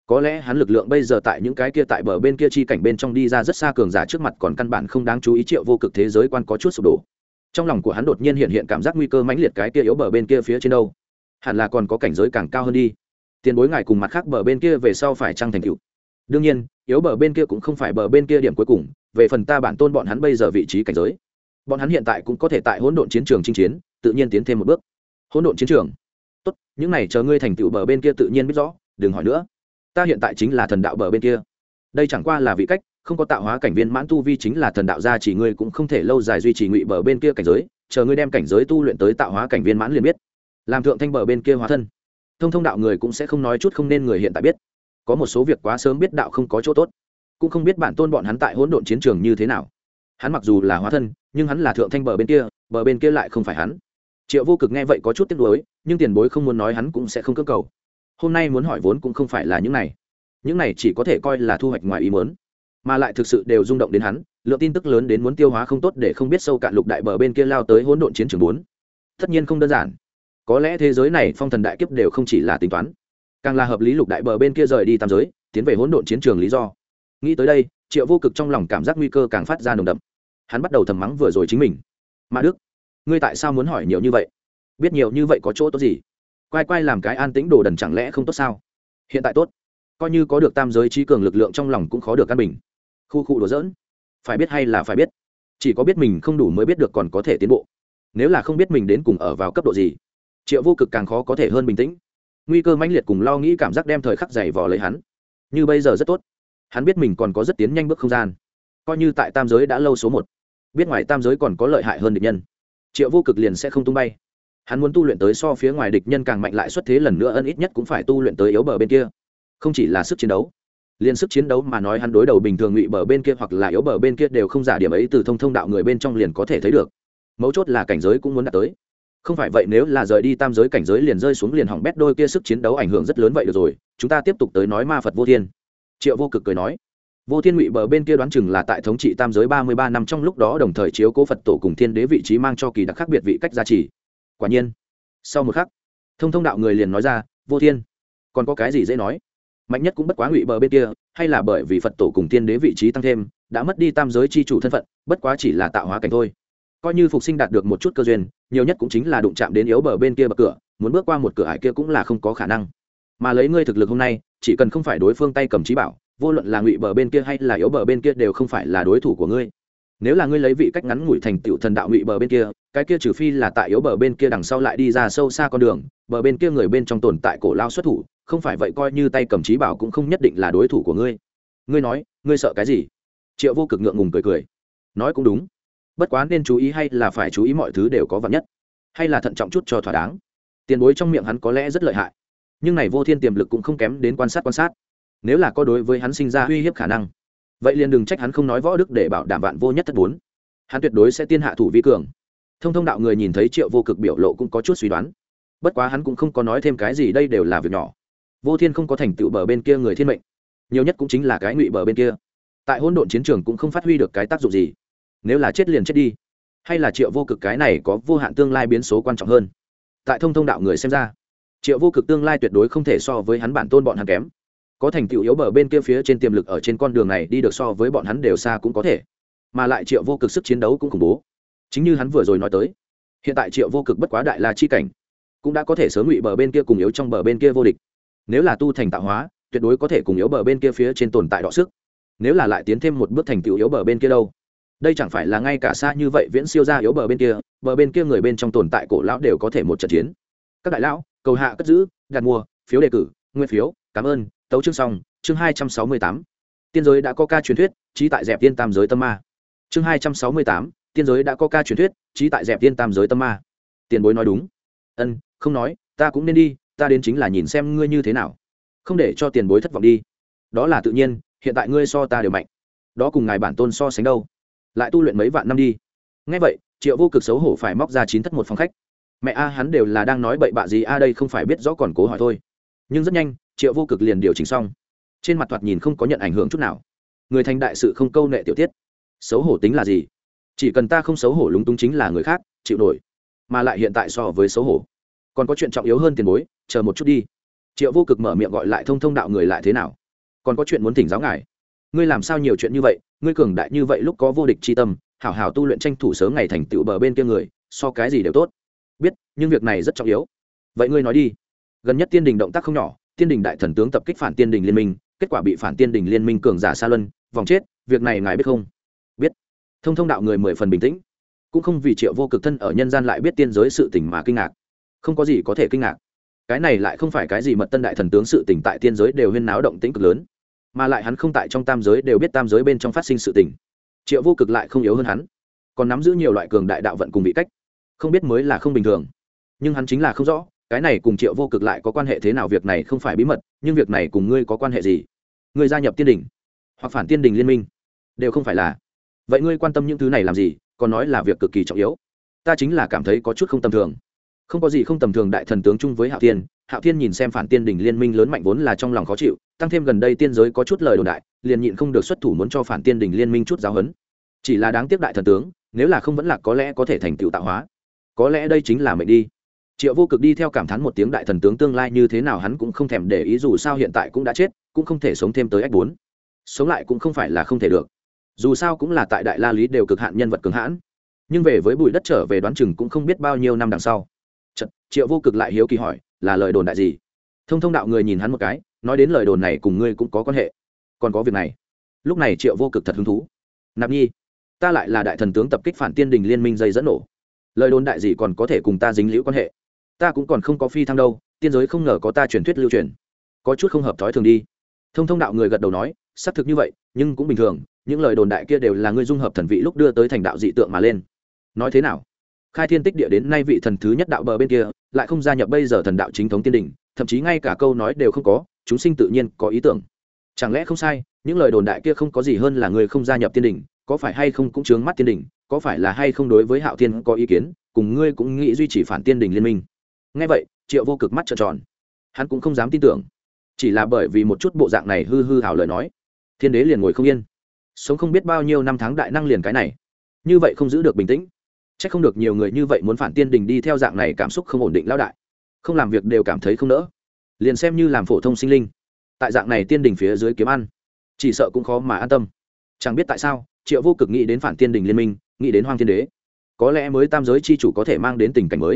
Có lẽ hắn lực lượng bây giờ tại những cái kia tại bờ bên kia chi cảnh bên trong đi ra rất xa cường giả trước mặt còn căn bản không đáng chú ý triệu vô cực thế giới quan có chút sụp đổ. Trong lòng của hắn đột nhiên hiện hiện cảm giác nguy cơ mãnh liệt cái kia yếu bờ bên kia phía trên đâu. Hẳn là còn có cảnh giới càng cao hơn đi. Tiền bối ngài cùng mặt khác bờ bên kia về sau phải trăng thành cựu đương nhiên, yếu bờ bên kia cũng không phải bờ bên kia điểm cuối cùng, về phần ta bản tôn bọn hắn bây giờ vị trí cảnh giới. Bọn hắn hiện tại cũng có thể tại hỗn độn chiến trường chinh chiến, tự nhiên tiến thêm một bước. Hỗn độn chiến trường? Tốt, những này chờ ngươi thành tựu bờ bên kia tự nhiên biết rõ, đừng hỏi nữa. Ta hiện tại chính là thần đạo bờ bên kia. Đây chẳng qua là vị cách, không có tạo hóa cảnh viên mãn tu vi chính là thần đạo gia chỉ ngươi cũng không thể lâu dài duy trì ngụy bờ bên kia cảnh giới, chờ ngươi đem cảnh giới tu luyện tới tạo hóa cảnh viên mãn liền biết. Làm thượng thanh bờ bên kia hóa thân. Thông thông đạo người cũng sẽ không nói chút không nên người hiện tại biết có một số việc quá sớm biết đạo không có chỗ tốt, cũng không biết bản tôn bọn hắn tại hỗn độn chiến trường như thế nào. Hắn mặc dù là hóa thân, nhưng hắn là thượng thanh bờ bên kia, bờ bên kia lại không phải hắn. Triệu vô cực nghe vậy có chút tiếc nuối, nhưng tiền bối không muốn nói hắn cũng sẽ không cơ cầu. Hôm nay muốn hỏi vốn cũng không phải là những này. Những này chỉ có thể coi là thu hoạch ngoài ý muốn, mà lại thực sự đều rung động đến hắn, lượng tin tức lớn đến muốn tiêu hóa không tốt để không biết sâu cạn lục đại bờ bên kia lao tới hỗn độn chiến trường bốn. Tất nhiên không đơn giản. Có lẽ thế giới này phong thần đại kiếp đều không chỉ là tính toán càng là hợp lý lục đại bờ bên kia rời đi tam giới, tiến về hỗn độn chiến trường lý do. Nghĩ tới đây, triệu vô cực trong lòng cảm giác nguy cơ càng phát ra nồng đậm. Hắn bắt đầu thầm mắng vừa rồi chính mình. Mã đức, ngươi tại sao muốn hỏi nhiều như vậy? Biết nhiều như vậy có chỗ tốt gì? Quay quay làm cái an tĩnh đồ đần chẳng lẽ không tốt sao? Hiện tại tốt. Coi như có được tam giới trí cường lực lượng trong lòng cũng khó được căn bình. Khu khu đồ dỡn phải biết hay là phải biết. Chỉ có biết mình không đủ mới biết được còn có thể tiến bộ. Nếu là không biết mình đến cùng ở vào cấp độ gì, triệu vô cực càng khó có thể hơn bình tĩnh nguy cơ mãnh liệt cùng lo nghĩ cảm giác đem thời khắc dày vò lấy hắn. Như bây giờ rất tốt. Hắn biết mình còn có rất tiến nhanh bước không gian. Coi như tại tam giới đã lâu số một, biết ngoài tam giới còn có lợi hại hơn địch nhân. Triệu vô cực liền sẽ không tung bay. Hắn muốn tu luyện tới so phía ngoài địch nhân càng mạnh lại xuất thế lần nữa ân ít nhất cũng phải tu luyện tới yếu bờ bên kia. Không chỉ là sức chiến đấu, liền sức chiến đấu mà nói hắn đối đầu bình thường ngụy bờ bên kia hoặc là yếu bờ bên kia đều không giả điểm ấy từ thông thông đạo người bên trong liền có thể thấy được. Mấu chốt là cảnh giới cũng muốn đạt tới không phải vậy nếu là rời đi tam giới cảnh giới liền rơi xuống liền hỏng bét đôi kia sức chiến đấu ảnh hưởng rất lớn vậy được rồi, chúng ta tiếp tục tới nói ma phật vô thiên. Triệu vô cực cười nói. Vô thiên ngụy bờ bên kia đoán chừng là tại thống trị tam giới ba mươi ba năm trong lúc đó đồng thời chiếu cố phật tổ cùng thiên đế vị trí mang cho kỳ đặc khác biệt vị cách gia trì. Quả nhiên, sau một khắc, thông thông đạo người liền nói ra, vô thiên, còn có cái gì dễ nói? Mạnh nhất cũng bất quá ngụy bờ bên kia, hay là bởi vì phật tổ cùng thiên đế vị trí tăng thêm, đã mất đi tam giới c h i chủ thân phận, bất quá chỉ là tạo hóa cảnh thôi coi như phục sinh đạt được một chút cơ duyên, nhiều nhất cũng chính là đụng chạm đến yếu bờ bên kia bậc cửa, muốn bước qua một cửa ải kia cũng là không có khả năng. Mà lấy ngươi thực lực hôm nay, chỉ cần không phải đối phương tay cầm trí bảo, vô luận là ngụy bờ bên kia hay là yếu bờ bên kia đều không phải là đối thủ của ngươi. Nếu là ngươi lấy vị cách ngắn ngủi thành tựu thần đạo ngụy bờ bên kia, cái kia trừ phi là tại yếu bờ bên kia đằng sau lại đi ra sâu xa con đường, bờ bên kia người bên trong tồn tại cổ lao xuất thủ, không phải vậy coi như tay cầm trí bảo cũng không nhất định là đối thủ của ngươi. Ngươi nói, ngươi sợ cái gì? Triệu vô cực ngượng ngùng cười cười. Nói cũng đúng bất quá nên chú ý hay là phải chú ý mọi thứ đều có vật nhất, hay là thận trọng chút cho thỏa đáng. Tiền bối trong miệng hắn có lẽ rất lợi hại, nhưng này vô thiên tiềm lực cũng không kém đến quan sát quan sát. Nếu là có đối với hắn sinh ra uy hiếp khả năng, vậy liền đừng trách hắn không nói võ đức để bảo đảm vạn vô nhất thất bốn. Hắn tuyệt đối sẽ tiên hạ thủ vi cường. Thông thông đạo người nhìn thấy triệu vô cực biểu lộ cũng có chút suy đoán. Bất quá hắn cũng không có nói thêm cái gì, đây đều là việc nhỏ. Vô thiên không có thành tựu bờ bên kia người thiên mệnh, nhiều nhất cũng chính là cái ngụy bờ bên kia. Tại hỗn độn chiến trường cũng không phát huy được cái tác dụng gì nếu là chết liền chết đi. Hay là triệu vô cực cái này có vô hạn tương lai biến số quan trọng hơn? Tại thông thông đạo người xem ra, triệu vô cực tương lai tuyệt đối không thể so với hắn bản tôn bọn hắn kém. Có thành tựu yếu bờ bên kia phía trên tiềm lực ở trên con đường này đi được so với bọn hắn đều xa cũng có thể. Mà lại triệu vô cực sức chiến đấu cũng khủng bố. Chính như hắn vừa rồi nói tới, hiện tại triệu vô cực bất quá đại la chi cảnh, cũng đã có thể sớm ngụy bờ bên kia cùng yếu trong bờ bên kia vô địch. Nếu là tu thành tạo hóa, tuyệt đối có thể cùng yếu bờ bên kia phía trên tồn tại đọ sức. Nếu là lại tiến thêm một bước thành tựu yếu bờ bên kia đâu đây chẳng phải là ngay cả xa như vậy viễn siêu ra yếu bờ bên kia, bờ bên kia người bên trong tồn tại cổ lão đều có thể một trận chiến. Các đại lão, cầu hạ cất giữ, đặt mua, phiếu đề cử, nguyên phiếu, cảm ơn, tấu chương xong, chương hai trăm sáu mươi tám. Tiên giới đã có ca truyền thuyết, trí tại dẹp tiên tam giới tâm ma. Chương hai trăm sáu mươi tám, tiên giới đã có ca truyền thuyết, trí tại dẹp tiên tam giới tâm ma. Tiền bối nói đúng. Ân, không nói, ta cũng nên đi, ta đến chính là nhìn xem ngươi như thế nào. Không để cho tiền bối thất vọng đi. Đó là tự nhiên, hiện tại ngươi so ta đều mạnh. Đó cùng ngài bản tôn so sánh đâu lại tu luyện mấy vạn năm đi. Ngay vậy, triệu vô cực xấu hổ phải móc ra chín thất một phòng khách. Mẹ a, hắn đều là đang nói bậy bạ gì a, đây không phải biết rõ còn cố hỏi thôi. Nhưng rất nhanh, triệu vô cực liền điều chỉnh xong. Trên mặt thoạt nhìn không có nhận ảnh hưởng chút nào. Người thành đại sự không câu nệ tiểu tiết. Xấu hổ tính là gì? Chỉ cần ta không xấu hổ lúng túng chính là người khác, chịu nổi. Mà lại hiện tại so với xấu hổ. Còn có chuyện trọng yếu hơn tiền bối, chờ một chút đi. Triệu vô cực mở miệng gọi lại thông thông đạo người lại thế nào? Còn có chuyện muốn thỉnh giáo ngài ngươi làm sao nhiều chuyện như vậy, ngươi cường đại như vậy lúc có vô địch c h i tâm, hảo hảo tu luyện tranh thủ sớm ngày thành tựu bờ bên kia người, so cái gì đều tốt. Biết, nhưng việc này rất trọng yếu. Vậy ngươi nói đi. Gần nhất tiên đình động tác không nhỏ, tiên đình đại thần tướng tập kích phản tiên đình liên minh, kết quả bị phản tiên đình liên minh cường giả xa luân, vòng chết, việc này ngài biết không? Biết. Thông thông đạo người mười phần bình tĩnh. Cũng không vì triệu vô cực thân ở nhân gian lại biết tiên giới sự tỉnh mà kinh ngạc. Không có gì có thể kinh ngạc. Cái này lại không phải cái gì mật tân đại thần tướng sự tỉnh tại tiên giới đều huyên náo động tĩnh cực lớn mà lại hắn không tại trong tam giới đều biết tam giới bên trong phát sinh sự tình. Triệu vô cực lại không yếu hơn hắn, còn nắm giữ nhiều loại cường đại đạo vận cùng vị cách. Không biết mới là không bình thường, nhưng hắn chính là không rõ, cái này cùng triệu vô cực lại có quan hệ thế nào, việc này không phải bí mật, nhưng việc này cùng ngươi có quan hệ gì? Ngươi gia nhập tiên đình, hoặc phản tiên đình liên minh, đều không phải là. Vậy ngươi quan tâm những thứ này làm gì, còn nói là việc cực kỳ trọng yếu. Ta chính là cảm thấy có chút không tầm thường không có gì không tầm thường đại thần tướng chung với hạo thiên hạo thiên nhìn xem phản tiên đình liên minh lớn mạnh vốn là trong lòng khó chịu, tăng thêm gần đây tiên giới có chút lời đồn đại, liền nhịn không được xuất thủ muốn cho phản tiên đình liên minh chút giáo huấn. Chỉ là đáng tiếc đại thần tướng, nếu là không vẫn là có lẽ có thể thành tựu tạo hóa. Có lẽ đây chính là mệnh đi. Triệu vô cực đi theo cảm thán một tiếng đại thần tướng tương lai như thế nào hắn cũng không thèm để ý dù sao hiện tại cũng đã chết, cũng không thể sống thêm tới ách bốn. Sống lại cũng không phải là không thể được. Dù sao cũng là tại đại la lý đều cực hạn nhân vật cường hãn. Nhưng về với bụi đất trở về đoán chừng cũng không biết bao nhiêu năm đằng sau. Chật, triệu vô cực lại hiếu kỳ hỏi là lời đồn đại gì? Thông thông đạo người nhìn hắn một cái nói đến lời đồn này cùng ngươi cũng có quan hệ. Còn có việc này. Lúc này triệu vô cực thật hứng thú. Nạp nhi ta lại là đại thần tướng tập kích phản tiên đình liên minh dây dẫn nổ. Lời đồn đại gì còn có thể cùng ta dính liễu quan hệ? Ta cũng còn không có phi thăng đâu tiên giới không ngờ có ta truyền thuyết lưu truyền. Có chút không hợp thói thường đi. Thông thông đạo người gật đầu nói xác thực như vậy nhưng cũng bình thường những lời đồn đại kia đều là ngươi dung hợp thần vị lúc đưa tới thành đạo dị tượng mà lên. Nói thế nào? Khai thiên tích địa đến nay vị thần thứ nhất đạo bờ bên kia, lại không gia nhập bây giờ thần đạo chính thống tiên đình thậm chí ngay cả câu nói đều không có, chúng sinh tự nhiên có ý tưởng. Chẳng lẽ không sai, những lời đồn đại kia không có gì hơn là người không gia nhập tiên đình có phải hay không cũng chướng mắt tiên đình có phải là hay không đối với hạo tiên có ý kiến, cùng ngươi cũng nghĩ duy trì phản tiên đình liên minh. Ngay vậy, triệu vô cực mắt trợn tròn. Hắn cũng không dám tin tưởng. Chỉ là bởi vì một chút bộ dạng này hư hư hảo lời nói, thiên đế liền ngồi không yên. Sống không biết bao nhiêu năm tháng đại năng liền cái này. Như vậy không giữ được bình tĩnh c h ắ c không được nhiều người như vậy muốn phản tiên đình đi theo dạng này cảm xúc không ổn định lao đại, không làm việc đều cảm thấy không nỡ. Liền xem như làm phổ thông sinh linh, tại dạng này tiên đình phía dưới kiếm ăn, chỉ sợ cũng khó mà an tâm. Chẳng biết tại sao, triệu vô cực nghĩ đến phản tiên đình liên minh, nghĩ đến hoang thiên đế. Có lẽ mới tam giới c h i chủ có thể mang đến tình cảnh mới.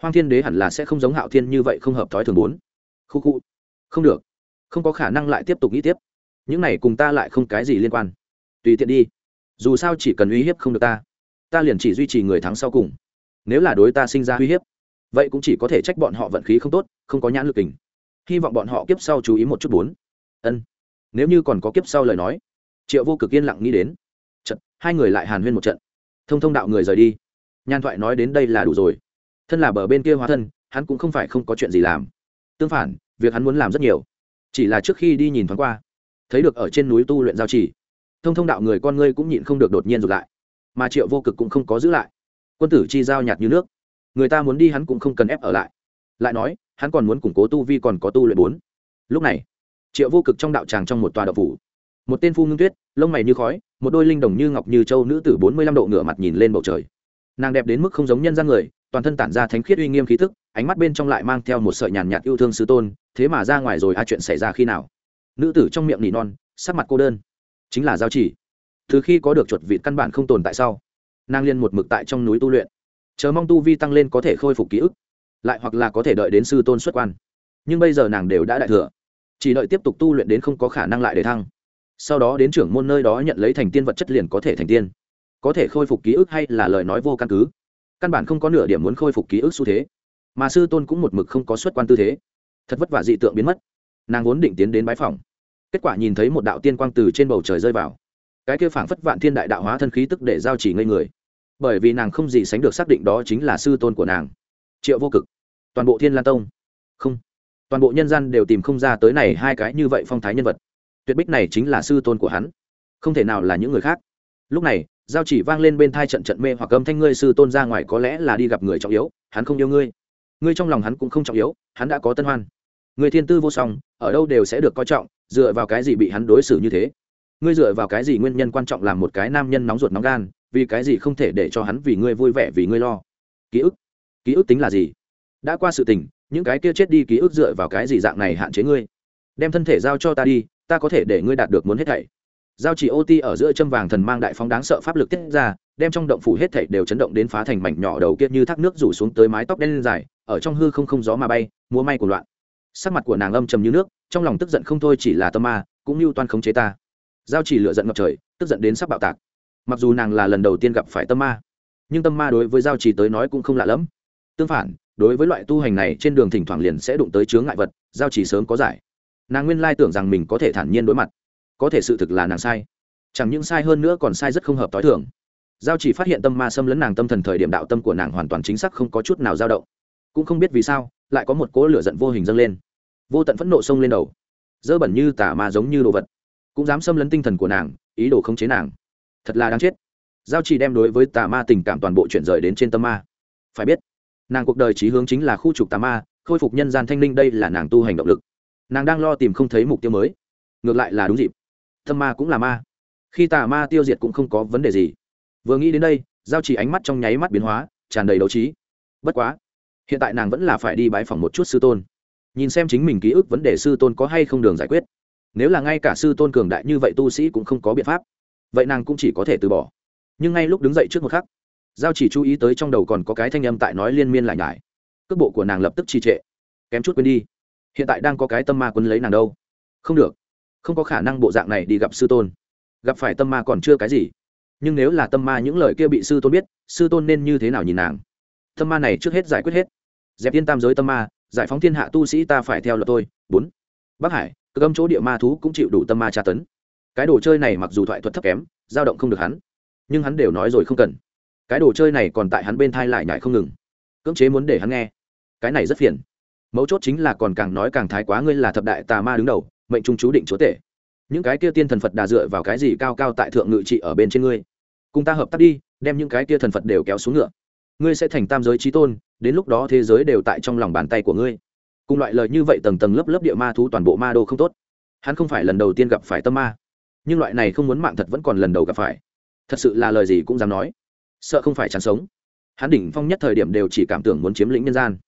Hoang thiên đế hẳn là sẽ không giống hạo thiên như vậy không hợp thói thường bốn khu khu. Không được. Không có khả năng lại tiếp tục nghĩ tiếp. Những này cùng ta lại không cái gì liên quan. Tùy tiện đi. Dù sao chỉ cần uy hiếp không được ta ta liền chỉ duy trì người thắng sau cùng. Nếu là đối ta sinh ra uy hiếp, vậy cũng chỉ có thể trách bọn họ vận khí không tốt, không có nhãn lực tình hy vọng bọn họ kiếp sau chú ý một chút bốn. Ân. Nếu như còn có kiếp sau lời nói, triệu vô cực yên lặng nghĩ đến. Trận hai người lại hàn huyên một trận. Thông thông đạo người rời đi. Nhan thoại nói đến đây là đủ rồi. Thân là bờ bên kia hóa thân, hắn cũng không phải không có chuyện gì làm. Tương phản, việc hắn muốn làm rất nhiều. Chỉ là trước khi đi nhìn thoáng qua, thấy được ở trên núi tu luyện giao trì. Thông thông đạo người con ngươi cũng nhịn không được đột nhiên rụt lại mà triệu vô cực cũng không có giữ lại. Quân tử chi giao nhạt như nước. Người ta muốn đi hắn cũng không cần ép ở lại. Lại nói, hắn còn muốn củng cố tu vi còn có tu luyện bốn. Lúc này, triệu vô cực trong đạo tràng trong một tòa đậu phủ, một tên phu ngưng tuyết, lông mày như khói, một đôi linh đồng như ngọc như châu nữ tử bốn mươi lăm độ ngửa mặt nhìn lên bầu trời. Nàng đẹp đến mức không giống nhân gian người, toàn thân tản ra thánh khiết uy nghiêm khí thức ánh mắt bên trong lại mang theo một sợi nhàn nhạt yêu thương sư tôn, thế mà ra ngoài rồi a chuyện xảy ra khi nào? Nữ tử trong miệng nỉ non, sắc mặt cô đơn. Chính là giao chỉ từ khi có được chuột vịt căn bản không tồn tại sau, nàng liên một mực tại trong núi tu luyện. Chờ mong tu vi tăng lên có thể khôi phục ký ức, lại hoặc là có thể đợi đến sư tôn xuất quan. Nhưng bây giờ nàng đều đã đại thừa, chỉ đợi tiếp tục tu luyện đến không có khả năng lại để thăng. Sau đó đến trưởng môn nơi đó nhận lấy thành tiên vật chất liền có thể thành tiên. Có thể khôi phục ký ức hay là lời nói vô căn cứ, căn bản không có nửa điểm muốn khôi phục ký ức xu thế. Mà sư tôn cũng một mực không có xuất quan tư thế. Thật vất vả dị tượng biến mất. Nàng vốn định tiến đến bái phòng kết quả nhìn thấy một đạo tiên quang từ trên bầu trời rơi vào cái kia phảng phất vạn thiên đại đạo hóa thân khí tức để giao chỉ ngây người. Bởi vì nàng không gì sánh được xác định đó chính là sư tôn của nàng. Triệu vô cực. Toàn bộ thiên lan tông. Không. Toàn bộ nhân gian đều tìm không ra tới này hai cái như vậy phong thái nhân vật. Tuyệt bích này chính là sư tôn của hắn. Không thể nào là những người khác. Lúc này, giao chỉ vang lên bên thai trận trận mê hoặc âm thanh ngươi sư tôn ra ngoài có lẽ là đi gặp người trọng yếu, hắn không yêu ngươi. Ngươi trong lòng hắn cũng không trọng yếu, hắn đã có tân hoan. Người thiên tư vô song, ở đâu đều sẽ được coi trọng, dựa vào cái gì bị hắn đối xử như thế ngươi dựa vào cái gì nguyên nhân quan trọng làm một cái nam nhân nóng ruột nóng gan, vì cái gì không thể để cho hắn vì ngươi vui vẻ, vì ngươi lo? Ký ức. Ký ức tính là gì? Đã qua sự tình, những cái kia chết đi ký ức dựa vào cái gì dạng này hạn chế ngươi? Đem thân thể giao cho ta đi, ta có thể để ngươi đạt được muốn hết thảy. Giao chỉ ô ti ở giữa châm vàng thần mang đại phóng đáng sợ pháp lực tiết ra, đem trong động phủ hết thảy đều chấn động đến phá thành mảnh nhỏ đầu kia như thác nước rủ xuống tới mái tóc đen dài, ở trong hư không không gió mà bay, múa may của loạn. Sắc mặt của nàng âm trầm như nước, trong lòng tức giận không thôi chỉ là tâm ma, cũng như toan khống chế ta giao chỉ lựa giận ngập trời, tức giận đến sắp bạo tạc. Mặc dù nàng là lần đầu tiên gặp phải tâm ma, nhưng tâm ma đối với giao chỉ tới nói cũng không lạ lẫm. Tương phản, đối với loại tu hành này, trên đường thỉnh thoảng liền sẽ đụng tới chướng ngại vật, giao chỉ sớm có giải. Nàng nguyên lai tưởng rằng mình có thể thản nhiên đối mặt. Có thể sự thực là nàng sai. Chẳng những sai hơn nữa còn sai rất không hợp t h i thường. Giao chỉ phát hiện tâm ma xâm lấn nàng tâm thần thời điểm đạo tâm của nàng hoàn toàn chính xác không có chút nào dao động. Cũng không biết vì sao, lại có một cỗ lửa giận vô hình dâng lên. Vô tận phẫn nộ xông lên đầu. Dơ bẩn như tả ma giống như đồ vật cũng dám xâm lấn tinh thần của nàng, ý đồ khống chế nàng. Thật là đáng chết. Giao chỉ đem đối với tà ma tình cảm toàn bộ chuyển rời đến trên tâm ma. Phải biết, nàng cuộc đời trí hướng chính là khu trục tà ma, khôi phục nhân gian thanh linh đây là nàng tu hành động lực. Nàng đang lo tìm không thấy mục tiêu mới. Ngược lại là đúng dịp. Tâm ma cũng là ma. Khi tà ma tiêu diệt cũng không có vấn đề gì. Vừa nghĩ đến đây, giao chỉ ánh mắt trong nháy mắt biến hóa, tràn đầy đấu trí. Bất quá, hiện tại nàng vẫn là phải đi bái phòng một chút sư tôn. Nhìn xem chính mình ký ức vấn đề sư tôn có hay không đường giải quyết nếu là ngay cả sư tôn cường đại như vậy tu sĩ cũng không có biện pháp. Vậy nàng cũng chỉ có thể từ bỏ. Nhưng ngay lúc đứng dậy trước một khắc, giao chỉ chú ý tới trong đầu còn có cái thanh âm tại nói liên miên lại nhải. Cước bộ của nàng lập tức trì trệ. Kém chút quên đi. Hiện tại đang có cái tâm ma quấn lấy nàng đâu? Không được. Không có khả năng bộ dạng này đi gặp sư tôn. Gặp phải tâm ma còn chưa cái gì. Nhưng nếu là tâm ma những lời kia bị sư tôn biết, sư tôn nên như thế nào nhìn nàng? Tâm ma này trước hết giải quyết hết. Dẹp yên tam giới tâm ma, giải phóng thiên hạ tu sĩ ta phải theo luật tôi. Bốn. Bắc hải cơm âm chỗ địa ma thú cũng chịu đủ tâm ma tra tấn. Cái đồ chơi này mặc dù thoại thuật thấp kém, dao động không được hắn, nhưng hắn đều nói rồi không cần. Cái đồ chơi này còn tại hắn bên thai lại nhại không ngừng. Cưỡng chế muốn để hắn nghe. Cái này rất phiền. Mấu chốt chính là còn càng nói càng thái quá ngươi là thập đại tà ma đứng đầu, mệnh trung chú định chúa tể. Những cái kia tiên thần phật đà dựa vào cái gì cao cao tại thượng ngự trị ở bên trên ngươi? Cùng ta hợp tác đi, đem những cái kia thần phật đều kéo xuống ngựa. Ngươi sẽ thành tam giới trí tôn, đến lúc đó thế giới đều tại trong lòng bàn tay của ngươi cùng loại lời như vậy tầng tầng lớp lớp địa ma thú toàn bộ ma đô không tốt. Hắn không phải lần đầu tiên gặp phải tâm ma. Nhưng loại này không muốn mạng thật vẫn còn lần đầu gặp phải. Thật sự là lời gì cũng dám nói. Sợ không phải chán sống. Hắn đỉnh phong nhất thời điểm đều chỉ cảm tưởng muốn chiếm lĩnh nhân gian.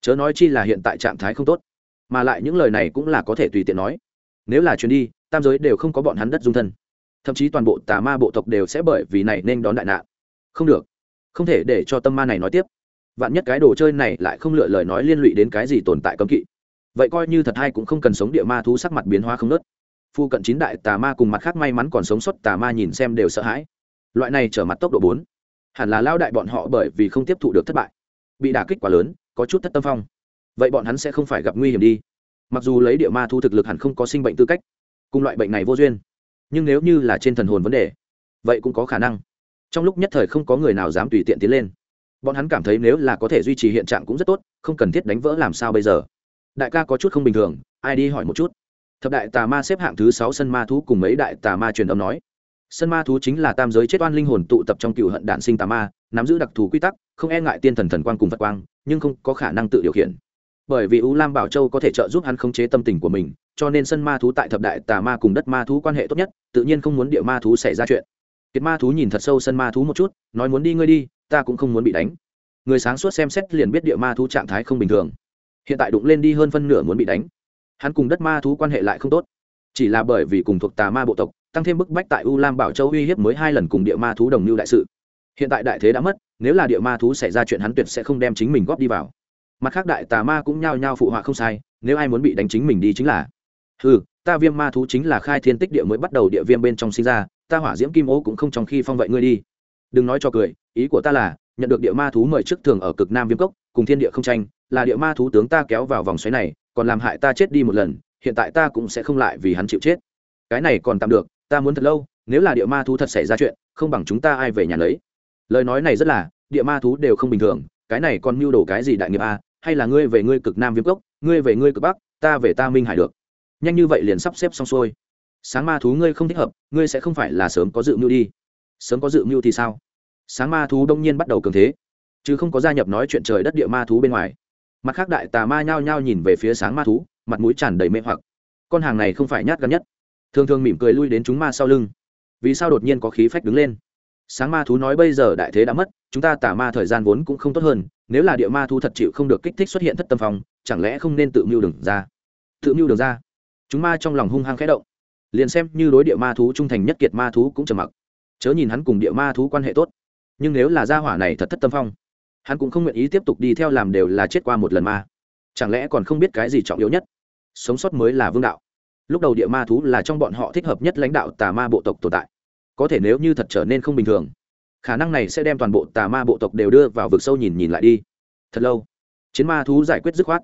Chớ nói chi là hiện tại trạng thái không tốt. Mà lại những lời này cũng là có thể tùy tiện nói. Nếu là chuyến đi, tam giới đều không có bọn hắn đất dung thân. Thậm chí toàn bộ tà ma bộ tộc đều sẽ bởi vì này nên đón đại nạn. Không được. Không thể để cho tâm ma này nói tiếp vạn nhất cái đồ chơi này lại không lựa lời nói liên lụy đến cái gì tồn tại cấm kỵ. Vậy coi như thật hay cũng không cần sống địa ma thú sắc mặt biến hóa không nớt phu cận chín đại tà ma cùng mặt khác may mắn còn sống sót tà ma nhìn xem đều sợ hãi. Loại này trở mặt tốc độ bốn. Hẳn là lao đại bọn họ bởi vì không tiếp thụ được thất bại. Bị đả kích quá lớn, có chút thất tâm phong. Vậy bọn hắn sẽ không phải gặp nguy hiểm đi. Mặc dù lấy địa ma thu thực lực hẳn không có sinh bệnh tư cách, cùng loại bệnh này vô duyên. Nhưng nếu như là trên thần hồn vấn đề, vậy cũng có khả năng. Trong lúc nhất thời không có người nào dám tùy tiện tiến lên bọn hắn cảm thấy nếu là có thể duy trì hiện trạng cũng rất tốt, không cần thiết đánh vỡ làm sao bây giờ. Đại ca có chút không bình thường, ai đi hỏi một chút. Thập đại tà ma xếp hạng thứ sáu sân ma thú cùng mấy đại tà ma truyền âm nói. Sân ma thú chính là tam giới chết oan linh hồn tụ tập trong cựu hận đạn sinh tà ma, nắm giữ đặc thù quy tắc, không e ngại tiên thần thần quang cùng phật quang, nhưng không có khả năng tự điều khiển. Bởi vì u lam bảo châu có thể trợ giúp hắn khống chế tâm tình của mình, cho nên sân ma thú tại thập đại tà ma cùng đất ma thú quan hệ tốt nhất, tự nhiên không muốn địa ma thú xảy ra chuyện. Kiệt ma thú nhìn thật sâu sân ma thú một chút, nói muốn đi ngươi đi ta cũng không muốn bị đánh. Người sáng suốt xem xét liền biết địa ma thú trạng thái không bình thường. Hiện tại đụng lên đi hơn phân nửa muốn bị đánh. Hắn cùng đất ma thú quan hệ lại không tốt. Chỉ là bởi vì cùng thuộc tà ma bộ tộc, tăng thêm bức bách tại u lam bảo châu uy hiếp mới hai lần cùng địa ma thú đồng mưu đại sự. Hiện tại đại thế đã mất, nếu là địa ma thú xảy ra chuyện hắn tuyệt sẽ không đem chính mình góp đi vào. Mặt khác đại tà ma cũng nhao nhao phụ họa không sai, nếu ai muốn bị đánh chính mình đi chính là. Ừ ta viêm ma thú chính là khai thiên tích địa mới bắt đầu địa viêm bên trong sinh ra, ta hỏa diễm kim ô cũng không trong khi phong vậy ngươi đi. Đừng nói cho cười ý của ta là, nhận được địa ma thú mời trước thường ở cực nam viêm cốc, cùng thiên địa không tranh, là địa ma thú tướng ta kéo vào vòng xoáy này, còn làm hại ta chết đi một lần, hiện tại ta cũng sẽ không lại vì hắn chịu chết. Cái này còn tạm được, ta muốn thật lâu, nếu là địa ma thú thật xảy ra chuyện, không bằng chúng ta ai về nhà lấy lời nói này rất là, địa ma thú đều không bình thường, cái này còn mưu đồ cái gì đại nghiệp a hay là ngươi về ngươi cực nam viêm cốc, ngươi về ngươi cực bắc, ta về ta minh hải được. Nhanh như vậy liền sắp xếp xong xuôi. Sáng ma thú ngươi không thích hợp, ngươi sẽ không phải là sớm có dự mưu đi. Sớm có dự mưu thì sao? Sáng ma thú đông nhiên bắt đầu cường thế, chứ không có gia nhập nói chuyện trời đất địa ma thú bên ngoài. Mặt khác đại tà ma nhao nhao nhìn về phía sáng ma thú, mặt mũi tràn đầy mê hoặc. Con hàng này không phải nhát gan nhất. Thường thường mỉm cười lui đến chúng ma sau lưng. Vì sao đột nhiên có khí phách đứng lên? Sáng ma thú nói bây giờ đại thế đã mất, chúng ta tà ma thời gian vốn cũng không tốt hơn, nếu là địa ma thú thật chịu không được kích thích xuất hiện thất tâm phòng chẳng lẽ không nên tự mưu đường ra? Tự mưu đường ra? Chúng ma trong lòng hung hăng khẽ động. Liền xem như đối địa ma thú trung thành nhất kiệt ma thú cũng trầm mặc. Chớ nhìn hắn cùng địa ma thú quan hệ tốt nhưng nếu là gia hỏa này thật thất tâm phong, hắn cũng không nguyện ý tiếp tục đi theo làm đều là chết qua một lần ma chẳng lẽ còn không biết cái gì trọng yếu nhất? Sống sót mới là vương đạo. Lúc đầu địa ma thú là trong bọn họ thích hợp nhất lãnh đạo tà ma bộ tộc tồn tại. Có thể nếu như thật trở nên không bình thường, khả năng này sẽ đem toàn bộ tà ma bộ tộc đều đưa vào vực sâu nhìn nhìn lại đi. Thật lâu, chiến ma thú giải quyết dứt khoát.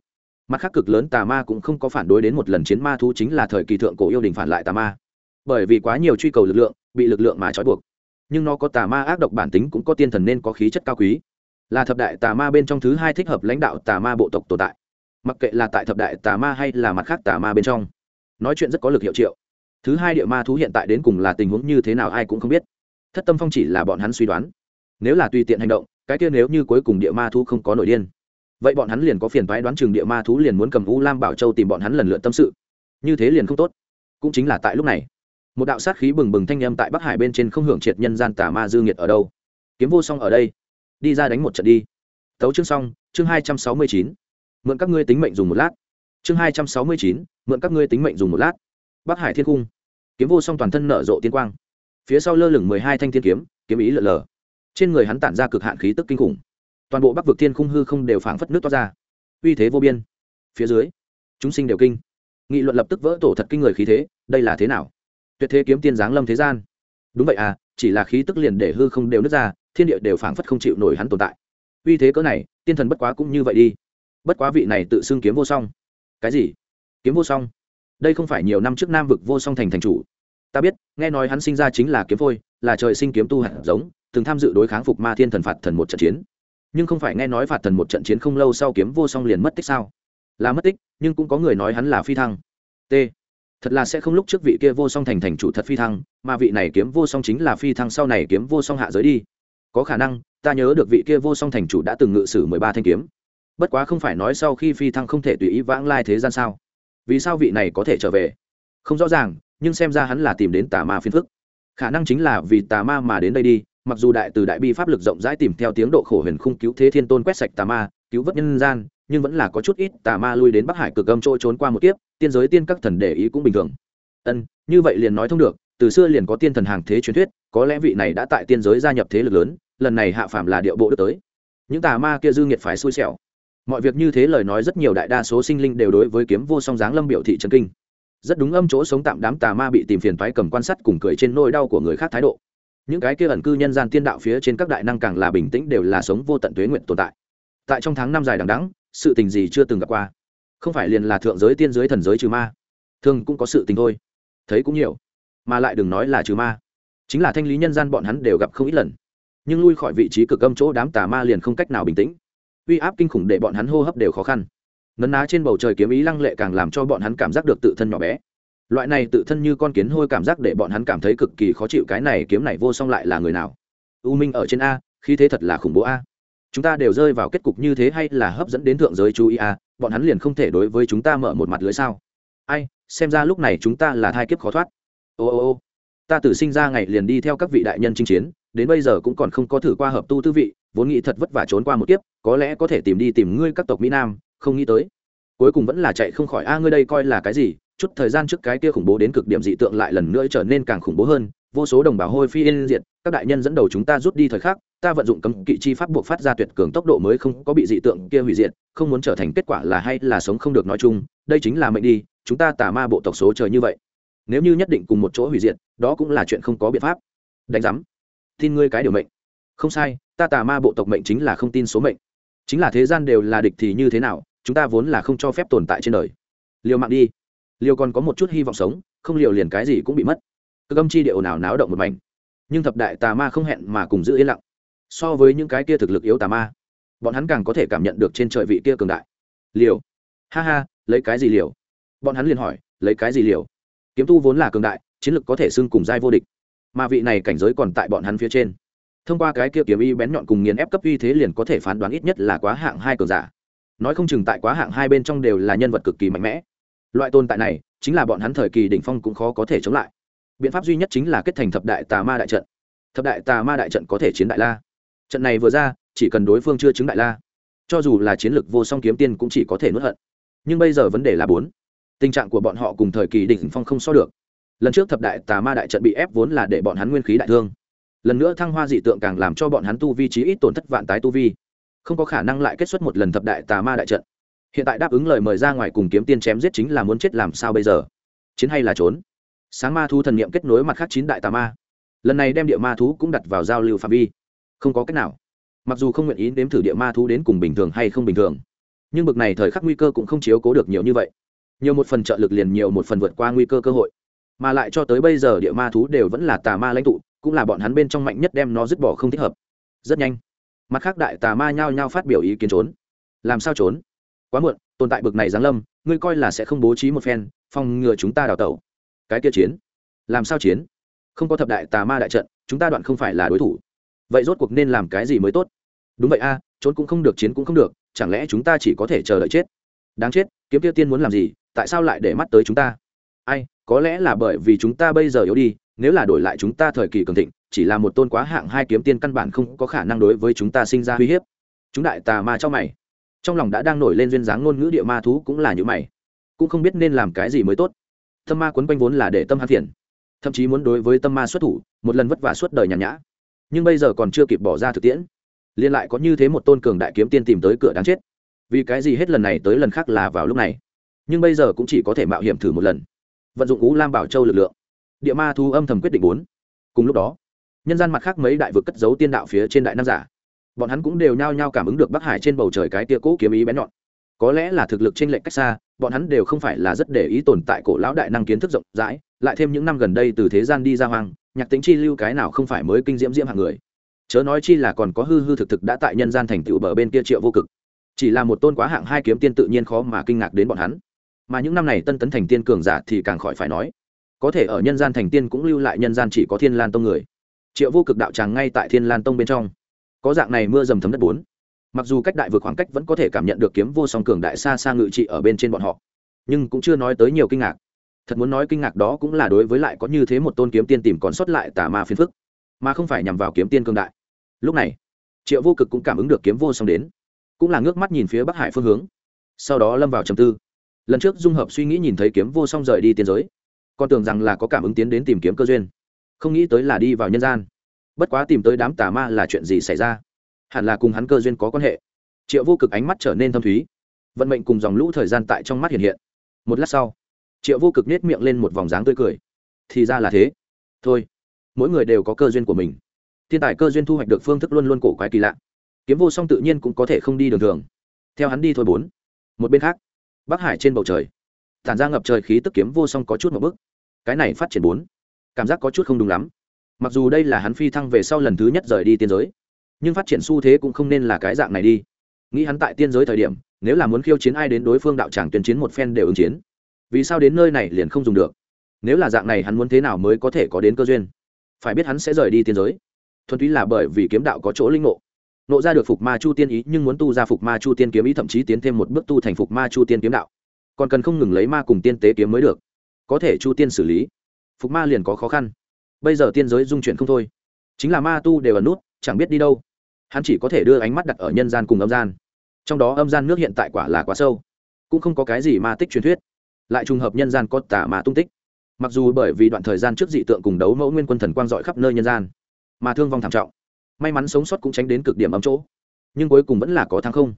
Mặt khác cực lớn tà ma cũng không có phản đối đến một lần chiến ma thú chính là thời kỳ thượng cổ yêu đình phản lại tà ma. Bởi vì quá nhiều truy cầu lực lượng, bị lực lượng mà trói buộc nhưng nó có tà ma ác độc bản tính cũng có tiên thần nên có khí chất cao quý. Là thập đại tà ma bên trong thứ hai thích hợp lãnh đạo tà ma bộ tộc tồn tại. Mặc kệ là tại thập đại tà ma hay là mặt khác tà ma bên trong, nói chuyện rất có lực hiệu triệu. Thứ hai địa ma thú hiện tại đến cùng là tình huống như thế nào ai cũng không biết. Thất tâm phong chỉ là bọn hắn suy đoán. Nếu là tùy tiện hành động, cái kia nếu như cuối cùng địa ma thú không có nổi điên, vậy bọn hắn liền có phiền toái đoán chừng địa ma thú liền muốn cầm u lam bảo châu tìm bọn hắn lần lượt tâm sự. Như thế liền không tốt. Cũng chính là tại lúc này một đạo sát khí bừng bừng thanh âm tại bắc hải bên trên không hưởng triệt nhân gian tà ma dư nghiệt ở đâu. Kiếm vô song ở đây. Đi ra đánh một trận đi. Tấu chương xong, chương hai trăm sáu mươi chín. Mượn các ngươi tính mệnh dùng một lát. Chương hai trăm sáu mươi chín, mượn các ngươi tính mệnh dùng một lát. Bắc hải thiên cung. Kiếm vô song toàn thân nở rộ tiên quang. Phía sau lơ lửng mười hai thanh thiên kiếm kiếm ý lợn lờ. Trên người hắn tản ra cực hạn khí tức kinh khủng. Toàn bộ bắc vực thiên khung hư không đều phảng phất nước toát ra. Uy thế vô biên. Phía dưới, chúng sinh đều kinh. Nghị luận lập tức vỡ tổ thật kinh người khí thế, đây là thế nào? Tuyệt thế kiếm tiên giáng lâm thế gian. Đúng vậy à chỉ là khí tức liền để hư không đều nứt ra, thiên địa đều phảng phất không chịu nổi hắn tồn tại. Uy thế cỡ này, tiên thần bất quá cũng như vậy đi. Bất quá vị này tự xưng kiếm vô song. Cái gì? Kiếm vô song? Đây không phải nhiều năm trước nam vực vô song thành thành chủ. Ta biết, nghe nói hắn sinh ra chính là kiếm phôi, là trời sinh kiếm tu hạt giống, từng tham dự đối kháng phục ma thiên thần phạt thần một trận chiến. Nhưng không phải nghe nói phạt thần một trận chiến không lâu sau kiếm vô song liền mất tích sao? Là mất tích, nhưng cũng có người nói hắn là phi thăng. T thật là sẽ không lúc trước vị kia vô song thành thành chủ thật phi thăng, mà vị này kiếm vô song chính là phi thăng sau này kiếm vô song hạ giới đi. Có khả năng, ta nhớ được vị kia vô song thành chủ đã từng ngự sử mười ba thanh kiếm. Bất quá không phải nói sau khi phi thăng không thể tùy ý vãng lai thế gian sao? Vì sao vị này có thể trở về? Không rõ ràng, nhưng xem ra hắn là tìm đến tà ma phiền phức. Khả năng chính là vì tà ma mà đến đây đi, mặc dù đại từ đại bi pháp lực rộng rãi tìm theo tiếng độ khổ huyền khung cứu thế thiên tôn quét sạch tà ma, cứu vớt nhân gian nhưng vẫn là có chút ít tà ma lui đến bắc hải cực âm trôi trốn qua một kiếp, tiên giới tiên các thần để ý cũng bình thường. Ân, như vậy liền nói thông được, từ xưa liền có tiên thần hàng thế truyền thuyết, có lẽ vị này đã tại tiên giới gia nhập thế lực lớn, lần này hạ phàm là điệu bộ đức tới. Những tà ma kia dư nghiệt phải xui xẻo. Mọi việc như thế lời nói rất nhiều đại đa số sinh linh đều đối với kiếm vô song dáng lâm biểu thị trần kinh. Rất đúng âm chỗ sống tạm đám tà ma bị tìm phiền phái cầm quan sát cùng cười trên nỗi đau của người khác thái độ. Những cái kia ẩn cư nhân gian tiên đạo phía trên các đại năng càng là bình tĩnh đều là sống vô tận tuế nguyện tồn tại. Tại trong tháng năm dài đằng đẵng sự tình gì chưa từng gặp qua. Không phải liền là thượng giới tiên giới thần giới trừ ma. Thường cũng có sự tình thôi. Thấy cũng nhiều, mà lại đừng nói là trừ ma. Chính là thanh lý nhân gian bọn hắn đều gặp không ít lần. Nhưng lui khỏi vị trí cực âm chỗ đám tà ma liền không cách nào bình tĩnh. Uy áp kinh khủng để bọn hắn hô hấp đều khó khăn. Nấn ná trên bầu trời kiếm ý lăng lệ càng làm cho bọn hắn cảm giác được tự thân nhỏ bé. Loại này tự thân như con kiến hôi cảm giác để bọn hắn cảm thấy cực kỳ khó chịu cái này kiếm này vô song lại là người nào? U minh ở trên a khi thế thật là khủng bố a chúng ta đều rơi vào kết cục như thế hay là hấp dẫn đến thượng giới chú ý à? Bọn hắn liền không thể đối với chúng ta mở một mặt lưới sao? Ai, xem ra lúc này chúng ta là thai kiếp khó thoát. Ô ô ô. Ta tử sinh ra ngày liền đi theo các vị đại nhân chinh chiến, đến bây giờ cũng còn không có thử qua hợp tu tư vị, vốn nghĩ thật vất vả trốn qua một kiếp, có lẽ có thể tìm đi tìm ngươi các tộc mỹ nam, không nghĩ tới. Cuối cùng vẫn là chạy không khỏi, a, ngươi đây coi là cái gì? Chút thời gian trước cái kia khủng bố đến cực điểm dị tượng lại lần nữa trở nên càng khủng bố hơn vô số đồng bào hôi phi yên diệt, các đại nhân dẫn đầu chúng ta rút đi thời khắc, ta vận dụng cấm kỵ chi pháp buộc phát ra tuyệt cường tốc độ mới không có bị dị tượng kia hủy diệt, không muốn trở thành kết quả là hay là sống không được nói chung, đây chính là mệnh đi, chúng ta tà ma bộ tộc số trời như vậy. Nếu như nhất định cùng một chỗ hủy diệt, đó cũng là chuyện không có biện pháp. Đánh giám, tin ngươi cái điều mệnh. Không sai, ta tà ma bộ tộc mệnh chính là không tin số mệnh. Chính là thế gian đều là địch thì như thế nào, chúng ta vốn là không cho phép tồn tại trên đời. Liều mạng đi. Liều còn có một chút hy vọng sống, không liều liền cái gì cũng bị mất cực âm chi điệu nào náo động một mảnh. Nhưng thập đại tà ma không hẹn mà cùng giữ yên lặng. So với những cái kia thực lực yếu tà ma, bọn hắn càng có thể cảm nhận được trên trời vị kia cường đại. Liều. Ha ha, lấy cái gì liều? Bọn hắn liền hỏi, lấy cái gì liều? Kiếm tu vốn là cường đại, chiến lực có thể xưng cùng giai vô địch. Mà vị này cảnh giới còn tại bọn hắn phía trên. Thông qua cái kia kiếm y bén nhọn cùng nghiền ép cấp uy thế liền có thể phán đoán ít nhất là quá hạng hai cường giả. Nói không chừng tại quá hạng hai bên trong đều là nhân vật cực kỳ mạnh mẽ. Loại tồn tại này, chính là bọn hắn thời kỳ đỉnh phong cũng khó có thể chống lại biện pháp duy nhất chính là kết thành thập đại tà ma đại trận. Thập đại tà ma đại trận có thể chiến đại la. Trận này vừa ra, chỉ cần đối phương chưa chứng đại la, cho dù là chiến lược vô song kiếm tiên cũng chỉ có thể nuốt hận. Nhưng bây giờ vấn đề là bốn. Tình trạng của bọn họ cùng thời kỳ đỉnh phong không so được. Lần trước thập đại tà ma đại trận bị ép vốn là để bọn hắn nguyên khí đại thương. Lần nữa thăng hoa dị tượng càng làm cho bọn hắn tu vi trí ít tổn thất vạn tái tu vi. Không có khả năng lại kết xuất một lần thập đại tà ma đại trận. Hiện tại đáp ứng lời mời ra ngoài cùng kiếm tiên chém giết chính là muốn chết làm sao bây giờ? Chiến hay là trốn? Sáng ma thú thần niệm kết nối mặt khác chín đại tà ma. Lần này đem địa ma thú cũng đặt vào giao lưu phạm vi. Không có cách nào. Mặc dù không nguyện ý đếm thử địa ma thú đến cùng bình thường hay không bình thường, nhưng bực này thời khắc nguy cơ cũng không chiếu cố được nhiều như vậy. Nhiều một phần trợ lực liền nhiều một phần vượt qua nguy cơ cơ hội. Mà lại cho tới bây giờ địa ma thú đều vẫn là tà ma lãnh tụ, cũng là bọn hắn bên trong mạnh nhất đem nó dứt bỏ không thích hợp. Rất nhanh, mặt khác đại tà ma nhao nhao phát biểu ý kiến trốn. Làm sao trốn? Quá muộn, tồn tại bực này giáng lâm, ngươi coi là sẽ không bố trí một phen, phòng ngừa chúng ta đào tẩu cái kia chiến. Làm sao chiến? Không có thập đại tà ma đại trận, chúng ta đoạn không phải là đối thủ. Vậy rốt cuộc nên làm cái gì mới tốt? Đúng vậy a, trốn cũng không được, chiến cũng không được, chẳng lẽ chúng ta chỉ có thể chờ đợi chết? Đáng chết, kiếm tiêu tiên muốn làm gì, tại sao lại để mắt tới chúng ta? Ai, có lẽ là bởi vì chúng ta bây giờ yếu đi, nếu là đổi lại chúng ta thời kỳ cường thịnh, chỉ là một tôn quá hạng hai kiếm tiên căn bản không có khả năng đối với chúng ta sinh ra uy hiếp. Chúng đại tà ma cho mày. Trong lòng đã đang nổi lên duyên dáng ngôn ngữ địa ma thú cũng là như mày. Cũng không biết nên làm cái gì mới tốt tâm ma quấn quanh vốn là để tâm hắn phiền. Thậm chí muốn đối với tâm ma xuất thủ, một lần vất vả suốt đời nhàn nhã. Nhưng bây giờ còn chưa kịp bỏ ra thực tiễn. Liên lại có như thế một tôn cường đại kiếm tiên tìm tới cửa đáng chết. Vì cái gì hết lần này tới lần khác là vào lúc này? Nhưng bây giờ cũng chỉ có thể mạo hiểm thử một lần. Vận dụng cú lam bảo châu lực lượng. Địa ma thu âm thầm quyết định bốn. Cùng lúc đó, nhân gian mặt khác mấy đại vực cất giấu tiên đạo phía trên đại nam giả. Bọn hắn cũng đều nhao nhao cảm ứng được bắc hải trên bầu trời cái tia cỗ kiếm ý bén nhọn có lẽ là thực lực trên lệnh cách xa, bọn hắn đều không phải là rất để ý tồn tại cổ lão đại năng kiến thức rộng rãi, lại thêm những năm gần đây từ thế gian đi ra hoang, nhạc tính chi lưu cái nào không phải mới kinh diễm diễm hạng người. Chớ nói chi là còn có hư hư thực thực đã tại nhân gian thành tựu bờ bên kia triệu vô cực. Chỉ là một tôn quá hạng hai kiếm tiên tự nhiên khó mà kinh ngạc đến bọn hắn. Mà những năm này tân tấn thành tiên cường giả thì càng khỏi phải nói, có thể ở nhân gian thành tiên cũng lưu lại nhân gian chỉ có thiên lan tông người. Triệu vô cực đạo tràng ngay tại thiên lan tông bên trong. Có dạng này mưa dầm thấm đất bốn mặc dù cách đại vượt khoảng cách vẫn có thể cảm nhận được kiếm vô song cường đại xa xa ngự trị ở bên trên bọn họ, nhưng cũng chưa nói tới nhiều kinh ngạc. Thật muốn nói kinh ngạc đó cũng là đối với lại có như thế một tôn kiếm tiên tìm còn sót lại tà ma phiền phức, mà không phải nhằm vào kiếm tiên cường đại. Lúc này, triệu vô cực cũng cảm ứng được kiếm vô song đến, cũng là ngước mắt nhìn phía bắc hải phương hướng, sau đó lâm vào trầm tư. Lần trước dung hợp suy nghĩ nhìn thấy kiếm vô song rời đi tiên giới, con tưởng rằng là có cảm ứng tiến đến tìm kiếm cơ duyên, không nghĩ tới là đi vào nhân gian. Bất quá tìm tới đám tà ma là chuyện gì xảy ra? Hẳn là cùng hắn cơ duyên có quan hệ. Triệu vô cực ánh mắt trở nên thâm thúy. Vận mệnh cùng dòng lũ thời gian tại trong mắt hiện hiện. Một lát sau, triệu vô cực nết miệng lên một vòng dáng tươi cười. Thì ra là thế. Thôi, mỗi người đều có cơ duyên của mình. Thiên tài cơ duyên thu hoạch được phương thức luôn luôn cổ quái kỳ lạ. Kiếm vô song tự nhiên cũng có thể không đi đường thường. Theo hắn đi thôi bốn. Một bên khác, bắc hải trên bầu trời. Tản ra ngập trời khí tức kiếm vô song có chút một bước. Cái này phát triển bốn. Cảm giác có chút không đúng lắm. Mặc dù đây là hắn phi thăng về sau lần thứ nhất rời đi tiên giới nhưng phát triển xu thế cũng không nên là cái dạng này đi. Nghĩ hắn tại tiên giới thời điểm, nếu là muốn khiêu chiến ai đến đối phương đạo tràng tuyên chiến một phen đều ứng chiến. Vì sao đến nơi này liền không dùng được? Nếu là dạng này hắn muốn thế nào mới có thể có đến cơ duyên? Phải biết hắn sẽ rời đi tiên giới. Thuần túy là bởi vì kiếm đạo có chỗ linh ngộ. Nộ ra được phục ma chu tiên ý, nhưng muốn tu ra phục ma chu tiên kiếm ý thậm chí tiến thêm một bước tu thành phục ma chu tiên kiếm đạo. Còn cần không ngừng lấy ma cùng tiên tế kiếm mới được. Có thể chu tiên xử lý. Phục ma liền có khó khăn. Bây giờ tiên giới dung chuyển không thôi. Chính là ma tu đều ẩn nút, chẳng biết đi đâu hắn chỉ có thể đưa ánh mắt đặt ở nhân gian cùng âm gian. Trong đó âm gian nước hiện tại quả là quá sâu cũng không có cái gì ma tích truyền thuyết lại trùng hợp nhân gian có tả mà tung tích. Mặc dù bởi vì đoạn thời gian trước dị tượng cùng đấu mẫu nguyên quân thần quang dọi khắp nơi nhân gian mà thương vong thảm trọng may mắn sống sót cũng tránh đến cực điểm ấm chỗ nhưng cuối cùng vẫn là có thắng không.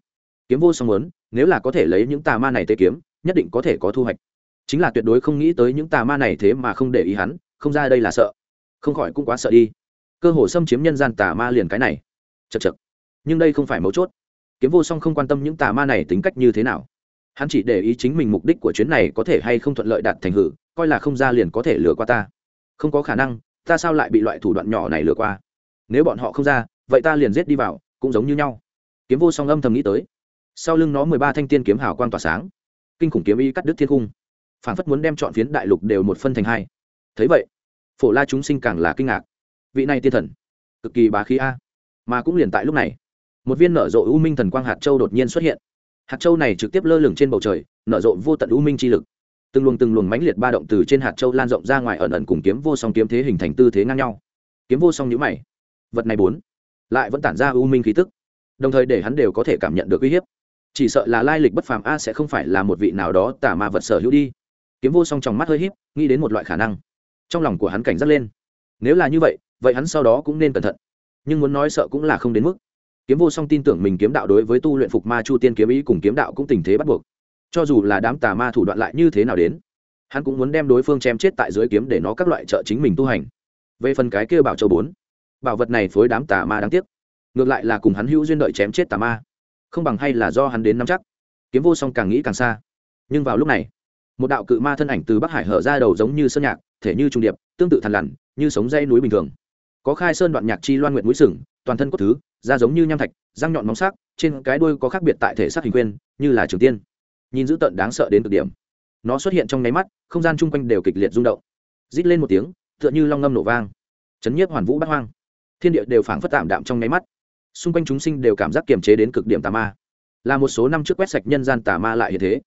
Kiếm vô song lớn, nếu là có thể lấy những tà ma này tê kiếm nhất định có thể có thu hoạch. Chính là tuyệt đối không nghĩ tới những tà ma này thế mà không để ý hắn không ra đây là sợ không khỏi cũng quá sợ đi. Cơ hồ xâm chiếm nhân gian tà ma liền cái này chật chật. Nhưng đây không phải mấu chốt. Kiếm vô song không quan tâm những tà ma này tính cách như thế nào. Hắn chỉ để ý chính mình mục đích của chuyến này có thể hay không thuận lợi đạt thành hử, coi là không ra liền có thể lừa qua ta. Không có khả năng, ta sao lại bị loại thủ đoạn nhỏ này lừa qua? Nếu bọn họ không ra, vậy ta liền giết đi vào, cũng giống như nhau. Kiếm vô song âm thầm nghĩ tới. Sau lưng nó mười ba thanh tiên kiếm hào quang tỏa sáng. Kinh khủng kiếm y cắt đứt thiên cung phản phất muốn đem chọn phiến đại lục đều một phân thành hai. Thấy vậy, phổ la chúng sinh càng là kinh ngạc. Vị này tiên thần, cực kỳ bá khí a mà cũng liền tại lúc này, một viên nở rộ u minh thần quang hạt châu đột nhiên xuất hiện. Hạt châu này trực tiếp lơ lửng trên bầu trời, nở rộ vô tận u minh chi lực. Từng luồng từng luồng mãnh liệt ba động từ trên hạt châu lan rộng ra ngoài ẩn ẩn cùng kiếm vô song kiếm thế hình thành tư thế ngang nhau. Kiếm vô song nhữ mày. Vật này bốn, lại vẫn tản ra u minh khí tức, đồng thời để hắn đều có thể cảm nhận được uy hiếp. Chỉ sợ là lai lịch bất phàm a sẽ không phải là một vị nào đó tả ma vật sở hữu đi. Kiếm vô song trong mắt hơi hiếp nghĩ đến một loại khả năng. Trong lòng của hắn cảnh giác lên. Nếu là như vậy vậy hắn sau đó cũng nên cẩn thận nhưng muốn nói sợ cũng là không đến mức. Kiếm vô song tin tưởng mình kiếm đạo đối với tu luyện phục ma chu tiên kiếm ý cùng kiếm đạo cũng tình thế bắt buộc. Cho dù là đám tà ma thủ đoạn lại như thế nào đến, hắn cũng muốn đem đối phương chém chết tại dưới kiếm để nó các loại trợ chính mình tu hành. Về phần cái kia bảo châu bốn, bảo vật này phối đám tà ma đáng tiếc. Ngược lại là cùng hắn hữu duyên đợi chém chết tà ma. Không bằng hay là do hắn đến nắm chắc. Kiếm vô song càng nghĩ càng xa. Nhưng vào lúc này, một đạo cự ma thân ảnh từ bắc hải hở ra đầu giống như sơn nhạc, thể như trung điệp, tương tự thằn lằn, như sống dây núi bình thường có khai sơn đoạn nhạc chi loan nguyện mũi sừng, toàn thân cốt thứ, da giống như nham thạch, răng nhọn móng sắc, trên cái đuôi có khác biệt tại thể xác hình quyên như là trường tiên. Nhìn dữ tợn đáng sợ đến cực điểm. Nó xuất hiện trong nháy mắt, không gian chung quanh đều kịch liệt rung động. Rít lên một tiếng, tựa như long ngâm nổ vang. Chấn nhiếp hoàn vũ bắt hoang. Thiên địa đều phảng phất tạm đạm trong nháy mắt. Xung quanh chúng sinh đều cảm giác kiềm chế đến cực điểm tà ma. Là một số năm trước quét sạch nhân gian tà ma lại như thế.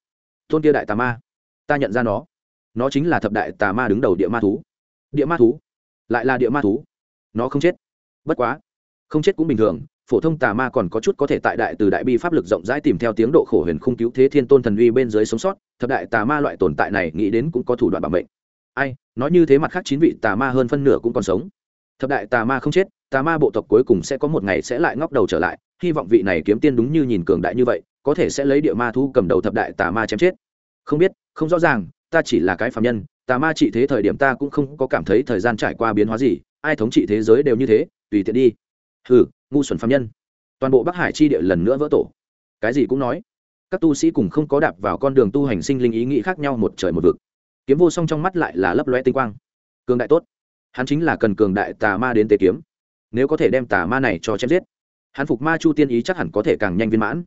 Tôn kia đại tà ma, ta nhận ra nó. Nó chính là thập đại tà ma đứng đầu địa ma thú. Địa ma thú? Lại là địa ma thú nó không chết. Bất quá, không chết cũng bình thường, phổ thông tà ma còn có chút có thể tại đại từ đại bi pháp lực rộng rãi tìm theo tiếng độ khổ huyền khung cứu thế thiên tôn thần uy bên dưới sống sót, thập đại tà ma loại tồn tại này nghĩ đến cũng có thủ đoạn bảo mệnh. Ai, nói như thế mặt khác chín vị tà ma hơn phân nửa cũng còn sống. Thập đại tà ma không chết, tà ma bộ tộc cuối cùng sẽ có một ngày sẽ lại ngóc đầu trở lại, hy vọng vị này kiếm tiên đúng như nhìn cường đại như vậy, có thể sẽ lấy địa ma thu cầm đầu thập đại tà ma chém chết. Không biết, không rõ ràng, ta chỉ là cái phạm nhân, tà ma trị thế thời điểm ta cũng không có cảm thấy thời gian trải qua biến hóa gì ai thống trị thế giới đều như thế, tùy tiện đi. Hừ, ngu xuẩn phạm nhân. Toàn bộ bắc hải chi địa lần nữa vỡ tổ. Cái gì cũng nói. Các tu sĩ cùng không có đạp vào con đường tu hành sinh linh ý nghĩ khác nhau một trời một vực. Kiếm vô song trong mắt lại là lấp loe tinh quang. Cường đại tốt. Hắn chính là cần cường đại tà ma đến tế kiếm. Nếu có thể đem tà ma này cho chém giết, hắn phục ma chu tiên ý chắc hẳn có thể càng nhanh viên mãn.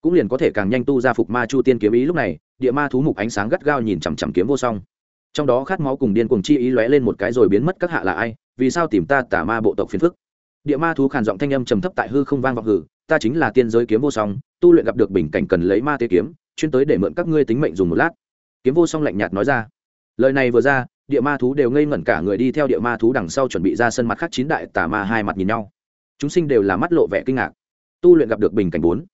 Cũng liền có thể càng nhanh tu ra phục ma chu tiên kiếm ý lúc này, địa ma thú mục ánh sáng gắt gao nhìn chằm chằm kiếm vô song. Trong đó khát máu cùng điên cuồng chi ý lóe lên một cái rồi biến mất các hạ là ai? Vì sao tìm ta tà ma bộ tộc phiền phức? Địa ma thú khàn giọng thanh âm trầm thấp tại hư không vang vọng hử, ta chính là tiên giới kiếm vô song, tu luyện gặp được bình cảnh cần lấy ma tế kiếm, chuyên tới để mượn các ngươi tính mệnh dùng một lát. Kiếm vô song lạnh nhạt nói ra. Lời này vừa ra, địa ma thú đều ngây ngẩn cả người đi theo địa ma thú đằng sau chuẩn bị ra sân mặt khác chín đại tà ma hai mặt nhìn nhau. Chúng sinh đều là mắt lộ vẻ kinh ngạc. Tu luyện gặp được bình cảnh bốn.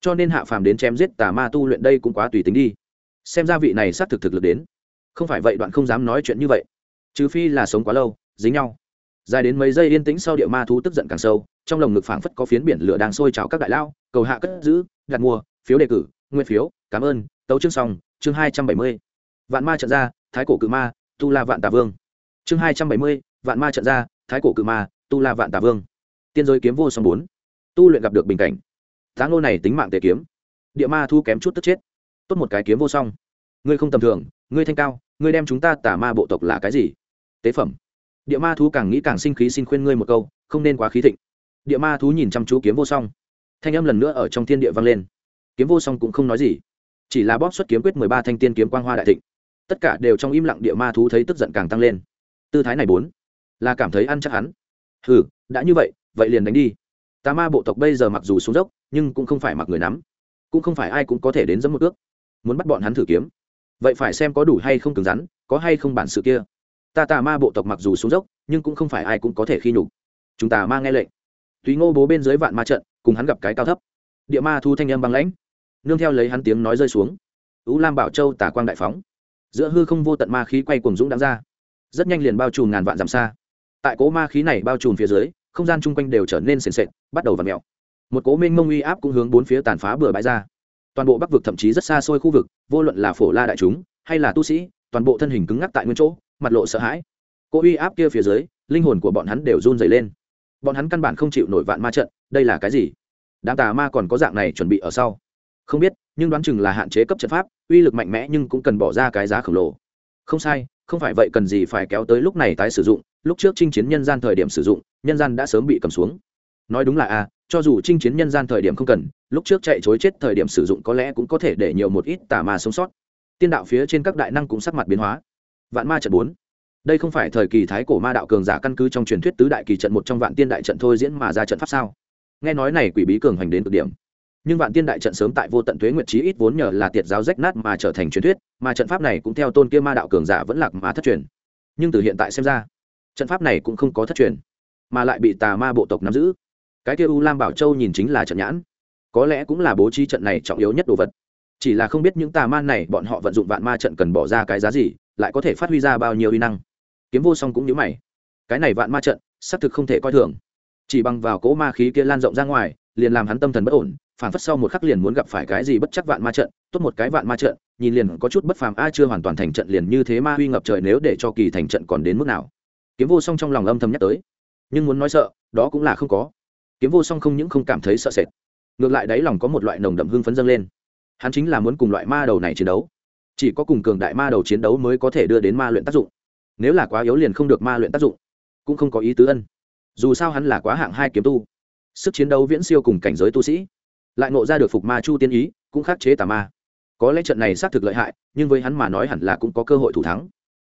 Cho nên hạ phàm đến chém giết tà ma tu luyện đây cũng quá tùy tính đi. Xem ra vị này xác thực thực lực đến. Không phải vậy đoạn không dám nói chuyện như vậy. Trừ phi là sống quá lâu, dính nhau dài đến mấy giây yên tĩnh sau địa ma thú tức giận càng sâu, trong lồng ngực phảng phất có phiến biển lửa đang sôi trào các đại lao, cầu hạ cất giữ, đặt mua phiếu đề cử, nguyên phiếu, cảm ơn, tấu chương xong, chương hai trăm bảy mươi. Vạn ma trận ra, thái cổ cự ma, tu la vạn tà vương. Chương hai trăm bảy mươi, vạn ma trận ra, thái cổ cự ma, tu la vạn tà vương. Tiên giới kiếm vô song bốn. Tu luyện gặp được bình cảnh. Tháng lô này tính mạng tề kiếm. Địa ma thu kém chút tức chết. Tốt một cái kiếm vô song. Ngươi không tầm thường, ngươi thanh cao, ngươi đem chúng ta tả ma bộ tộc là cái gì? Tế phẩm địa ma thú càng nghĩ càng sinh khí xin khuyên ngươi một câu, không nên quá khí thịnh. Địa ma thú nhìn chăm chú kiếm vô song. Thanh âm lần nữa ở trong thiên địa vang lên. Kiếm vô song cũng không nói gì, chỉ là bóp xuất kiếm quyết mười ba thanh tiên kiếm quang hoa đại thịnh. Tất cả đều trong im lặng địa ma thú thấy tức giận càng tăng lên. Tư thái này bốn, là cảm thấy ăn chắc hắn. Hừ, đã như vậy vậy liền đánh đi. Tà ma bộ tộc bây giờ mặc dù xuống dốc, nhưng cũng không phải mặc người nắm. Cũng không phải ai cũng có thể đến dẫm một ước. Muốn bắt bọn hắn thử kiếm. Vậy phải xem có đủ hay không cứng rắn, có hay không bản sự kia ta tà ma bộ tộc mặc dù xuống dốc, nhưng cũng không phải ai cũng có thể khi nhục. Chúng ta ma nghe lệnh. Tùy ngô bố bên dưới vạn ma trận, cùng hắn gặp cái cao thấp. Địa ma thu thanh âm băng lãnh. Nương theo lấy hắn tiếng nói rơi xuống. Ú lam bảo châu tà quang đại phóng. Giữa hư không vô tận ma khí quay cuồng dũng đáng ra. Rất nhanh liền bao trùm ngàn vạn dặm xa. Tại cố ma khí này bao trùm phía dưới, không gian chung quanh đều trở nên sền sệt, bắt đầu v ặ mẹo một cố minh mông uy áp cũng hướng bốn phía tàn phá bừa bãi ra. Toàn bộ bắc vực thậm chí rất xa xôi khu vực, vô luận là phổ la đại chúng, hay là tu sĩ, toàn bộ thân hình cứng ngắc tại nguyên chỗ mặt lộ sợ hãi. Cô uy áp kia phía dưới, linh hồn của bọn hắn đều run dày lên. Bọn hắn căn bản không chịu nổi vạn ma trận, đây là cái gì? Đám tà ma còn có dạng này chuẩn bị ở sau? Không biết, nhưng đoán chừng là hạn chế cấp trận pháp, uy lực mạnh mẽ nhưng cũng cần bỏ ra cái giá khổng lồ. Không sai, không phải vậy cần gì phải kéo tới lúc này tái sử dụng, lúc trước chinh chiến nhân gian thời điểm sử dụng, nhân gian đã sớm bị cầm xuống. Nói đúng là a cho dù chinh chiến nhân gian thời điểm không cần, lúc trước chạy chối chết thời điểm sử dụng có lẽ cũng có thể để nhiều một ít tà ma sống sót. Tiên đạo phía trên các đại năng cũng sắc mặt biến hóa vạn ma trận bốn. Đây không phải thời kỳ thái cổ ma đạo cường giả căn cứ trong truyền thuyết tứ đại kỳ trận một trong vạn tiên đại trận thôi diễn mà ra trận pháp sao? Nghe nói này quỷ bí cường hành đến cực điểm. Nhưng vạn tiên đại trận sớm tại vô tận thuế nguyệt trí ít vốn nhờ là tiệt giáo rách nát mà trở thành truyền thuyết, mà trận pháp này cũng theo tôn kia ma đạo cường giả vẫn lạc mà thất truyền. Nhưng từ hiện tại xem ra, trận pháp này cũng không có thất truyền, mà lại bị tà ma bộ tộc nắm giữ. Cái kia u lam bảo châu nhìn chính là trận nhãn. Có lẽ cũng là bố trí trận này trọng yếu nhất đồ vật. Chỉ là không biết những tà ma này bọn họ vận dụng vạn ma trận cần bỏ ra cái giá gì lại có thể phát huy ra bao nhiêu uy năng. Kiếm vô song cũng nhớ mày. Cái này vạn ma trận, xác thực không thể coi thường. Chỉ bằng vào cỗ ma khí kia lan rộng ra ngoài, liền làm hắn tâm thần bất ổn, phản phất sau một khắc liền muốn gặp phải cái gì bất chắc vạn ma trận, tốt một cái vạn ma trận, nhìn liền có chút bất phàm, a chưa hoàn toàn thành trận liền như thế ma huy ngập trời nếu để cho kỳ thành trận còn đến mức nào. Kiếm vô song trong lòng âm thầm nhắc tới. Nhưng muốn nói sợ, đó cũng là không có. Kiếm vô song không những không cảm thấy sợ sệt, ngược lại đáy lòng có một loại nồng đậm hưng phấn dâng lên. Hắn chính là muốn cùng loại ma đầu này chiến đấu chỉ có cùng cường đại ma đầu chiến đấu mới có thể đưa đến ma luyện tác dụng. Nếu là quá yếu liền không được ma luyện tác dụng. Cũng không có ý tứ ân. Dù sao hắn là quá hạng hai kiếm tu. Sức chiến đấu viễn siêu cùng cảnh giới tu sĩ. Lại ngộ ra được phục ma chu tiên ý, cũng khắc chế tà ma. Có lẽ trận này xác thực lợi hại, nhưng với hắn mà nói hẳn là cũng có cơ hội thủ thắng.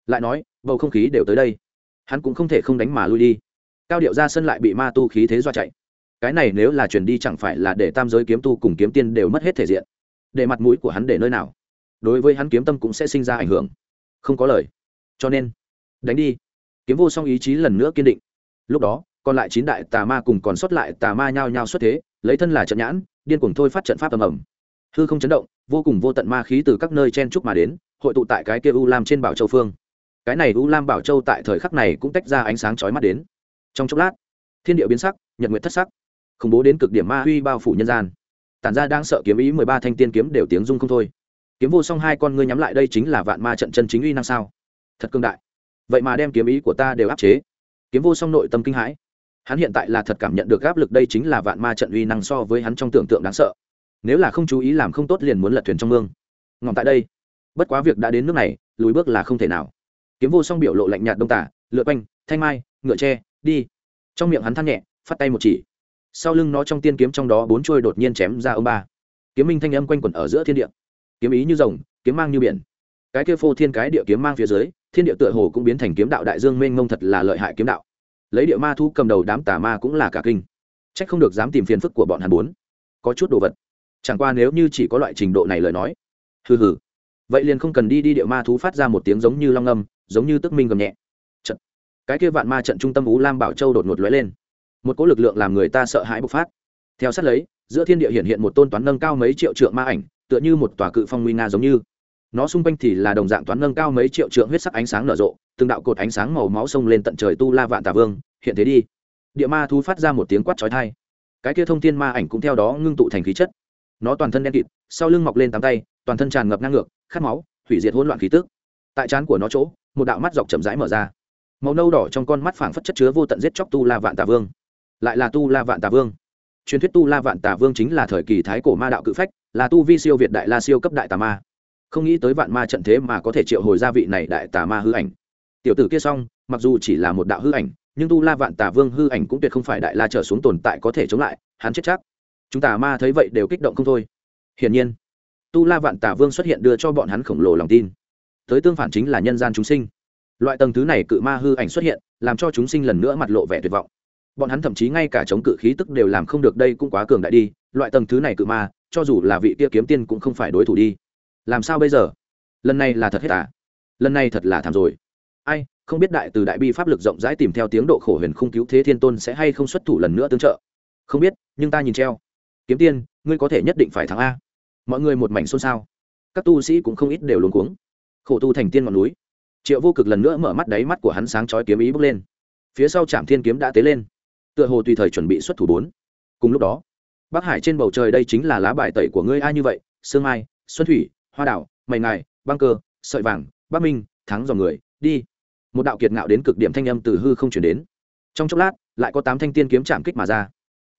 Lại nói, bầu không khí đều tới đây. Hắn cũng không thể không đánh mà lui đi. Cao điệu ra sân lại bị ma tu khí thế do chạy. Cái này nếu là chuyển đi chẳng phải là để tam giới kiếm tu cùng kiếm tiên đều mất hết thể diện. Để mặt mũi của hắn để nơi nào? Đối với hắn kiếm tâm cũng sẽ sinh ra ảnh hưởng. Không có lời. Cho nên, đánh đi. Kiếm vô song ý chí lần nữa kiên định. Lúc đó, còn lại chín đại tà ma cùng còn sót lại tà ma nhao nhao xuất thế, lấy thân là trận nhãn, điên cuồng thôi phát trận pháp ầm ầm. Hư không chấn động, vô cùng vô tận ma khí từ các nơi chen trúc mà đến, hội tụ tại cái kia u lam trên bảo châu phương. Cái này u lam bảo châu tại thời khắc này cũng tách ra ánh sáng chói mắt đến. Trong chốc lát, thiên địa biến sắc, nhật nguyệt thất sắc, khủng bố đến cực điểm ma huy bao phủ nhân gian. Tản ra đang sợ kiếm ý mười ba thanh tiên kiếm đều tiếng rung không thôi kiếm vô song hai con ngươi nhắm lại đây chính là vạn ma trận chân chính uy năng sao? Thật cương đại. Vậy mà đem kiếm ý của ta đều áp chế. Kiếm vô song nội tâm kinh hãi. Hắn hiện tại là thật cảm nhận được áp lực đây chính là vạn ma trận uy năng so với hắn trong tưởng tượng đáng sợ. Nếu là không chú ý làm không tốt liền muốn lật thuyền trong mương. Ngọn tại đây. Bất quá việc đã đến nước này, lùi bước là không thể nào. Kiếm vô song biểu lộ lạnh nhạt đông tả lựa quanh, thanh mai, ngựa tre, đi. Trong miệng hắn than nhẹ phát tay một chỉ. Sau lưng nó trong tiên kiếm trong đó bốn trôi đột nhiên chém ra ông ba. Kiếm minh thanh âm quanh quẩn ở giữa thiên địa kiếm ý như rồng, kiếm mang như biển. Cái kia phô thiên cái địa kiếm mang phía dưới, thiên địa tựa hồ cũng biến thành kiếm đạo đại dương mênh mông thật là lợi hại kiếm đạo. Lấy địa ma thu cầm đầu đám tà ma cũng là cả kinh. C h ắ c không được dám tìm phiền phức của bọn hắn bốn. Có chút đồ vật. Chẳng qua nếu như chỉ có loại trình độ này lời nói. Hừ hừ. Vậy liền không cần đi đi địa ma thú phát ra một tiếng giống như long âm, giống như tức minh gầm nhẹ. Trận cái kia vạn ma trận trung tâm ú lam bảo châu đột ngột lóe lên. Một cỗ lực lượng làm người ta sợ hãi bộc phát. Theo sát lấy, giữa thiên địa hiện hiện một tôn toán nâng cao mấy triệu trượng ma ảnh tựa như một tòa cự phong nguy nga giống như. Nó xung quanh thì là đồng dạng toán nâng cao mấy triệu trượng huyết sắc ánh sáng nở rộ, từng đạo cột ánh sáng màu máu xông lên tận trời tu la vạn tà vương, hiện thế đi. Địa ma thu phát ra một tiếng quát trói thai cái kia thông thiên ma ảnh cũng theo đó ngưng tụ thành khí chất. Nó toàn thân đen kịt, sau lưng mọc lên tám tay, toàn thân tràn ngập ngang ngược khát máu, hủy diệt hỗn loạn khí tức. Tại trán của nó chỗ, một đạo mắt dọc chậm rãi mở ra. Màu nâu đỏ trong con mắt phảng phất chất chứa vô tận giết chóc tu la vạn tà vương. Lại là tu la vạn tà vương truyền thuyết tu la vạn tà vương chính là thời kỳ thái cổ ma đạo cự phách, là tu vi siêu việt đại la siêu cấp đại tà ma. Không nghĩ tới vạn ma trận thế mà có thể triệu hồi gia vị này đại tà ma hư ảnh. Tiểu tử kia xong, mặc dù chỉ là một đạo hư ảnh, nhưng tu la vạn tà vương hư ảnh cũng tuyệt không phải đại la trở xuống tồn tại có thể chống lại, hắn chết chắc. Chúng tà ma thấy vậy đều kích động không thôi. Hiển nhiên, tu la vạn tà vương xuất hiện đưa cho bọn hắn khổng lồ lòng tin. Tới tương phản chính là nhân gian chúng sinh. Loại tầng thứ này cự ma hư ảnh xuất hiện, làm cho chúng sinh lần nữa mặt lộ vẻ tuyệt vọng bọn hắn thậm chí ngay cả chống cự khí tức đều làm không được, đây cũng quá cường đại đi, loại tầng thứ này cự ma, cho dù là vị kia kiếm tiên cũng không phải đối thủ đi. Làm sao bây giờ? Lần này là thật hết à? Lần này thật là thảm rồi. Ai, không biết đại từ đại bi pháp lực rộng rãi tìm theo tiếng độ khổ huyền không cứu thế thiên tôn sẽ hay không xuất thủ lần nữa tương trợ? Không biết, nhưng ta nhìn treo. Kiếm tiên, ngươi có thể nhất định phải thắng a. Mọi người một mảnh xôn xao. Các tu sĩ cũng không ít đều luống cuống. Khổ tu thành tiên ngọn núi. Triệu vô cực lần nữa mở mắt đáy mắt của hắn sáng chói kiếm ý bước lên. Phía sau trạm thiên kiếm đã tế lên tựa hồ tùy thời chuẩn bị xuất thủ bốn. Cùng lúc đó, bắc hải trên bầu trời đây chính là lá bài tẩy của ngươi ai như vậy? Sương mai, xuân thủy, hoa đảo, mày ngài, băng cơ, sợi vàng, bắc minh, thắng dòng người, đi. Một đạo kiệt ngạo đến cực điểm thanh âm từ hư không chuyển đến. Trong chốc lát, lại có tám thanh tiên kiếm chạm kích mà ra.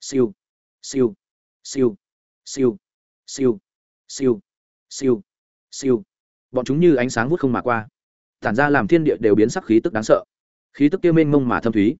Siêu siêu siêu siêu siêu siêu siêu siêu. Bọn chúng như ánh sáng vút không mà qua. Tản ra làm thiên địa đều biến sắc khí tức đáng sợ. Khí tức kia mênh mông mà thâm thúy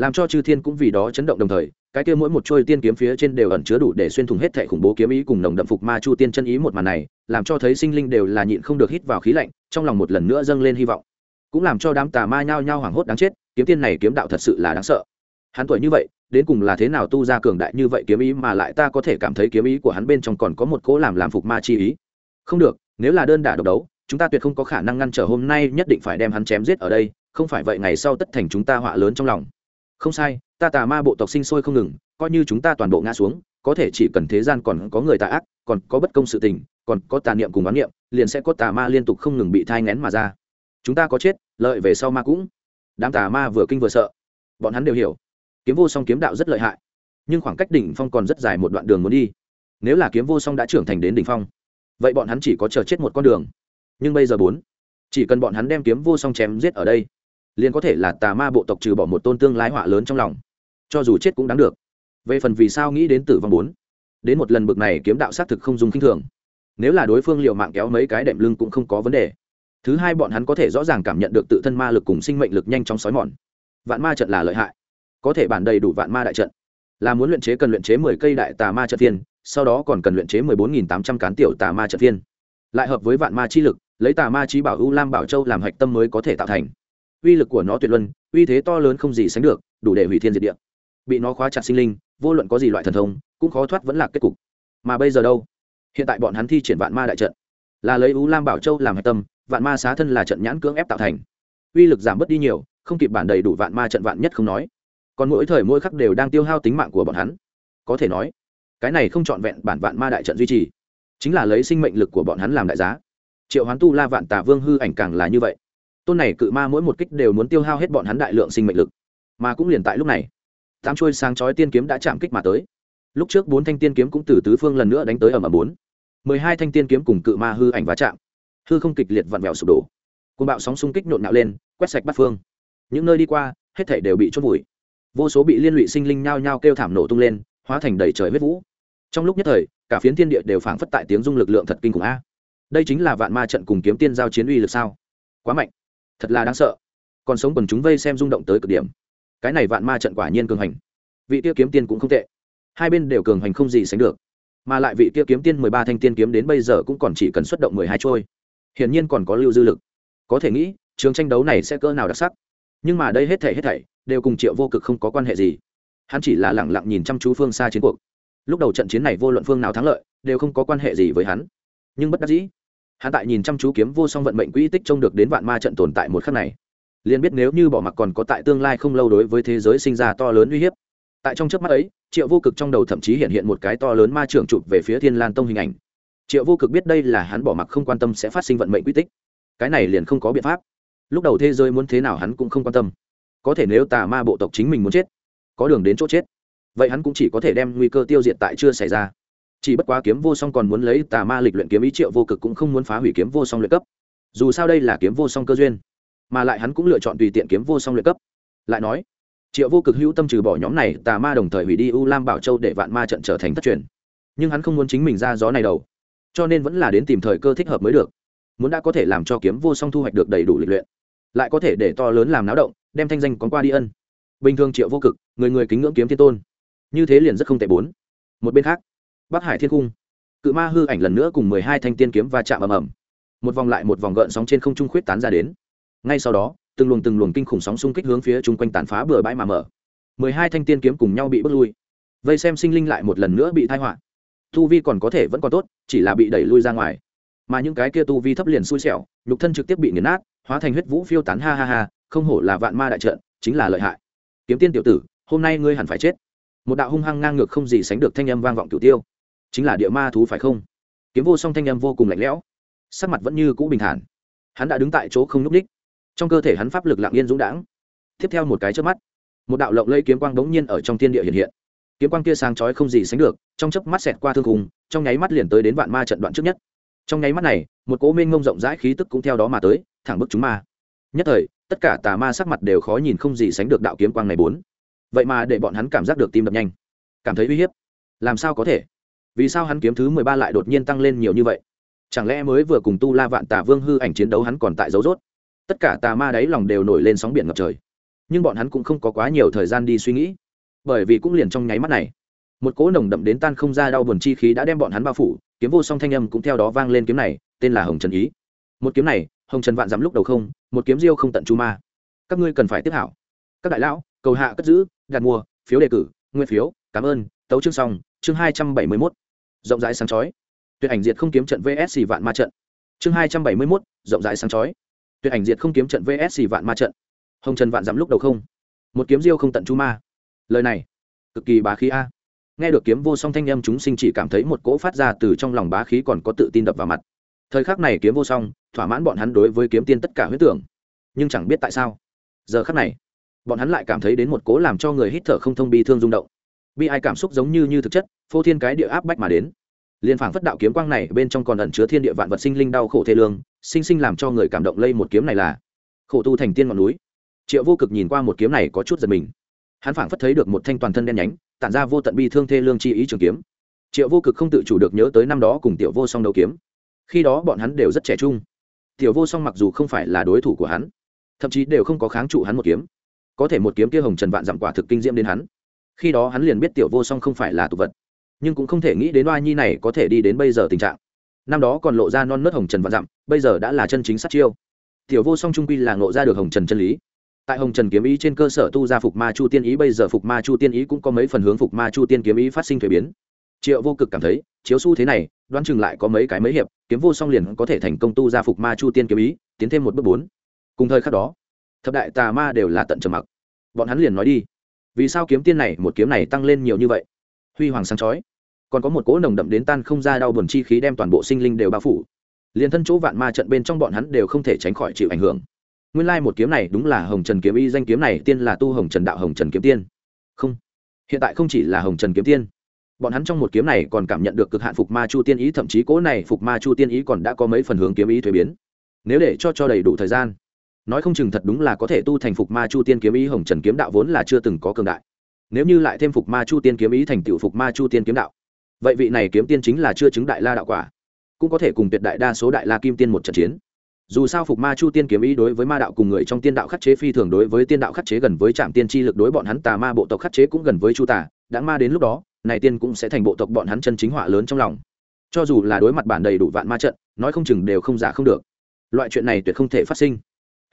làm cho chư thiên cũng vì đó chấn động đồng thời, cái kia mỗi một trôi tiên kiếm phía trên đều ẩn chứa đủ để xuyên thủng hết thệ khủng bố kiếm ý cùng nồng đậm phục ma chu tiên chân ý một màn này, làm cho thấy sinh linh đều là nhịn không được hít vào khí lạnh, trong lòng một lần nữa dâng lên hy vọng. Cũng làm cho đám tà ma nhao nhao hoảng hốt đáng chết, kiếm tiên này kiếm đạo thật sự là đáng sợ. Hắn tuổi như vậy, đến cùng là thế nào tu ra cường đại như vậy kiếm ý mà lại ta có thể cảm thấy kiếm ý của hắn bên trong còn có một cỗ làm làm phục ma chi ý? Không được, nếu là đơn đả độc đấu, chúng ta tuyệt không có khả năng ngăn trở hôm nay nhất định phải đem hắn chém giết ở đây, không phải vậy ngày sau tất thành chúng ta họa lớn trong lòng không sai, ta tà ma bộ tộc sinh sôi không ngừng, coi như chúng ta toàn bộ ngã xuống, có thể chỉ cần thế gian còn có người tà ác, còn có bất công sự tình, còn có tà niệm cùng bán niệm, liền sẽ có tà ma liên tục không ngừng bị thai ngén mà ra. Chúng ta có chết, lợi về sau ma cũng. Đám tà ma vừa kinh vừa sợ. Bọn hắn đều hiểu. Kiếm vô song kiếm đạo rất lợi hại. Nhưng khoảng cách đỉnh phong còn rất dài một đoạn đường muốn đi. Nếu là kiếm vô song đã trưởng thành đến đỉnh phong, vậy bọn hắn chỉ có chờ chết một con đường. Nhưng bây giờ bốn, chỉ cần bọn hắn đem kiếm vô song chém giết ở đây liền có thể là tà ma bộ tộc trừ bỏ một tôn tương lái họa lớn trong lòng. Cho dù chết cũng đáng được. Về phần vì sao nghĩ đến tử vong bốn, đến một lần bực này kiếm đạo xác thực không dùng k i n h thường. Nếu là đối phương liệu mạng kéo mấy cái đệm lưng cũng không có vấn đề. Thứ hai bọn hắn có thể rõ ràng cảm nhận được tự thân ma lực cùng sinh mệnh lực nhanh chóng xói mòn. Vạn ma trận là lợi hại. Có thể bản đầy đủ vạn ma đại trận. Là muốn luyện chế cần luyện chế mười cây đại tà ma trận thiên sau đó còn cần luyện chế mười bốn nghìn tám trăm cán tiểu tà ma trận thiên lại hợp với vạn ma chi lực, lấy tà ma chi bảo u lam bảo châu làm hạch tâm mới có thể tạo thành uy lực của nó tuyệt luân, uy thế to lớn không gì sánh được, đủ để hủy thiên diệt địa. Bị nó khóa chặt sinh linh, vô luận có gì loại thần thông, cũng khó thoát vẫn là kết cục. Mà bây giờ đâu? Hiện tại bọn hắn thi triển vạn ma đại trận. Là lấy u lam bảo châu làm hạch tâm, vạn ma xá thân là trận nhãn cưỡng ép tạo thành. Uy lực giảm bớt đi nhiều, không kịp bản đầy đủ vạn ma trận vạn nhất không nói. Còn mỗi thời mỗi khắc đều đang tiêu hao tính mạng của bọn hắn. Có thể nói, cái này không trọn vẹn bản vạn ma đại trận duy trì, chính là lấy sinh mệnh lực của bọn hắn làm đại giá. Triệu hoán tu la vạn tà vương hư ảnh càng là như vậy tôn này cự ma mỗi một kích đều muốn tiêu hao hết bọn hắn đại lượng sinh mệnh lực. Mà cũng liền tại lúc này, tám chuôi sáng chói tiên kiếm đã chạm kích mà tới. Lúc trước bốn thanh tiên kiếm cũng từ tứ phương lần nữa đánh tới ở mà bốn. Mười hai thanh tiên kiếm cùng cự ma hư ảnh va chạm. Hư không kịch liệt vặn vẹo sụp đổ. Côn bạo sóng xung kích nhộn nạo lên, quét sạch bắt phương. Những nơi đi qua, hết thể đều bị chốt vùi. Vô số bị liên lụy sinh linh nhao nhao kêu thảm nổ tung lên, hóa thành đầy trời huyết vũ. Trong lúc nhất thời, cả phiến thiên địa đều phảng phất tại tiếng dung lực lượng thật kinh khủng a. Đây chính là vạn ma trận cùng kiếm tiên giao chiến uy lực sao? Quá mạnh thật là đáng sợ. Còn sống quần chúng vây xem rung động tới cực điểm. Cái này vạn ma trận quả nhiên cường hành. Vị tiêu kiếm tiên cũng không tệ. Hai bên đều cường hành không gì sánh được. Mà lại vị tiêu kiếm tiên mười ba thanh tiên kiếm đến bây giờ cũng còn chỉ cần xuất động mười hai trôi. Hiển nhiên còn có lưu dư lực. Có thể nghĩ, trường tranh đấu này sẽ cỡ nào đặc sắc. Nhưng mà đây hết thảy hết thảy đều cùng triệu vô cực không có quan hệ gì. Hắn chỉ là lẳng lặng nhìn chăm chú phương xa chiến cuộc. Lúc đầu trận chiến này vô luận phương nào thắng lợi, đều không có quan hệ gì với hắn. Nhưng bất đắc dĩ hắn tại nhìn chăm chú kiếm vô song vận mệnh quỹ tích trông được đến vạn ma trận tồn tại một khắc này. Liền biết nếu như bỏ mặc còn có tại tương lai không lâu đối với thế giới sinh ra to lớn uy hiếp. Tại trong trước mắt ấy, triệu vô cực trong đầu thậm chí hiện hiện một cái to lớn ma trưởng chụp về phía thiên lan tông hình ảnh. Triệu vô cực biết đây là hắn bỏ mặc không quan tâm sẽ phát sinh vận mệnh quy tích. Cái này liền không có biện pháp. Lúc đầu thế giới muốn thế nào hắn cũng không quan tâm. Có thể nếu tà ma bộ tộc chính mình muốn chết, có đường đến chỗ chết, vậy hắn cũng chỉ có thể đem nguy cơ tiêu diệt tại chưa xảy ra chỉ bất quá kiếm vô song còn muốn lấy tà ma lịch luyện kiếm ý triệu vô cực cũng không muốn phá hủy kiếm vô song luyện cấp. Dù sao đây là kiếm vô song cơ duyên, mà lại hắn cũng lựa chọn tùy tiện kiếm vô song luyện cấp. Lại nói, triệu vô cực hữu tâm trừ bỏ nhóm này, tà ma đồng thời hủy đi u lam bảo châu để vạn ma trận trở thành thất truyền. Nhưng hắn không muốn chính mình ra gió này đầu, cho nên vẫn là đến tìm thời cơ thích hợp mới được. Muốn đã có thể làm cho kiếm vô song thu hoạch được đầy đủ lịch luyện, lại có thể để to lớn làm náo động, đem thanh danh còn qua đi ân. Bình thường triệu vô cực, người người kính ngưỡng kiếm thiên tôn, như thế liền rất không tệ bốn. Một bên khác bắc hải thiên cung cự ma hư ảnh lần nữa cùng mười hai thanh tiên kiếm va chạm ầm ầm. Một vòng lại một vòng gợn sóng trên không trung khuyết tán ra đến. Ngay sau đó, từng luồng từng luồng kinh khủng sóng xung kích hướng phía chung quanh tàn phá bừa bãi mà mở. Mười hai thanh tiên kiếm cùng nhau bị bước lui. Vây xem sinh linh lại một lần nữa bị thai họa. Tu vi còn có thể vẫn còn tốt, chỉ là bị đẩy lui ra ngoài. Mà những cái kia tu vi thấp liền xui xẻo, nhục thân trực tiếp bị nghiền nát, hóa thành huyết vũ phiêu tán ha ha ha, không hổ là vạn ma đại trận, chính là lợi hại. Kiếm tiên tiểu tử, hôm nay ngươi hẳn phải chết. Một đạo hung hăng ngang ngược không gì sánh được thanh âm vang vọng cửu tiêu chính là địa ma thú phải không? Kiếm vô song thanh âm vô cùng lạnh lẽo. Sắc mặt vẫn như cũ bình thản. Hắn đã đứng tại chỗ không nhúc ních trong cơ thể hắn pháp lực lặng yên dũng đãng. Tiếp theo một cái trước mắt một đạo lộng lây kiếm quang đống nhiên ở trong thiên địa hiện hiện. Kiếm quang kia sáng chói không gì sánh được trong chớp mắt xẹt qua thương hùng, trong nháy mắt liền tới đến vạn ma trận đoạn trước nhất. Trong nháy mắt này một cỗ mênh ngông rộng rãi khí tức cũng theo đó mà tới thẳng bức chúng ma. Nhất thời tất cả tà ma sắc mặt đều khó nhìn không gì sánh được đạo kiếm quang này bốn. Vậy mà để bọn hắn cảm giác được tim đập nhanh. Cảm thấy uy hiếp. Làm sao có thể? Vì sao hắn kiếm thứ mười ba lại đột nhiên tăng lên nhiều như vậy? Chẳng lẽ mới vừa cùng tu la vạn tà vương hư ảnh chiến đấu hắn còn tại dấu rốt? Tất cả tà ma đáy lòng đều nổi lên sóng biển ngập trời. Nhưng bọn hắn cũng không có quá nhiều thời gian đi suy nghĩ, bởi vì cũng liền trong nháy mắt này, một cỗ nồng đậm đến tan không ra đau buồn chi khí đã đem bọn hắn bao phủ, kiếm vô song thanh âm cũng theo đó vang lên kiếm này, tên là hồng trần ý. Một kiếm này, hồng trần vạn dám lúc đầu không, một kiếm diêu không tận chu ma. Các ngươi cần phải tiếp hảo. Các đại lão, cầu hạ cất giữ, đặt mua phiếu đề cử, nguyên phiếu, cảm ơn tấu chương xong, chương hai trăm bảy mươi mốt, rộng rãi sáng chói. Tuyệt ảnh diệt không kiếm trận vsc vạn ma trận. Chương hai trăm bảy mươi mốt, rộng rãi sáng chói. Tuyệt ảnh diệt không kiếm trận vsc vạn ma trận. Hồng trần vạn dám lúc đầu không. Một kiếm diêu không tận chu ma. Lời này, cực kỳ bá khí a. Nghe được kiếm vô song thanh âm, chúng sinh chỉ cảm thấy một cỗ phát ra từ trong lòng bá khí còn có tự tin đập vào mặt. Thời khắc này kiếm vô song, thỏa mãn bọn hắn đối với kiếm tiên tất cả huyết tưởng. Nhưng chẳng biết tại sao, giờ khắc này, bọn hắn lại cảm thấy đến một cố làm cho người hít thở không thông bi thương rung động bi ai cảm xúc giống như như thực chất, phô thiên cái địa áp bách mà đến. Liên phảng phất đạo kiếm quang này bên trong còn ẩn chứa thiên địa vạn vật sinh linh đau khổ thê lương, sinh sinh làm cho người cảm động lây một kiếm này là khổ tu thành tiên ngọn núi. Triệu vô cực nhìn qua một kiếm này có chút giật mình. Hắn phảng phất thấy được một thanh toàn thân đen nhánh, tản ra vô tận bi thương thê lương chi ý trường kiếm. Triệu vô cực không tự chủ được nhớ tới năm đó cùng tiểu vô song đấu kiếm. Khi đó bọn hắn đều rất trẻ trung. Tiểu vô song mặc dù không phải là đối thủ của hắn, thậm chí đều không có kháng trụ hắn một kiếm. Có thể một kiếm kia hồng trần vạn dặm quả thực kinh diễm đến hắn khi đó hắn liền biết tiểu vô song không phải là tục vật, nhưng cũng không thể nghĩ đến oa nhi này có thể đi đến bây giờ tình trạng. Năm đó còn lộ ra non nớt hồng trần vạn dặm, bây giờ đã là chân chính sát chiêu. Tiểu vô song trung quy là ngộ ra được hồng trần chân lý. Tại hồng trần kiếm ý trên cơ sở tu ra phục ma chu tiên ý, bây giờ phục ma chu tiên ý cũng có mấy phần hướng phục ma chu tiên kiếm ý phát sinh thuế biến. Triệu vô cực cảm thấy, chiếu s u thế này, đoán chừng lại có mấy cái mấy hiệp, kiếm vô song liền có thể thành công tu ra phục ma chu tiên kiếm ý, tiến thêm một bước bốn. Cùng thời khắc đó, thập đại tà ma đều là tận trầm mặc. Bọn hắn liền nói đi vì sao kiếm tiên này, một kiếm này tăng lên nhiều như vậy? Huy hoàng sáng chói. Còn có một cỗ nồng đậm đến tan không ra đau buồn chi khí đem toàn bộ sinh linh đều bao phủ. Liền thân chỗ vạn ma trận bên trong bọn hắn đều không thể tránh khỏi chịu ảnh hưởng. Nguyên lai một kiếm này đúng là hồng trần kiếm y danh kiếm này, tiên là tu hồng trần đạo hồng trần kiếm tiên. Không, hiện tại không chỉ là hồng trần kiếm tiên. Bọn hắn trong một kiếm này còn cảm nhận được cực hạn phục ma chu tiên ý, thậm chí cỗ này phục ma chu tiên ý còn đã có mấy phần hướng kiếm ý thuế biến. Nếu để cho cho đầy đủ thời gian nói không chừng thật đúng là có thể tu thành phục ma chu tiên kiếm ý hồng trần kiếm đạo vốn là chưa từng có cường đại. Nếu như lại thêm phục ma chu tiên kiếm ý thành tựu phục ma chu tiên kiếm đạo, vậy vị này kiếm tiên chính là chưa chứng đại la đạo quả, cũng có thể cùng tuyệt đại đa số đại la kim tiên một trận chiến. Dù sao phục ma chu tiên kiếm ý đối với ma đạo cùng người trong tiên đạo khắc chế phi thường đối với tiên đạo khắc chế gần với trạm tiên tri lực đối bọn hắn tà ma bộ tộc khắc chế cũng gần với chu tà đã ma đến lúc đó, này tiên cũng sẽ thành bộ tộc bọn hắn chân chính họa lớn trong lòng. Cho dù là đối mặt bản đầy đủ vạn ma trận, nói không chừng đều không giả không được. Loại chuyện này tuyệt không thể phát sinh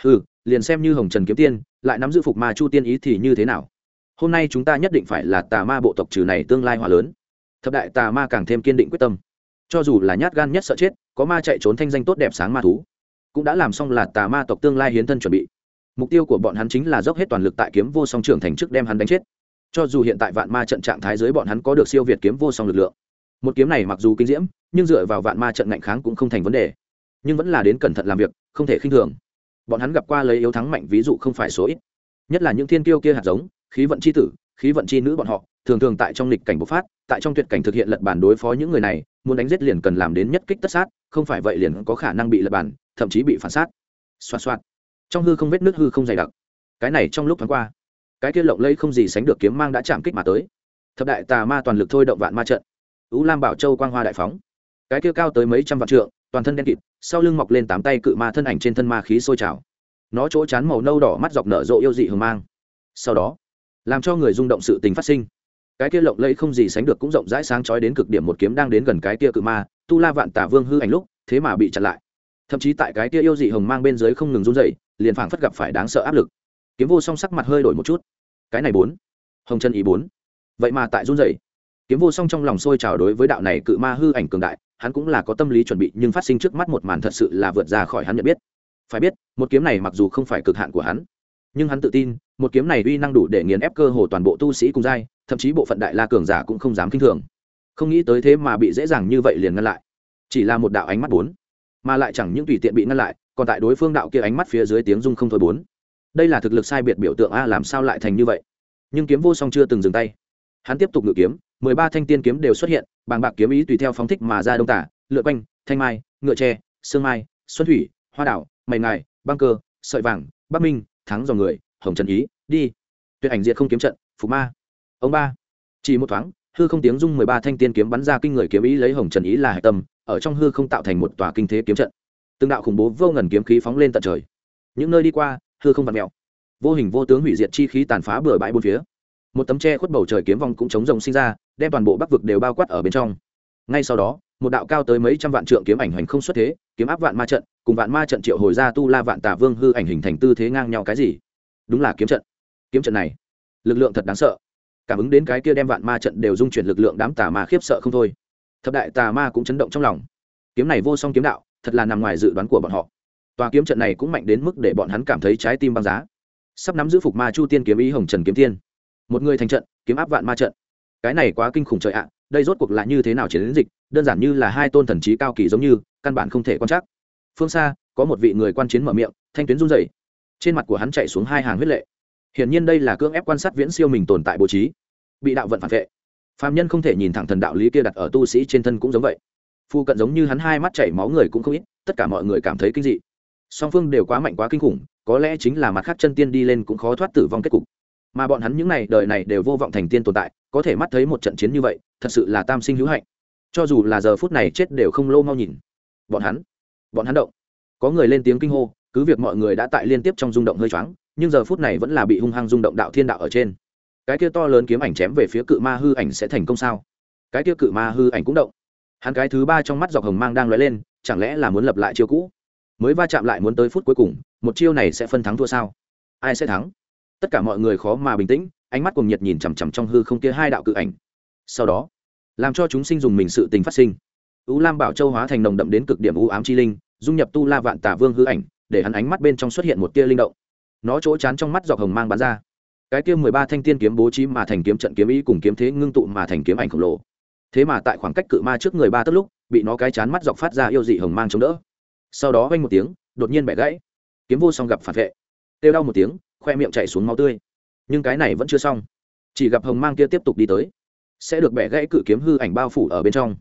ừ liền xem như hồng trần kiếm tiên, lại nắm giữ phục ma chu tiên ý thì như thế nào? Hôm nay chúng ta nhất định phải là tà ma bộ tộc trừ này tương lai hòa lớn. Thập đại tà ma càng thêm kiên định quyết tâm. Cho dù là nhát gan nhất sợ chết, có ma chạy trốn thanh danh tốt đẹp sáng ma thú, cũng đã làm xong là tà ma tộc tương lai hiến thân chuẩn bị. Mục tiêu của bọn hắn chính là dốc hết toàn lực tại kiếm vô song trưởng thành trước đem hắn đánh chết. Cho dù hiện tại vạn ma trận trạng thái dưới bọn hắn có được siêu việt kiếm vô song lực lượng, một kiếm này mặc dù kinh diễm, nhưng dựa vào vạn ma trận ngạnh kháng cũng không thành vấn đề. Nhưng vẫn là đến cẩn thận làm việc, không thể khinh thường bọn hắn gặp qua lấy yếu thắng mạnh ví dụ không phải số ít. Nhất là những thiên kiêu kia hạt giống, khí vận c h i tử, khí vận c h i nữ bọn họ, thường thường tại trong lịch cảnh bộc phát, tại trong tuyệt cảnh thực hiện lật bản đối phó những người này, muốn đánh giết liền cần làm đến nhất kích tất sát, không phải vậy liền có khả năng bị lật bản, thậm chí bị phản sát. Xoạt xoạt. Trong hư không vết nước hư không dày đặc. Cái này trong lúc tháng qua, cái kia lộng lây không gì sánh được kiếm mang đã chạm kích mà tới. Thập đại tà ma toàn lực thôi động vạn ma trận. Ú lam bảo châu quang hoa đại phóng. Cái kia cao tới mấy trăm vạn trượng toàn thân đen kịt, sau lưng mọc lên tám tay cự ma thân ảnh trên thân ma khí sôi trào. Nó chỗ chán màu nâu đỏ mắt dọc nở rộ yêu dị hờ mang. Sau đó, làm cho người rung động sự tình phát sinh. Cái kia lộng lẫy không gì sánh được cũng rộng rãi sáng chói đến cực điểm một kiếm đang đến gần cái kia cự ma, tu la vạn tà vương hư ảnh lúc, thế mà bị chặn lại. Thậm chí tại cái kia yêu dị hồng mang bên dưới không ngừng run dậy liền phảng phất gặp phải đáng sợ áp lực. Kiếm vô song sắc mặt hơi đổi một chút. Cái này bốn, hồng chân ý bốn. Vậy mà tại run dậy kiếm vô song trong lòng sôi trào đối với đạo này cự ma hư ảnh cường đại hắn cũng là có tâm lý chuẩn bị, nhưng phát sinh trước mắt một màn thật sự là vượt ra khỏi hắn nhận biết. Phải biết, một kiếm này mặc dù không phải cực hạn của hắn, nhưng hắn tự tin, một kiếm này uy năng đủ để nghiền ép cơ hồ toàn bộ tu sĩ cùng giai, thậm chí bộ phận đại la cường giả cũng không dám k i n h thường. Không nghĩ tới thế mà bị dễ dàng như vậy liền ngăn lại. Chỉ là một đạo ánh mắt bốn, mà lại chẳng những tùy tiện bị ngăn lại, còn tại đối phương đạo kia ánh mắt phía dưới tiếng dung không thôi bốn. Đây là thực lực sai biệt biểu tượng a, làm sao lại thành như vậy? Nhưng kiếm vô song chưa từng dừng tay. Hắn tiếp tục ngự kiếm mười ba thanh tiên kiếm đều xuất hiện, bàng bạc kiếm ý tùy theo phóng thích mà ra đông tả lựa quanh, thanh mai, ngựa tre, sương mai, xuân thủy, hoa đảo mày ngài, băng cơ, sợi vàng, bắc minh, thắng dòng người, hồng trần ý, đi. Tuyệt ảnh diệt không kiếm trận phục ma. Ông ba. Chỉ một thoáng, hư không tiếng dung mười ba thanh tiên kiếm bắn ra kinh người kiếm ý lấy hồng trần ý là hạch tâm, ở trong hư không tạo thành một tòa kinh thế kiếm trận. Từng đạo khủng bố vô ngần kiếm khí phóng lên tận trời. Những nơi đi qua, hư không vặt mẹo vô hình vô tướng hủy diệt chi khí tàn phá bừa bãi bốn phía. Một tấm tre khuất bầu trời kiếm vòng cũng chống rồng sinh ra đem toàn bộ bắc vực đều bao quát ở bên trong. Ngay sau đó, một đạo cao tới mấy trăm vạn trượng kiếm ảnh hành không xuất thế, kiếm áp vạn ma trận, cùng vạn ma trận triệu hồi ra tu la vạn tà vương hư ảnh hình thành tư thế ngang nhau cái gì? Đúng là kiếm trận. Kiếm trận này, lực lượng thật đáng sợ. Cảm ứng đến cái kia đem vạn ma trận đều dung chuyển lực lượng đám tà ma khiếp sợ không thôi. Thập đại tà ma cũng chấn động trong lòng. Kiếm này vô song kiếm đạo, thật là nằm ngoài dự đoán của bọn họ. Tòa kiếm trận này cũng mạnh đến mức để bọn hắn cảm thấy trái tim băng giá. Sắp nắm giữ phục ma chu tiên kiếm ý hồng trần kiếm tiên. Một người thành trận, kiếm áp vạn ma trận cái này quá kinh khủng trời ạ, đây rốt cuộc là như thế nào chiến dịch, đơn giản như là hai tôn thần trí cao kỳ giống như, căn bản không thể quan trắc. Phương xa, có một vị người quan chiến mở miệng, thanh tuyến run rẩy. Trên mặt của hắn chạy xuống hai hàng huyết lệ. Hiển nhiên đây là cưỡng ép quan sát viễn siêu mình tồn tại bố trí. Bị đạo vận phản vệ. Phạm nhân không thể nhìn thẳng thần đạo lý kia đặt ở tu sĩ trên thân cũng giống vậy. Phu cận giống như hắn hai mắt chảy máu người cũng không ít, tất cả mọi người cảm thấy kinh dị. Song phương đều quá mạnh quá kinh khủng, có lẽ chính là mặt khác chân tiên đi lên cũng khó thoát tử vong kết cục mà bọn hắn những n à y đời này đều vô vọng thành tiên tồn tại, có thể mắt thấy một trận chiến như vậy, thật sự là tam sinh hữu hạnh. Cho dù là giờ phút này chết đều không lô mau nhìn. Bọn hắn bọn hắn động. Có người lên tiếng kinh hô, cứ việc mọi người đã tại liên tiếp trong rung động hơi choáng, nhưng giờ phút này vẫn là bị hung hăng rung động đạo thiên đạo ở trên. Cái kia to lớn kiếm ảnh chém về phía cự ma hư ảnh sẽ thành công sao? Cái kia cự ma hư ảnh cũng động. Hắn cái thứ ba trong mắt dọc hồng mang đang lóe lên, chẳng lẽ là muốn lập lại chiêu cũ? Mới va chạm lại muốn tới phút cuối cùng, một chiêu này sẽ phân thắng thua sao? Ai sẽ thắng? Tất cả mọi người khó mà bình tĩnh, ánh mắt cùng nhiệt nhìn chằm chằm trong hư không kia hai đạo cự ảnh. Sau đó, làm cho chúng sinh dùng mình sự tình phát sinh. U lam bảo châu hóa thành nồng đậm đến cực điểm u ám chi linh, dung nhập tu la vạn tả vương hư ảnh, để hắn ánh mắt bên trong xuất hiện một tia linh động. Nó chỗ chán trong mắt dọc hồng mang bắn ra. Cái kia mười ba thanh tiên kiếm bố trí mà thành kiếm trận kiếm ý cùng kiếm thế ngưng tụ mà thành kiếm ảnh khổng lồ. Thế mà tại khoảng cách cự ma trước người ba tất lúc, bị nó cái chán mắt dọc phát ra yêu dị hồng mang chống đỡ. Sau đó vang một tiếng, đột nhiên bẻ gãy. Kiếm vô song gặp phản vệ. Kêu đau một tiếng khoe miệng chạy xuống máu tươi. Nhưng cái này vẫn chưa xong. Chỉ gặp hồng mang kia tiếp tục đi tới. Sẽ được bẻ gãy cự kiếm hư ảnh bao phủ ở bên trong.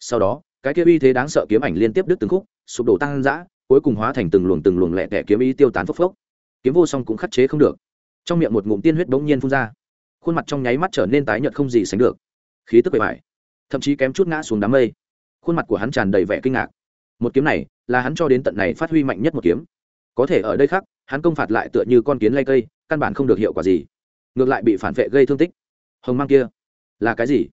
Sau đó, cái kia uy thế đáng sợ kiếm ảnh liên tiếp đứt từng khúc, sụp đổ tăng dã cuối cùng hóa thành từng luồng từng luồng lẹ tẻ kiếm ý tiêu tán phốc phốc. Kiếm vô song cũng khắc chế không được. Trong miệng một ngụm tiên huyết bỗng nhiên phun ra. Khuôn mặt trong nháy mắt trở nên tái nhợt không gì sánh được. Khí tức bề mại thậm chí kém chút ngã xuống đám mây. Khuôn mặt của hắn tràn đầy vẻ kinh ngạc. Một kiếm này là hắn cho đến tận này phát huy mạnh nhất một kiếm. Có thể ở đây khác hắn công phạt lại tựa như con kiến lay cây, căn bản không được hiệu quả gì. Ngược lại bị phản vệ gây thương tích. Hồng mang kia, là cái gì?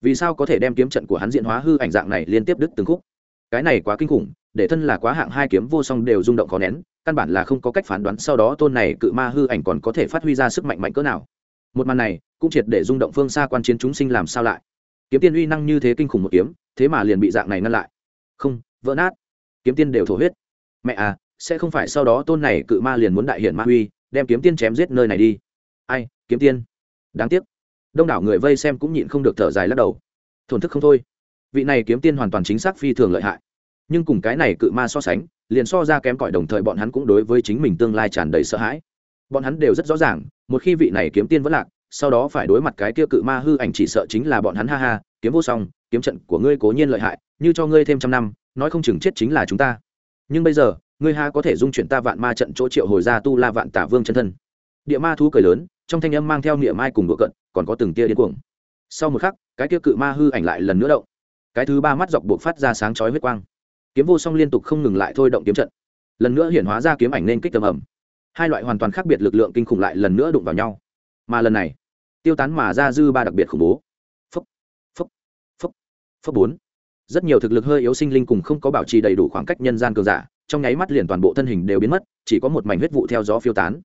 Vì sao có thể đem kiếm trận của hắn diện hóa hư ảnh dạng này liên tiếp đứt từng khúc? Cái này quá kinh khủng, để thân là quá hạng hai kiếm vô song đều rung động khó nén, căn bản là không có cách phán đoán sau đó tôn này cự ma hư ảnh còn có thể phát huy ra sức mạnh mạnh cỡ nào. Một màn này, cũng triệt để rung động phương xa quan chiến chúng sinh làm sao lại? Kiếm tiên uy năng như thế kinh khủng một kiếm, thế mà liền bị dạng này ngăn lại. Không, vỡ nát. Kiếm tiên đều thổ huyết. Mẹ à sẽ không phải sau đó tôn này cự ma liền muốn đại hiển ma huy đem kiếm tiên chém giết nơi này đi. Ai, kiếm tiên? Đáng tiếc. Đông đảo người vây xem cũng nhịn không được thở dài lắc đầu. Thổn thức không thôi. Vị này kiếm tiên hoàn toàn chính xác phi thường lợi hại. Nhưng cùng cái này cự ma so sánh, liền so ra kém cỏi đồng thời bọn hắn cũng đối với chính mình tương lai tràn đầy sợ hãi. Bọn hắn đều rất rõ ràng, một khi vị này kiếm tiên vẫn lạc, sau đó phải đối mặt cái kia cự ma hư ảnh chỉ sợ chính là bọn hắn, ha ha, kiếm vô song, kiếm trận của ngươi cố nhiên lợi hại, như cho ngươi thêm trăm năm, nói không chừng chết chính là chúng ta. Nhưng bây giờ ngươi ha có thể dung chuyển ta vạn ma trận chỗ triệu hồi ra tu la vạn tả vương chân thân? Địa ma thú cười lớn, trong thanh âm mang theo niệm mai cùng đũa cận còn có từng tia điên cuồng. Sau một khắc, cái kia cự ma hư ảnh lại lần nữa động. Cái thứ ba mắt dọc buộc phát ra sáng chói huyết quang. Kiếm vô song liên tục không ngừng lại thôi động kiếm trận. Lần nữa hiển hóa ra kiếm ảnh nên kích tầm ẩm. Hai loại hoàn toàn khác biệt lực lượng kinh khủng lại lần nữa đụng vào nhau. Mà lần này, tiêu tán mà ra dư ba đặc biệt khủng bố. Phấp phấp phấp phấp bốn. Rất nhiều thực lực hơi yếu sinh linh cùng không có bảo trì đầy đủ khoảng cách nhân gian cường giả trong nháy mắt liền toàn bộ thân hình đều biến mất, chỉ có một mảnh huyết vụ theo gió phiêu tán.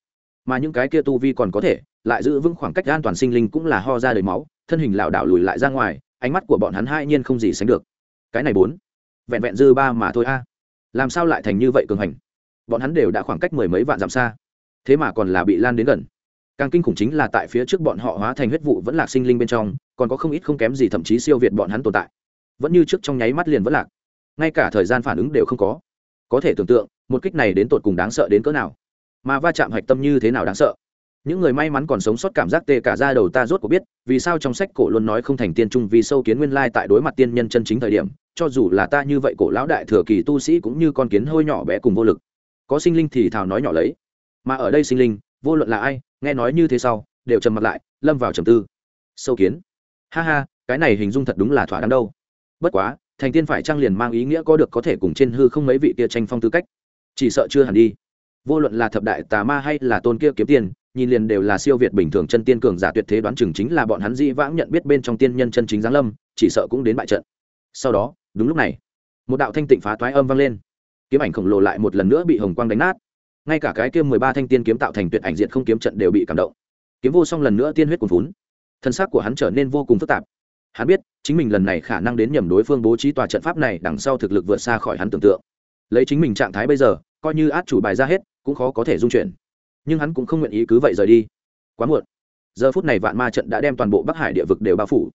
Mà những cái kia tu vi còn có thể, lại giữ vững khoảng cách an toàn sinh linh cũng là ho ra đầy máu, thân hình lảo đảo lùi lại ra ngoài, ánh mắt của bọn hắn hai nhiên không gì sánh được. Cái này bốn, vẹn vẹn dư ba mà thôi a. Làm sao lại thành như vậy cường hành? Bọn hắn đều đã khoảng cách mười mấy vạn dặm xa, thế mà còn là bị lan đến gần. Càng kinh khủng chính là tại phía trước bọn họ hóa thành huyết vụ vẫn là sinh linh bên trong, còn có không ít không kém gì thậm chí siêu việt bọn hắn tồn tại. Vẫn như trước trong nháy mắt liền vẫn lạc. Ngay cả thời gian phản ứng đều không có có thể tưởng tượng, một kích này đến tột cùng đáng sợ đến cỡ nào. Mà va chạm hạch tâm như thế nào đáng sợ? Những người may mắn còn sống sót cảm giác tê cả ra đầu ta rốt cuộc biết, vì sao trong sách cổ luôn nói không thành tiên trung vì sâu kiến nguyên lai tại đối mặt tiên nhân chân chính thời điểm, cho dù là ta như vậy cổ lão đại thừa kỳ tu sĩ cũng như con kiến hơi nhỏ bé cùng vô lực. Có sinh linh thì thào nói nhỏ lấy. Mà ở đây sinh linh, vô luận là ai, nghe nói như thế sau, đều trầm mặt lại, lâm vào trầm tư. Sâu kiến. Ha ha, cái này hình dung thật đúng là thỏa đáng đâu. Bất quá thành tiên phải trang liền mang ý nghĩa có được có thể cùng trên hư không mấy vị kia tranh phong tư cách? Chỉ sợ chưa hẳn đi. Vô luận là thập đại tà ma hay là tôn kia kiếm tiền, nhìn liền đều là siêu việt bình thường chân tiên cường giả tuyệt thế đoán chừng chính là bọn hắn dĩ vãng nhận biết bên trong tiên nhân chân chính giáng lâm, chỉ sợ cũng đến bại trận. Sau đó, đúng lúc này, một đạo thanh tịnh phá toái âm vang lên. Kiếm ảnh khổng lồ lại một lần nữa bị hồng quang đánh nát. Ngay cả cái kia mười ba thanh tiên kiếm tạo thành tuyệt ảnh diện không kiếm trận đều bị cảm động. Kiếm vô song lần nữa tiên huyết cuồn vốn thân xác của hắn trở nên vô cùng phức tạp hắn biết, chính mình lần này khả năng đến nhầm đối phương bố trí tòa trận pháp này đằng sau thực lực vượt xa khỏi hắn tưởng tượng. Lấy chính mình trạng thái bây giờ, coi như át chủ bài ra hết, cũng khó có thể dung chuyển. Nhưng hắn cũng không nguyện ý cứ vậy rời đi. Quá muộn. Giờ phút này vạn ma trận đã đem toàn bộ bắc hải địa vực đều bao phủ.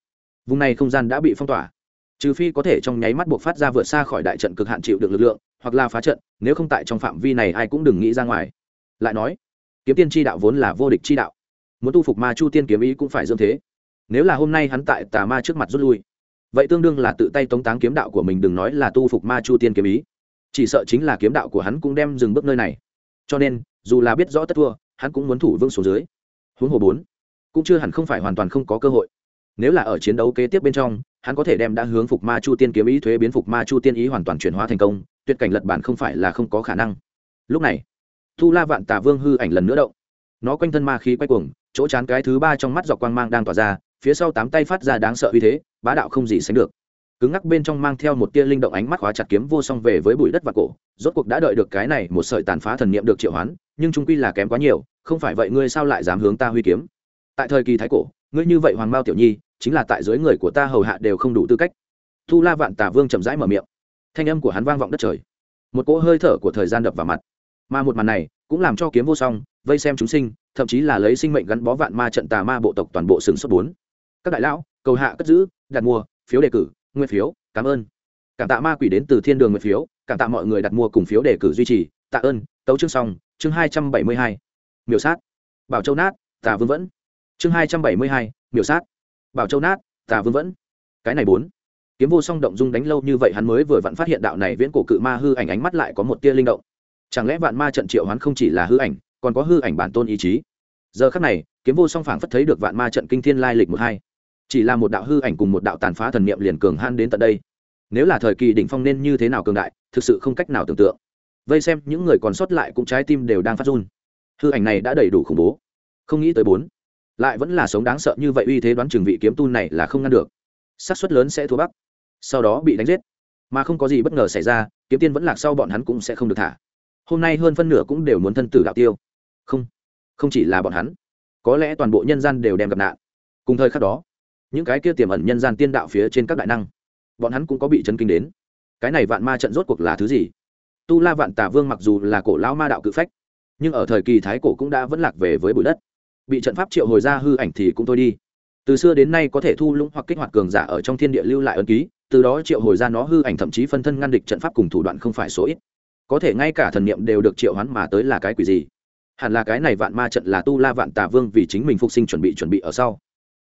Vùng này không gian đã bị phong tỏa. Trừ phi có thể trong nháy mắt buộc phát ra vượt xa khỏi đại trận cực hạn chịu được lực lượng, hoặc là phá trận, nếu không tại trong phạm vi này ai cũng đừng nghĩ ra ngoài. Lại nói, kiếm tiên tri đạo vốn là vô địch tri đạo. Muốn tu phục ma chu tiên kiếm ý cũng phải dương thế nếu là hôm nay hắn tại tà ma trước mặt rút lui, vậy tương đương là tự tay tống táng kiếm đạo của mình, đừng nói là tu phục ma chu tiên kiếm ý. Chỉ sợ chính là kiếm đạo của hắn cũng đem dừng bước nơi này. Cho nên, dù là biết rõ tất thua, hắn cũng muốn thủ vương xuống dưới. Huống hồ bốn, cũng chưa hẳn không phải hoàn toàn không có cơ hội. Nếu là ở chiến đấu kế tiếp bên trong, hắn có thể đem đã hướng phục ma chu tiên kiếm ý thuế biến phục ma chu tiên ý hoàn toàn chuyển hóa thành công, tuyệt cảnh lật bản không phải là không có khả năng. Lúc này, thu la vạn tà vương hư ảnh lần nữa động. Nó quanh thân ma khí quay cuồng, chỗ chán cái thứ ba trong mắt dọc quang mang đang tỏa ra phía sau tám tay phát ra đáng sợ uy thế, bá đạo không gì sánh được. Cứng ngắc bên trong mang theo một tia linh động ánh mắt khóa chặt kiếm vô song về với bụi đất và cổ, rốt cuộc đã đợi được cái này một sợi tàn phá thần niệm được triệu hoán, nhưng trung quy là kém quá nhiều, không phải vậy ngươi sao lại dám hướng ta huy kiếm? Tại thời kỳ thái cổ, ngươi như vậy hoàng mao tiểu nhi, chính là tại dưới người của ta hầu hạ đều không đủ tư cách. Thu la vạn tà vương chậm rãi mở miệng. Thanh âm của hắn vang vọng đất trời. Một cỗ hơi thở của thời gian đập vào mặt. Mà một màn này, cũng làm cho kiếm vô song vây xem chúng sinh, thậm chí là lấy sinh mệnh gắn bó vạn ma trận tà ma bộ tộc toàn bộ sừng xuất bốn các đại lão, cầu hạ cất giữ, đặt mua, phiếu đề cử nguyên phiếu, cảm ơn. Cảm tạ ma quỷ đến từ thiên đường nguyên phiếu, cảm tạ mọi người đặt mua cùng phiếu đề cử duy trì, tạ ơn, tấu chương xong, chương hai trăm bảy mươi hai. Miểu sát. Bảo châu nát, tà vương vẫn. Chương hai trăm bảy mươi hai, miểu sát. Bảo châu nát, tà vương vẫn. Cái này bốn. Kiếm vô song động dung đánh lâu như vậy hắn mới vừa vặn phát hiện đạo này viễn cổ cự ma hư ảnh ánh mắt lại có một tia linh động. Chẳng lẽ vạn ma trận triệu hắn không chỉ là hư ảnh, còn có hư ảnh bản tôn ý chí? Giờ khắc này, kiếm vô song phảng phất thấy được vạn ma trận kinh thiên lai lịch một hai chỉ là một đạo hư ảnh cùng một đạo tàn phá thần niệm liền cường han đến tận đây. Nếu là thời kỳ đỉnh phong nên như thế nào cường đại, thực sự không cách nào tưởng tượng. Vây xem, những người còn sót lại cũng trái tim đều đang phát run. Hư ảnh này đã đầy đủ khủng bố. Không nghĩ tới bốn. Lại vẫn là sống đáng sợ như vậy, uy thế đoán chừng vị kiếm tu này là không ngăn được. Xác suất lớn sẽ thua bắc. Sau đó bị đánh giết. Mà không có gì bất ngờ xảy ra, kiếm tiên vẫn lạc sau bọn hắn cũng sẽ không được thả. Hôm nay hơn phân nửa cũng đều muốn thân tử đạo tiêu. Không. Không chỉ là bọn hắn. Có lẽ toàn bộ nhân gian đều đem gặp nạn. Cùng thời khắc đó những cái kia tiềm ẩn nhân gian tiên đạo phía trên các đại năng. Bọn hắn cũng có bị chấn kinh đến. Cái này vạn ma trận rốt cuộc là thứ gì? Tu la vạn tà vương mặc dù là cổ lão ma đạo cự phách, nhưng ở thời kỳ thái cổ cũng đã vẫn lạc về với bụi đất. Bị trận pháp triệu hồi ra hư ảnh thì cũng thôi đi. Từ xưa đến nay có thể thu lũng hoặc kích hoạt cường giả ở trong thiên địa lưu lại ấn ký, từ đó triệu hồi ra nó hư ảnh thậm chí phân thân ngăn địch trận pháp cùng thủ đoạn không phải số ít. Có thể ngay cả thần niệm đều được triệu hoán mà tới là cái quỷ gì? Hẳn là cái này vạn ma trận là tu la vạn tà vương vì chính mình phục sinh chuẩn bị chuẩn bị ở sau.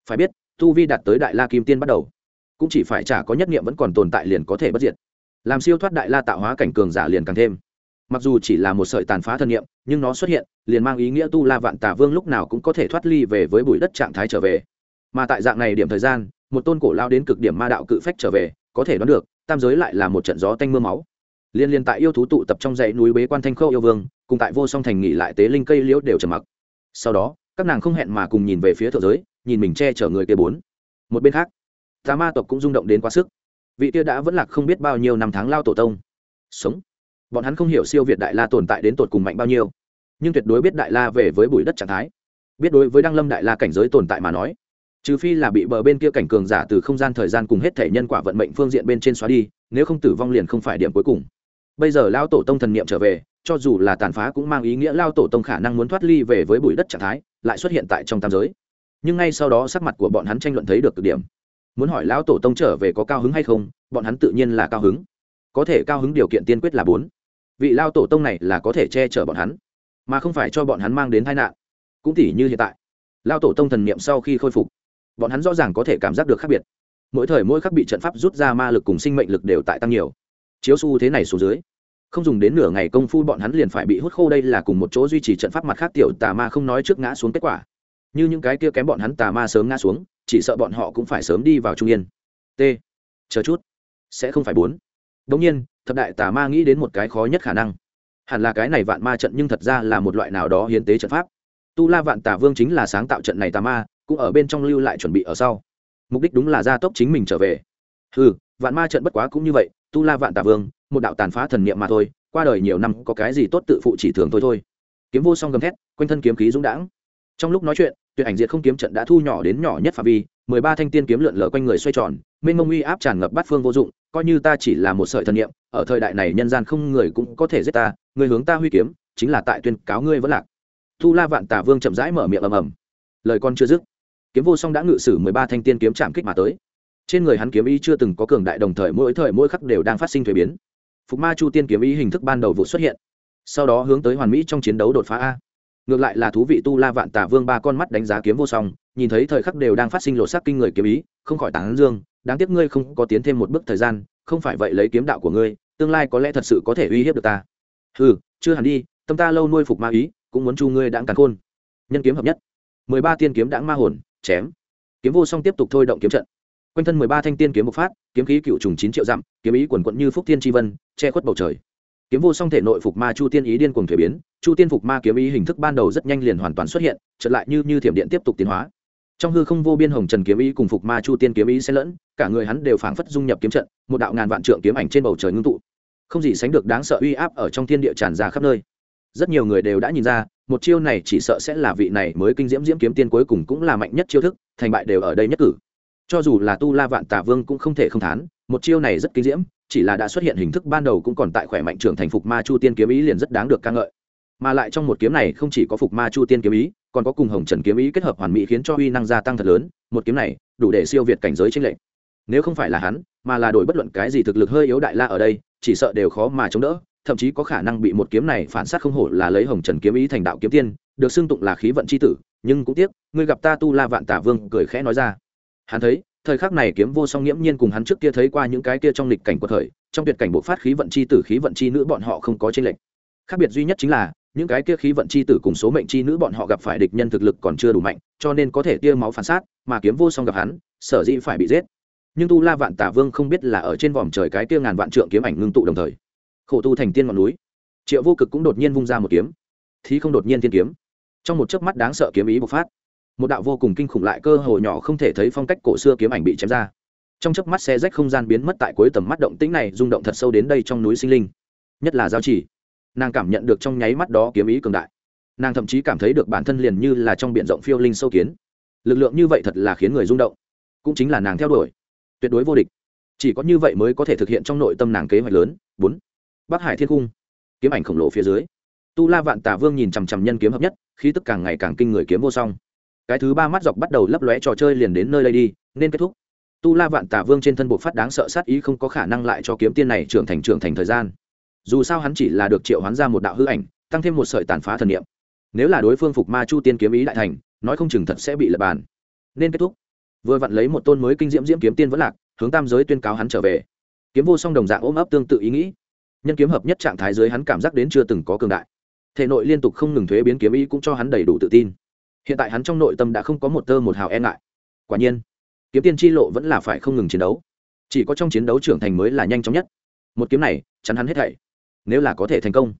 Phải biết tu vi đạt tới đại la kim tiên bắt đầu, cũng chỉ phải chả có nhất niệm vẫn còn tồn tại liền có thể bất diệt. Làm siêu thoát đại la tạo hóa cảnh cường giả liền càng thêm. Mặc dù chỉ là một sợi tàn phá thân niệm nhưng nó xuất hiện, liền mang ý nghĩa tu la vạn tà vương lúc nào cũng có thể thoát ly về với bụi đất trạng thái trở về. Mà tại dạng này điểm thời gian, một tôn cổ lao đến cực điểm ma đạo cự phách trở về, có thể đoán được, tam giới lại là một trận gió tanh mưa máu. Liên liên tại yêu thú tụ tập trong dãy núi bế quan thanh khâu yêu vương, cùng tại vô song thành nghỉ lại tế linh cây liễu đều trầm mặc. Sau đó, các nàng không hẹn mà cùng nhìn về phía thượng giới nhìn mình che chở người kia bốn. Một bên khác, tà ma tộc cũng rung động đến quá sức. Vị kia đã vẫn lạc không biết bao nhiêu năm tháng lao tổ tông. Sống. Bọn hắn không hiểu siêu việt đại la tồn tại đến tột cùng mạnh bao nhiêu, nhưng tuyệt đối biết đại la về với bụi đất trạng thái. Biết đối với đăng lâm đại la cảnh giới tồn tại mà nói, trừ phi là bị bờ bên kia cảnh cường giả từ không gian thời gian cùng hết thể nhân quả vận mệnh phương diện bên trên xóa đi, nếu không tử vong liền không phải điểm cuối cùng. Bây giờ lao tổ tông thần niệm trở về, cho dù là tàn phá cũng mang ý nghĩa lao tổ tông khả năng muốn thoát ly về với bụi đất trạng thái, lại xuất hiện tại trong tam giới nhưng ngay sau đó sắc mặt của bọn hắn tranh luận thấy được cực điểm. Muốn hỏi lão tổ tông trở về có cao hứng hay không, bọn hắn tự nhiên là cao hứng. Có thể cao hứng điều kiện tiên quyết là bốn. Vị lao tổ tông này là có thể che chở bọn hắn, mà không phải cho bọn hắn mang đến tai nạn. Cũng tỉ như hiện tại lao tổ tông thần niệm sau khi khôi phục, bọn hắn rõ ràng có thể cảm giác được khác biệt. Mỗi thời mỗi khắc bị trận pháp rút ra ma lực cùng sinh mệnh lực đều tại tăng nhiều. Chiếu xu thế này xuống dưới, không dùng đến nửa ngày công phu bọn hắn liền phải bị hút khô đây là cùng một chỗ duy trì trận pháp mặt khác tiểu tà ma không nói trước ngã xuống kết quả như những cái kia kém bọn hắn tà ma sớm ngã xuống, chỉ sợ bọn họ cũng phải sớm đi vào trung yên. T. Chờ chút. Sẽ không phải bốn. Đống nhiên, thập đại tà ma nghĩ đến một cái khó nhất khả năng. Hẳn là cái này vạn ma trận nhưng thật ra là một loại nào đó hiến tế trận pháp. Tu la vạn tà vương chính là sáng tạo trận này tà ma, cũng ở bên trong lưu lại chuẩn bị ở sau. Mục đích đúng là gia tốc chính mình trở về. Ừ vạn ma trận bất quá cũng như vậy, tu la vạn tà vương, một đạo tàn phá thần niệm mà thôi, qua đời nhiều năm có cái gì tốt tự phụ chỉ thường thôi thôi. Kiếm vô song gầm thét, quanh thân kiếm khí dũng đãng. Trong lúc nói chuyện tuyệt ảnh diệt không kiếm trận đã thu nhỏ đến nhỏ nhất phạm vi, mười ba thanh tiên kiếm lượn lờ quanh người xoay tròn, mênh mông uy áp tràn ngập bát phương vô dụng, coi như ta chỉ là một sợi thần niệm, ở thời đại này nhân gian không người cũng có thể giết ta, người hướng ta huy kiếm, chính là tại tuyên cáo ngươi vẫn lạc. Thu la vạn tả vương chậm rãi mở miệng ầm ầm. Lời con chưa dứt, kiếm vô song đã ngự sử mười ba thanh tiên kiếm chạm kích mà tới. Trên người hắn kiếm ý chưa từng có cường đại đồng thời mỗi thời mỗi khắc đều đang phát sinh thuế biến. Phục ma chu tiên kiếm ý hình thức ban đầu vụ xuất hiện, sau đó hướng tới hoàn mỹ trong chiến đấu đột phá a ngược lại là thú vị tu la vạn tả vương ba con mắt đánh giá kiếm vô song, nhìn thấy thời khắc đều đang phát sinh lộ sắc kinh người kiếm ý, không khỏi tán dương, đáng tiếc ngươi không có tiến thêm một bước thời gian, không phải vậy lấy kiếm đạo của ngươi, tương lai có lẽ thật sự có thể uy hiếp được ta. Ừ chưa hẳn đi, tâm ta lâu nuôi phục ma ý, cũng muốn chu ngươi đãng càn khôn. Nhân kiếm hợp nhất. Mười ba tiên kiếm đãng ma hồn, chém. Kiếm vô song tiếp tục thôi động kiếm trận. Quanh thân mười ba thanh tiên kiếm bộc phát, kiếm khí cựu trùng chín triệu dặm, kiếm ý quần quận như phúc tiên tri vân, che khuất bầu trời kiếm vô song thể nội phục ma chu tiên ý điên cuồng thuế biến, chu tiên phục ma kiếm ý hình thức ban đầu rất nhanh liền hoàn toàn xuất hiện trở lại như như thiểm điện tiếp tục tiến hóa. Trong hư không vô biên hồng trần kiếm ý cùng phục ma chu tiên kiếm ý xen lẫn, cả người hắn đều phảng phất dung nhập kiếm trận, một đạo ngàn vạn trượng kiếm ảnh trên bầu trời ngưng tụ. Không gì sánh được đáng sợ uy áp ở trong thiên địa tràn ra khắp nơi. Rất nhiều người đều đã nhìn ra, một chiêu này chỉ sợ sẽ là vị này mới kinh diễm diễm kiếm tiên cuối cùng cũng là mạnh nhất chiêu thức, thành bại đều ở đây nhất cử. Cho dù là tu la vạn tà vương cũng không thể không thán, một chiêu này rất kinh diễm chỉ là đã xuất hiện hình thức ban đầu cũng còn tại khỏe mạnh trưởng thành phục ma chu tiên kiếm ý liền rất đáng được ca ngợi. Mà lại trong một kiếm này không chỉ có phục ma chu tiên kiếm ý, còn có cùng hồng trần kiếm ý kết hợp hoàn mỹ khiến cho uy năng gia tăng thật lớn, một kiếm này đủ để siêu việt cảnh giới tranh lệch. Nếu không phải là hắn, mà là đổi bất luận cái gì thực lực hơi yếu đại la ở đây, chỉ sợ đều khó mà chống đỡ, thậm chí có khả năng bị một kiếm này phản sát không hổ là lấy hồng trần kiếm ý thành đạo kiếm tiên, được xưng tụng là khí vận c h i tử, nhưng cũng tiếc, ngươi gặp ta tu la vạn tả vương, cười khẽ nói ra. Hắn thấy thời khắc này kiếm vô song nghiễm nhiên cùng hắn trước kia thấy qua những cái kia trong lịch cảnh quật khởi trong tuyệt cảnh bộ phát khí vận c h i tử, khí vận c h i nữ bọn họ không có t lệch. Khác biệt duy nhất chính là, những cái kia khí vận c h i tử cùng số mệnh c h i nữ bọn họ gặp phải địch nhân thực lực còn chưa đủ mạnh, cho nên có thể tia máu phản sát, mà kiếm vô song gặp hắn, sở dĩ phải bị giết. Nhưng tu la vạn tả vương không biết là ở trên vòm trời cái kia ngàn vạn trượng kiếm ảnh ngưng tụ đồng thời, khổ tu thành tiên ngọn núi. Triệu vô cực cũng đột nhiên vung ra một kiếm. Thì không đột nhiên tiên kiếm. Trong một chớp mắt đáng sợ kiếm ý bộc phát một đạo vô cùng kinh khủng lại cơ hồ nhỏ không thể thấy phong cách cổ xưa kiếm ảnh bị chém ra. Trong chớp mắt xe rách không gian biến mất tại cuối tầm mắt động tĩnh này, rung động thật sâu đến đây trong núi sinh linh. Nhất là giao chỉ nàng cảm nhận được trong nháy mắt đó kiếm ý cường đại. Nàng thậm chí cảm thấy được bản thân liền như là trong b i ể n rộng phiêu linh sâu kiến. Lực lượng như vậy thật là khiến người rung động. Cũng chính là nàng theo đuổi. Tuyệt đối vô địch. Chỉ có như vậy mới có thể thực hiện trong nội tâm nàng kế hoạch lớn. Bốn. Bắc hải thiên cung. Kiếm ảnh khổng lồ phía dưới. Tu la vạn tà vương nhìn chằm chằm nhân kiếm hợp nhất, khí tức càng ngày càng kinh người kiếm vô song cái thứ ba mắt dọc bắt đầu lấp lóe trò chơi liền đến nơi đây đi, nên kết thúc. Tu la vạn Tả vương trên thân bộ phát đáng sợ sát ý không có khả năng lại cho kiếm tiên này trưởng thành trưởng thành thời gian. Dù sao hắn chỉ là được triệu hoán ra một đạo hư ảnh, tăng thêm một sợi tàn phá thần niệm. Nếu là đối phương phục ma chu tiên kiếm ý đại thành, nói không chừng thật sẽ bị lập bàn. Nên kết thúc. Vừa vặn lấy một tôn mới kinh diễm diễm kiếm tiên vẫn lạc, hướng tam giới tuyên cáo hắn trở về. Kiếm vô song đồng dạng ôm ấp tương tự ý nghĩ. Nhân kiếm hợp nhất trạng thái dưới hắn cảm giác đến chưa từng có cường đại. Thể nội liên tục không ngừng thuế biến kiếm ý cũng cho hắn đầy đủ tự tin hiện tại hắn trong nội tâm đã không có một tơ một hào e ngại. Quả nhiên, kiếm tiên tri lộ vẫn là phải không ngừng chiến đấu. Chỉ có trong chiến đấu trưởng thành mới là nhanh chóng nhất. Một kiếm này, chắn hắn hết thảy. Nếu là có thể thành công,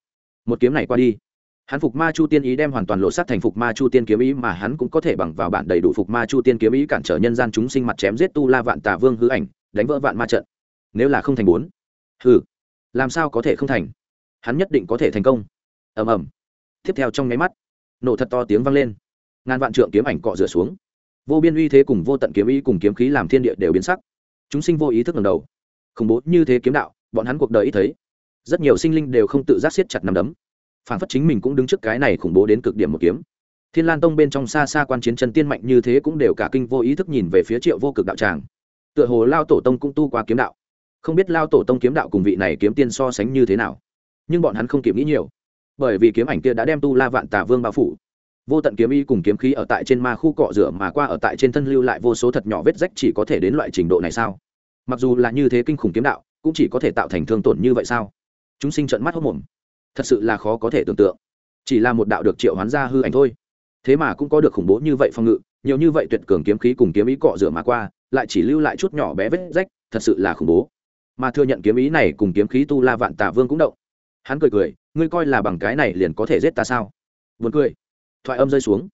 một kiếm này qua đi. Hắn phục ma chu tiên ý đem hoàn toàn lộ sát thành phục ma chu tiên kiếm ý mà hắn cũng có thể bằng vào bản đầy đủ phục ma chu tiên kiếm ý cản trở nhân gian chúng sinh mặt chém giết tu la vạn tà vương hư ảnh, đánh vỡ vạn ma trận. Nếu là không thành bốn, hừ, làm sao có thể không thành? Hắn nhất định có thể thành công. Ầm ầm. Tiếp theo trong nháy mắt, nổ thật to tiếng vang lên ngàn vạn trượng kiếm ảnh cọ rửa xuống. Vô biên uy thế cùng vô tận kiếm ý cùng kiếm khí làm thiên địa đều biến sắc. Chúng sinh vô ý thức lần đầu. Khủng bố như thế kiếm đạo, bọn hắn cuộc đời ít thấy. Rất nhiều sinh linh đều không tự giác siết chặt nằm đấm. Phản phất chính mình cũng đứng trước cái này khủng bố đến cực điểm một kiếm. Thiên lan tông bên trong xa xa quan chiến chân tiên mạnh như thế cũng đều cả kinh vô ý thức nhìn về phía triệu vô cực đạo tràng. Tựa hồ lao tổ tông cũng tu qua kiếm đạo. Không biết lao tổ tông kiếm đạo cùng vị này kiếm tiên so sánh như thế nào. Nhưng bọn hắn không kịp nghĩ nhiều. Bởi vì kiếm ảnh kia đã đem tu la vạn tà vương bao phủ vô tận kiếm y cùng kiếm khí ở tại trên ma khu cọ rửa mà qua ở tại trên thân lưu lại vô số thật nhỏ vết rách chỉ có thể đến loại trình độ này sao? Mặc dù là như thế kinh khủng kiếm đạo, cũng chỉ có thể tạo thành thương tổn như vậy sao? Chúng sinh trận mắt hốc mồm. Thật sự là khó có thể tưởng tượng. Chỉ là một đạo được triệu hoán ra hư ảnh thôi. Thế mà cũng có được khủng bố như vậy phong ngự, nhiều như vậy tuyệt cường kiếm khí cùng kiếm ý cọ rửa mà qua, lại chỉ lưu lại chút nhỏ bé vết rách, thật sự là khủng bố. Mà thừa nhận kiếm ý này cùng kiếm khí tu la vạn tà vương cũng động. Hắn cười cười, ngươi coi là bằng cái này liền có thể giết ta sao? Vượt cười thoại âm rơi xuống.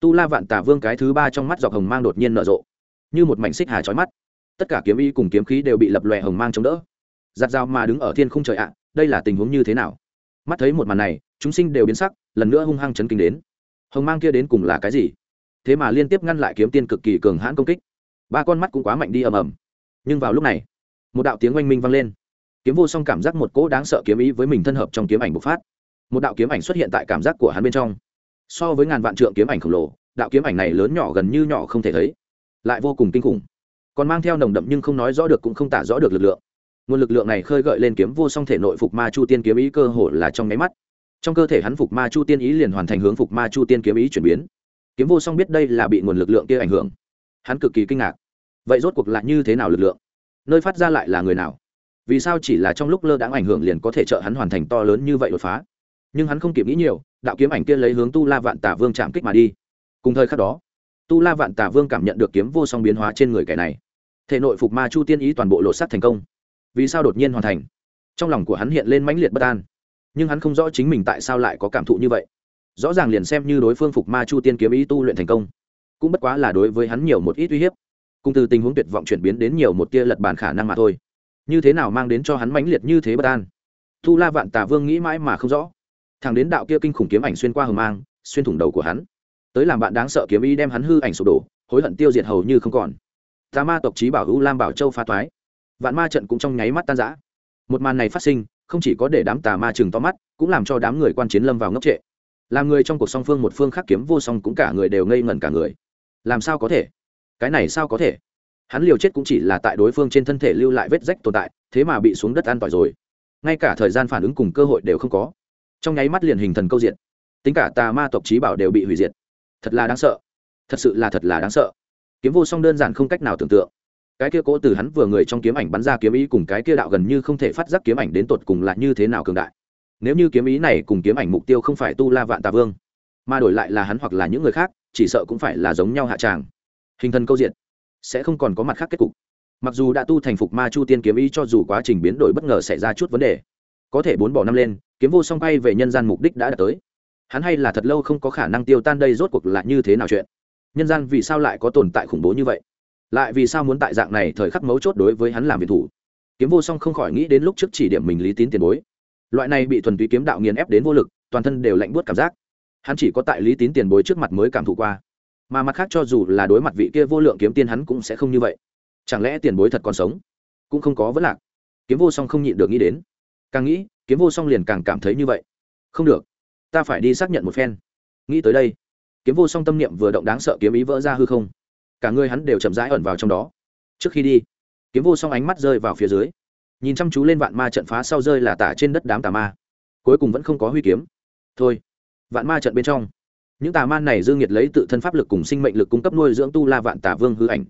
Tu la vạn tà vương cái thứ ba trong mắt dọc hồng mang đột nhiên nở rộ, như một mảnh xích hà trói mắt. Tất cả kiếm ý cùng kiếm khí đều bị lập lòe hồng mang chống đỡ. Giặt dao mà đứng ở thiên không trời ạ, đây là tình huống như thế nào? Mắt thấy một màn này, chúng sinh đều biến sắc, lần nữa hung hăng chấn kinh đến. Hồng mang kia đến cùng là cái gì? Thế mà liên tiếp ngăn lại kiếm tiên cực kỳ cường hãn công kích. Ba con mắt cũng quá mạnh đi ầm ầm. Nhưng vào lúc này, một đạo tiếng oanh minh vang lên. Kiếm vô song cảm giác một cỗ đáng sợ kiếm ý với mình thân hợp trong kiếm ảnh bộc phát. Một đạo kiếm ảnh xuất hiện tại cảm giác của hắn bên trong so với ngàn vạn trượng kiếm ảnh khổng lồ, đạo kiếm ảnh này lớn nhỏ gần như nhỏ không thể thấy, lại vô cùng kinh khủng. Còn mang theo nồng đậm nhưng không nói rõ được cũng không tả rõ được lực lượng. Nguồn lực lượng này khơi gợi lên kiếm vô song thể nội phục ma chu tiên kiếm ý cơ hồ là trong nháy mắt. Trong cơ thể hắn phục ma chu tiên ý liền hoàn thành hướng phục ma chu tiên kiếm ý chuyển biến. Kiếm vô song biết đây là bị nguồn lực lượng kia ảnh hưởng. Hắn cực kỳ kinh ngạc. Vậy rốt cuộc là như thế nào lực lượng? Nơi phát ra lại là người nào? Vì sao chỉ là trong lúc lơ đãng ảnh hưởng liền có thể trợ hắn hoàn thành to lớn như vậy đột phá? Nhưng hắn không kịp nghĩ nhiều, đạo kiếm ảnh kia lấy hướng tu la vạn tả vương chạm kích mà đi. Cùng thời khắc đó, tu la vạn tả vương cảm nhận được kiếm vô song biến hóa trên người kẻ này. Thể nội phục ma chu tiên ý toàn bộ lột sắt thành công. Vì sao đột nhiên hoàn thành? Trong lòng của hắn hiện lên mãnh liệt bất an. Nhưng hắn không rõ chính mình tại sao lại có cảm thụ như vậy. Rõ ràng liền xem như đối phương phục ma chu tiên kiếm ý tu luyện thành công, cũng bất quá là đối với hắn nhiều một ít uy hiếp. Cùng từ tình huống tuyệt vọng chuyển biến đến nhiều một tia lật bàn khả năng mà thôi. Như thế nào mang đến cho hắn mãnh liệt như thế bất an? Tu la vạn tà vương nghĩ mãi mà không rõ thằng đến đạo kia kinh khủng kiếm ảnh xuyên qua hờ mang, xuyên thủng đầu của hắn. Tới làm bạn đáng sợ kiếm ý đem hắn hư ảnh sụp đổ, hối hận tiêu diệt hầu như không còn. Tà ma tộc trí bảo hữu lam bảo châu pha toái. Vạn ma trận cũng trong nháy mắt tan rã. Một màn này phát sinh, không chỉ có để đám tà ma chừng to mắt, cũng làm cho đám người quan chiến lâm vào ngốc trệ. Làm người trong cuộc song phương một phương khác kiếm vô song cũng cả người đều ngây ngẩn cả người. Làm sao có thể? Cái này sao có thể? Hắn liều chết cũng chỉ là tại đối phương trên thân thể lưu lại vết rách tồn tại, thế mà bị xuống đất an tỏi rồi. Ngay cả thời gian phản ứng cùng cơ hội đều không có trong nháy mắt liền hình thần câu diện tính cả tà ma tộc trí bảo đều bị hủy diệt. Thật là đáng sợ. Thật sự là thật là đáng sợ. Kiếm vô song đơn giản không cách nào tưởng tượng. Cái kia cố từ hắn vừa người trong kiếm ảnh bắn ra kiếm ý cùng cái kia đạo gần như không thể phát giác kiếm ảnh đến tột cùng là như thế nào cường đại. Nếu như kiếm ý này cùng kiếm ảnh mục tiêu không phải tu la vạn tà vương, mà đổi lại là hắn hoặc là những người khác, chỉ sợ cũng phải là giống nhau hạ tràng. Hình thân câu diện sẽ không còn có mặt khác kết cục. Mặc dù đã tu thành phục ma chu tiên kiếm ý cho dù quá trình biến đổi bất ngờ xảy ra chút vấn đề có thể bốn bỏ năm lên, kiếm vô song bay về nhân gian mục đích đã đạt tới. Hắn hay là thật lâu không có khả năng tiêu tan đây rốt cuộc là như thế nào chuyện? Nhân gian vì sao lại có tồn tại khủng bố như vậy? Lại vì sao muốn tại dạng này thời khắc mấu chốt đối với hắn làm việc thủ? Kiếm vô song không khỏi nghĩ đến lúc trước chỉ điểm mình lý tín tiền bối. Loại này bị thuần túy kiếm đạo nghiền ép đến vô lực, toàn thân đều lạnh buốt cảm giác. Hắn chỉ có tại lý tín tiền bối trước mặt mới cảm thụ qua. Mà mặt khác cho dù là đối mặt vị kia vô lượng kiếm tiên hắn cũng sẽ không như vậy. Chẳng lẽ tiền bối thật còn sống? Cũng không có vấn lạc. Kiếm vô song không nhịn được nghĩ đến càng nghĩ, kiếm vô song liền càng cảm thấy như vậy. Không được, ta phải đi xác nhận một phen. Nghĩ tới đây, kiếm vô song tâm niệm vừa động đáng sợ kiếm ý vỡ ra hư không. Cả người hắn đều chậm rãi ẩn vào trong đó. Trước khi đi, kiếm vô song ánh mắt rơi vào phía dưới. Nhìn chăm chú lên vạn ma trận phá sau rơi là tả trên đất đám tà ma. Cuối cùng vẫn không có huy kiếm. Thôi, vạn ma trận bên trong. Những tà ma này dương nhiệt lấy tự thân pháp lực cùng sinh mệnh lực cung cấp nuôi dưỡng tu la vạn tà vương hư ảnh.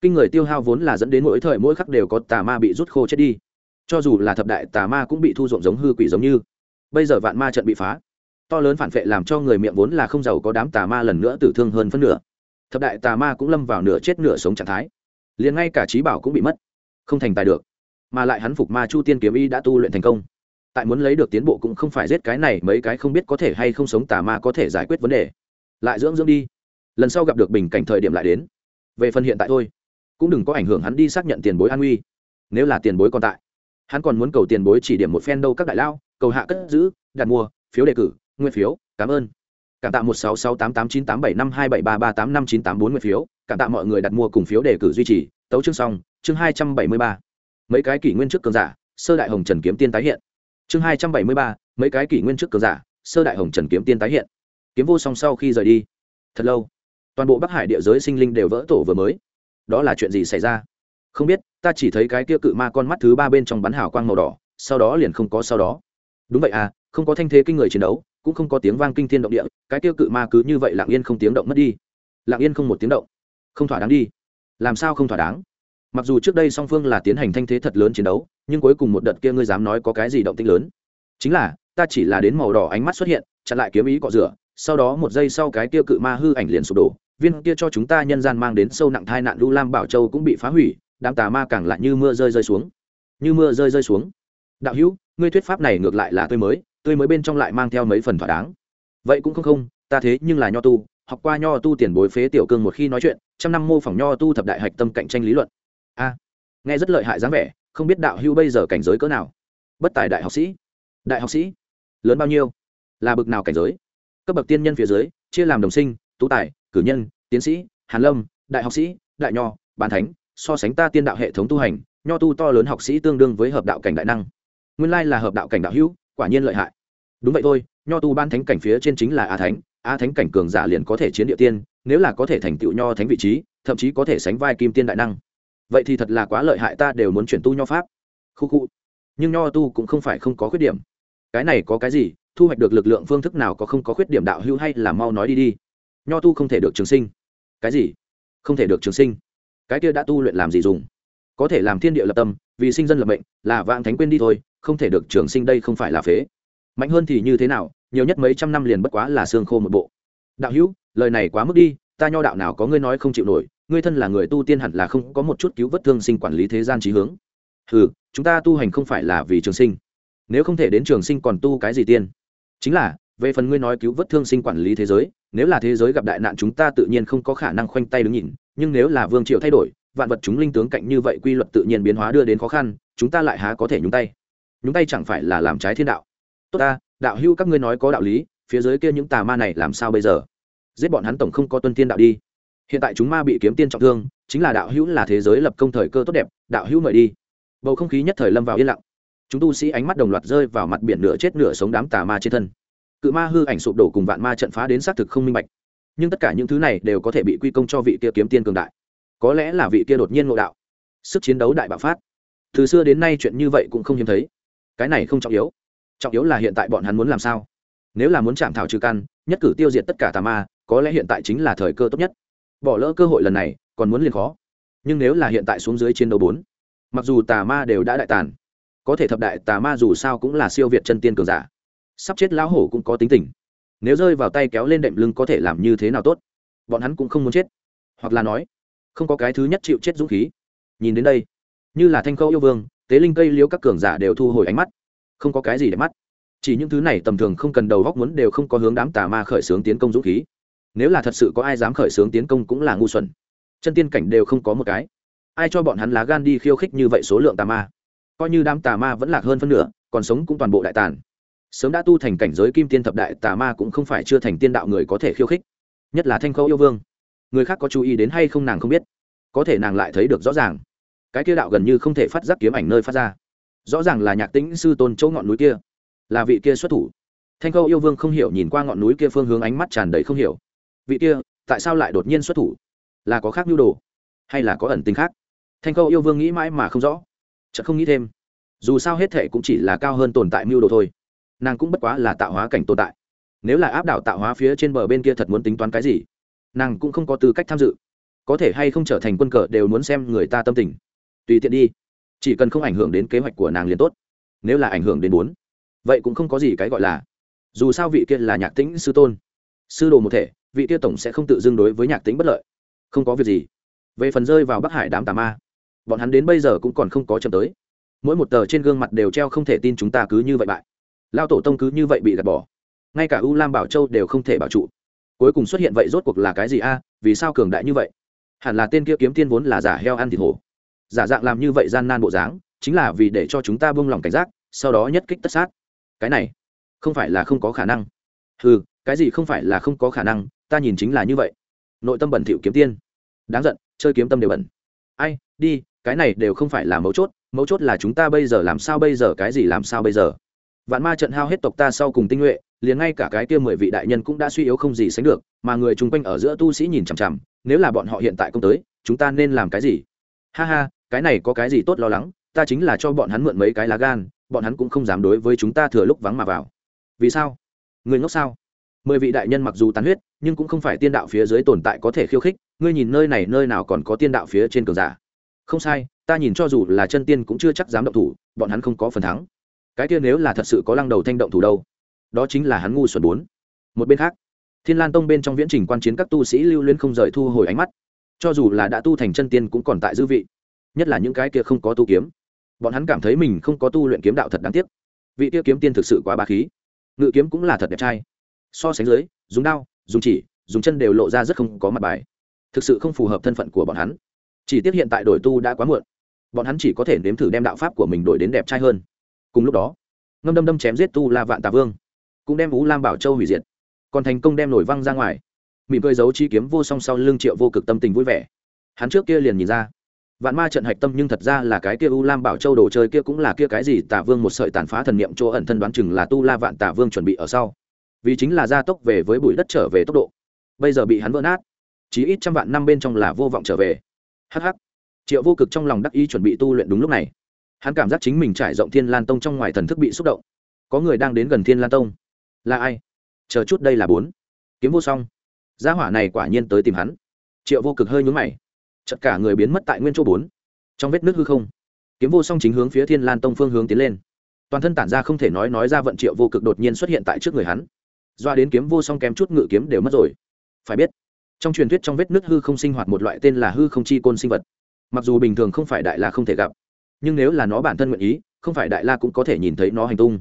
Kinh người tiêu hao vốn là dẫn đến mỗi thời mỗi khắc đều có tà ma bị rút khô chết đi cho dù là thập đại tà ma cũng bị thu ruộng giống hư quỷ giống như. Bây giờ vạn ma trận bị phá, to lớn phản vệ làm cho người miệng vốn là không giàu có đám tà ma lần nữa tử thương hơn phân nửa. Thập đại tà ma cũng lâm vào nửa chết nửa sống trạng thái. Liền ngay cả trí bảo cũng bị mất, không thành tài được. Mà lại hắn phục ma chu tiên kiếm y đã tu luyện thành công. Tại muốn lấy được tiến bộ cũng không phải giết cái này mấy cái không biết có thể hay không sống tà ma có thể giải quyết vấn đề. Lại dưỡng dưỡng đi. Lần sau gặp được bình cảnh thời điểm lại đến. Về phần hiện tại thôi, cũng đừng có ảnh hưởng hắn đi xác nhận tiền bối an uy nếu là tiền bối còn tại hắn còn muốn cầu tiền bối chỉ điểm một phen đâu các đại lao, cầu hạ cất giữ, đặt mua, phiếu đề cử, nguyên phiếu, cảm ơn. Cảm tạ một sáu sáu tám tám chín tám bảy năm hai bảy ba ba tám năm chín tám bốn nguyên phiếu, cảm tạ mọi người đặt mua cùng phiếu đề cử duy trì, tấu chương xong, chương hai trăm bảy mươi ba. Mấy cái kỷ nguyên trước cường giả, sơ đại hồng trần kiếm tiên tái hiện. Chương hai trăm bảy mươi ba, mấy cái kỷ nguyên trước cường giả, sơ đại hồng trần kiếm tiên tái hiện. Kiếm vô song sau khi rời đi. Thật lâu, toàn bộ bắc hải địa giới sinh linh đều vỡ tổ vừa mới. Đó là chuyện gì xảy ra? Không biết, ta chỉ thấy cái kia cự ma con mắt thứ ba bên trong bắn hào quang màu đỏ, sau đó liền không có sau đó. Đúng vậy à không có thanh thế kinh người chiến đấu, cũng không có tiếng vang kinh thiên động địa, cái kia cự ma cứ như vậy lặng yên không tiếng động mất đi. Lặng yên không một tiếng động. Không thỏa đáng đi. Làm sao không thỏa đáng? Mặc dù trước đây song phương là tiến hành thanh thế thật lớn chiến đấu, nhưng cuối cùng một đợt kia ngươi dám nói có cái gì động tĩnh lớn? Chính là, ta chỉ là đến màu đỏ ánh mắt xuất hiện, chặn lại kiếm ý cọ rửa, sau đó một giây sau cái kia cự ma hư ảnh liền sụp đổ, viên kia cho chúng ta nhân gian mang đến sâu nặng thai nạn lưu lam bảo châu cũng bị phá hủy đám tà ma càng lại như mưa rơi rơi xuống. Như mưa rơi rơi xuống. Đạo hữu, ngươi thuyết pháp này ngược lại là tươi mới tươi mới bên trong lại mang theo mấy phần thỏa đáng. Vậy cũng không không, ta thế nhưng là nho tu, học qua nho tu tiền bối phế tiểu cương một khi nói chuyện, trăm năm mô phỏng nho tu thập đại hạch tâm cạnh tranh lý luận. A, nghe rất lợi hại dáng vẻ, không biết đạo hữu bây giờ cảnh giới cỡ nào? Bất tài đại học sĩ. Đại học sĩ? Lớn bao nhiêu? Là bực nào cảnh giới? Cấp bậc tiên nhân phía dưới, chia làm đồng sinh, tú tài, cử nhân, tiến sĩ, hàn lâm, đại học sĩ, đại nho bàn thánh so sánh ta tiên đạo hệ thống tu hành, nho tu to lớn học sĩ tương đương với hợp đạo cảnh đại năng. Nguyên lai là hợp đạo cảnh đạo hữu, quả nhiên lợi hại. Đúng vậy thôi, nho tu ban thánh cảnh phía trên chính là a thánh a thánh cảnh cường giả liền có thể chiến địa tiên, nếu là có thể thành tựu nho thánh vị trí, thậm chí có thể sánh vai kim tiên đại năng. Vậy thì thật là quá lợi hại, ta đều muốn chuyển tu nho pháp. Khu khu. Nhưng nho tu cũng không phải không có khuyết điểm. Cái này có cái gì, thu hoạch được lực lượng phương thức nào có không có khuyết điểm đạo hữu hay là mau nói đi đi. Nho tu không thể được trường sinh. Cái gì? Không thể được trường sinh cái kia đã tu luyện làm gì dùng? Có thể làm thiên địa lập tâm, vì sinh dân lập mệnh, là vạn thánh quên đi thôi, không thể được trường sinh đây không phải là phế. Mạnh hơn thì như thế nào, nhiều nhất mấy trăm năm liền bất quá là xương khô một bộ. Đạo hữu, lời này quá mức đi, ta nho đạo nào có ngươi nói không chịu nổi, ngươi thân là người tu tiên hẳn là không có một chút cứu vết thương sinh quản lý thế gian trí hướng. Ừ chúng ta tu hành không phải là vì trường sinh. Nếu không thể đến trường sinh còn tu cái gì tiên? Chính là về phần ngươi nói cứu vớt thương sinh quản lý thế giới, nếu là thế giới gặp đại nạn chúng ta tự nhiên không có khả năng khoanh tay đứng nhìn, nhưng nếu là vương triều thay đổi, vạn vật chúng linh tướng cạnh như vậy quy luật tự nhiên biến hóa đưa đến khó khăn, chúng ta lại há có thể nhúng tay. Nhúng tay chẳng phải là làm trái thiên đạo. Tốt ta, đạo hưu các ngươi nói có đạo lý, phía dưới kia những tà ma này làm sao bây giờ? Giết bọn hắn tổng không có tuân tiên đạo đi. Hiện tại chúng ma bị kiếm tiên trọng thương, chính là đạo hữu là thế giới lập công thời cơ tốt đẹp, đạo hữu mời đi. Bầu không khí nhất thời lâm vào yên lặng. Chúng tu sĩ ánh mắt đồng loạt rơi vào mặt biển nửa chết nửa sống đám tà ma trên thân cự ma hư ảnh sụp đổ cùng vạn ma trận phá đến xác thực không minh bạch. Nhưng tất cả những thứ này đều có thể bị quy công cho vị kia kiếm tiên cường đại. Có lẽ là vị kia đột nhiên ngộ đạo. Sức chiến đấu đại bạo phát. Từ xưa đến nay chuyện như vậy cũng không hiếm thấy. Cái này không trọng yếu. Trọng yếu là hiện tại bọn hắn muốn làm sao? Nếu là muốn chạm thảo trừ căn, nhất cử tiêu diệt tất cả tà ma, có lẽ hiện tại chính là thời cơ tốt nhất. Bỏ lỡ cơ hội lần này, còn muốn liền khó. Nhưng nếu là hiện tại xuống dưới chiến đấu bốn, mặc dù tà ma đều đã đại tàn, có thể thập đại tà ma dù sao cũng là siêu việt chân tiên cường giả sắp chết lão hổ cũng có tính tình. Nếu rơi vào tay kéo lên đệm lưng có thể làm như thế nào tốt? Bọn hắn cũng không muốn chết. Hoặc là nói, không có cái thứ nhất chịu chết dũng khí. Nhìn đến đây, như là thanh khâu yêu vương, tế linh cây liếu các cường giả đều thu hồi ánh mắt. Không có cái gì để mắt. Chỉ những thứ này tầm thường không cần đầu góc muốn đều không có hướng đám tà ma khởi xướng tiến công dũng khí. Nếu là thật sự có ai dám khởi xướng tiến công cũng là ngu xuẩn. Chân tiên cảnh đều không có một cái. Ai cho bọn hắn lá gan đi khiêu khích như vậy số lượng tà ma? Coi như đám tà ma vẫn lạc hơn phân nửa, còn sống cũng toàn bộ đại tàn sớm đã tu thành cảnh giới kim tiên thập đại tà ma cũng không phải chưa thành tiên đạo người có thể khiêu khích, nhất là thanh khâu yêu vương. Người khác có chú ý đến hay không nàng không biết, có thể nàng lại thấy được rõ ràng. Cái kia đạo gần như không thể phát giác kiếm ảnh nơi phát ra. Rõ ràng là nhạc tĩnh sư tôn chỗ ngọn núi kia, là vị kia xuất thủ. Thanh khâu yêu vương không hiểu nhìn qua ngọn núi kia phương hướng ánh mắt tràn đầy không hiểu. Vị kia, tại sao lại đột nhiên xuất thủ? Là có khác nhu đồ, hay là có ẩn tính khác? Thanh khâu yêu vương nghĩ mãi mà không rõ, chợt không nghĩ thêm. Dù sao hết thệ cũng chỉ là cao hơn tồn tại mưu đồ thôi nàng cũng bất quá là tạo hóa cảnh tồn tại. Nếu là áp đảo tạo hóa phía trên bờ bên kia thật muốn tính toán cái gì, nàng cũng không có tư cách tham dự. Có thể hay không trở thành quân cờ đều muốn xem người ta tâm tình. Tùy tiện đi, chỉ cần không ảnh hưởng đến kế hoạch của nàng liền tốt. Nếu là ảnh hưởng đến bốn, vậy cũng không có gì cái gọi là. Dù sao vị kia là nhạc tĩnh sư tôn, sư đồ một thể, vị kia tổng sẽ không tự dưng đối với nhạc tĩnh bất lợi. Không có việc gì. Về phần rơi vào bắc hải đám tà ma, bọn hắn đến bây giờ cũng còn không có chậm tới. Mỗi một tờ trên gương mặt đều treo không thể tin chúng ta cứ như vậy bại lao tổ tông cứ như vậy bị gạt bỏ. Ngay cả u lam bảo châu đều không thể bảo trụ. Cuối cùng xuất hiện vậy rốt cuộc là cái gì a? Vì sao cường đại như vậy? Hẳn là tên kia kiếm tiên vốn là giả heo ăn thịt hổ. Giả dạng làm như vậy gian nan bộ dáng, chính là vì để cho chúng ta buông lỏng cảnh giác, sau đó nhất kích tất sát. Cái này, không phải là không có khả năng. Ừ cái gì không phải là không có khả năng, ta nhìn chính là như vậy. Nội tâm bẩn thỉu kiếm tiên. Đáng giận, chơi kiếm tâm đều bẩn. Ai, đi, cái này đều không phải là mấu chốt mấu chốt là chúng ta bây giờ làm sao bây giờ, cái gì làm sao bây giờ? Vạn ma trận hao hết tộc ta sau cùng tinh nhuệ, liền ngay cả cái kia mười vị đại nhân cũng đã suy yếu không gì sánh được, mà người chung quanh ở giữa tu sĩ nhìn chằm chằm, nếu là bọn họ hiện tại công tới, chúng ta nên làm cái gì? Ha ha, cái này có cái gì tốt lo lắng, ta chính là cho bọn hắn mượn mấy cái lá gan, bọn hắn cũng không dám đối với chúng ta thừa lúc vắng mà vào. Vì sao? Người ngốc sao? Mười vị đại nhân mặc dù tán huyết, nhưng cũng không phải tiên đạo phía dưới tồn tại có thể khiêu khích, ngươi nhìn nơi này nơi nào còn có tiên đạo phía trên cường giả. Không sai, ta nhìn cho dù là chân tiên cũng chưa chắc dám động thủ, bọn hắn không có phần thắng cái kia nếu là thật sự có lăng đầu thanh động thủ đâu, đó chính là hắn ngu xuẩn bốn. Một bên khác, thiên lan tông bên trong viễn trình quan chiến các tu sĩ lưu liên không rời thu hồi ánh mắt. Cho dù là đã tu thành chân tiên cũng còn tại dư vị, nhất là những cái kia không có tu kiếm. Bọn hắn cảm thấy mình không có tu luyện kiếm đạo thật đáng tiếc. Vị kia kiếm tiên thực sự quá ba khí. Ngự kiếm cũng là thật đẹp trai. So sánh dưới, dùng đao, dùng chỉ, dùng chân đều lộ ra rất không có mặt bài. Thực sự không phù hợp thân phận của bọn hắn. Chỉ tiếc hiện tại đổi tu đã quá muộn. Bọn hắn chỉ có thể nếm thử đem đạo pháp của mình đổi đến đẹp trai hơn cùng lúc đó, ngâm đâm đâm chém giết tu la vạn tà vương, cũng đem vũ lam bảo châu hủy diệt. Còn thành công đem nổi văng ra ngoài. Mỉm cười giấu chi kiếm vô song sau lưng triệu vô cực tâm tình vui vẻ. Hắn trước kia liền nhìn ra, vạn ma trận hạch tâm nhưng thật ra là cái kia u lam bảo châu đồ chơi kia cũng là kia cái gì tả vương một sợi tàn phá thần niệm chỗ ẩn thân đoán chừng là tu la vạn tả vương chuẩn bị ở sau. Vì chính là gia tốc về với bụi đất trở về tốc độ. Bây giờ bị hắn vỡ nát chỉ ít trăm vạn năm bên trong là vô vọng trở về. Hh triệu vô cực trong lòng đắc ý chuẩn bị tu luyện đúng lúc này hắn cảm giác chính mình trải rộng thiên lan tông trong ngoài thần thức bị xúc động. Có người đang đến gần thiên lan tông. Là ai? Chờ chút đây là bốn. Kiếm vô song. Gia hỏa này quả nhiên tới tìm hắn. Triệu vô cực hơi nhúng mày. Chật cả người biến mất tại nguyên chỗ bốn. Trong vết nước hư không, kiếm vô song chính hướng phía thiên lan tông phương hướng tiến lên. Toàn thân tản ra không thể nói nói ra vận triệu vô cực đột nhiên xuất hiện tại trước người hắn. Doa đến kiếm vô song kém chút ngự kiếm đều mất rồi. Phải biết, trong truyền thuyết trong vết nước hư không sinh hoạt một loại tên là hư không chi côn sinh vật. Mặc dù bình thường không phải đại là không thể gặp nhưng nếu là nó bản thân nguyện ý, không phải đại la cũng có thể nhìn thấy nó hành tung.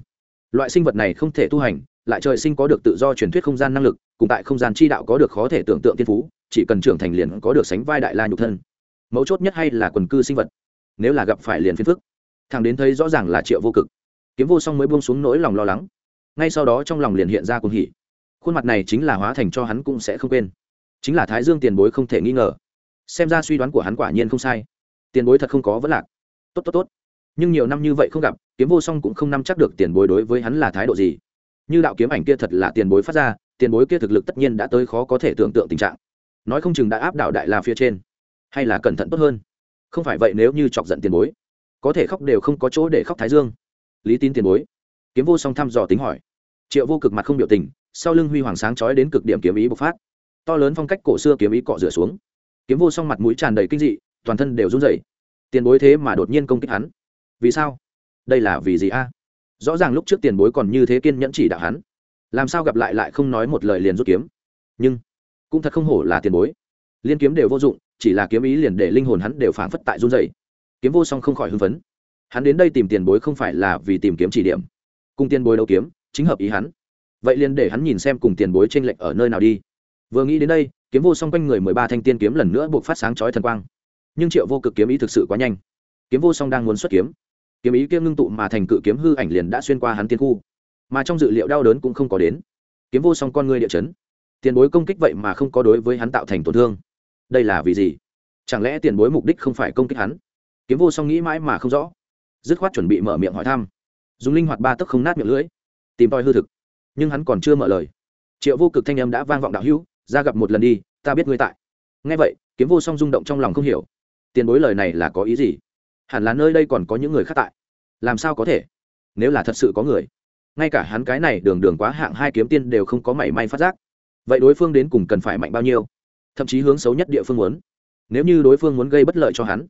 Loại sinh vật này không thể tu hành, lại trời sinh có được tự do truyền thuyết không gian năng lực, cùng tại không gian chi đạo có được khó thể tưởng tượng tiên phú, chỉ cần trưởng thành liền có được sánh vai đại la nhục thân. Mấu chốt nhất hay là quần cư sinh vật. Nếu là gặp phải liền phiền phức. Thằng đến thấy rõ ràng là triệu vô cực. Kiếm vô song mới buông xuống nỗi lòng lo lắng. Ngay sau đó trong lòng liền hiện ra cuồng hỉ. Khuôn mặt này chính là hóa thành cho hắn cũng sẽ không quên. Chính là thái dương tiền bối không thể nghi ngờ. Xem ra suy đoán của hắn quả nhiên không sai. Tiền bối thật không có vấn lạc tốt tốt tốt. Nhưng nhiều năm như vậy không gặp, kiếm vô song cũng không nắm chắc được tiền bối đối với hắn là thái độ gì. Như đạo kiếm ảnh kia thật là tiền bối phát ra, tiền bối kia thực lực tất nhiên đã tới khó có thể tưởng tượng tình trạng. Nói không chừng đã áp đảo đại la phía trên. Hay là cẩn thận tốt hơn. Không phải vậy nếu như chọc giận tiền bối, có thể khóc đều không có chỗ để khóc thái dương. Lý tín tiền bối. Kiếm vô song thăm dò tính hỏi. Triệu vô cực mặt không biểu tình, sau lưng huy hoàng sáng chói đến cực điểm kiếm ý bộc phát. To lớn phong cách cổ xưa kiếm ý cọ rửa xuống. Kiếm vô song mặt mũi tràn đầy kinh dị, toàn thân đều run rẩy tiền bối thế mà đột nhiên công kích hắn. Vì sao? Đây là vì gì a? Rõ ràng lúc trước tiền bối còn như thế kiên nhẫn chỉ đạo hắn. Làm sao gặp lại lại không nói một lời liền rút kiếm? Nhưng, cũng thật không hổ là tiền bối. Liên kiếm đều vô dụng, chỉ là kiếm ý liền để linh hồn hắn đều phảng phất tại run dày kiếm vô song không khỏi hưng phấn. Hắn đến đây tìm tiền bối không phải là vì tìm kiếm chỉ điểm. Cùng tiền bối đấu kiếm, chính hợp ý hắn. Vậy liền để hắn nhìn xem cùng tiền bối t r ê n lệch ở nơi nào đi. Vừa nghĩ đến đây, kiếm vô song quanh người mười ba thanh tiên kiếm lần nữa buộc phát sáng chói thần quang nhưng triệu vô cực kiếm ý thực sự quá nhanh. Kiếm vô song đang muốn xuất kiếm. Kiếm ý kiếm ngưng tụ mà thành cự kiếm hư ảnh liền đã xuyên qua hắn tiên khu. Mà trong dự liệu đau đớn cũng không có đến. Kiếm vô song con người địa chấn. Tiền bối công kích vậy mà không có đối với hắn tạo thành tổn thương. Đây là vì gì? Chẳng lẽ tiền bối mục đích không phải công kích hắn? Kiếm vô song nghĩ mãi mà không rõ. Dứt khoát chuẩn bị mở miệng hỏi thăm. Dùng linh hoạt ba tấc không nát miệng lưỡi. Tìm tòi hư thực. Nhưng hắn còn chưa mở lời. Triệu vô cực thanh âm đã vang vọng đạo hữu, ra gặp một lần đi, ta biết ngươi tại. Ngay vậy, kiếm vô song rung động trong lòng không hiểu tiền bối lời này là có ý gì? Hẳn là nơi đây còn có những người khác tại. Làm sao có thể? Nếu là thật sự có người, ngay cả hắn cái này đường đường quá hạng hai kiếm tiên đều không có mảy may phát giác. Vậy đối phương đến cùng cần phải mạnh bao nhiêu? Thậm chí hướng xấu nhất địa phương muốn. Nếu như đối phương muốn gây bất lợi cho hắn,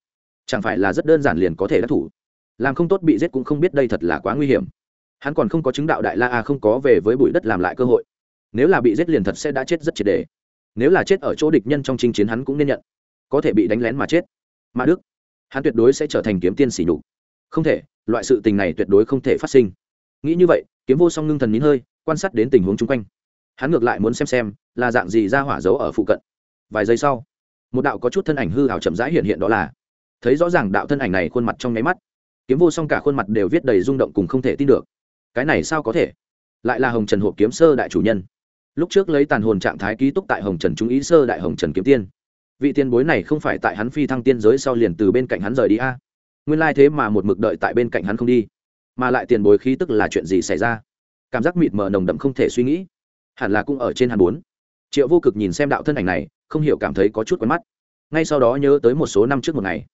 chẳng phải là rất đơn giản liền có thể đắc thủ. Làm không tốt bị giết cũng không biết đây thật là quá nguy hiểm. Hắn còn không có chứng đạo đại la a, không có về với bụi đất làm lại cơ hội. Nếu là bị giết liền thật sẽ đã chết rất triệt đề nếu là chết ở chỗ địch nhân trong chinh chiến hắn cũng nên nhận. Có thể bị đánh lén mà chết mã đức hắn tuyệt đối sẽ trở thành kiếm tiên sỉ nhục. Không thể, loại sự tình này tuyệt đối không thể phát sinh. Nghĩ như vậy, kiếm vô song ngưng thần nín hơi, quan sát đến tình huống chung quanh. Hắn ngược lại muốn xem xem là dạng gì ra hỏa giấu ở phụ cận. Vài giây sau, một đạo có chút thân ảnh hư hào chậm rãi hiện hiện đó là, thấy rõ ràng đạo thân ảnh này khuôn mặt trong nháy mắt. Kiếm vô song cả khuôn mặt đều viết đầy rung động cùng không thể tin được. Cái này sao có thể? Lại là hồng trần hộp kiếm sơ đại chủ nhân. Lúc trước lấy tàn hồn trạng thái ký túc tại hồng trần trung ý sơ đại hồng trần kiếm tiên vị tiên bối này không phải tại hắn phi thăng tiên giới sau liền từ bên cạnh hắn rời đi a? Nguyên lai thế mà một mực đợi tại bên cạnh hắn không đi, mà lại tiền bối khí tức là chuyện gì xảy ra? Cảm giác mịt mờ nồng đậm không thể suy nghĩ. Hẳn là cũng ở trên hàn bốn. Triệu vô cực nhìn xem đạo thân ảnh này, không hiểu cảm thấy có chút quen mắt. Ngay sau đó nhớ tới một số năm trước một ngày,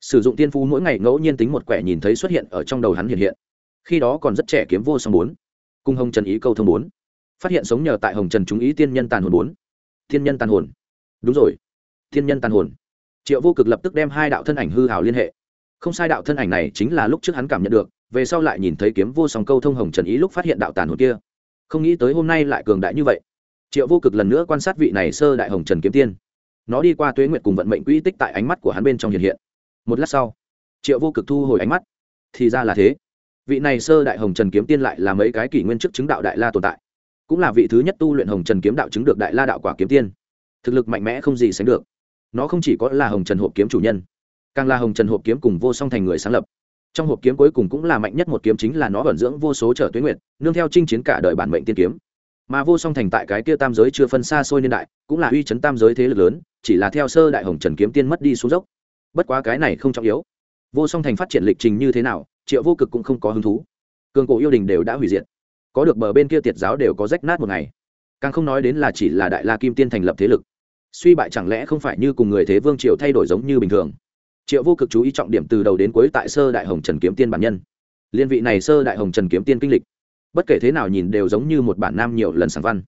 sử dụng tiên phú mỗi ngày ngẫu nhiên tính một quẻ nhìn thấy xuất hiện ở trong đầu hắn hiện hiện. Khi đó còn rất trẻ kiếm vô song bốn. Cung hồng trần ý câu thông bốn. Phát hiện sống nhờ tại hồng trần chúng ý tiên nhân tàn hồn bốn. Tiên nhân tàn hồn. Đúng rồi. Thiên nhân tàn hồn. Triệu vô cực lập tức đem hai đạo thân ảnh hư hào liên hệ. Không sai đạo thân ảnh này chính là lúc trước hắn cảm nhận được, về sau lại nhìn thấy kiếm vô song câu thông hồng trần ý lúc phát hiện đạo tàn hồn kia. Không nghĩ tới hôm nay lại cường đại như vậy. Triệu vô cực lần nữa quan sát vị này sơ đại hồng trần kiếm tiên. Nó đi qua tuế nguyệt cùng vận mệnh quỹ tích tại ánh mắt của hắn bên trong hiện hiện. Một lát sau, triệu vô cực thu hồi ánh mắt. Thì ra là thế. Vị này sơ đại hồng trần kiếm tiên lại là mấy cái kỷ nguyên chức chứng đạo đại la tồn tại. Cũng là vị thứ nhất tu luyện hồng trần kiếm đạo chứng được đại la đạo quả kiếm tiên. Thực lực mạnh mẽ không gì sánh được nó không chỉ có là hồng trần hộp kiếm chủ nhân, càng là hồng trần hộp kiếm cùng vô song thành người sáng lập. Trong hộp kiếm cuối cùng cũng là mạnh nhất một kiếm chính là nó vận dưỡng vô số trở tuyến nguyện nương theo chinh chiến cả đời bản mệnh tiên kiếm. Mà vô song thành tại cái kia tam giới chưa phân xa xôi niên đại, cũng là uy chấn tam giới thế lực lớn, chỉ là theo sơ đại hồng trần kiếm tiên mất đi xuống dốc. Bất quá cái này không trọng yếu. Vô song thành phát triển lịch trình như thế nào, triệu vô cực cũng không có hứng thú. Cường cổ yêu đình đều đã hủy diệt. Có được bờ bên kia tiệt giáo đều có rách nát một ngày. Càng không nói đến là chỉ là đại la kim tiên thành lập thế lực suy bại chẳng lẽ không phải như cùng người thế vương triều thay đổi giống như bình thường? Triệu vô cực chú ý trọng điểm từ đầu đến cuối tại sơ đại hồng trần kiếm tiên bản nhân. Liên vị này sơ đại hồng trần kiếm tiên kinh lịch, bất kể thế nào nhìn đều giống như một bản nam nhiều lần sáng văn.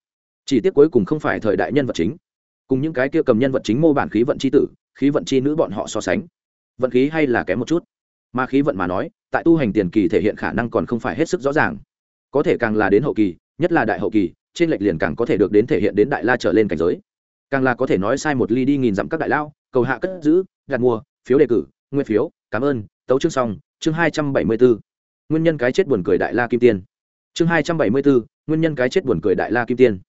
Chỉ tiếc cuối cùng không phải thời đại nhân vật chính, cùng những cái kia cầm nhân vật chính mô bản khí vận c h i tử, khí vận c h i nữ bọn họ so sánh. Vận khí hay là kém một chút, mà khí vận mà nói, tại tu hành tiền kỳ thể hiện khả năng còn không phải hết sức rõ ràng. Có thể càng là đến hậu kỳ, nhất là đại hậu kỳ, trên lệch liền càng có thể được đến thể hiện đến đại la trở lên cảnh giới càng là có thể nói sai một ly đi nghìn dặm các đại lao cầu hạ cất giữ, đặt mua, phiếu đề cử, nguyên phiếu, cảm ơn, tấu chương xong, chương hai trăm bảy mươi bốn nguyên nhân cái chết buồn cười đại la kim tiên. Chương hai trăm bảy mươi bốn nguyên nhân cái chết buồn cười đại la kim tiên.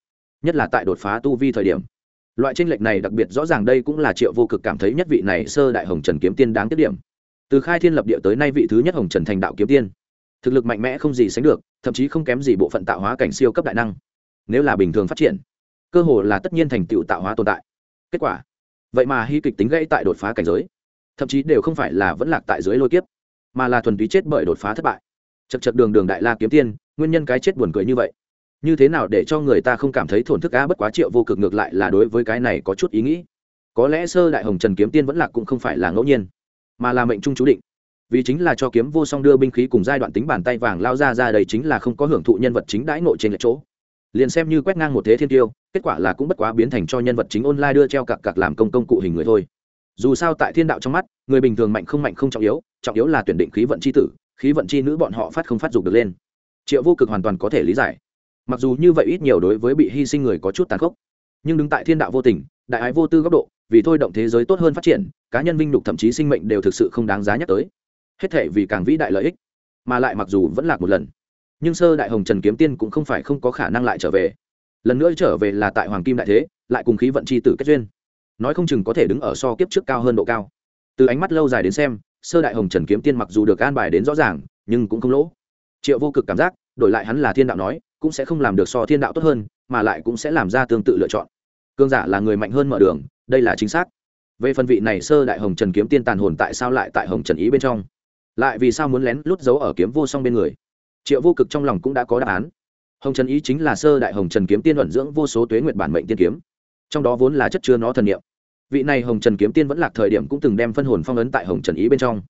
Nhất là tại đột phá tu vi thời điểm. Loại tranh lệch này đặc biệt rõ ràng đây cũng là triệu vô cực cảm thấy nhất vị này sơ đại hồng trần kiếm tiên đáng tiết điểm. Từ khai thiên lập địa tới nay vị thứ nhất hồng trần thành đạo kiếm tiên. Thực lực mạnh mẽ không gì sánh được, thậm chí không kém gì bộ phận tạo hóa cảnh siêu cấp đại năng. Nếu là bình thường phát triển cơ hồ là tất nhiên thành tựu tạo hóa tồn tại. Kết quả, vậy mà hy kịch tính gãy tại đột phá cảnh giới, thậm chí đều không phải là vẫn lạc tại dưới lôi kiếp, mà là thuần túy chết bởi đột phá thất bại. Chật chật đường đường đại la kiếm tiên, nguyên nhân cái chết buồn cười như vậy. Như thế nào để cho người ta không cảm thấy thổn thức á bất quá triệu vô cực ngược lại là đối với cái này có chút ý nghĩ. Có lẽ sơ đại hồng trần kiếm tiên vẫn lạc cũng không phải là ngẫu nhiên, mà là mệnh trung chú định. Vì chính là cho kiếm vô song đưa binh khí cùng giai đoạn tính bàn tay vàng lao ra ra đây chính là không có hưởng thụ nhân vật chính đãi nội trên lệch chỗ liền xem như quét ngang một thế thiên tiêu, kết quả là cũng bất quá biến thành cho nhân vật chính online đưa treo cặc cặc làm công công cụ hình người thôi. Dù sao tại thiên đạo trong mắt, người bình thường mạnh không mạnh không trọng yếu trọng yếu là tuyển định khí vận c h i tử, khí vận c h i nữ bọn họ phát không phát dục được lên. Triệu vô cực hoàn toàn có thể lý giải. Mặc dù như vậy ít nhiều đối với bị hy sinh người có chút tàn khốc, nhưng đứng tại thiên đạo vô tình, đại ái vô tư góc độ, vì thôi động thế giới tốt hơn phát triển, cá nhân vinh nhục thậm chí sinh mệnh đều thực sự không đáng giá nhắc tới. Hết thể vì càng vĩ đại lợi ích, mà lại mặc dù vẫn lạc một lần nhưng sơ đại hồng trần kiếm tiên cũng không phải không có khả năng lại trở về. Lần nữa trở về là tại hoàng kim đại thế, lại cùng khí vận c h i tử kết duyên. Nói không chừng có thể đứng ở so kiếp trước cao hơn độ cao. Từ ánh mắt lâu dài đến xem, sơ đại hồng trần kiếm tiên mặc dù được an bài đến rõ ràng, nhưng cũng không lỗ. Triệu vô cực cảm giác, đổi lại hắn là thiên đạo nói, cũng sẽ không làm được so thiên đạo tốt hơn, mà lại cũng sẽ làm ra tương tự lựa chọn. Cương giả là người mạnh hơn mở đường, đây là chính xác. Về phần vị này sơ đại hồng trần kiếm tiên tàn hồn tại sao lại tại hồng trần ý bên trong? Lại vì sao muốn lén lút giấu ở kiếm vô song bên người? Triệu vô cực trong lòng cũng đã có đáp án. Hồng trần ý chính là sơ đại hồng trần kiếm tiên luận dưỡng vô số tuế nguyện bản mệnh tiên kiếm. Trong đó vốn là chất chứa nó thần niệm. Vị này hồng trần kiếm tiên vẫn lạc thời điểm cũng từng đem phân hồn phong ấn tại hồng trần ý bên trong,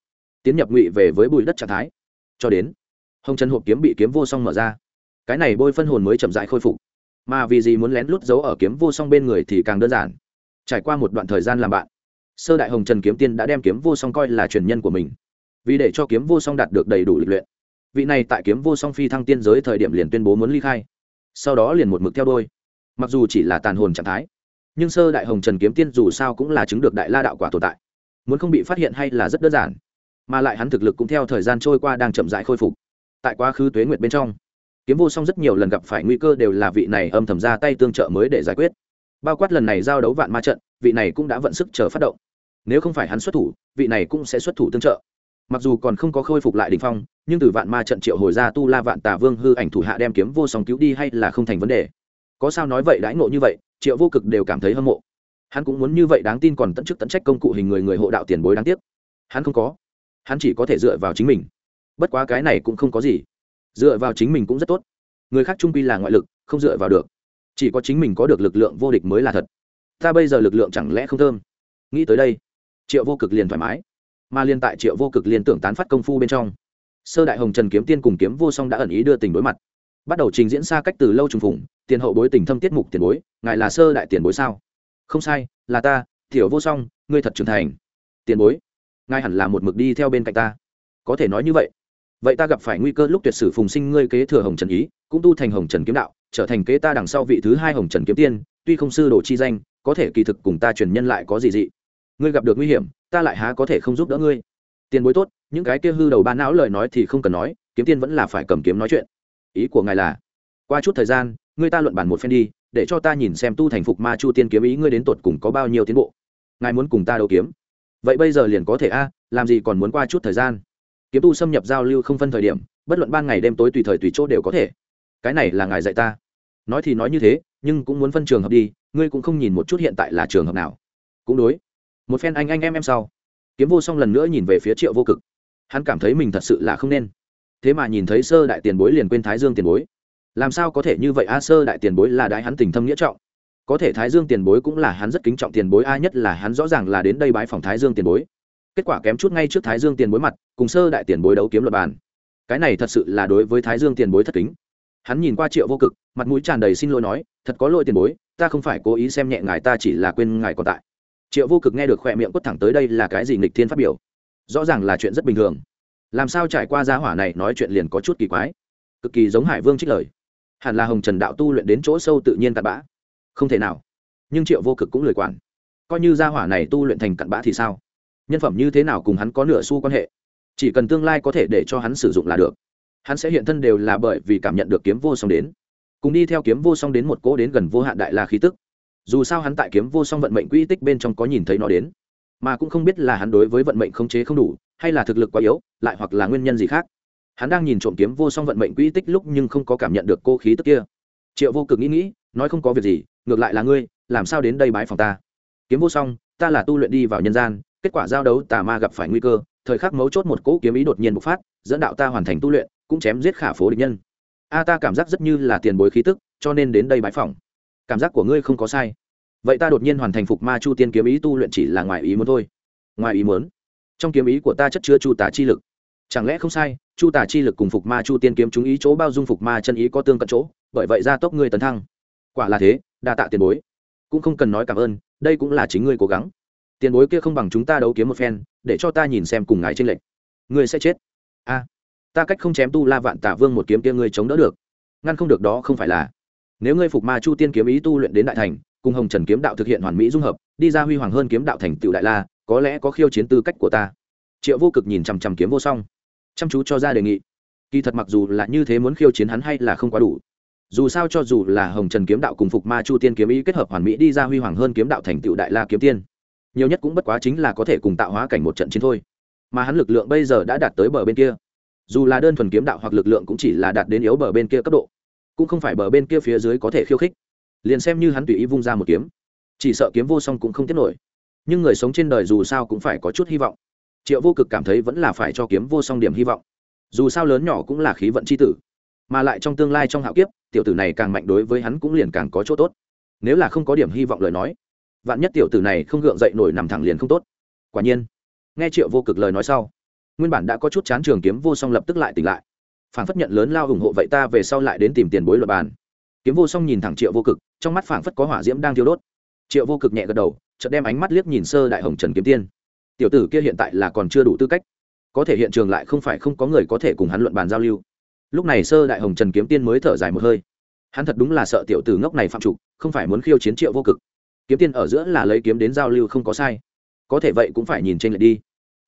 tiến nhập ngụy về với bụi đất trạng thái. Cho đến, hồng trần hộp kiếm bị kiếm vô song mở ra. Cái này bôi phân hồn mới chậm dại khôi phục. Mà vì gì muốn lén lút giấu ở kiếm vô song bên người thì càng đơn giản. Trải qua một đoạn thời gian làm bạn, sơ đại hồng trần kiếm tiên đã đem kiếm vô song coi là truyền nhân của mình. Vì để cho kiếm vô song đạt được đầy đủ lịch luyện vị này tại kiếm vô song phi thăng tiên giới thời điểm liền tuyên bố muốn ly khai. Sau đó liền một mực theo đôi mặc dù chỉ là tàn hồn trạng thái, nhưng sơ đại hồng trần kiếm tiên dù sao cũng là chứng được đại la đạo quả tồn tại. Muốn không bị phát hiện hay là rất đơn giản, mà lại hắn thực lực cũng theo thời gian trôi qua đang chậm rãi khôi phục. Tại quá khứ tuế nguyệt bên trong, kiếm vô song rất nhiều lần gặp phải nguy cơ đều là vị này âm thầm ra tay tương trợ mới để giải quyết. Bao quát lần này giao đấu vạn ma trận, vị này cũng đã vận sức chờ phát động. Nếu không phải hắn xuất thủ, vị này cũng sẽ xuất thủ tương trợ mặc dù còn không có khôi phục lại đình phong, nhưng từ vạn ma trận triệu hồi ra tu la vạn tà vương hư ảnh thủ hạ đem kiếm vô song cứu đi hay là không thành vấn đề. Có sao nói vậy đãi ngộ như vậy, triệu vô cực đều cảm thấy hâm mộ. Hắn cũng muốn như vậy đáng tin còn tận chức tận trách công cụ hình người người hộ đạo tiền bối đáng tiếc. Hắn không có. Hắn chỉ có thể dựa vào chính mình. Bất quá cái này cũng không có gì. Dựa vào chính mình cũng rất tốt. Người khác trung quy là ngoại lực, không dựa vào được. Chỉ có chính mình có được lực lượng vô địch mới là thật. Ta bây giờ lực lượng chẳng lẽ không thơm? Nghĩ tới đây, triệu vô cực liền thoải mái mà liên tại triệu vô cực liên tưởng tán phát công phu bên trong. Sơ đại hồng trần kiếm tiên cùng kiếm vô song đã ẩn ý đưa tình đối mặt. Bắt đầu trình diễn xa cách từ lâu trùng phùng, tiền hậu bối tình thâm tiết mục tiền bối, ngài là sơ đại tiền bối sao? Không sai, là ta thiểu vô song, ngươi thật trưởng thành. Tiền bối, ngài hẳn là một mực đi theo bên cạnh ta. Có thể nói như vậy. Vậy ta gặp phải nguy cơ lúc tuyệt sử phùng sinh ngươi kế thừa hồng trần ý, cũng tu thành hồng trần kiếm đạo, trở thành kế ta đằng sau vị thứ hai hồng trần kiếm tiên, tuy không sư đồ chi danh, có thể kỳ thực cùng ta truyền nhân lại có gì dị. Ngươi gặp được nguy hiểm ta lại há có thể không giúp đỡ ngươi? Tiền bối tốt, những cái kia hư đầu ba não lời nói thì không cần nói, kiếm tiên vẫn là phải cầm kiếm nói chuyện. Ý của ngài là, qua chút thời gian, ngươi ta luận bản một phen đi, để cho ta nhìn xem tu thành phục ma chu tiên kiếm ý ngươi đến tột cùng có bao nhiêu tiến bộ. Ngài muốn cùng ta đấu kiếm. Vậy bây giờ liền có thể a, làm gì còn muốn qua chút thời gian? Kiếm tu xâm nhập giao lưu không phân thời điểm, bất luận ban ngày đêm tối tùy thời tùy chỗ đều có thể. Cái này là ngài dạy ta. Nói thì nói như thế, nhưng cũng muốn phân trường hợp đi, ngươi cũng không nhìn một chút hiện tại là trường hợp nào. Cũng đối một phen anh anh em em sau. Kiếm vô song lần nữa nhìn về phía triệu vô cực. Hắn cảm thấy mình thật sự là không nên. Thế mà nhìn thấy sơ đại tiền bối liền quên thái dương tiền bối. Làm sao có thể như vậy a, sơ đại tiền bối là đại hắn tình thâm nghĩa trọng. Có thể thái dương tiền bối cũng là hắn rất kính trọng tiền bối, a, nhất là hắn rõ ràng là đến đây bái phòng thái dương tiền bối. Kết quả kém chút ngay trước thái dương tiền bối mặt, cùng sơ đại tiền bối đấu kiếm luật bàn. Cái này thật sự là đối với thái dương tiền bối thất kính. Hắn nhìn qua triệu vô cực, mặt mũi tràn đầy xin lỗi nói, thật có lỗi tiền bối, ta không phải cố ý xem nhẹ ngài, ta chỉ là quên ngài còn tại triệu vô cực nghe được khoe miệng quất thẳng tới đây là cái gì nghịch thiên phát biểu? Rõ ràng là chuyện rất bình thường. Làm sao trải qua gia hỏa này nói chuyện liền có chút kỳ quái? Cực kỳ giống hải vương trích lời. Hẳn là hồng trần đạo tu luyện đến chỗ sâu tự nhiên cặn bã. Không thể nào. Nhưng triệu vô cực cũng lười quản. Coi như gia hỏa này tu luyện thành cặn bã thì sao? Nhân phẩm như thế nào cùng hắn có nửa xu quan hệ? Chỉ cần tương lai có thể để cho hắn sử dụng là được. Hắn sẽ hiện thân đều là bởi vì cảm nhận được kiếm vô song đến. Cùng đi theo kiếm vô song đến một cỗ đến gần vô hạn đại la khí tức dù sao hắn tại kiếm vô song vận mệnh quỹ tích bên trong có nhìn thấy nó đến, mà cũng không biết là hắn đối với vận mệnh khống chế không đủ, hay là thực lực quá yếu, lại hoặc là nguyên nhân gì khác. Hắn đang nhìn trộm kiếm vô song vận mệnh quỹ tích lúc nhưng không có cảm nhận được cô khí tức kia. Triệu vô cực nghĩ nghĩ, nói không có việc gì, ngược lại là ngươi, làm sao đến đây bái phòng ta? Kiếm vô song, ta là tu luyện đi vào nhân gian, kết quả giao đấu tà ma gặp phải nguy cơ, thời khắc mấu chốt một cỗ kiếm ý đột nhiên bộc phát, dẫn đạo ta hoàn thành tu luyện, cũng chém giết khả phố địch nhân. A, ta cảm giác rất như là tiền bối khí tức, cho nên đến đây bái phòng cảm giác của ngươi không có sai. Vậy ta đột nhiên hoàn thành phục ma chu tiên kiếm ý tu luyện chỉ là ngoài ý muốn thôi. Ngoài ý muốn? Trong kiếm ý của ta chất chứa chu tả chi lực. Chẳng lẽ không sai, chu tả chi lực cùng phục ma chu tiên kiếm chúng ý chỗ bao dung phục ma chân ý có tương cận chỗ, bởi vậy ra tốc ngươi tấn thăng. Quả là thế, đa tạ tiền bối. Cũng không cần nói cảm ơn, đây cũng là chính ngươi cố gắng. Tiền bối kia không bằng chúng ta đấu kiếm một phen, để cho ta nhìn xem cùng ngài tranh lệch. Ngươi sẽ chết. A. Ta cách không chém tu la vạn tả vương một kiếm kia ngươi chống đỡ được. Ngăn không được đó không phải là nếu ngươi phục ma chu tiên kiếm ý tu luyện đến đại thành, cùng hồng trần kiếm đạo thực hiện hoàn mỹ dung hợp, đi ra huy hoàng hơn kiếm đạo thành tựu đại la, có lẽ có khiêu chiến tư cách của ta. Triệu vô cực nhìn chằm chằm kiếm vô song. Chăm chú cho ra đề nghị. Kỳ thật mặc dù là như thế muốn khiêu chiến hắn hay là không quá đủ. Dù sao cho dù là hồng trần kiếm đạo cùng phục ma chu tiên kiếm ý kết hợp hoàn mỹ đi ra huy hoàng hơn kiếm đạo thành tựu đại la kiếm tiên, nhiều nhất cũng bất quá chính là có thể cùng tạo hóa cảnh một trận chiến thôi. Mà hắn lực lượng bây giờ đã đạt tới bờ bên kia. Dù là đơn thuần kiếm đạo hoặc lực lượng cũng chỉ là đạt đến yếu bờ bên kia cấp độ cũng không phải bờ bên kia phía dưới có thể khiêu khích. Liền xem như hắn tùy ý vung ra một kiếm, chỉ sợ kiếm vô song cũng không tiết nổi. Nhưng người sống trên đời dù sao cũng phải có chút hy vọng. Triệu vô cực cảm thấy vẫn là phải cho kiếm vô song điểm hy vọng. Dù sao lớn nhỏ cũng là khí vận c h i tử, mà lại trong tương lai trong hạo kiếp, tiểu tử này càng mạnh đối với hắn cũng liền càng có chỗ tốt. Nếu là không có điểm hy vọng lời nói, vạn nhất tiểu tử này không gượng dậy nổi nằm thẳng liền không tốt. Quả nhiên, nghe triệu vô cực lời nói sau, nguyên bản đã có chút chán trường kiếm vô song lập tức lại tỉnh lại phản phất nhận lớn lao ủng hộ vậy ta về sau lại đến tìm tiền bối luật bàn. Kiếm vô song nhìn thẳng triệu vô cực, trong mắt phảng phất có hỏa diễm đang thiêu đốt. Triệu vô cực nhẹ gật đầu, chợt đem ánh mắt liếc nhìn sơ đại hồng trần kiếm tiên. Tiểu tử kia hiện tại là còn chưa đủ tư cách. Có thể hiện trường lại không phải không có người có thể cùng hắn luận bàn giao lưu. Lúc này sơ đại hồng trần kiếm tiên mới thở dài một hơi. Hắn thật đúng là sợ tiểu tử ngốc này phạm trục không phải muốn khiêu chiến triệu vô cực. Kiếm tiên ở giữa là lấy kiếm đến giao lưu không có sai. Có thể vậy cũng phải nhìn tranh lệch đi.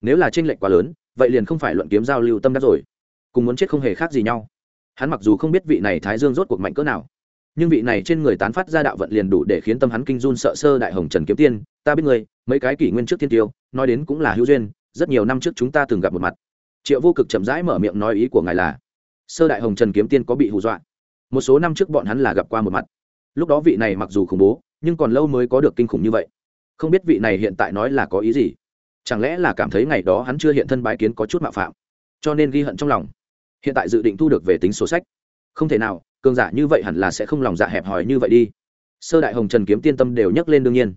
Nếu là tranh lệch quá lớn, vậy liền không phải luận kiếm giao lưu tâm đắc rồi cùng muốn chết không hề khác gì nhau. Hắn mặc dù không biết vị này thái dương rốt cuộc mạnh cỡ nào, nhưng vị này trên người tán phát ra đạo vận liền đủ để khiến tâm hắn kinh run sợ sơ đại hồng trần kiếm tiên, ta biết người mấy cái kỷ nguyên trước thiên tiêu, nói đến cũng là hữu duyên, rất nhiều năm trước chúng ta từng gặp một mặt. Triệu vô cực chậm rãi mở miệng nói ý của ngài là, sơ đại hồng trần kiếm tiên có bị hù dọa. Một số năm trước bọn hắn là gặp qua một mặt. Lúc đó vị này mặc dù khủng bố, nhưng còn lâu mới có được kinh khủng như vậy. Không biết vị này hiện tại nói là có ý gì? Chẳng lẽ là cảm thấy ngày đó hắn chưa hiện thân bái kiến có chút mạo phạm, cho nên ghi hận trong lòng hiện tại dự định thu được về tính sổ sách. Không thể nào, cường giả như vậy hẳn là sẽ không lòng dạ hẹp hòi như vậy đi. Sơ đại hồng trần kiếm tiên tâm đều nhắc lên đương nhiên.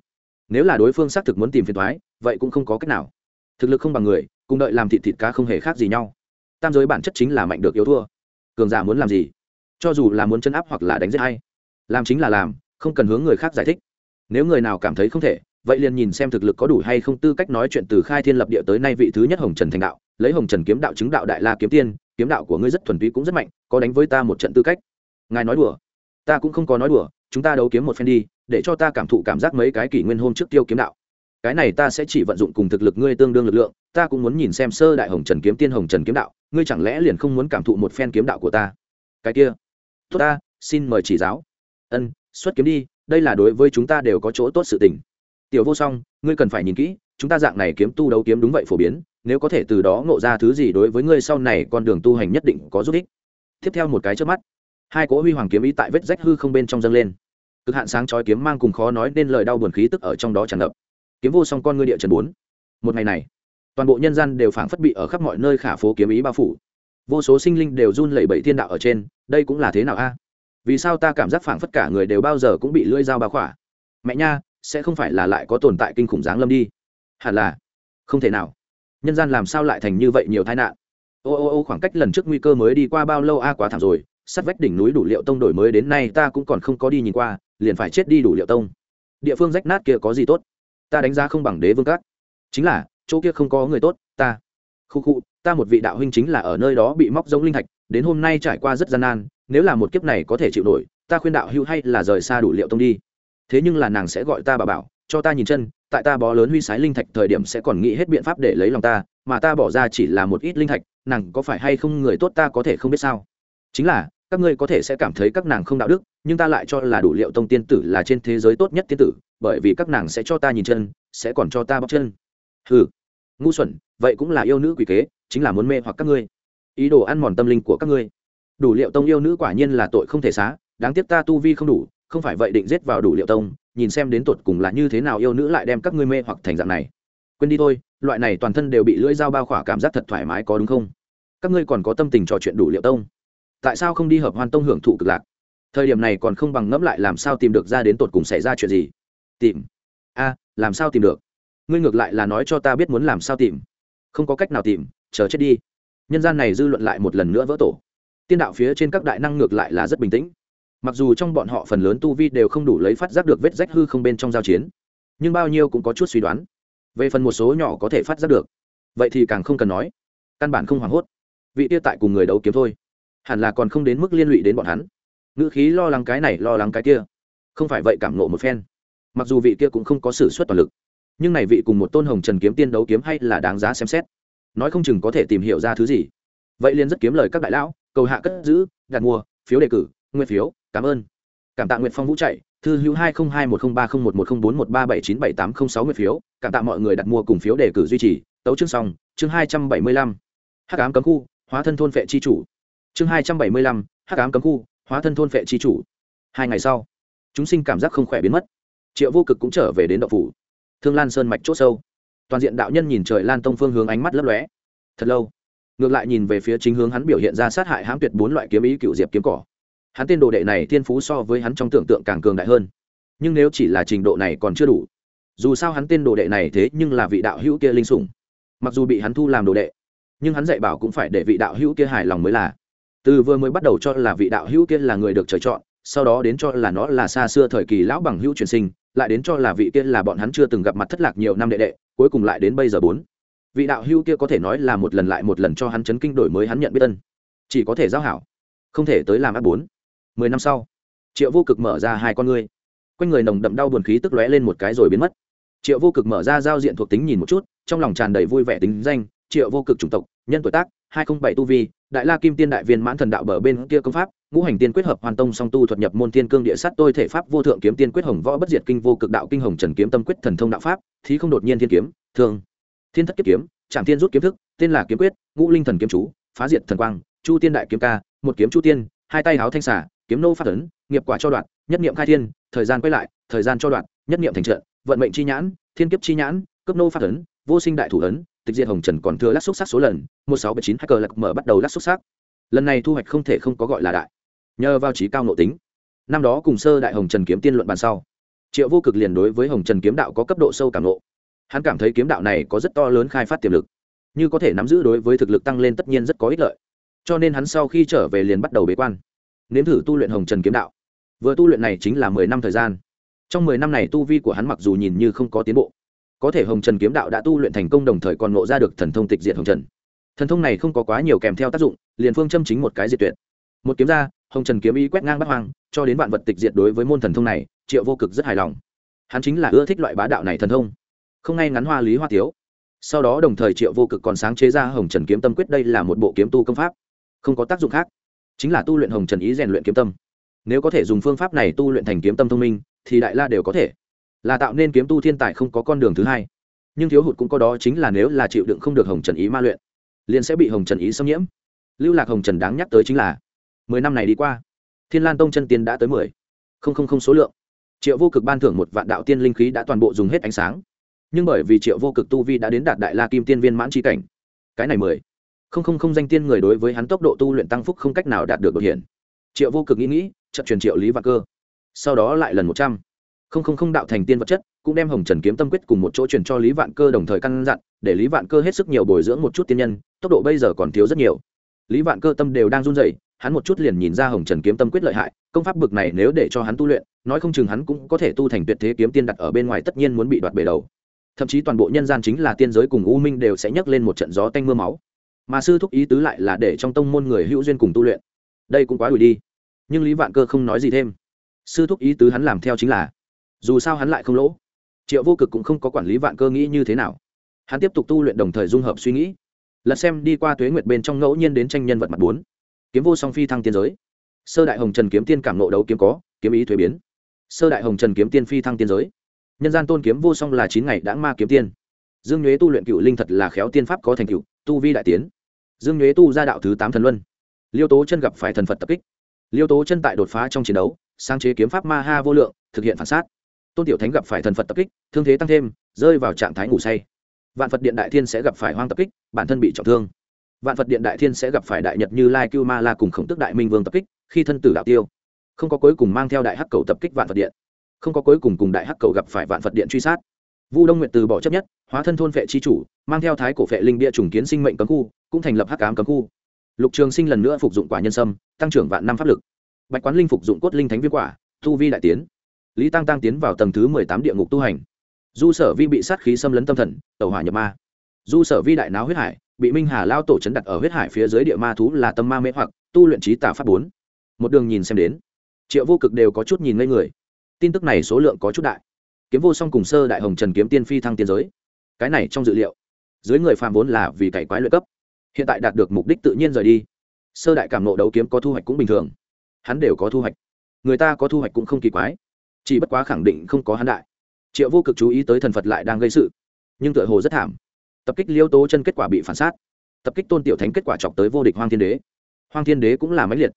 Nếu là đối phương xác thực muốn tìm phiền thoái vậy cũng không có cách nào. Thực lực không bằng người, cùng đợi làm thịt thịt cá không hề khác gì nhau. Tam giới bản chất chính là mạnh được yếu thua. Cường giả muốn làm gì? Cho dù là muốn chân áp hoặc là đánh giết hay làm chính là làm, không cần hướng người khác giải thích. Nếu người nào cảm thấy không thể, vậy liền nhìn xem thực lực có đủ hay không tư cách nói chuyện từ khai thiên lập địa tới nay vị thứ nhất hồng trần thành đạo, lấy hồng trần kiếm đạo chứng đạo đại la kiếm tiên kiếm đạo của ngươi rất thuần túy cũng rất mạnh, có đánh với ta một trận tư cách. Ngài nói đùa. Ta cũng không có nói đùa, chúng ta đấu kiếm một phen đi, để cho ta cảm thụ cảm giác mấy cái kỷ nguyên hôm trước tiêu kiếm đạo. Cái này ta sẽ chỉ vận dụng cùng thực lực ngươi tương đương lực lượng, ta cũng muốn nhìn xem sơ đại hồng trần kiếm, tiên hồng trần kiếm đạo, ngươi chẳng lẽ liền không muốn cảm thụ một phen kiếm đạo của ta? Cái kia. Tốt ta, xin mời chỉ giáo. Ân, xuất kiếm đi, đây là đối với chúng ta đều có chỗ tốt sự tình. Tiểu vô song, ngươi cần phải nhìn kỹ, chúng ta dạng này kiếm tu đấu kiếm đúng vậy phổ biến nếu có thể từ đó ngộ ra thứ gì đối với ngươi sau này, con đường tu hành nhất định có giúp ích. Tiếp theo một cái trước mắt, hai cỗ huy hoàng kiếm ý tại vết rách hư không bên trong dâng lên. Cực hạn sáng chói kiếm mang cùng khó nói nên lời đau buồn khí tức ở trong đó tràn ngập. Kiếm vô song con ngươi địa trần bốn. Một ngày này, toàn bộ nhân gian đều phảng phất bị ở khắp mọi nơi khả phố kiếm ý bao phủ. Vô số sinh linh đều run lẩy bẩy thiên đạo ở trên, đây cũng là thế nào a? Vì sao ta cảm giác phảng phất cả người đều bao giờ cũng bị lưỡi dao bao khỏa? Mẹ nha, sẽ không phải là lại có tồn tại kinh khủng dáng lâm đi. Hẳn là không thể nào nhân gian làm sao lại thành như vậy nhiều tai nạn? Ô ô ô, khoảng cách lần trước nguy cơ mới đi qua bao lâu a, quá thảm rồi. Sắt vách đỉnh núi đủ liệu tông đổi mới đến nay ta cũng còn không có đi nhìn qua, liền phải chết đi đủ liệu tông. Địa phương rách nát kia có gì tốt? Ta đánh giá không bằng đế vương các. Chính là, chỗ kia không có người tốt, ta. Khu khu, ta một vị đạo huynh chính là ở nơi đó bị móc giống linh thạch, đến hôm nay trải qua rất gian nan, nếu là một kiếp này có thể chịu nổi, ta khuyên đạo hữu hay là rời xa đủ liệu tông đi. Thế nhưng là nàng sẽ gọi ta bà bảo, cho ta nhìn chân tại ta bó lớn huy sái linh thạch thời điểm sẽ còn nghĩ hết biện pháp để lấy lòng ta, mà ta bỏ ra chỉ là một ít linh thạch, nàng có phải hay không người tốt ta có thể không biết sao? Chính là, các ngươi có thể sẽ cảm thấy các nàng không đạo đức, nhưng ta lại cho là đủ liệu tông tiên tử là trên thế giới tốt nhất tiên tử, bởi vì các nàng sẽ cho ta nhìn chân, sẽ còn cho ta bóc chân. Ừ ngu xuẩn, vậy cũng là yêu nữ quỷ kế, chính là muốn mê hoặc các ngươi. Ý đồ ăn mòn tâm linh của các ngươi. Đủ liệu tông yêu nữ quả nhiên là tội không thể xá, đáng tiếc ta tu vi không đủ, không phải vậy định giết vào đủ liệu tông nhìn xem đến tột cùng là như thế nào yêu nữ lại đem các ngươi mê hoặc thành dạng này. Quên đi thôi, loại này toàn thân đều bị lưỡi dao bao khỏa cảm giác thật thoải mái có đúng không? Các ngươi còn có tâm tình trò chuyện đủ liệu tông. Tại sao không đi hợp hoan tông hưởng thụ cực lạc? Thời điểm này còn không bằng ngẫm lại làm sao tìm được ra đến tột cùng xảy ra chuyện gì. Tìm. A, làm sao tìm được? Ngươi ngược lại là nói cho ta biết muốn làm sao tìm. Không có cách nào tìm, chờ chết đi. Nhân gian này dư luận lại một lần nữa vỡ tổ. Tiên đạo phía trên các đại năng ngược lại là rất bình tĩnh mặc dù trong bọn họ phần lớn tu vi đều không đủ lấy phát giác được vết rách hư không bên trong giao chiến, nhưng bao nhiêu cũng có chút suy đoán. Về phần một số nhỏ có thể phát giác được, vậy thì càng không cần nói. Căn bản không hoảng hốt. Vị tiêu tại cùng người đấu kiếm thôi. Hẳn là còn không đến mức liên lụy đến bọn hắn. Ngữ khí lo lắng cái này, lo lắng cái kia. Không phải vậy cảm nộ một phen. Mặc dù vị kia cũng không có s ử suất toàn lực, nhưng này vị cùng một tôn hồng trần kiếm tiên đấu kiếm hay là đáng giá xem xét. Nói không chừng có thể tìm hiểu ra thứ gì. Vậy liền rất kiếm lời các đại lão, cầu hạ cất giữ, đặt mua, phiếu đề cử nguyên phiếu, cảm ơn. Cảm tạ nguyện phong vũ chạy, thư hữu hai nghìn hai một trăm ba mươi một một trăm bốn một ba bảy chín bảy tám không sáu nguyện phiếu, cảm tạ mọi người đặt mua cùng phiếu đề cử duy trì. Tấu chương xong, chương hai trăm bảy mươi lăm. Hắc ám cấm khu, hóa thân thôn vệ chi chủ. Chương hai trăm bảy mươi lăm, hắc ám cấm khu, hóa thân thôn vệ chi chủ. Hai ngày sau, chúng sinh cảm giác không khỏe biến mất. Triệu vô cực cũng trở về đến đậu phủ. Thương lan sơn mạch c h ỗ sâu. Toàn diện đạo nhân nhìn trời lan tông phương hướng ánh mắt lấp lóe. Thật lâu, ngược lại nhìn về phía chính hướng hắn biểu hiện ra sát hại hãm tuyệt bốn loại kiếm ý cựu diệp kiếm cỏ hắn tên đồ đệ này thiên phú so với hắn trong tưởng tượng càng cường đại hơn. Nhưng nếu chỉ là trình độ này còn chưa đủ. Dù sao hắn tên đồ đệ này thế nhưng là vị đạo hữu kia linh sủng. Mặc dù bị hắn thu làm đồ đệ, nhưng hắn dạy bảo cũng phải để vị đạo hữu kia hài lòng mới là. Từ vừa mới bắt đầu cho là vị đạo hữu kia là người được trời chọn, sau đó đến cho là nó là xa xưa thời kỳ lão bằng hữu truyền sinh, lại đến cho là vị kia là bọn hắn chưa từng gặp mặt thất lạc nhiều năm đệ đệ, cuối cùng lại đến bây giờ bốn. Vị đạo hữu kia có thể nói là một lần lại một lần cho hắn chấn kinh đổi mới hắn nhận biết tân chỉ có thể giao hảo, không thể tới làm ác bốn mười năm sau, triệu vô cực mở ra hai con ngươi. Quanh người nồng đậm đau buồn khí tức lóe lên một cái rồi biến mất. Triệu vô cực mở ra giao diện thuộc tính nhìn một chút, trong lòng tràn đầy vui vẻ tính danh, triệu vô cực chủng tộc, nhân tuổi tác, hai không bảy tu vi, đại la kim tiên đại viên mãn thần đạo bờ bên kia công pháp, ngũ hành tiên quyết hợp hoàn tông song tu thuật nhập môn tiên cương địa sát tôi thể pháp vô thượng kiếm tiên quyết hồng võ bất diệt kinh vô cực đạo kinh hồng trần kiếm tâm quyết thần thông đạo pháp, thí không đột nhiên thiên kiếm, thường. Thiên thất kiếp kiếm trạm tiên rút kiếm thức, tên là kiếm quyết, ngũ linh thần kiếm chú, phá diệt thần quang, chu tiên đại kiếm ca, một kiếm chu tiên, hai tay háo thanh xả kiếm nô phát ấn, nghiệp quả cho đoạn, nhất niệm khai thiên, thời gian quay lại, thời gian cho đoạn, nhất niệm thành trận, vận mệnh chi nhãn, thiên kiếp chi nhãn, cấp nô phát ấn, vô sinh đại thủ ấn, tịch diệt hồng trần còn thừa lắc xúc sắc số lần, một sáu bảy chín hai cờ lạc mở bắt đầu lắc xúc sắc. Lần này thu hoạch không thể không có gọi là đại. Nhờ vào trí cao nội tính. Năm đó cùng sơ đại hồng trần kiếm tiên luận bàn sau, triệu vô cực liền đối với hồng trần kiếm đạo có cấp độ sâu cảm nộ hắn cảm thấy kiếm đạo này có rất to lớn khai phát tiềm lực. Như có thể nắm giữ đối với thực lực tăng lên tất nhiên rất có ích lợi. Cho nên hắn sau khi trở về liền bắt đầu bế quan nếm thử tu luyện hồng trần kiếm đạo. Vừa tu luyện này chính là mười năm thời gian. Trong mười năm này tu vi của hắn mặc dù nhìn như không có tiến bộ, có thể hồng trần kiếm đạo đã tu luyện thành công đồng thời còn ngộ ra được thần thông tịch diệt hồng trần. Thần thông này không có quá nhiều kèm theo tác dụng, liền phương châm chính một cái diệt tuyệt. Một kiếm ra, hồng trần kiếm ý quét ngang bắt hoang, cho đến vạn vật tịch diệt đối với môn thần thông này, triệu vô cực rất hài lòng. Hắn chính là ưa thích loại bá đạo này thần thông. Không ngay ngắn hoa lý hoa tiếu. Sau đó đồng thời triệu vô cực còn sáng chế ra hồng trần kiếm tâm quyết đây là một bộ kiếm tu công pháp. Không có tác dụng khác chính là tu luyện hồng trần ý rèn luyện kiếm tâm. Nếu có thể dùng phương pháp này tu luyện thành kiếm tâm thông minh, thì đại la đều có thể. Là tạo nên kiếm tu thiên tài không có con đường thứ hai. Nhưng thiếu hụt cũng có đó chính là nếu là chịu đựng không được hồng trần ý ma luyện, liền sẽ bị hồng trần ý xâm nhiễm. Lưu lạc hồng trần đáng nhắc tới chính là, mười năm này đi qua, thiên lan tông chân tiên đã tới mười. Không không không số lượng. Triệu vô cực ban thưởng một vạn đạo tiên linh khí đã toàn bộ dùng hết ánh sáng. Nhưng bởi vì triệu vô cực tu vi đã đến đạt đại la kim tiên viên mãn tri cảnh, cái này mười không không không danh tiên người đối với hắn tốc độ tu luyện tăng phúc không cách nào đạt được đột hiện. Triệu vô cực nghĩ nghĩ trận truyền triệu lý vạn cơ. Sau đó lại lần một trăm. Không không không đạo thành tiên vật chất, cũng đem hồng trần kiếm tâm quyết cùng một chỗ truyền cho lý vạn cơ đồng thời căn dặn, để lý vạn cơ hết sức nhiều bồi dưỡng một chút tiên nhân, tốc độ bây giờ còn thiếu rất nhiều. Lý vạn cơ tâm đều đang run rẩy, hắn một chút liền nhìn ra hồng trần kiếm tâm quyết lợi hại, công pháp bực này nếu để cho hắn tu luyện, nói không chừng hắn cũng có thể tu thành tuyệt thế kiếm tiên đặt ở bên ngoài tất nhiên muốn bị đoạt bể đầu. Thậm chí toàn bộ nhân gian chính là tiên giới cùng u minh đều sẽ nhấc lên một trận gió tanh mưa máu mà sư thúc ý tứ lại là để trong tông môn người hữu duyên cùng tu luyện. Đây cũng quá đuổi đi. Nhưng lý vạn cơ không nói gì thêm. Sư thúc ý tứ hắn làm theo chính là, dù sao hắn lại không lỗ. Triệu vô cực cũng không có quản lý vạn cơ nghĩ như thế nào. Hắn tiếp tục tu luyện đồng thời dung hợp suy nghĩ. Lật xem đi qua tuế nguyệt bên trong ngẫu nhiên đến tranh nhân vật mặt bốn. Kiếm vô song phi thăng tiên giới. Sơ đại hồng trần kiếm tiên cảm nộ đấu kiếm có, kiếm ý thuế biến. Sơ đại hồng trần kiếm tiên phi thăng tiên giới. Nhân gian tôn kiếm vô song là chín ngày đã ma kiếm tiên. Dương nhuế tu luyện cựu linh thật là khéo tiên pháp có thành cựu tu vi đại tiến. Dương nhuế tu ra đạo thứ tám thần luân. Liêu tố chân gặp phải thần phật tập kích. Liêu tố chân tại đột phá trong chiến đấu, sáng chế kiếm pháp ma ha vô lượng, thực hiện phản sát. Tôn tiểu thánh gặp phải thần phật tập kích, thương thế tăng thêm, rơi vào trạng thái ngủ say. Vạn phật điện đại thiên sẽ gặp phải hoang tập kích, bản thân bị trọng thương. Vạn phật điện đại thiên sẽ gặp phải đại nhật như lai cưu ma la cùng khổng tức đại minh vương tập kích, khi thân tử đạo tiêu. Không có cuối cùng mang theo đại hắc cầu tập kích vạn phật điện. Không có cuối cùng cùng đại hắc cầu gặp phải vạn phật điện truy sát vu đông nguyện từ bỏ chấp nhất, hóa thân thôn vệ chi chủ, mang theo thái cổ phệ linh bia trùng kiến sinh mệnh cấm khu, cũng thành lập hắc ám cấm khu. Lục trường sinh lần nữa phục dụng quả nhân sâm, tăng trưởng vạn năm pháp lực. Bạch quán linh phục dụng cốt linh thánh viên quả, tu vi đại tiến. Lý tăng tăng tiến vào tầng thứ mười tám địa ngục tu hành. Du sở vi bị sát khí xâm lấn tâm thần tàu hỏa nhập ma. Du sở vi đại náo huyết hải, bị minh hà lao tổ chấn đặt ở huyết hải phía dưới địa ma thú là tâm ma mê hoặc, tu luyện trí tà pháp bốn. Một đường nhìn xem đến, triệu vô cực đều có chút nhìn ngây người. Tin tức này số lượng có chút đại kiếm vô song cùng sơ đại hồng trần kiếm tiên phi thăng tiên giới. Cái này trong dự liệu, dưới người phàm vốn là vì cày quái luyện cấp, hiện tại đạt được mục đích tự nhiên rời đi. Sơ đại cảm nộ đấu kiếm có thu hoạch cũng bình thường, hắn đều có thu hoạch. Người ta có thu hoạch cũng không kỳ quái, chỉ bất quá khẳng định không có hắn đại. Triệu vô cực chú ý tới thần phật lại đang gây sự, nhưng tựa hồ rất thảm. Tập kích liêu tố chân kết quả bị phản sát, tập kích tôn tiểu thánh kết quả chọc tới vô địch hoang thiên đế. Hoang thiên đế cũng là máy liệt,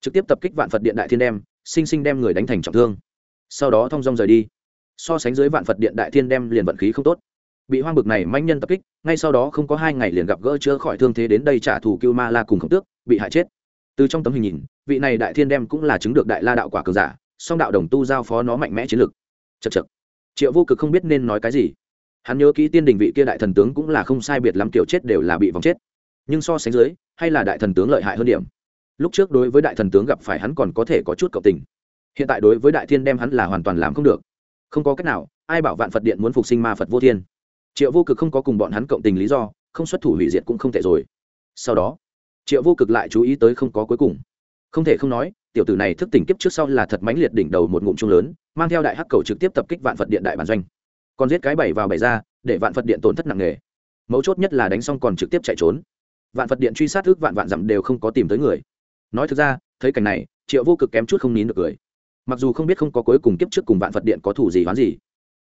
trực tiếp tập kích vạn phật điện đại thiên đem, sinh sinh đem người đánh thành trọng thương, sau đó thong dong rời đi so sánh dưới vạn phật điện đại thiên đem liền vận khí không tốt. Bị hoang bực này manh nhân tập kích, ngay sau đó không có hai ngày liền gặp gỡ chữa khỏi thương thế đến đây trả thù cưu ma la cùng khổng tước, bị hại chết. Từ trong tấm hình nhìn, vị này đại thiên đem cũng là chứng được đại la đạo quả cường giả, song đạo đồng tu giao phó nó mạnh mẽ chiến lực chật chật triệu vô cực không biết nên nói cái gì. Hắn nhớ kỹ tiên đình vị kia đại thần tướng cũng là không sai biệt lắm kiểu chết đều là bị vòng chết. Nhưng so sánh dưới, hay là đại thần tướng lợi hại hơn điểm. Lúc trước đối với đại thần tướng gặp phải hắn còn có thể có chút cộng tình. Hiện tại đối với đại thiên đem hắn là hoàn toàn làm không được không có cách nào, ai bảo vạn phật điện muốn phục sinh ma phật vô thiên. Triệu vô cực không có cùng bọn hắn cộng tình lý do, không xuất thủ hủy diệt cũng không tệ rồi. Sau đó, triệu vô cực lại chú ý tới không có cuối cùng. Không thể không nói, tiểu tử này thức tỉnh kiếp trước sau là thật mãnh liệt đỉnh đầu một ngụm chung lớn, mang theo đại hắc cầu trực tiếp tập kích vạn phật điện đại bản doanh. Còn giết cái bảy vào bảy ra, để vạn phật điện tổn thất nặng nề. Mấu chốt nhất là đánh xong còn trực tiếp chạy trốn. Vạn phật điện truy sát ước vạn vạn dặm đều không có tìm tới người. Nói thực ra, thấy cảnh này, triệu vô cực kém chút không nín được cười mặc dù không biết không có cuối cùng kiếp trước cùng vạn phật điện có thủ gì hoán gì,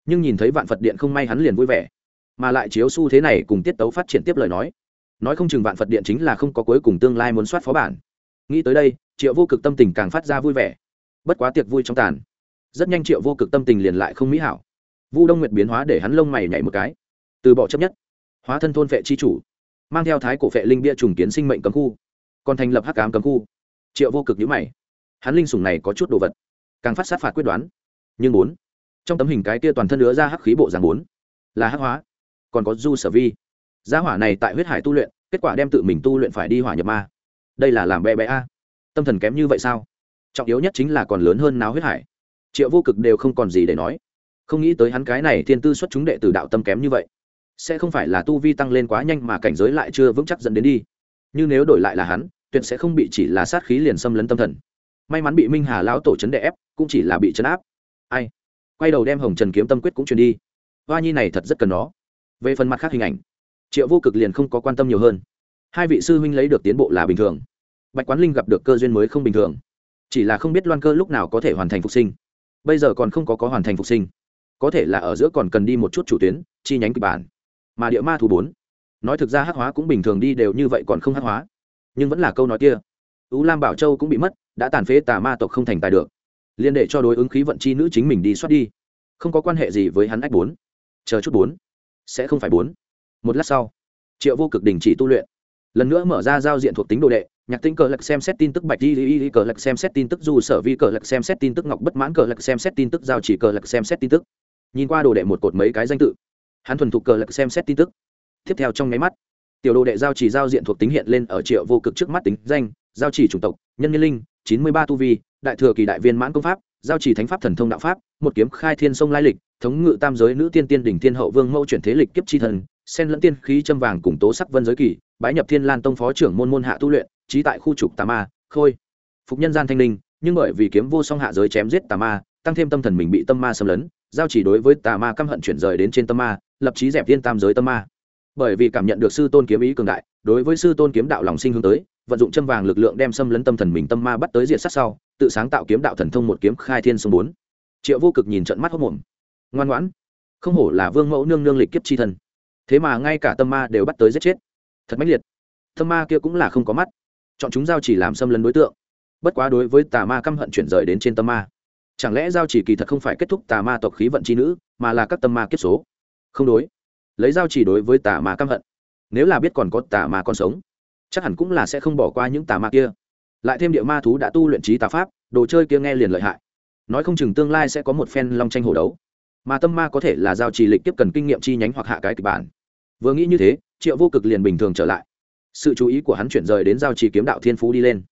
nhưng nhìn thấy vạn phật điện không may hắn liền vui vẻ. Mà lại chiếu xu thế này cùng tiết tấu phát triển tiếp lời nói. Nói không chừng vạn phật điện chính là không có cuối cùng tương lai muốn soát phó bản. Nghĩ tới đây, triệu vô cực tâm tình càng phát ra vui vẻ. Bất quá tiệc vui trong tàn. Rất nhanh triệu vô cực tâm tình liền lại không mỹ hảo. Vu đông nguyệt biến hóa để hắn lông mày nhảy một cái. Từ bỏ chấp nhất. Hóa thân thôn vệ c h i chủ. Mang theo thái cổ vệ linh bia trùng kiến sinh mệnh cấm khu. Còn thành lập hắc cám cấm khu. Triệu vô cực nhữ mày. Hắn linh sủng này có chút đồ vật càng phát sát phạt quyết đoán. Nhưng bốn, trong tấm hình cái kia toàn thân nữa ra hắc khí bộ dạng bốn, là hắc hóa, còn có du sở vi. Gia hỏa này tại huyết hải tu luyện, kết quả đem tự mình tu luyện phải đi hỏa nhập ma. Đây là làm bé bé a. Tâm thần kém như vậy sao? Trọng yếu nhất chính là còn lớn hơn náo huyết hải. Triệu vô cực đều không còn gì để nói. Không nghĩ tới hắn cái này thiên tư xuất chúng đệ tử đạo tâm kém như vậy. Sẽ không phải là tu vi tăng lên quá nhanh mà cảnh giới lại chưa vững chắc dẫn đến đi. Nhưng nếu đổi lại là hắn, tuyệt sẽ không bị chỉ là sát khí liền xâm lấn tâm thần may mắn bị minh hà lão tổ chấn đè ép, cũng chỉ là bị chấn áp. Ai? Quay đầu đem hồng trần kiếm tâm quyết cũng truyền đi. Hoa nhi này thật rất cần nó. Về phần mặt khác hình ảnh, triệu vô cực liền không có quan tâm nhiều hơn. Hai vị sư huynh lấy được tiến bộ là bình thường. Bạch quán linh gặp được cơ duyên mới không bình thường. Chỉ là không biết loan cơ lúc nào có thể hoàn thành phục sinh. Bây giờ còn không có có hoàn thành phục sinh. Có thể là ở giữa còn cần đi một chút chủ tuyến, chi nhánh kịch bản. Mà địa ma thú bốn, nói thực ra hắc hóa cũng bình thường đi đều như vậy còn không hắc hóa. Nhưng vẫn là câu nói kia. U lam bảo châu cũng bị mất, đã tàn phế tà ma tộc không thành tài được. Liên đệ cho đối ứng khí vận chi nữ chính mình đi soát đi. Không có quan hệ gì với hắn ách bốn. Chờ chút bốn. Sẽ không phải bốn. Một lát sau, triệu vô cực đình chỉ tu luyện. Lần nữa mở ra giao diện thuộc tính đồ đệ, nhạc tính cờ lạch xem xét tin tức bạch Di Di cờ lạch xem xét tin tức du sở vi cờ lạch xem xét tin tức ngọc bất mãn cờ lạch xem xét tin tức giao chỉ cờ lạch xem xét tin tức. Nhìn qua đồ đệ một cột mấy cái danh tự, hắn thuần thục cờ lạch xem xét tin tức. Tiếp theo trong nháy mắt tiểu đồ đệ giao chỉ giao diện thuộc tính hiện lên ở triệu vô cực trước mắt tính danh, giao chỉ chủng tộc, nhân nhân linh, chín mươi ba tu vi, đại thừa kỳ đại viên mãn công pháp, giao chỉ thánh pháp thần thông đạo pháp, một kiếm khai thiên sông lai lịch, thống ngự tam giới nữ tiên tiên đỉnh thiên hậu vương mẫu chuyển thế lịch kiếp chi thần, sen lẫn tiên khí châm vàng cùng tố sắc vân giới kỳ, bái nhập thiên lan tông phó trưởng môn môn hạ tu luyện, trí tại khu trục tà ma, khôi. Phục nhân gian thanh linh, nhưng bởi vì kiếm vô song hạ giới chém giết tà ma, tăng thêm tâm thần mình bị tâm ma xâm lấn, giao chỉ đối với tà ma căm hận chuyển rời đến trên tâm ma, lập trí dẹp viên tam giới tâm ma bởi vì cảm nhận được sư tôn kiếm ý cường đại, đối với sư tôn kiếm đạo lòng sinh hướng tới, vận dụng châm vàng lực lượng đem xâm lấn tâm thần mình tâm ma bắt tới diệt sát sau, tự sáng tạo kiếm đạo thần thông một kiếm khai thiên sông bốn. Triệu vô cực nhìn trận mắt hốc mồm ngoan ngoãn. Không hổ là vương mẫu nương nương lịch kiếp chi thần. Thế mà ngay cả tâm ma đều bắt tới giết chết. Thật mãnh liệt. Tâm ma kia cũng là không có mắt. Chọn chúng giao chỉ làm xâm lấn đối tượng. Bất quá đối với tà ma căm hận chuyển rời đến trên tâm ma. Chẳng lẽ giao chỉ kỳ thật không phải kết thúc tà ma tộc khí vận chi nữ, mà là các tâm ma kiếp số? Không đối lấy giao chỉ đối với tà ma căm hận. Nếu là biết còn có tà ma còn sống, chắc hẳn cũng là sẽ không bỏ qua những tà ma kia. Lại thêm địa ma thú đã tu luyện trí tà pháp, đồ chơi kia nghe liền lợi hại. Nói không chừng tương lai sẽ có một phen long tranh hổ đấu. Mà tâm ma có thể là giao trì lịch tiếp cần kinh nghiệm chi nhánh hoặc hạ cái kịch bản. Vừa nghĩ như thế, triệu vô cực liền bình thường trở lại. Sự chú ý của hắn chuyển rời đến giao trì kiếm đạo thiên phú đi lên.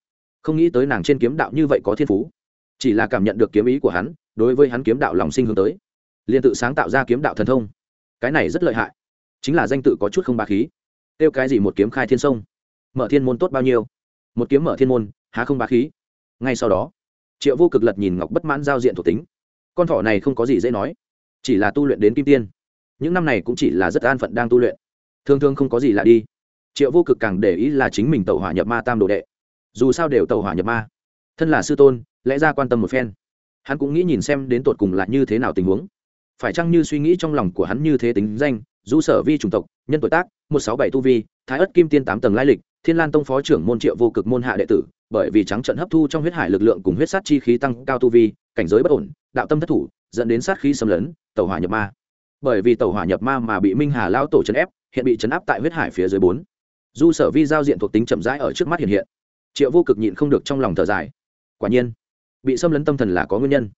Không nghĩ tới nàng trên kiếm đạo như vậy có thiên phú. Chỉ là cảm nhận được kiếm ý của hắn, đối với hắn kiếm đạo lòng sinh hướng tới. Liền tự sáng tạo ra kiếm đạo thần thông cái này rất lợi hại. Chính là danh tự có chút không ba khí. Tiêu cái gì một kiếm khai thiên sông? Mở thiên môn tốt bao nhiêu? Một kiếm mở thiên môn, há không ba khí? Ngay sau đó, triệu vô cực lật nhìn ngọc bất mãn giao diện thuộc tính. Con thỏ này không có gì dễ nói, chỉ là tu luyện đến kim tiên. Những năm này cũng chỉ là rất an phận đang tu luyện. Thường thường không có gì lạ đi. Triệu vô cực càng để ý là chính mình tàu hỏa nhập ma tam đồ đệ. Dù sao đều tàu hỏa nhập ma. Thân là sư tôn, lẽ ra quan tâm một phen. Hắn cũng nghĩ nhìn xem đến tột cùng là như thế nào tình huống phải chăng như suy nghĩ trong lòng của hắn như thế tính danh, du sở vi chủng tộc, nhân tuổi tác, một sáu bảy tu vi, thái ất kim tiên tám tầng lai lịch, thiên lan tông phó trưởng môn triệu vô cực môn hạ đệ tử, bởi vì trắng trận hấp thu trong huyết hải lực lượng cùng huyết sát chi khí tăng cao tu vi, cảnh giới bất ổn, đạo tâm thất thủ, dẫn đến sát khí xâm lấn tàu hỏa nhập ma. Bởi vì tàu hỏa nhập ma mà bị minh hà lao tổ chấn ép, hiện bị chấn áp tại huyết hải phía dưới bốn. Du sở vi giao diện thuộc tính chậm rãi ở trước mắt hiện hiện. Triệu vô cực nhịn không được trong lòng thở dài. Quả nhiên, bị xâm lấn tâm thần là có nguyên nhân.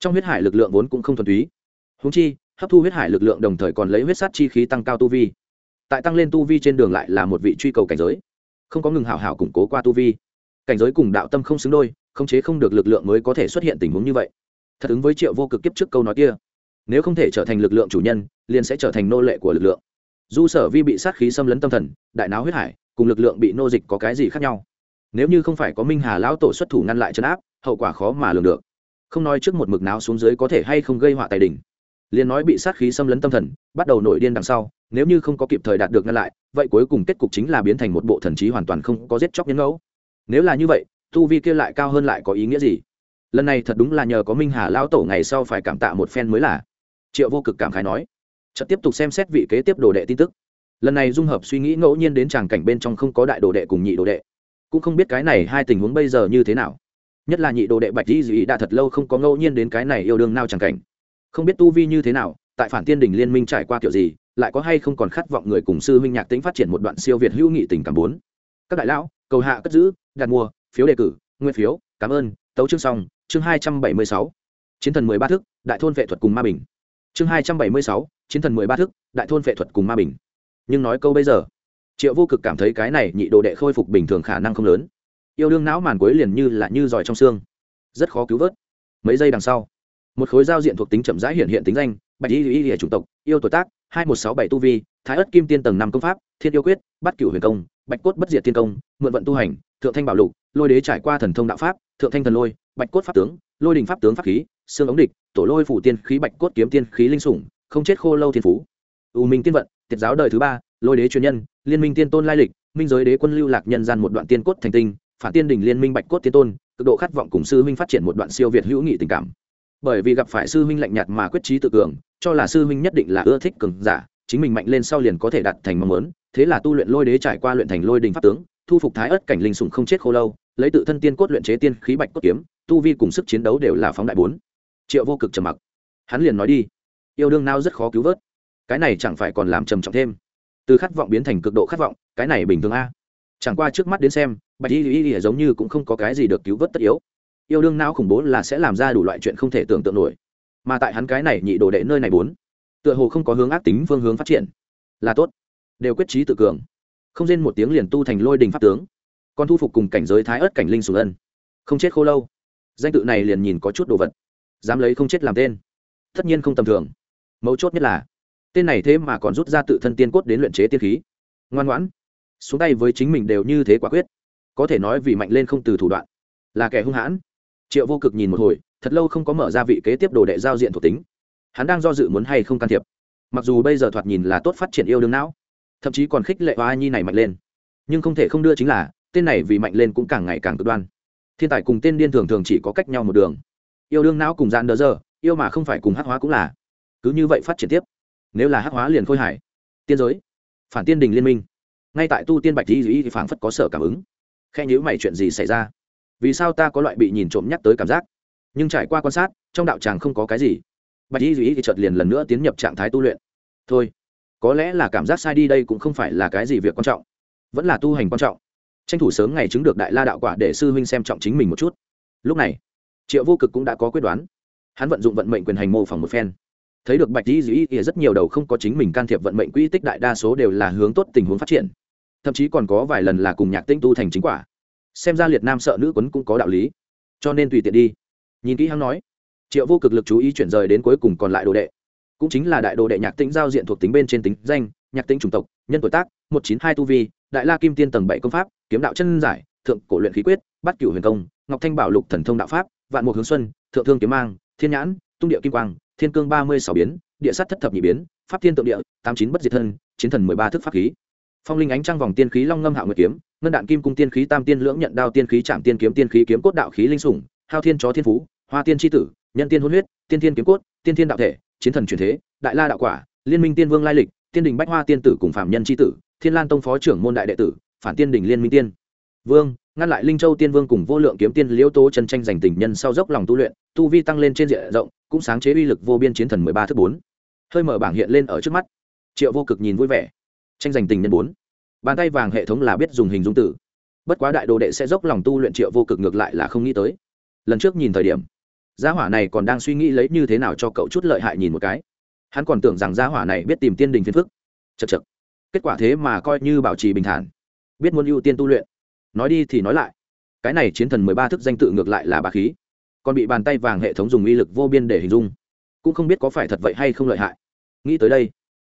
Trong huyết hải lực lượng vốn cũng không thuần túy húng chi, hấp thu huyết hải lực lượng đồng thời còn lấy huyết sát chi khí tăng cao tu vi. Tại tăng lên tu vi trên đường lại là một vị truy cầu cảnh giới. Không có ngừng hảo hảo củng cố qua tu vi. Cảnh giới cùng đạo tâm không xứng đôi khống chế không được lực lượng mới có thể xuất hiện tình huống như vậy. Thật ứng với triệu vô cực kiếp trước câu nói kia. Nếu không thể trở thành lực lượng chủ nhân, liền sẽ trở thành nô lệ của lực lượng. Du sở vi bị sát khí xâm lấn tâm thần, đại náo huyết hải, cùng lực lượng bị nô dịch có cái gì khác nhau? Nếu như không phải có minh hà lão tổ xuất thủ ngăn lại chấn áp, hậu quả khó mà lường được. Không nói trước một mực náo xuống dưới có thể hay không gây họa tài đình liền nói bị sát khí xâm lấn tâm thần, bắt đầu nổi điên đằng sau, nếu như không có kịp thời đạt được ngăn lại, vậy cuối cùng kết cục chính là biến thành một bộ thần trí hoàn toàn không có giết chóc nhân ngẫu. Nếu là như vậy, tu vi kia lại cao hơn lại có ý nghĩa gì? Lần này thật đúng là nhờ có minh hà lão tổ ngày sau phải cảm tạ một phen mới là. Triệu vô cực cảm khái nói. Chợt tiếp tục xem xét vị kế tiếp đồ đệ tin tức. Lần này dung hợp suy nghĩ ngẫu nhiên đến tràng cảnh bên trong không có đại đồ đệ cùng nhị đồ đệ. Cũng không biết cái này hai tình huống bây giờ như thế nào. Nhất là nhị đồ đệ bạch di dị đã thật lâu không có ngẫu nhiên đến cái này yêu đương nao tràng cảnh không biết tu vi như thế nào, tại phản tiên đình liên minh trải qua kiểu gì, lại có hay không còn khát vọng người cùng sư huynh nhạc tính phát triển một đoạn siêu việt hữu nghị tình cảm bốn. Các đại lão, cầu hạ cất giữ, đặt mua, phiếu đề cử nguyên phiếu, cảm ơn, tấu chương xong, chương hai trăm bảy mươi sáu. Chiến thần mười ba thức, đại thôn vệ thuật cùng ma bình. Chương hai trăm bảy mươi sáu, chiến thần mười ba thức, đại thôn vệ thuật cùng ma bình. Nhưng nói câu bây giờ, triệu vô cực cảm thấy cái này nhị đồ đệ khôi phục bình thường khả năng không lớn. Yêu đương não màn cuối liền như là như giỏi trong xương. Rất khó cứu vớt. Mấy giây đằng sau một khối giao diện thuộc tính chậm rãi hiện hiện tính danh, bạch y y y chủng tộc, yêu tuổi tác, hai một sáu bảy tu vi, thái ất kim tiên tầng năm công pháp, thiên yêu quyết bắt cửu huyền công, bạch cốt bất diệt thiên công, mượn vận tu hành, thượng thanh bảo lục, lôi đế trải qua thần thông đạo pháp, thượng thanh thần lôi, bạch cốt pháp tướng, lôi đình pháp tướng pháp khí, xương ống địch, tổ lôi phủ tiên khí bạch cốt kiếm tiên khí linh sủng, không chết khô lâu thiên phú. Ưu minh tiên vận, tiệt giáo đời thứ ba, lôi đế truyền nhân, liên minh tiên tôn lai lịch, minh giới đế quân lưu lạc nhân gian một đoạn tiên cốt thành tinh, phản tiên đình liên minh bạch cốt tiên tôn, cực độ khát vọng cùng sư minh phát triển một đoạn siêu việt hữu nghị tình cảm bởi vì gặp phải sư huynh lạnh nhạt mà quyết trí tự cường, cho là sư huynh nhất định là ưa thích cường giả, chính mình mạnh lên sau liền có thể đạt thành mong muốn, thế là tu luyện lôi đế trải qua luyện thành lôi đình pháp tướng, thu phục thái ớt cảnh linh sủng không chết khô lâu, lấy tự thân tiên cốt luyện chế tiên khí bạch cốt kiếm, tu vi cùng sức chiến đấu đều là phóng đại bốn. Triệu vô cực trầm mặc. Hắn liền nói đi. Yêu đương nào rất khó cứu vớt. Cái này chẳng phải còn làm trầm trọng thêm. Từ khát vọng biến thành cực độ khát vọng, cái này bình thường a. Chẳng qua trước mắt đến xem, bạch y y y giống như cũng không có cái gì được cứu vớt tất yếu yêu đương não khủng bố là sẽ làm ra đủ loại chuyện không thể tưởng tượng nổi. Mà tại hắn cái này nhị đồ đệ nơi này bốn, tựa hồ không có hướng ác tính phương hướng phát triển. Là tốt. Đều quyết trí tự cường. Không rên một tiếng liền tu thành lôi đình pháp tướng. Còn thu phục cùng cảnh giới thái ớt cảnh linh sùng ân. Không chết khô lâu. Danh tự này liền nhìn có chút đồ vật. Dám lấy không chết làm tên. Tất nhiên không tầm thường. Mấu chốt nhất là, tên này thế mà còn rút ra tự thân tiên cốt đến luyện chế tiên khí. Ngoan ngoãn. Xuống tay với chính mình đều như thế quả quyết. Có thể nói vì mạnh lên không từ thủ đoạn. Là kẻ hung hãn triệu vô cực nhìn một hồi, thật lâu không có mở ra vị kế tiếp đồ đệ giao diện thuộc tính. Hắn đang do dự muốn hay không can thiệp. Mặc dù bây giờ thoạt nhìn là tốt phát triển yêu đương não, thậm chí còn khích lệ hoa nhi này mạnh lên. Nhưng không thể không đưa chính là, tên này vì mạnh lên cũng càng ngày càng cực đoan. Thiên tài cùng tên điên thường thường chỉ có cách nhau một đường. Yêu đương não cùng dạn đỡ giờ yêu mà không phải cùng hắc hóa cũng là. Cứ như vậy phát triển tiếp. Nếu là hắc hóa liền khôi hải tiên giới. Phản tiên đình liên minh. Ngay tại tu tiên bạch di dĩ thì phảng phất có sở cảm ứng. Khe nhữ mày chuyện gì xảy ra? Vì sao ta có loại bị nhìn trộm nhắc tới cảm giác? Nhưng trải qua quan sát, trong đạo tràng không có cái gì. Bạch di duy thì chợt liền lần nữa tiến nhập trạng thái tu luyện. Thôi, có lẽ là cảm giác sai đi đây cũng không phải là cái gì việc quan trọng, vẫn là tu hành quan trọng. Tranh thủ sớm ngày chứng được đại la đạo quả để sư huynh xem trọng chính mình một chút. Lúc này, triệu vô cực cũng đã có quyết đoán. Hắn vận dụng vận mệnh quyền hành mô phỏng một phen. Thấy được bạch di dĩ ỉa rất nhiều đầu không có chính mình can thiệp vận mệnh quỹ tích đại đa số đều là hướng tốt tình huống phát triển. Thậm chí còn có vài lần là cùng nhạc tinh tu thành chính quả xem ra liệt nam sợ nữ quấn cũng có đạo lý. Cho nên tùy tiện đi. Nhìn kỹ hắn nói. Triệu vô cực lực chú ý chuyển rời đến cuối cùng còn lại đồ đệ. Cũng chính là đại đồ đệ nhạc tĩnh giao diện thuộc tính bên trên tính danh, nhạc tĩnh chủng tộc, nhân tuổi tác, một chín hai tu vi, đại la kim tiên tầng bảy công pháp, kiếm đạo chân giải, thượng cổ luyện khí quyết bắt cửu huyền công, ngọc thanh bảo lục thần thông đạo pháp, vạn mục hướng xuân, thượng thương kiếm mang, thiên nhãn, tung địa kim quang, thiên cương ba mươi sáu biến, địa sát thất thập nhị biến, pháp thiên tượng địa, tám chín bất diệt thân, chiến thần mười ba thức pháp khí. Phong linh ánh trăng vòng tiên khí long ngâm hạo nguyệt kiếm ngân đạn kim cung tiên khí tam tiên lưỡng nhận đao tiên khí trạm tiên kiếm tiên khí kiếm cốt đạo khí linh sủng, hao thiên chó thiên phú, hoa tiên tri tử, nhân tiên hôn huyết, tiên thiên kiếm cốt, tiên thiên đạo thể, chiến thần truyền thế, đại la đạo quả, liên minh tiên vương lai lịch, tiên đình bách hoa tiên tử cùng phạm nhân tri tử, thiên lan tông phó trưởng môn đại đệ tử, phản tiên đình liên minh tiên. Vương, ngăn lại linh châu tiên vương cùng vô lượng kiếm tiên liễu tố chân tranh giành tình nhân sau dốc lòng tu luyện, tu vi tăng lên trên diện rộng, cũng sáng chế uy lực vô biên chiến thần mười ba thứ bốn. Hơi mở bảng hiện lên ở trước mắt. Triệu vô cực nhìn vui vẻ. Tranh giành tình nhân bốn bàn tay vàng hệ thống là biết dùng hình dung tử bất quá đại đồ đệ sẽ dốc lòng tu luyện triệu vô cực ngược lại là không nghĩ tới. Lần trước nhìn thời điểm, gia hỏa này còn đang suy nghĩ lấy như thế nào cho cậu chút lợi hại nhìn một cái. Hắn còn tưởng rằng gia hỏa này biết tìm tiên đình phiền phức. Chật chật kết quả thế mà coi như bảo trì bình thản. Biết muốn ưu tiên tu luyện. Nói đi thì nói lại. Cái này chiến thần mười ba thức danh tự ngược lại là bà khí. Còn bị bàn tay vàng hệ thống dùng uy lực vô biên để hình dung. Cũng không biết có phải thật vậy hay không lợi hại. Nghĩ tới đây,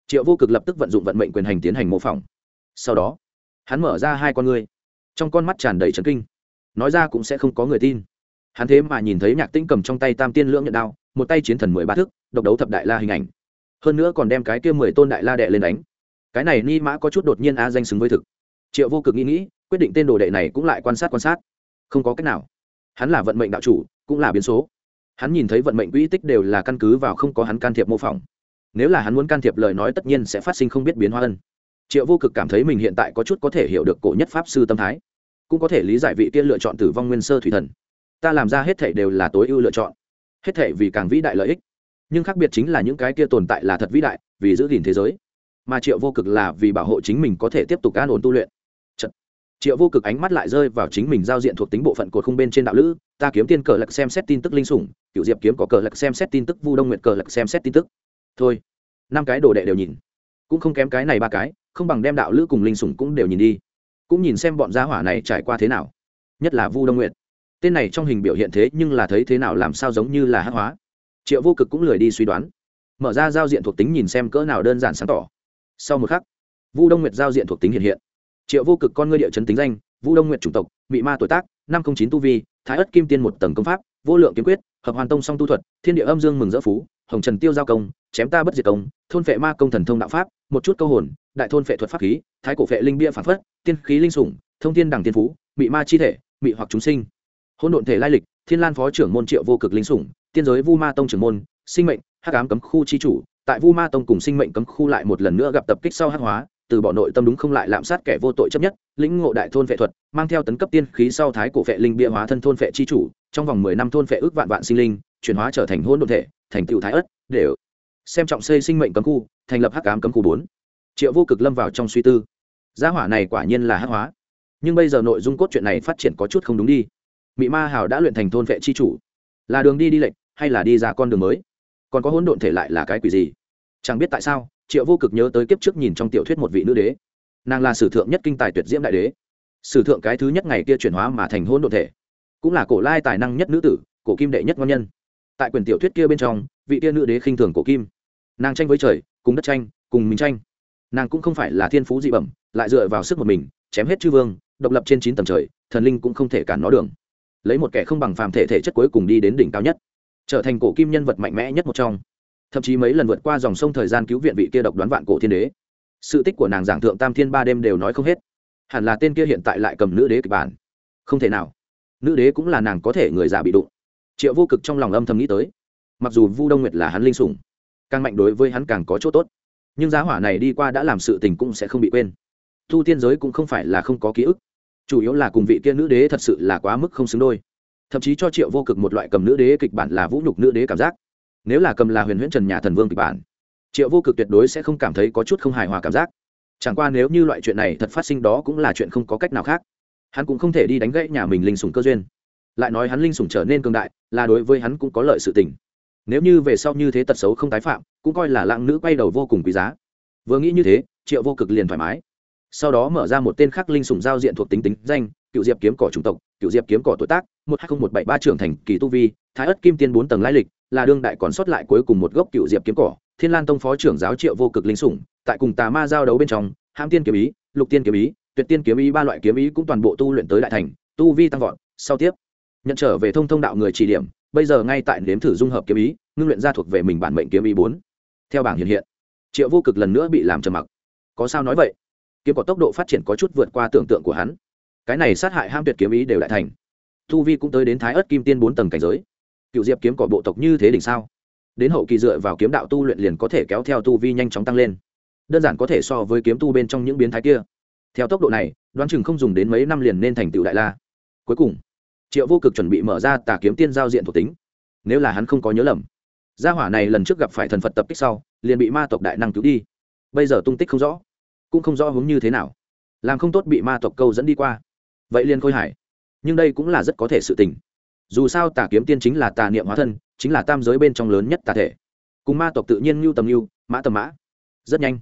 triệu vô cực lập tức vận dụng vận mệnh quyền hành tiến hành mô phỏng sau đó, hắn mở ra hai con ngươi. Trong con mắt tràn đầy trấn kinh. Nói ra cũng sẽ không có người tin. Hắn thế mà nhìn thấy nhạc tĩnh cầm trong tay tam tiên lưỡng nhận đao, một tay chiến thần mười ba thức, độc đấu thập đại la hình ảnh. Hơn nữa còn đem cái kia mười tôn đại la đệ lên đánh. Cái này ni mã có chút đột nhiên a danh xứng với thực. Triệu vô cực nghĩ nghĩ, quyết định tên đồ đệ này cũng lại quan sát quan sát. Không có cách nào. Hắn là vận mệnh đạo chủ, cũng là biến số. Hắn nhìn thấy vận mệnh quỹ tích đều là căn cứ vào không có hắn can thiệp mô phỏng. Nếu là hắn muốn can thiệp lời nói, tất nhiên sẽ phát sinh không biết biến hóa ân triệu vô cực cảm thấy mình hiện tại có chút có thể hiểu được cổ nhất pháp sư tâm thái. Cũng có thể lý giải vị kia lựa chọn tử vong nguyên sơ thủy thần. Ta làm ra hết thể đều là tối ưu lựa chọn. Hết thể vì càng vĩ đại lợi ích. Nhưng khác biệt chính là những cái kia tồn tại là thật vĩ đại, vì giữ gìn thế giới. Mà triệu vô cực là vì bảo hộ chính mình có thể tiếp tục an ổn tu luyện. Chật. triệu vô cực ánh mắt lại rơi vào chính mình giao diện thuộc tính bộ phận cột khung bên trên đạo lữ. Ta kiếm tiên cờ lật xem xét tin tức linh sủng cựu diệp kiếm có cờ lật xem xét tin tức, vu đông nguyện cờ lật xem xét tin tức. Thôi, năm cái đồ đệ đều nhìn. Cũng không kém cái này ba cái không bằng đem đạo lữ cùng linh sủng cũng đều nhìn đi, cũng nhìn xem bọn gia hỏa này trải qua thế nào, nhất là vu đông nguyện tên này trong hình biểu hiện thế nhưng là thấy thế nào làm sao giống như là hát hóa. Triệu vô cực cũng lười đi suy đoán, mở ra giao diện thuộc tính nhìn xem cỡ nào đơn giản sáng tỏ. Sau một khắc, vu đông nguyệt giao diện thuộc tính hiện hiện. Triệu vô cực con ngươi địa chấn tính danh, vu đông nguyệt chủng tộc, mị ma tuổi tác, năm không chín tu vi, thái ất kim tiên một tầng công pháp, vô lượng kiếm quyết, hợp hoàn tông song tu thuật, thiên địa âm dương mừng dỡ phú, hồng trần tiêu giao công chém ta bất diệt công, thôn phệ ma công thần thông đạo pháp, một chút câu hồn, đại thôn phệ thuật pháp khí, thái cổ phệ linh bia phản phất, tiên khí linh sủng, thông thiên đẳng tiên phú bị ma chi thể bị hoặc chúng sinh. Hôn độn thể lai lịch, thiên lan phó trưởng môn triệu vô cực linh sủng, tiên giới vu ma tông trưởng môn, sinh mệnh, hắc ám cấm khu chi chủ, tại vu ma tông cùng sinh mệnh cấm khu lại một lần nữa gặp tập kích sau hắc hóa, từ bỏ nội tâm đúng không lại lạm sát kẻ vô tội chấp nhất, lĩnh ngộ đại thôn vệ thuật, mang theo tấn cấp tiên khí sau thái cổ vệ linh bia hóa thân thôn vệ chi chủ, trong vòng mười năm thôn vệ ước vạn vạn sinh linh, chuyển hóa trở thành hôn độn thể, thành tựu thái ất để xem trọng xây sinh mệnh cấm khu, thành lập hắc ám cấm khu bốn. Triệu vô cực lâm vào trong suy tư. Gia hỏa này quả nhiên là hắc hóa. Nhưng bây giờ nội dung cốt truyện này phát triển có chút không đúng đi. Mị ma hào đã luyện thành thôn vệ chi chủ. Là đường đi đi lệnh, hay là đi ra con đường mới? Còn có hỗn độn thể lại là cái quỷ gì? Chẳng biết tại sao, triệu vô cực nhớ tới kiếp trước nhìn trong tiểu thuyết một vị nữ đế. Nàng là sử thượng nhất kinh tài tuyệt diễm đại đế. Sử thượng cái thứ nhất ngày kia chuyển hóa mà thành hôn độn thể. Cũng là cổ lai tài năng nhất nữ tử, cổ kim đệ nhất ngon nhân. Tại quyền tiểu thuyết kia bên trong, vị kia nữ đế khinh thường cổ kim nàng tranh với trời, cùng đất tranh, cùng mình tranh. Nàng cũng không phải là thiên phú dị bẩm, lại dựa vào sức một mình, chém hết chư vương, độc lập trên chín tầng trời, thần linh cũng không thể cản nó đường. Lấy một kẻ không bằng phàm thể thể chất cuối cùng đi đến đỉnh cao nhất, trở thành cổ kim nhân vật mạnh mẽ nhất một trong. Thậm chí mấy lần vượt qua dòng sông thời gian cứu viện vị kia độc đoán vạn cổ thiên đế. Sự tích của nàng giảng thượng tam thiên ba đêm đều nói không hết. Hẳn là tên kia hiện tại lại cầm nữ đế kịch bản. Không thể nào. Nữ đế cũng là nàng có thể người già bị đụng. Triệu vô cực trong lòng âm thầm nghĩ tới. Mặc dù vu đông nguyệt là hắn linh sủng càng mạnh đối với hắn càng có chỗ tốt. Nhưng giá hỏa này đi qua đã làm sự tình cũng sẽ không bị quên. Thu tiên giới cũng không phải là không có ký ức. Chủ yếu là cùng vị kia nữ đế thật sự là quá mức không xứng đôi. Thậm chí cho triệu vô cực một loại cầm nữ đế kịch bản là vũ nhục nữ đế cảm giác. Nếu là cầm là huyền huyễn trần nhà thần vương kịch bản, triệu vô cực tuyệt đối sẽ không cảm thấy có chút không hài hòa cảm giác. Chẳng qua nếu như loại chuyện này thật phát sinh đó cũng là chuyện không có cách nào khác. Hắn cũng không thể đi đánh gãy nhà mình linh sủng cơ duyên. Lại nói hắn linh sủng trở nên cường đại, là đối với hắn cũng có lợi sự tình nếu như về sau như thế tật xấu không tái phạm, cũng coi là lãng nữ quay đầu vô cùng quý giá. Vừa nghĩ như thế, triệu vô cực liền thoải mái. Sau đó mở ra một tên khác linh sủng giao diện thuộc tính tính danh, cựu diệp kiếm cỏ chủng tộc, cựu diệp kiếm cỏ tuổi tác, một hai nghìn một bảy ba trưởng thành, kỳ tu vi, thái ất kim tiên bốn tầng lai lịch, là đương đại còn sót lại cuối cùng một gốc cựu diệp kiếm cỏ, thiên lan tông phó trưởng giáo triệu vô cực linh sủng, tại cùng tà ma giao đấu bên trong, hãm tiên kiếm ý, lục tiên kiếm ý, tuyệt tiên kiếm ý ba loại kiếm ý cũng toàn bộ tu luyện tới đại thành, tu vi tăng vọt. Sau tiếp, nhận trở về thông thông đạo người chỉ điểm bây giờ ngay tại nếm thử dung hợp kiếm ý, ngưng luyện ra thuộc về mình bản mệnh kiếm ý bốn. Theo bảng hiện hiện, triệu vô cực lần nữa bị làm trầm mặc. Có sao nói vậy? Kiếm có tốc độ phát triển có chút vượt qua tưởng tượng của hắn. Cái này sát hại ham tuyệt kiếm ý đều đại thành. Thu vi cũng tới đến thái ớt kim tiên bốn tầng cảnh giới. Cựu diệp kiếm cỏ bộ tộc như thế đỉnh sao? Đến hậu kỳ dựa vào kiếm đạo tu luyện liền có thể kéo theo tu vi nhanh chóng tăng lên. Đơn giản có thể so với kiếm tu bên trong những biến thái kia. Theo tốc độ này, đoán chừng không dùng đến mấy năm liền nên thành tựu đại la. Cuối cùng triệu vô cực chuẩn bị mở ra tà kiếm tiên giao diện thuộc tính. Nếu là hắn không có nhớ lầm, gia hỏa này lần trước gặp phải thần phật tập kích sau, liền bị ma tộc đại năng cứu đi. Bây giờ tung tích không rõ, cũng không rõ hướng như thế nào. Làm không tốt bị ma tộc câu dẫn đi qua. Vậy liền khôi hải nhưng đây cũng là rất có thể sự tình. Dù sao tà kiếm tiên chính là tà niệm hóa thân, chính là tam giới bên trong lớn nhất tà thể. Cùng ma tộc tự nhiên ngưu tầm ngưu mã tầm mã. Rất nhanh.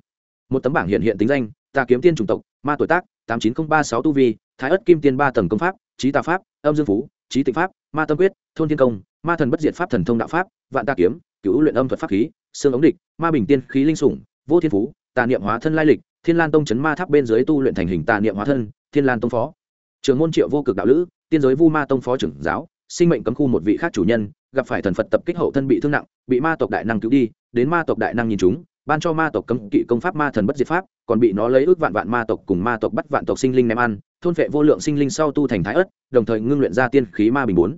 Một tấm bảng hiện hiện tính danh, tà kiếm tiên chủng tộc, ma tuổi tác, tám chín nghìn ba sáu tu vi, thái ất kim tiên ba tầng công pháp trí tà pháp, âm dương phú, trí tịnh pháp, ma tâm quyết, thôn thiên công, ma thần bất diệt pháp thần thông đạo pháp, vạn Ta kiếm cứu luyện âm thuật pháp khí, xương ống địch, ma bình tiên khí linh sủng, vô thiên phú, tà niệm hóa thân lai lịch, thiên lan tông chấn ma tháp bên dưới tu luyện thành hình tà niệm hóa thân, thiên lan tông phó. Trường môn triệu vô cực đạo lữ, tiên giới vu ma tông phó trưởng giáo, sinh mệnh cấm khu một vị khác chủ nhân, gặp phải thần phật tập kích hậu thân bị thương nặng, bị ma tộc đại năng cứu đi, đến ma tộc đại năng nhìn chúng, ban cho ma tộc cấm kỵ công pháp ma thần bất diệt pháp, còn bị nó lấy ước vạn vạn ma tộc cùng ma tộc bắt vạn tộc sinh linh ném ăn thôn vệ vô lượng sinh linh sau tu thành thái ất đồng thời ngưng luyện ra tiên khí ma bình bốn.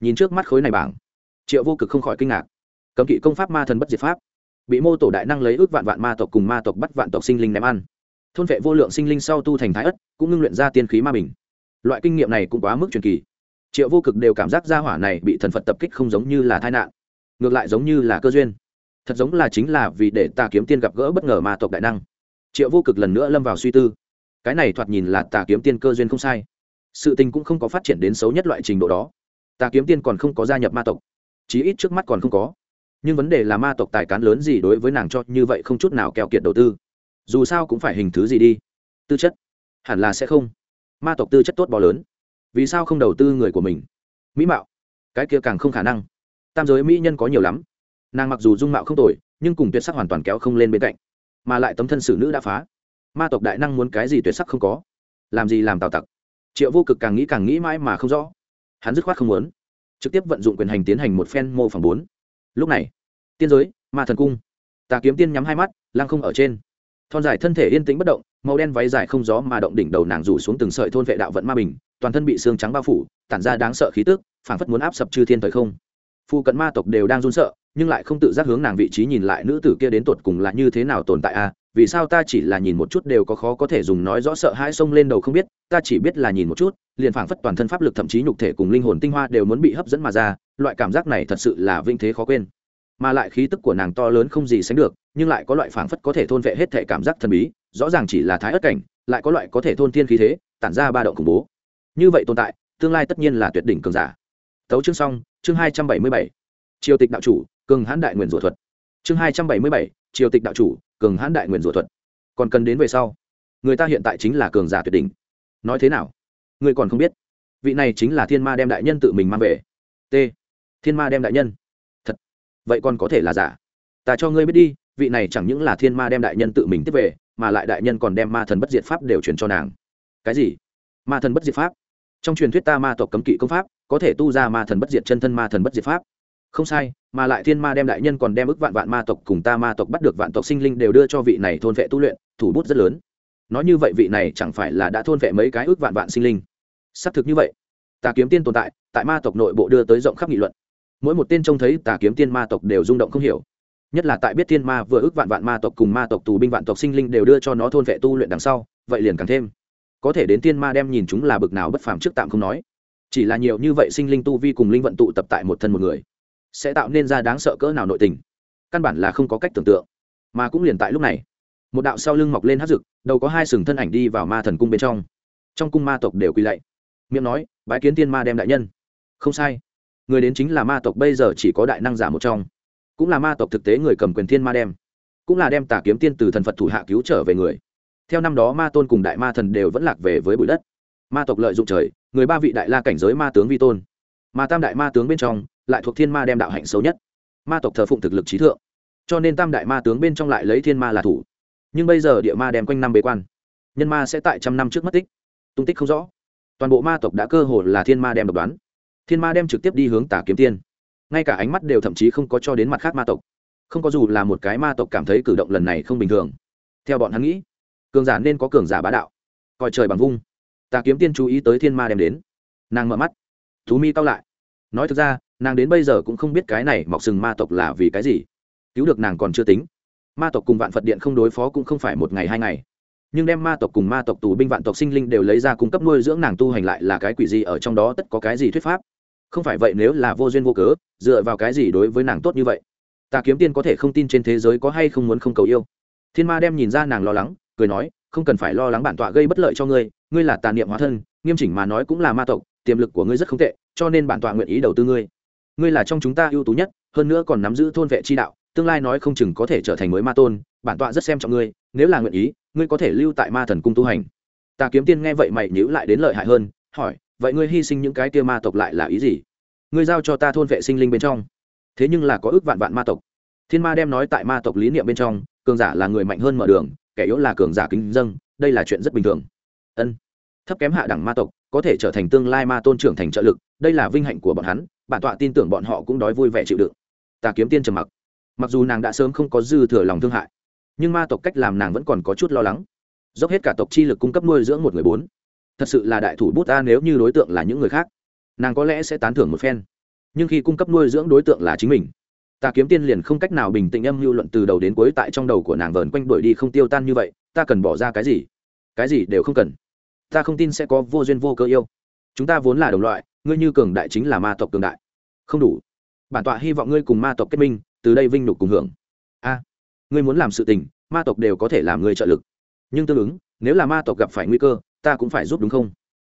Nhìn trước mắt khối này bảng, triệu vô cực không khỏi kinh ngạc. Cấm kỵ công pháp ma thần bất diệt pháp. Bị mô tổ đại năng lấy ước vạn vạn ma tộc cùng ma tộc bắt vạn tộc sinh linh ném ăn. Thôn vệ vô lượng sinh linh sau tu thành thái ất cũng ngưng luyện ra tiên khí ma bình. Loại kinh nghiệm này cũng quá mức truyền kỳ. Triệu vô cực đều cảm giác gia hỏa này bị thần phật tập kích không giống như là tai nạn, ngược lại giống như là cơ duyên. Thật giống là chính là vì để ta kiếm tiên gặp gỡ bất ngờ ma tộc đại năng. Triệu vô cực lần nữa lâm vào suy tư cái này thoạt nhìn là tà kiếm tiên cơ duyên không sai. Sự tình cũng không có phát triển đến xấu nhất loại trình độ đó. Tà kiếm tiên còn không có gia nhập ma tộc. Chí ít trước mắt còn không có. Nhưng vấn đề là ma tộc tài cán lớn gì đối với nàng cho như vậy không chút nào keo kiệt đầu tư. Dù sao cũng phải hình thứ gì đi. Tư chất. Hẳn là sẽ không. Ma tộc tư chất tốt bò lớn. Vì sao không đầu tư người của mình? Mỹ mạo. Cái kia càng không khả năng. Tam giới mỹ nhân có nhiều lắm. Nàng mặc dù dung mạo không tồi, nhưng cùng tuyệt sắc hoàn toàn kéo không lên bên cạnh. Mà lại tấm thân xử nữ đã phá ma tộc đại năng muốn cái gì tuyệt sắc không có. Làm gì làm tào tặc? Triệu vô cực càng nghĩ càng nghĩ mãi mà không rõ. Hắn dứt khoát không muốn. Trực tiếp vận dụng quyền hành tiến hành một phen mô phỏng bốn. Lúc này, tiên giới, ma thần cung. Tà kiếm tiên nhắm hai mắt lang không ở trên. Thon dài thân thể yên tĩnh bất động, màu đen váy dài không gió mà động đỉnh đầu nàng rủ xuống từng sợi thôn vệ đạo vận ma bình, toàn thân bị xương trắng bao phủ, tản ra đáng sợ khí tức, phảng phất muốn áp sập chư thiên thời không. Phu cận ma tộc đều đang run sợ, nhưng lại không tự giác hướng nàng vị trí nhìn lại nữ tử kia đến tột cùng là như thế nào tồn tại a vì sao ta chỉ là nhìn một chút đều có khó có thể dùng nói rõ sợ hãi sông lên đầu không biết, ta chỉ biết là nhìn một chút, liền phảng phất toàn thân pháp lực thậm chí nhục thể cùng linh hồn tinh hoa đều muốn bị hấp dẫn mà ra, loại cảm giác này thật sự là vinh thế khó quên. Mà lại khí tức của nàng to lớn không gì sánh được, nhưng lại có loại phảng phất có thể thôn vệ hết thể cảm giác thần bí, rõ ràng chỉ là thái ất cảnh, lại có loại có thể thôn thiên khí thế, tản ra ba động khủng bố. Như vậy tồn tại, tương lai tất nhiên là tuyệt đỉnh cường giả. Tấu chương xong, chương hai trăm bảy mươi bảy. Triều tịch đạo chủ, cường hãn đại nguyện rủa thuật. Chương hai trăm bảy mươi bảy triều tịch đạo chủ, cường hãn đại nguyện rủa thuật. Còn cần đến về sau, người ta hiện tại chính là cường giả tuyệt đỉnh. Nói thế nào? Người còn không biết. Vị này chính là thiên ma đem đại nhân tự mình mang về. T. Thiên ma đem đại nhân. Thật. Vậy còn có thể là giả? Ta cho ngươi biết đi, vị này chẳng những là thiên ma đem đại nhân tự mình tiếp về, mà lại đại nhân còn đem ma thần bất diệt pháp đều truyền cho nàng. Cái gì? Ma thần bất diệt pháp? Trong truyền thuyết ta ma tộc cấm kỵ công pháp, có thể tu ra ma thần bất diệt chân thân ma thần bất diệt pháp không sai, mà lại thiên ma đem đại nhân còn đem ức vạn vạn ma tộc cùng ta ma tộc bắt được vạn tộc sinh linh đều đưa cho vị này thôn vệ tu luyện, thủ bút rất lớn. Nói như vậy vị này chẳng phải là đã thôn vệ mấy cái ước vạn vạn sinh linh? Xác thực như vậy. Tà kiếm tiên tồn tại tại ma tộc nội bộ đưa tới rộng khắp nghị luận. Mỗi một tên trông thấy tà kiếm tiên ma tộc đều rung động không hiểu. Nhất là tại biết thiên ma vừa ước vạn vạn ma tộc cùng ma tộc tù binh vạn tộc sinh linh đều đưa cho nó thôn vệ tu luyện đằng sau, vậy liền càng thêm. Có thể đến thiên ma đem nhìn chúng là bực nào bất phàm trước tạm không nói. Chỉ là nhiều như vậy sinh linh tu vi cùng linh vận tụ tập tại một thân một người sẽ tạo nên ra đáng sợ cỡ nào nội tình. Căn bản là không có cách tưởng tượng. Mà cũng liền tại lúc này, một đạo sau lưng mọc lên hát rực đầu có hai sừng thân ảnh đi vào ma thần cung bên trong. Trong cung ma tộc đều quỳ lạy. Miệng nói, bái kiến tiên ma đem đại nhân. Không sai. Người đến chính là ma tộc bây giờ chỉ có đại năng giả một trong. Cũng là ma tộc thực tế người cầm quyền thiên ma đem. Cũng là đem tà kiếm tiên từ thần phật thủ hạ cứu trở về người. Theo năm đó ma tôn cùng đại ma thần đều vẫn lạc về với bụi đất. Ma tộc lợi dụng trời, người ba vị đại la cảnh giới ma tướng vi tôn. Mà tam đại ma tướng bên trong lại thuộc thiên ma đem đạo hạnh xấu nhất. Ma tộc thờ phụng thực lực trí thượng. Cho nên tam đại ma tướng bên trong lại lấy thiên ma là thủ. Nhưng bây giờ địa ma đem quanh năm bế quan. Nhân ma sẽ tại trăm năm trước mất tích. Tung tích không rõ. Toàn bộ ma tộc đã cơ hồ là thiên ma đem độc đoán. Thiên ma đem trực tiếp đi hướng tả kiếm tiên. Ngay cả ánh mắt đều thậm chí không có cho đến mặt khác ma tộc. Không có dù là một cái ma tộc cảm thấy cử động lần này không bình thường. Theo bọn hắn nghĩ, cường giả nên có cường giả bá đạo. Coi trời bằng vung. Tà kiếm tiên chú ý tới thiên ma đem đến. Nàng mở mắt. Thú mi cao lại. Nói thực ra nàng đến bây giờ cũng không biết cái này mọc sừng ma tộc là vì cái gì. Cứu được nàng còn chưa tính. Ma tộc cùng vạn phật điện không đối phó cũng không phải một ngày hai ngày. Nhưng đem ma tộc cùng ma tộc tù binh vạn tộc sinh linh đều lấy ra cung cấp nuôi dưỡng nàng tu hành lại là cái quỷ gì ở trong đó, tất có cái gì thuyết pháp? Không phải vậy nếu là vô duyên vô cớ, dựa vào cái gì đối với nàng tốt như vậy? Ta kiếm tiên có thể không tin trên thế giới có hay không muốn không cầu yêu? Thiên ma đem nhìn ra nàng lo lắng, cười nói, không cần phải lo lắng bản tọa gây bất lợi cho ngươi ngươi là tà niệm hóa thân, nghiêm chỉnh mà nói cũng là ma tộc, tiềm lực của ngươi rất không tệ, cho nên bản tọa nguyện ý đầu tư ngươi ngươi là trong chúng ta ưu tú nhất, hơn nữa còn nắm giữ thôn vệ chi đạo, tương lai nói không chừng có thể trở thành mới ma tôn, bản tọa rất xem trọng ngươi, nếu là nguyện ý, ngươi có thể lưu tại ma thần cung tu hành. Ta kiếm tiên nghe vậy mày nhữ lại đến lợi hại hơn, hỏi, vậy ngươi hy sinh những cái tia ma tộc lại là ý gì? Ngươi giao cho ta thôn vệ sinh linh bên trong. Thế nhưng là có ước vạn vạn ma tộc. Thiên ma đem nói tại ma tộc lý niệm bên trong, cường giả là người mạnh hơn mở đường, kẻ yếu là cường giả kính dâng đây là chuyện rất bình thường. Ân, thấp kém hạ đẳng ma tộc có thể trở thành tương lai ma tôn trưởng thành trợ lực, đây là vinh hạnh của bọn hắn bản tọa tin tưởng bọn họ cũng đói vui vẻ chịu đựng. Tà kiếm tiên trầm mặc. Mặc dù nàng đã sớm không có dư thừa lòng thương hại, nhưng ma tộc cách làm nàng vẫn còn có chút lo lắng. Dốc hết cả tộc chi lực cung cấp nuôi dưỡng một người bốn. Thật sự là đại thủ bút ta nếu như đối tượng là những người khác, nàng có lẽ sẽ tán thưởng một phen. Nhưng khi cung cấp nuôi dưỡng đối tượng là chính mình, ta kiếm tiên liền không cách nào bình tĩnh âm lưu luận từ đầu đến cuối tại trong đầu của nàng vờn quanh đuổi đi không tiêu tan như vậy, ta cần bỏ ra cái gì? Cái gì đều không cần. Ta không tin sẽ có vô duyên vô cơ yêu. Chúng ta vốn là đồng loại ngươi như cường đại chính là ma tộc cường đại. Không đủ. Bản tọa hy vọng ngươi cùng ma tộc kết minh, từ đây vinh nhục cùng hưởng. A, ngươi muốn làm sự tình, ma tộc đều có thể làm ngươi trợ lực. Nhưng tương ứng, nếu là ma tộc gặp phải nguy cơ, ta cũng phải giúp đúng không?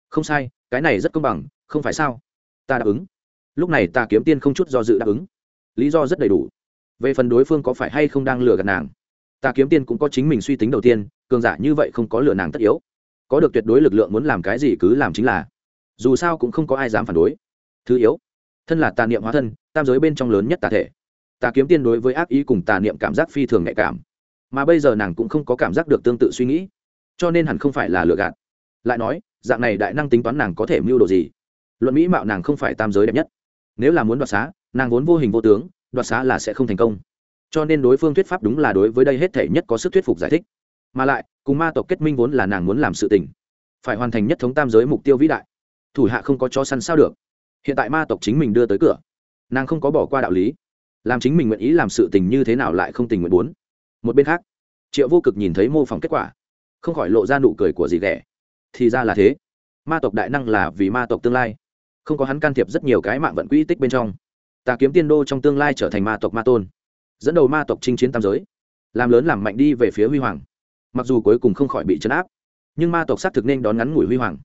Không sai, cái này rất công bằng, không phải sao? Ta đáp ứng. Lúc này ta kiếm tiên không chút do dự đáp ứng. Lý do rất đầy đủ. Về phần đối phương có phải hay không đang lừa gạt nàng, ta kiếm tiên cũng có chính mình suy tính đầu tiên, cường giả như vậy không có lừa nàng tất yếu. Có được tuyệt đối lực lượng muốn làm cái gì cứ làm chính là dù sao cũng không có ai dám phản đối. Thứ yếu, thân là tà niệm hóa thân, tam giới bên trong lớn nhất tà thể. Tà kiếm tiên đối với ác ý cùng tà niệm cảm giác phi thường nhạy cảm. Mà bây giờ nàng cũng không có cảm giác được tương tự suy nghĩ, cho nên hẳn không phải là lừa gạt. Lại nói, dạng này đại năng tính toán nàng có thể mưu đồ gì? Luận mỹ mạo nàng không phải tam giới đẹp nhất. Nếu là muốn đoạt xá, nàng vốn vô hình vô tướng, đoạt xá là sẽ không thành công. Cho nên đối phương thuyết pháp đúng là đối với đây hết thể nhất có sức thuyết phục giải thích. Mà lại, cùng ma tộc kết minh vốn là nàng muốn làm sự tình, phải hoàn thành nhất thống tam giới mục tiêu vĩ đại thủ hạ không có cho săn sao được. Hiện tại ma tộc chính mình đưa tới cửa. Nàng không có bỏ qua đạo lý. Làm chính mình nguyện ý làm sự tình như thế nào lại không tình nguyện muốn. Một bên khác, triệu vô cực nhìn thấy mô phỏng kết quả, không khỏi lộ ra nụ cười của gì ghẻ. Thì ra là thế. Ma tộc đại năng là vì ma tộc tương lai. Không có hắn can thiệp rất nhiều cái mạng vận quỹ tích bên trong. Tà kiếm tiên đô trong tương lai trở thành ma tộc ma tôn. Dẫn đầu ma tộc chinh chiến tam giới. Làm lớn làm mạnh đi về phía huy hoàng. Mặc dù cuối cùng không khỏi bị chấn áp, nhưng ma tộc xác thực nên đón ngắn ngủi huy hoàng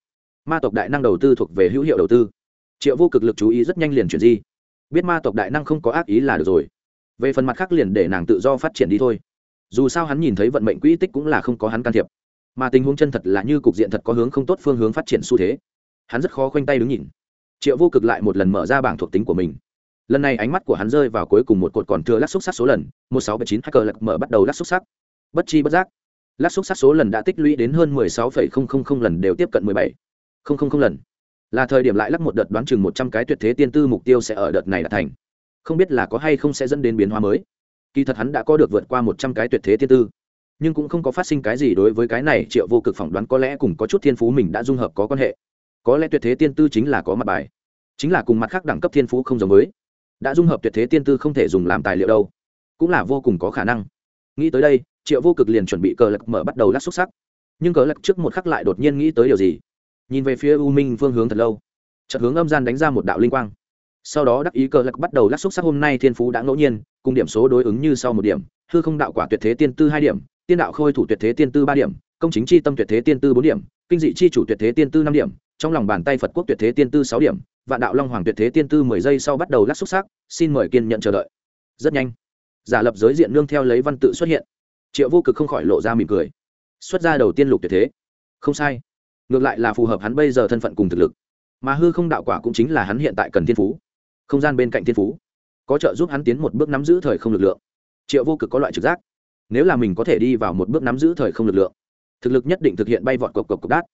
ma tộc đại năng đầu tư thuộc về hữu hiệu đầu tư. Triệu vô cực lực chú ý rất nhanh liền chuyển di. Biết ma tộc đại năng không có ác ý là được rồi. Về phần mặt khác liền để nàng tự do phát triển đi thôi. Dù sao hắn nhìn thấy vận mệnh quỹ tích cũng là không có hắn can thiệp. Mà tình huống chân thật là như cục diện thật có hướng không tốt phương hướng phát triển xu thế. Hắn rất khó khoanh tay đứng nhìn. Triệu vô cực lại một lần mở ra bảng thuộc tính của mình. Lần này ánh mắt của hắn rơi vào cuối cùng một cột còn thừa lắc xúc sắc số lần, một sáu bảy chín hai cờ lật mở bắt đầu lắc xúc sắc. Bất chi bất giác. Lắc xúc sắc số lần đã tích lũy đến hơn mười sáu phẩy không không không lần đều tiếp cận mười bảy không không không lần. Là thời điểm lại lắc một đợt đoán chừng một trăm cái tuyệt thế tiên tư mục tiêu sẽ ở đợt này đã thành. Không biết là có hay không sẽ dẫn đến biến hóa mới. Kỳ thật hắn đã có được vượt qua một trăm cái tuyệt thế tiên tư. Nhưng cũng không có phát sinh cái gì đối với cái này triệu vô cực phỏng đoán có lẽ cùng có chút thiên phú mình đã dung hợp có quan hệ. Có lẽ tuyệt thế tiên tư chính là có mặt bài. Chính là cùng mặt khác đẳng cấp thiên phú không giống với. Đã dung hợp tuyệt thế tiên tư không thể dùng làm tài liệu đâu. Cũng là vô cùng có khả năng. Nghĩ tới đây, triệu vô cực liền chuẩn bị cờ lạc mở bắt đầu lắc xúc sắc. Nhưng cờ lạc trước một khắc lại đột nhiên nghĩ tới điều gì? Nhìn về phía u minh phương hướng thật lâu, chợt hướng âm gian đánh ra một đạo linh quang. Sau đó đắc ý cờ lạc bắt đầu lắc xúc sắc hôm nay thiên phú đã ngẫu nhiên, cùng điểm số đối ứng như sau một điểm, hư không đạo quả tuyệt thế tiên tư hai điểm, tiên đạo khôi thủ tuyệt thế tiên tư ba điểm, công chính chi tâm tuyệt thế tiên tư bốn điểm, kinh dị chi chủ tuyệt thế tiên tư năm điểm, trong lòng bàn tay phật quốc tuyệt thế tiên tư sáu điểm, vạn đạo long hoàng tuyệt thế tiên tư mười giây sau bắt đầu lắc xúc sắc, xin mời kiên nhận chờ đợi. Rất nhanh, giả lập giới diện nương theo lấy văn tự xuất hiện. Triệu vô cực không khỏi lộ ra mỉm cười. Xuất ra đầu tiên lục tuyệt thế. Không sai ngược lại là phù hợp hắn bây giờ thân phận cùng thực lực. Mà hư không đạo quả cũng chính là hắn hiện tại cần thiên phú. Không gian bên cạnh thiên phú, có trợ giúp hắn tiến một bước nắm giữ thời không lực lượng. Triệu vô cực có loại trực giác. Nếu là mình có thể đi vào một bước nắm giữ thời không lực lượng, thực lực nhất định thực hiện bay vọt cộc cộc cộc đát.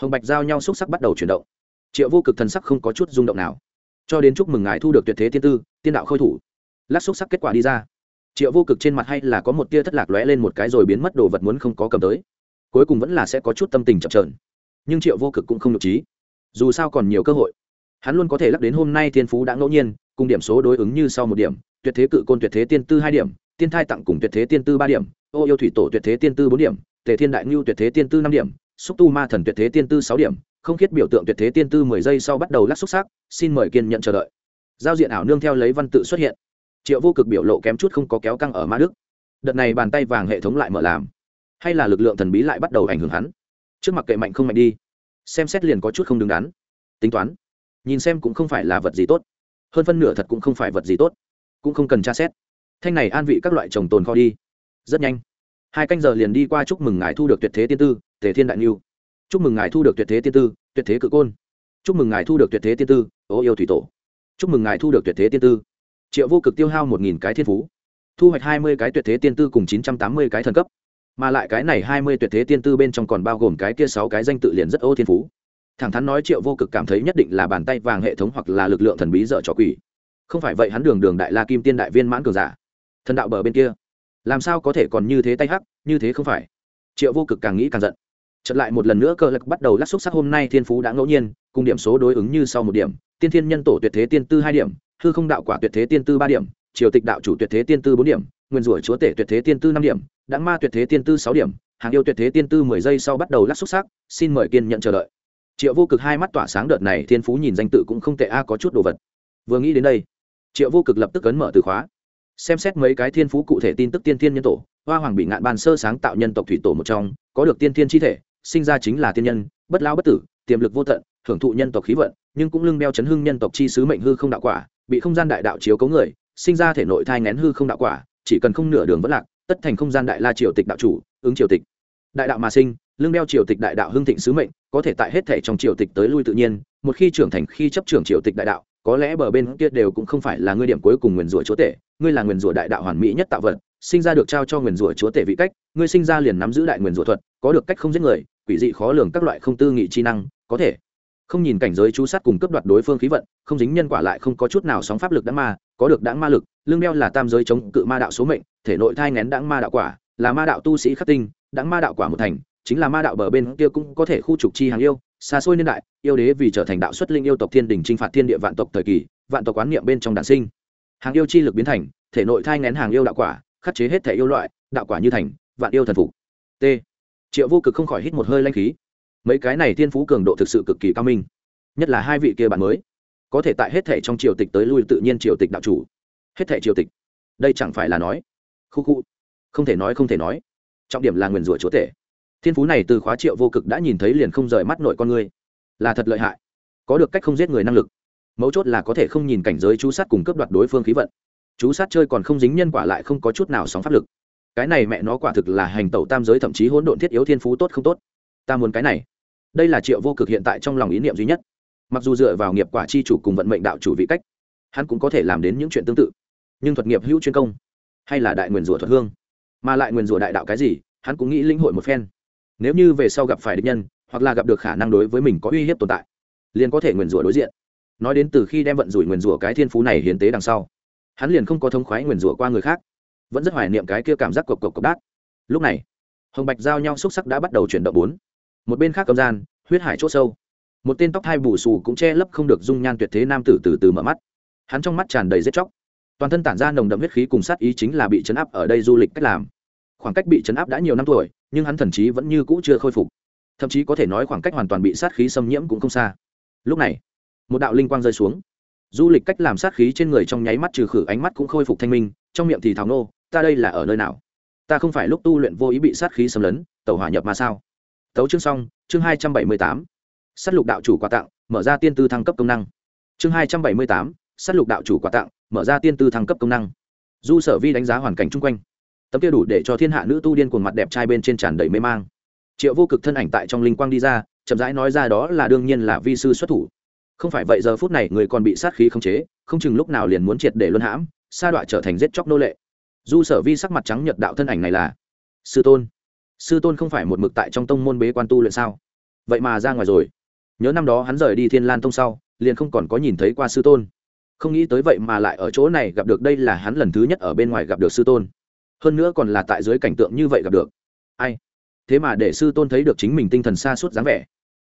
Hồng bạch giao nhau xúc sắc bắt đầu chuyển động. Triệu vô cực thần sắc không có chút rung động nào. Cho đến chúc mừng ngài thu được tuyệt thế tiên tư, tiên đạo khôi thủ. Lát xúc sắc kết quả đi ra. Triệu vô cực trên mặt hay là có một tia thất lạc lóe lên một cái rồi biến mất đồ vật muốn không có cầm tới. Cuối cùng vẫn là sẽ có chút tâm tình chậm trởn nhưng triệu vô cực cũng không nhục trí. Dù sao còn nhiều cơ hội. Hắn luôn có thể lắc đến hôm nay thiên phú đã ngẫu nhiên, cùng điểm số đối ứng như sau một điểm, tuyệt thế cự côn tuyệt thế tiên tư hai điểm, tiên thai tặng cùng tuyệt thế tiên tư ba điểm, ô yêu thủy tổ tuyệt thế tiên tư bốn điểm, tề thiên đại ngưu tuyệt thế tiên tư năm điểm, xúc tu ma thần tuyệt thế tiên tư sáu điểm, không khiết biểu tượng tuyệt thế tiên tư mười giây sau bắt đầu lắc xúc xác xin mời kiên nhận chờ đợi. Giao diện ảo nương theo lấy văn tự xuất hiện. Triệu vô cực biểu lộ kém chút không có kéo căng ở ma đức. Đợt này bàn tay vàng hệ thống lại mở làm. Hay là lực lượng thần bí lại bắt đầu ảnh hưởng hắn? Trước mặt kệ mạnh không mạnh đi, xem xét liền có chút không đứng đắn. Tính toán, nhìn xem cũng không phải là vật gì tốt, hơn phân nửa thật cũng không phải vật gì tốt, cũng không cần tra xét. Thanh này an vị các loại trồng tồn kho đi. Rất nhanh, hai canh giờ liền đi qua chúc mừng ngài thu được tuyệt thế tiên tư, tề thiên đại niu chúc mừng ngài thu được tuyệt thế tiên tư, tuyệt thế cự côn. Chúc mừng ngài thu được tuyệt thế tiên tư, ô yêu thủy tổ. Chúc mừng ngài thu được tuyệt thế tiên tư. Triệu vô cực tiêu hao một nghìn cái thiên phú, thu hoạch hai mươi cái tuyệt thế tiên tư cùng chín trăm tám mươi cái thần cấp mà lại cái này hai mươi tuyệt thế tiên tư bên trong còn bao gồm cái kia sáu cái danh tự liền rất ô thiên phú. Thẳng thắn nói triệu vô cực cảm thấy nhất định là bàn tay vàng hệ thống hoặc là lực lượng thần bí dở trò quỷ. Không phải vậy hắn đường đường đại la kim tiên đại viên mãn cường giả. Thần đạo bờ bên kia. Làm sao có thể còn như thế tay hắc, như thế không phải? Triệu vô cực càng nghĩ càng giận. Chật lại một lần nữa cơ lực bắt đầu lắc xúc sắc hôm nay thiên phú đã ngẫu nhiên, cùng điểm số đối ứng như sau một điểm, tiên thiên nhân tổ tuyệt thế tiên tư hai điểm, hư không đạo quả tuyệt thế tiên tư ba điểm, triều tịch đạo chủ tuyệt thế tiên tư bốn điểm, nguyên rủa chúa tể tuyệt thế tiên tư năm điểm đáng ma tuyệt thế tiên tư sáu điểm, hàng yêu tuyệt thế tiên tư mười giây sau bắt đầu lắc xúc sắc, xin mời kiên nhận chờ đợi. Triệu vô cực hai mắt tỏa sáng đợt này thiên phú nhìn danh tự cũng không tệ a, có chút đồ vật. Vừa nghĩ đến đây, triệu vô cực lập tức ấn mở từ khóa. Xem xét mấy cái thiên phú cụ thể tin tức tiên thiên nhân tổ, hoa hoàng bị ngạn bàn sơ sáng tạo nhân tộc thủy tổ một trong, có được tiên thiên chi thể, sinh ra chính là tiên nhân, bất lao bất tử, tiềm lực vô tận thưởng thụ nhân tộc khí vận, nhưng cũng lưng đeo chấn hưng nhân tộc chi sứ mệnh hư không đạo quả, bị không gian đại đạo chiếu cấu người, sinh ra thể nội thai ngén hư không đạo quả, chỉ cần không nửa đường vẫn lạc tất thành không gian đại la triều tịch đạo chủ, ứng triều tịch. Đại đạo mà sinh lương đeo triều tịch đại đạo hưng thịnh sứ mệnh, có thể tại hết thể trong triều tịch tới lui tự nhiên, một khi trưởng thành khi chấp trưởng triều tịch đại đạo, có lẽ bờ bên kia đều cũng không phải là ngươi điểm cuối cùng nguyền rủa chúa tể, ngươi là nguyền rủa đại đạo hoàn mỹ nhất tạo vật, sinh ra được trao cho nguyền rủa chúa tể vị cách, ngươi sinh ra liền nắm giữ đại nguyền rủa thuật, có được cách không giết người, quỷ dị khó lường các loại không tư nghị chi năng, có thể. Không nhìn cảnh giới chú sát cùng cấp đoạt đối phương khí vận, không dính nhân quả lại không có chút nào sóng pháp lực đã ma, có được đáng ma lực lương đeo là tam giới chống cự ma đạo số mệnh thể nội thai ngén đáng ma đạo quả, là ma đạo tu sĩ khắc tinh đáng ma đạo quả một thành, chính là ma đạo bờ bên kia cũng có thể khu trục chi hàng yêu, xa xôi niên đại, yêu đế vì trở thành đạo xuất linh yêu tộc thiên đình t r i n h phạt thiên địa vạn tộc thời kỳ, vạn tộc quán niệm bên trong đản sinh. Hàng yêu chi lực biến thành, thể nội thai ngén hàng yêu đạo quả, khắc chế hết thể yêu loại, đạo quả như thành, vạn yêu thần phục. T. Triệu vô cực không khỏi hít một hơi lanh khí. Mấy cái này thiên phú cường độ thực sự cực kỳ cao minh. Nhất là hai vị kia bạn mới. Có thể tại hết thể trong triều tịch tới lui tự nhiên triều tịch đạo chủ. Hết thể triều tịch. Đây chẳng phải là nói khu khu. Không thể nói, không thể nói. Trọng điểm là nguyền rủa chúa tể. Thiên phú này từ khóa triệu vô cực đã nhìn thấy liền không rời mắt nội con ngươi là thật lợi hại. Có được cách không giết người năng lực. Mấu chốt là có thể không nhìn cảnh giới chú sát cùng cấp đoạt đối phương khí vận. Chú sát chơi còn không dính nhân quả lại không có chút nào sóng pháp lực. Cái này mẹ nó quả thực là hành tẩu tam giới thậm chí hỗn độn thiết yếu thiên phú tốt không tốt. Ta muốn cái này. Đây là triệu vô cực hiện tại trong lòng ý niệm duy nhất. Mặc dù dựa vào nghiệp quả chi chủ cùng vận mệnh đạo chủ vị cách, hắn cũng có thể làm đến những chuyện tương tự. Nhưng thuật nghiệp hữu chuyên công hay là đại nguyền rủa thuật hương? Mà lại nguyền rủa đại đạo cái gì, hắn cũng nghĩ linh hội một phen. Nếu như về sau gặp phải địch nhân, hoặc là gặp được khả năng đối với mình có uy hiếp tồn tại, liền có thể nguyền rủa đối diện. Nói đến từ khi đem vận rủi nguyền rủa cái thiên phú này hiến tế đằng sau, hắn liền không có thông khoái nguyền rủa qua người khác, vẫn rất hoài niệm cái kia cảm giác cộc cộc cộc đát. Lúc này, hồng bạch giao nhau xúc sắc đã bắt đầu chuyển động bốn. Một bên khác cầm gian, huyết hải c h ỗ sâu. Một tên tóc hai bù xù cũng che lấp không được dung nhan tuyệt thế nam tử từ từ mở mắt. Hắn trong mắt tràn đầy giết chóc toàn thân tản ra nồng đậm huyết khí cùng sát ý chính là bị chấn áp ở đây du lịch cách làm. Khoảng cách bị chấn áp đã nhiều năm tuổi, nhưng hắn thần chí vẫn như cũ chưa khôi phục. Thậm chí có thể nói khoảng cách hoàn toàn bị sát khí xâm nhiễm cũng không xa. Lúc này, một đạo linh quang rơi xuống. Du lịch cách làm sát khí trên người trong nháy mắt trừ khử ánh mắt cũng khôi phục thanh minh, trong miệng thì thảo nô, ta đây là ở nơi nào? Ta không phải lúc tu luyện vô ý bị sát khí xâm lấn tàu hỏa nhập mà sao? Tấu chương xong, chương hai trăm bảy mươi tám. S á t lục đạo chủ quà tặng, mở ra tiên tư thăng cấp công năng. Chương hai trăm bảy mươi tám s á t lục đạo chủ quà tặng mở ra tiên tư thăng cấp công năng. Du sở vi đánh giá hoàn cảnh chung quanh, tấm kia đủ để cho thiên hạ nữ tu điên cuồng mặt đẹp trai bên trên tràn đầy mê mang. Triệu vô cực thân ảnh tại trong linh quang đi ra, chậm rãi nói ra đó là đương nhiên là vi sư xuất thủ. Không phải vậy giờ phút này người còn bị sát khí khống chế, không chừng lúc nào liền muốn triệt để luân hãm, sa đọa trở thành giết chóc nô lệ. Du sở vi sắc mặt trắng nhật đạo thân ảnh này là sư tôn. Sư tôn không phải một mực tại trong tông môn bế quan tu luyện sao? Vậy mà ra ngoài rồi. Nhớ năm đó hắn rời đi thiên lan tông sau, liền không còn có nhìn thấy qua sư tôn không nghĩ tới vậy mà lại ở chỗ này gặp được đây là hắn lần thứ nhất ở bên ngoài gặp được sư tôn. Hơn nữa còn là tại dưới cảnh tượng như vậy gặp được. Ai? Thế mà để sư tôn thấy được chính mình tinh thần xa suốt dáng vẻ.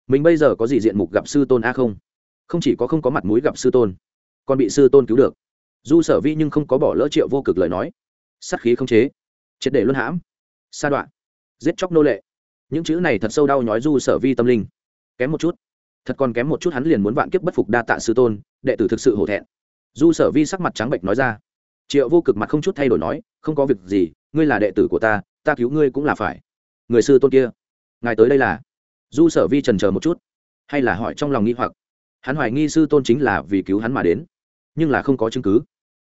Mình bây giờ có gì diện mục gặp sư tôn a không? Không chỉ có không có mặt mũi gặp sư tôn, còn bị sư tôn cứu được. Du sở vi nhưng không có bỏ lỡ triệu vô cực lời nói. Sắt khí không chế, triệt để luân hãm, sa đoạn giết chóc nô lệ. Những chữ này thật sâu đau nhói du sở vi tâm linh. Kém một chút, thật còn kém một chút hắn liền muốn vạn kiếp bất phục đa tạ sư tôn, đệ tử thực sự hổ thẹn du sở vi sắc mặt trắng bệnh nói ra. Triệu vô cực mặt không chút thay đổi nói, không có việc gì, ngươi là đệ tử của ta ta cứu ngươi cũng là phải. Người sư tôn kia, ngài tới đây là? Du sở vi trần chờ một chút, hay là hỏi trong lòng nghĩ hoặc. Hắn hoài nghi sư tôn chính là vì cứu hắn mà đến, nhưng là không có chứng cứ.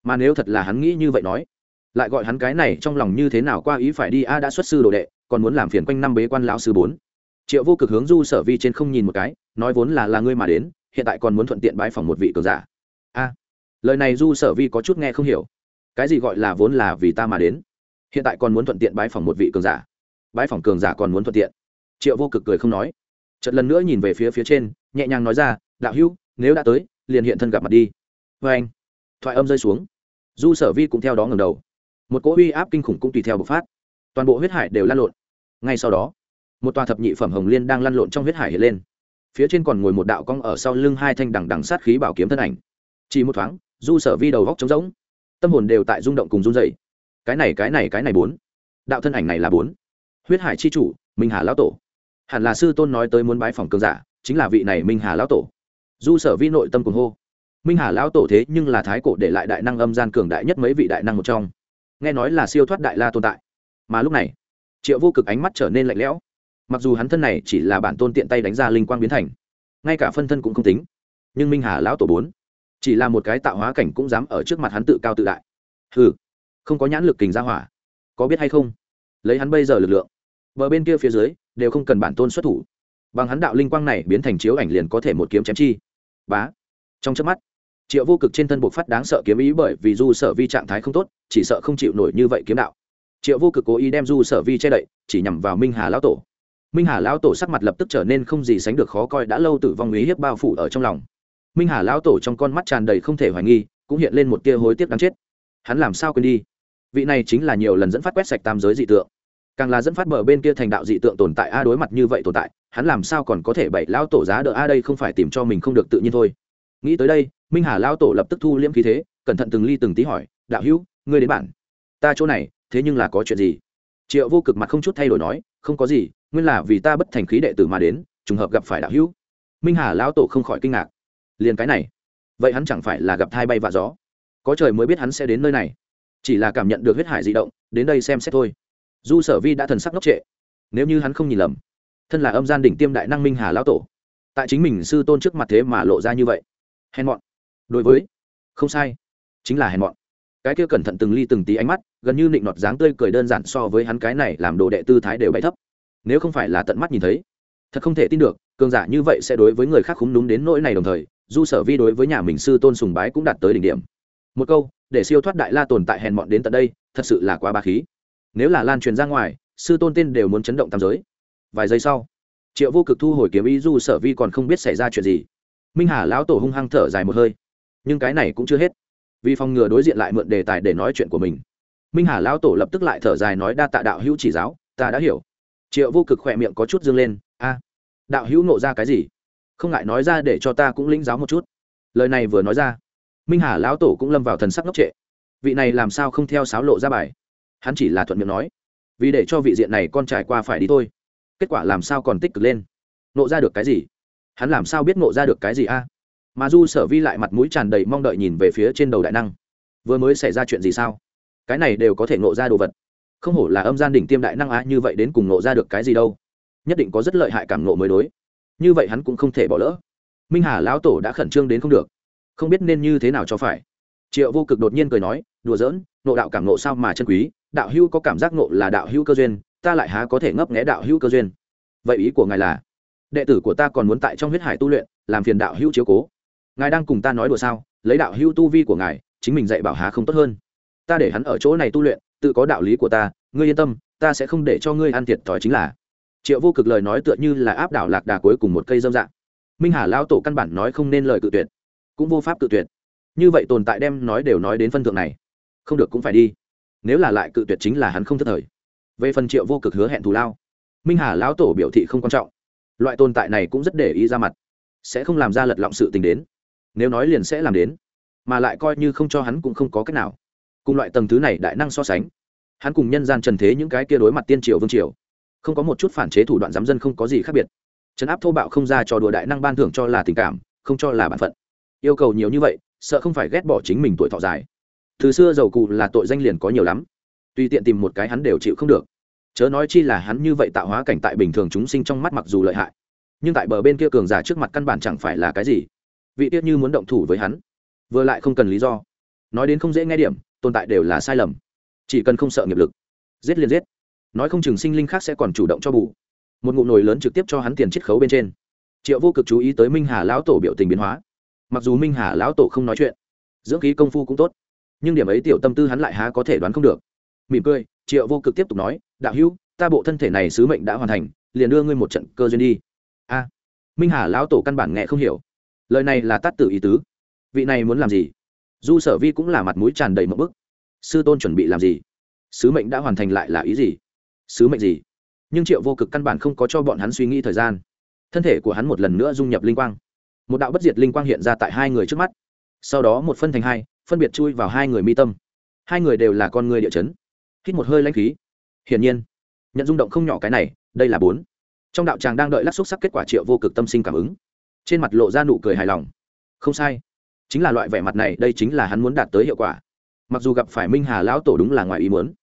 Mà nếu thật là hắn nghĩ như vậy nói, lại gọi hắn cái này trong lòng như thế nào qua ý phải đi, a, đã xuất sư đồ đệ, còn muốn làm phiền quanh năm bế quan lão sư bốn. Triệu vô cực hướng du sở vi trên không nhìn một cái, nói vốn là là ngươi mà đến, hiện tại còn muốn thuận tiện bãi phòng một vị cường giả lời này du sở vi có chút nghe không hiểu. Cái gì gọi là vốn là vì ta mà đến? Hiện tại còn muốn thuận tiện bãi phòng một vị cường giả. Bãi phòng cường giả còn muốn thuận tiện. Triệu vô cực cười không nói. Chợt lần nữa nhìn về phía phía trên, nhẹ nhàng nói ra, đạo hữu, nếu đã tới, liền hiện thân gặp mặt đi. Vê anh, thoại âm rơi xuống. Du sở vi cũng theo đó ngầm đầu. Một cỗ uy áp kinh khủng cũng tùy theo bộc phát. Toàn bộ huyết hải đều lan lộn. Ngay sau đó, một tòa thập nhị phẩm hồng liên đang lăn lộn trong huyết hải hiện lên. Phía trên còn ngồi một đạo cong ở sau lưng hai thanh đằng đằng sát khí bảo kiếm thân ảnh. Chỉ một thoáng du sở vi đầu góc trống rỗng. Tâm hồn đều tại rung động cùng run dày cái này cái này cái này bốn. Đạo thân ảnh này là bốn. Huyết hải c h i chủ, minh hà lão tổ. Hẳn là sư tôn nói tới muốn bái phòng cường giả, chính là vị này minh hà lão tổ. Du sở vi nội tâm cùng hô. Minh hà lão tổ thế nhưng là thái cổ để lại đại năng âm gian cường đại nhất mấy vị đại năng một trong. Nghe nói là siêu thoát đại la tồn tại. Mà lúc này, triệu vô cực ánh mắt trở nên lạnh lẽo. Mặc dù hắn thân này chỉ là bản tôn tiện tay đánh ra linh quang biến thành, ngay cả phân thân cũng không tính. Nhưng minh hà lão tổ bốn chỉ là một cái tạo hóa cảnh cũng dám ở trước mặt hắn tự cao tự đại. Hừ, không có nhãn lực kình ra hỏa. Có biết hay không? Lấy hắn bây giờ lực lượng, bờ bên kia phía dưới đều không cần bản tôn xuất thủ. Bằng hắn đạo linh quang này biến thành chiếu ảnh liền có thể một kiếm chém chi. Bá. Trong chớp mắt, triệu vô cực trên thân buộc phát đáng sợ kiếm ý bởi vì du sở vi trạng thái không tốt, chỉ sợ không chịu nổi như vậy kiếm đạo. Triệu vô cực cố ý đem du sở vi che đậy, chỉ nhằm vào minh hà lão tổ. Minh hà lão tổ sắc mặt lập tức trở nên không gì sánh được khó coi đã lâu tử vong ý hiếp bao phủ ở trong lòng minh hà lão tổ trong con mắt tràn đầy không thể hoài nghi, cũng hiện lên một tia hối tiếc đáng chết. Hắn làm sao quên đi? Vị này chính là nhiều lần dẫn phát quét sạch tam giới dị tượng. Càng là dẫn phát bờ bên kia thành đạo dị tượng tồn tại, a đối mặt như vậy tồn tại, hắn làm sao còn có thể bậy lão tổ giá đỡ, a đây không phải tìm cho mình không được tự nhiên thôi. Nghĩ tới đây, minh hà lão tổ lập tức thu liễm khí thế, cẩn thận từng ly từng tí hỏi, đạo hữu, ngươi đến bản ta chỗ này, thế nhưng là có chuyện gì? Triệu vô cực mặt không chút thay đổi nói, không có gì, nguyên là vì ta bất thành khí đệ tử mà đến, trùng hợp gặp phải đạo hữu. Minh hà lão tổ không khỏi kinh ngạc liền cái này. Vậy hắn chẳng phải là gặp thai bay và gió? Có trời mới biết hắn sẽ đến nơi này. Chỉ là cảm nhận được huyết hải di động, đến đây xem xét thôi. Du sở vi đã thần sắc ngốc trệ. Nếu như hắn không nhìn lầm, thân là âm gian đỉnh tiêm đại năng minh hà lão tổ, tại chính mình sư tôn trước mặt thế mà lộ ra như vậy. Hèn mọn. Đối với, không sai, chính là hèn mọn. Cái kia cẩn thận từng ly từng tí ánh mắt, gần như nịnh nọt dáng tươi cười đơn giản so với hắn cái này làm đồ đệ tư thái đều bày thấp. Nếu không phải là tận mắt nhìn thấy, thật không thể tin được, cường giả như vậy sẽ đối với người khác khúng đúng đến nỗi này đồng thời du sở vi đối với nhà mình sư tôn sùng bái cũng đạt tới đỉnh điểm. Một câu, để siêu thoát đại la tồn tại hèn mọn đến tận đây, thật sự là quá ba khí. Nếu là lan truyền ra ngoài, sư tôn tên đều muốn chấn động tam giới. Vài giây sau, triệu vô cực thu hồi kiếm ý du sở vi còn không biết xảy ra chuyện gì. Minh hà lão tổ hung hăng thở dài một hơi. Nhưng cái này cũng chưa hết. Vì phòng ngừa đối diện lại mượn đề tài để nói chuyện của mình, minh hà lão tổ lập tức lại thở dài nói đa tạ đạo hữu chỉ giáo, ta đã hiểu. Triệu vô cực khỏe miệng có chút dương lên, a, đạo hữu nộ ra cái gì? Không ngại nói ra để cho ta cũng lĩnh giáo một chút. Lời này vừa nói ra, minh hà lão tổ cũng lâm vào thần sắc ngốc trệ. Vị này làm sao không theo sáo lộ ra bài? Hắn chỉ là thuận miệng nói, vì để cho vị diện này con trải qua phải đi thôi. Kết quả làm sao còn tích cực lên? Nộ ra được cái gì? Hắn làm sao biết nộ ra được cái gì a? Mà du sở vi lại mặt mũi tràn đầy mong đợi nhìn về phía trên đầu đại năng. Vừa mới xảy ra chuyện gì sao? Cái này đều có thể nộ ra đồ vật. Không hổ là âm gian đỉnh tiêm đại năng á, như vậy đến cùng nộ ra được cái gì đâu? Nhất định có rất lợi hại cảm nộ mới đối như vậy hắn cũng không thể bỏ lỡ. Minh hà lão tổ đã khẩn trương đến không được. Không biết nên như thế nào cho phải. Triệu vô cực đột nhiên cười nói, đùa giỡn, nộ đạo cảm nộ sao mà chân quý, đạo hữu có cảm giác nộ là đạo hữu cơ duyên, ta lại há có thể ngấp nghé đạo hữu cơ duyên. Vậy ý của ngài là, đệ tử của ta còn muốn tại trong huyết hải tu luyện, làm phiền đạo hữu chiếu cố. Ngài đang cùng ta nói đùa sao? Lấy đạo hữu tu vi của ngài, chính mình dạy bảo há không tốt hơn. Ta để hắn ở chỗ này tu luyện, tự có đạo lý của ta, ngươi yên tâm, ta sẽ không để cho ngươi ăn thiệt thòi chính là triệu vô cực lời nói tựa như là áp đảo lạc đà cuối cùng một cây dâm dạng. Minh hà lao tổ căn bản nói không nên lời cự tuyệt, cũng vô pháp cự tuyệt. Như vậy tồn tại đem nói đều nói đến phân thượng này, không được cũng phải đi. Nếu là lại cự tuyệt chính là hắn không thất thời. Về phần triệu vô cực hứa hẹn thù lao, minh hà lão tổ biểu thị không quan trọng. Loại tồn tại này cũng rất để ý ra mặt, sẽ không làm ra lật lọng sự tình đến. Nếu nói liền sẽ làm đến, mà lại coi như không cho hắn cũng không có cách nào. Cùng loại tầng thứ này đại năng so sánh, hắn cùng nhân gian trần thế những cái kia đối mặt tiên triều vương triều không có một chút phản chế thủ đoạn giám dân không có gì khác biệt. Trấn áp thô bạo không ra cho đùa đại năng ban thưởng cho là tình cảm, không cho là bản phận. Yêu cầu nhiều như vậy, sợ không phải ghét bỏ chính mình tuổi thọ dài. Từ xưa giàu cụ là tội danh liền có nhiều lắm. Tùy tiện tìm một cái hắn đều chịu không được. Chớ nói chi là hắn như vậy tạo hóa cảnh tại bình thường chúng sinh trong mắt mặc dù lợi hại. Nhưng tại bờ bên kia cường giả trước mặt căn bản chẳng phải là cái gì. Vị tiết như muốn động thủ với hắn, vừa lại không cần lý do. Nói đến không dễ nghe điểm, tồn tại đều là sai lầm. Chỉ cần không sợ nghiệp lực, giết liền giết nói không chừng sinh linh khác sẽ còn chủ động cho bù. Một ngụm nồi lớn trực tiếp cho hắn tiền chiết khấu bên trên. Triệu vô cực chú ý tới minh hà lão tổ biểu tình biến hóa. Mặc dù minh hà lão tổ không nói chuyện, dưỡng khí công phu cũng tốt, nhưng điểm ấy tiểu tâm tư hắn lại há có thể đoán không được. Mỉm cười, triệu vô cực tiếp tục nói, đạo hữu, ta bộ thân thể này sứ mệnh đã hoàn thành, liền đưa ngươi một trận cơ duyên đi. A. Minh hà lão tổ căn bản nghe không hiểu. Lời này là tát tử ý tứ. Vị này muốn làm gì? Du sở vi cũng là mặt mũi tràn đầy mẫu bức. Sư tôn chuẩn bị làm gì? Sứ mệnh đã hoàn thành lại là ý gì? Sứ mệnh gì? Nhưng triệu vô cực căn bản không có cho bọn hắn suy nghĩ thời gian. Thân thể của hắn một lần nữa dung nhập linh quang. Một đạo bất diệt linh quang hiện ra tại hai người trước mắt. Sau đó một phân thành hai, phân biệt chui vào hai người mi tâm. Hai người đều là con người địa chấn. Hít một hơi lãnh khí. Hiển nhiên, nhận rung động không nhỏ cái này, đây là bốn. Trong đạo tràng đang đợi lắc xúc sắc kết quả triệu vô cực tâm sinh cảm ứng. Trên mặt lộ ra nụ cười hài lòng. Không sai. Chính là loại vẻ mặt này, đây chính là hắn muốn đạt tới hiệu quả. Mặc dù gặp phải minh hà lão tổ đúng là ngoài ý muốn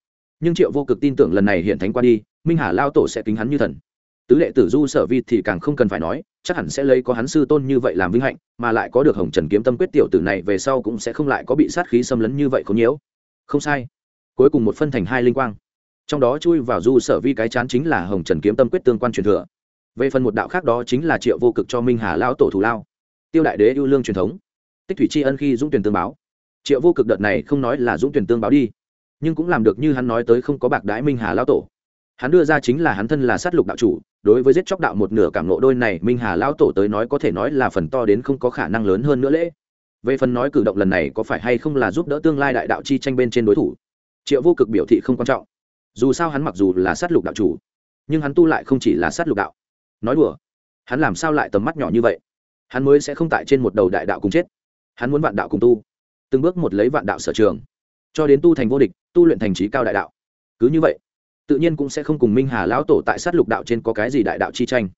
nhưng triệu vô cực tin tưởng lần này hiện thánh qua đi, minh hà lao tổ sẽ kính hắn như thần. Tứ đệ tử du sở vi thì càng không cần phải nói, chắc hẳn sẽ lấy có hắn sư tôn như vậy làm vinh hạnh, mà lại có được hồng trần kiếm tâm quyết tiểu tử này về sau cũng sẽ không lại có bị sát khí xâm lấn như vậy không nhiễu. Không sai. Cuối cùng một phân thành hai linh quang. Trong đó chui vào du sở vi cái chán chính là hồng trần kiếm tâm quyết tương quan truyền thừa. Về phần một đạo khác đó chính là triệu vô cực cho minh hà lao tổ thủ lao. Tiêu đại đế ưu lương truyền thống. Tích thủy tri ân khi dũng tuyển tương báo. Triệu vô cực đợt này không nói là dũng tuyển tương báo đi nhưng cũng làm được như hắn nói tới không có bạc đái minh hà lao tổ. Hắn đưa ra chính là hắn thân là sát lục đạo chủ, đối với giết chóc đạo một nửa cảm lộ đôi này, minh hà lao tổ tới nói có thể nói là phần to đến không có khả năng lớn hơn nữa lễ. Về phần nói cử động lần này có phải hay không là giúp đỡ tương lai đại đạo chi tranh bên trên đối thủ, triệu vô cực biểu thị không quan trọng. Dù sao hắn mặc dù là sát lục đạo chủ, nhưng hắn tu lại không chỉ là sát lục đạo. Nói đùa, hắn làm sao lại tầm mắt nhỏ như vậy? Hắn mới sẽ không tại trên một đầu đại đạo cùng chết. Hắn muốn vạn đạo cùng tu, từng bước một lấy vạn đạo sở trường cho đến tu thành vô địch, tu luyện thành trí cao đại đạo. Cứ như vậy, tự nhiên cũng sẽ không cùng minh hà lão tổ tại sát lục đạo trên có cái gì đại đạo chi tranh.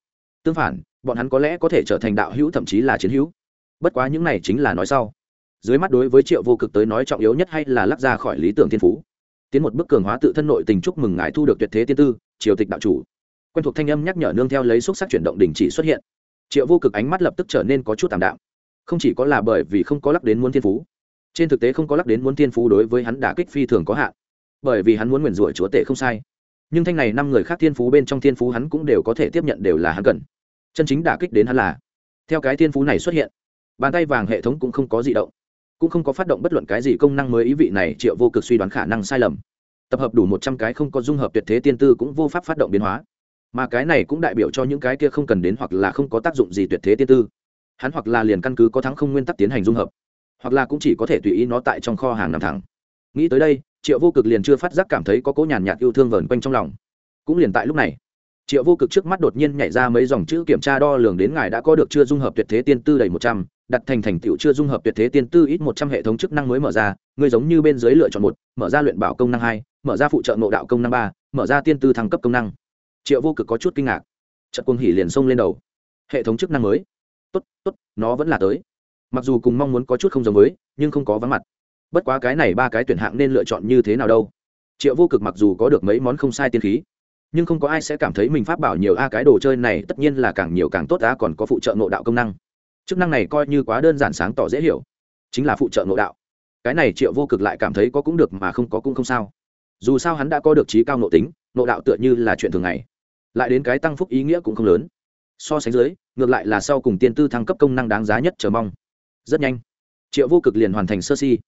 Tương phản, bọn hắn có lẽ có thể trở thành đạo hữu thậm chí là chiến hữu. Bất quá những này chính là nói sau. Dưới mắt đối với triệu vô cực tới nói trọng yếu nhất hay là lắc ra khỏi lý tưởng thiên phú. Tiến một bước cường hóa tự thân nội tình chúc mừng ngài thu được tuyệt thế tiên tư, triều tịch đạo chủ. Quen thuộc thanh âm nhắc nhở nương theo lấy xúc sắc chuyển động đình chỉ xuất hiện. Triệu vô cực ánh mắt lập tức trở nên có chút tạm đạm. Không chỉ có là bởi vì không có lắc đến muốn thiên phú trên thực tế không có lắc đến muốn thiên phú đối với hắn đả kích phi thường có hạn, bởi vì hắn muốn nguyền rủa chúa tể không sai. Nhưng thanh này năm người khác thiên phú bên trong thiên phú hắn cũng đều có thể tiếp nhận đều là hắn cần. Chân chính đả kích đến hắn là, theo cái thiên phú này xuất hiện, bàn tay vàng hệ thống cũng không có gì động, cũng không có phát động bất luận cái gì công năng mới ý vị này triệu vô cực suy đoán khả năng sai lầm. Tập hợp đủ một trăm cái không có dung hợp tuyệt thế tiên tư cũng vô pháp phát động biến hóa. Mà cái này cũng đại biểu cho những cái kia không cần đến hoặc là không có tác dụng gì tuyệt thế tiên tư. Hắn hoặc là liền căn cứ có thắng không nguyên tắc tiến hành dung hợp hoặc là cũng chỉ có thể tùy ý nó tại trong kho hàng nằm thẳng. Nghĩ tới đây, triệu vô cực liền chưa phát giác cảm thấy có cỗ nhàn nhạt yêu thương vờn quanh trong lòng. Cũng liền tại lúc này, triệu vô cực trước mắt đột nhiên nhảy ra mấy dòng chữ kiểm tra đo lường đến ngài đã có được chưa dung hợp tuyệt thế tiên tư đầy một trăm, đặt thành thành tựu chưa dung hợp tuyệt thế tiên tư ít một trăm hệ thống chức năng mới mở ra, ngươi giống như bên dưới lựa chọn một, mở ra luyện bảo công năng hai, mở ra phụ trợ ngộ đạo công năng ba, mở ra tiên tư thăng cấp công năng. Triệu vô cực có chút kinh ngạc. Trận quân hỉ liền xông lên đầu. Hệ thống chức năng mới. Tốt tốt, nó vẫn là tới mặc dù cùng mong muốn có chút không giống với, nhưng không có vắng mặt. Bất quá cái này ba cái tuyển hạng nên lựa chọn như thế nào đâu. Triệu vô cực mặc dù có được mấy món không sai tiên khí, nhưng không có ai sẽ cảm thấy mình pháp bảo nhiều a, cái đồ chơi này tất nhiên là càng nhiều càng tốt á còn có phụ trợ nội đạo công năng. Chức năng này coi như quá đơn giản sáng tỏ dễ hiểu, chính là phụ trợ nội đạo. Cái này triệu vô cực lại cảm thấy có cũng được mà không có cũng không sao. Dù sao hắn đã có được trí cao nội tính nội đạo tựa như là chuyện thường ngày. Lại đến cái tăng phúc ý nghĩa cũng không lớn. So sánh dưới, ngược lại là sau cùng tiên tư thăng cấp công năng đáng giá nhất chờ mong rất nhanh, triệu vô cực liền hoàn thành sơ si.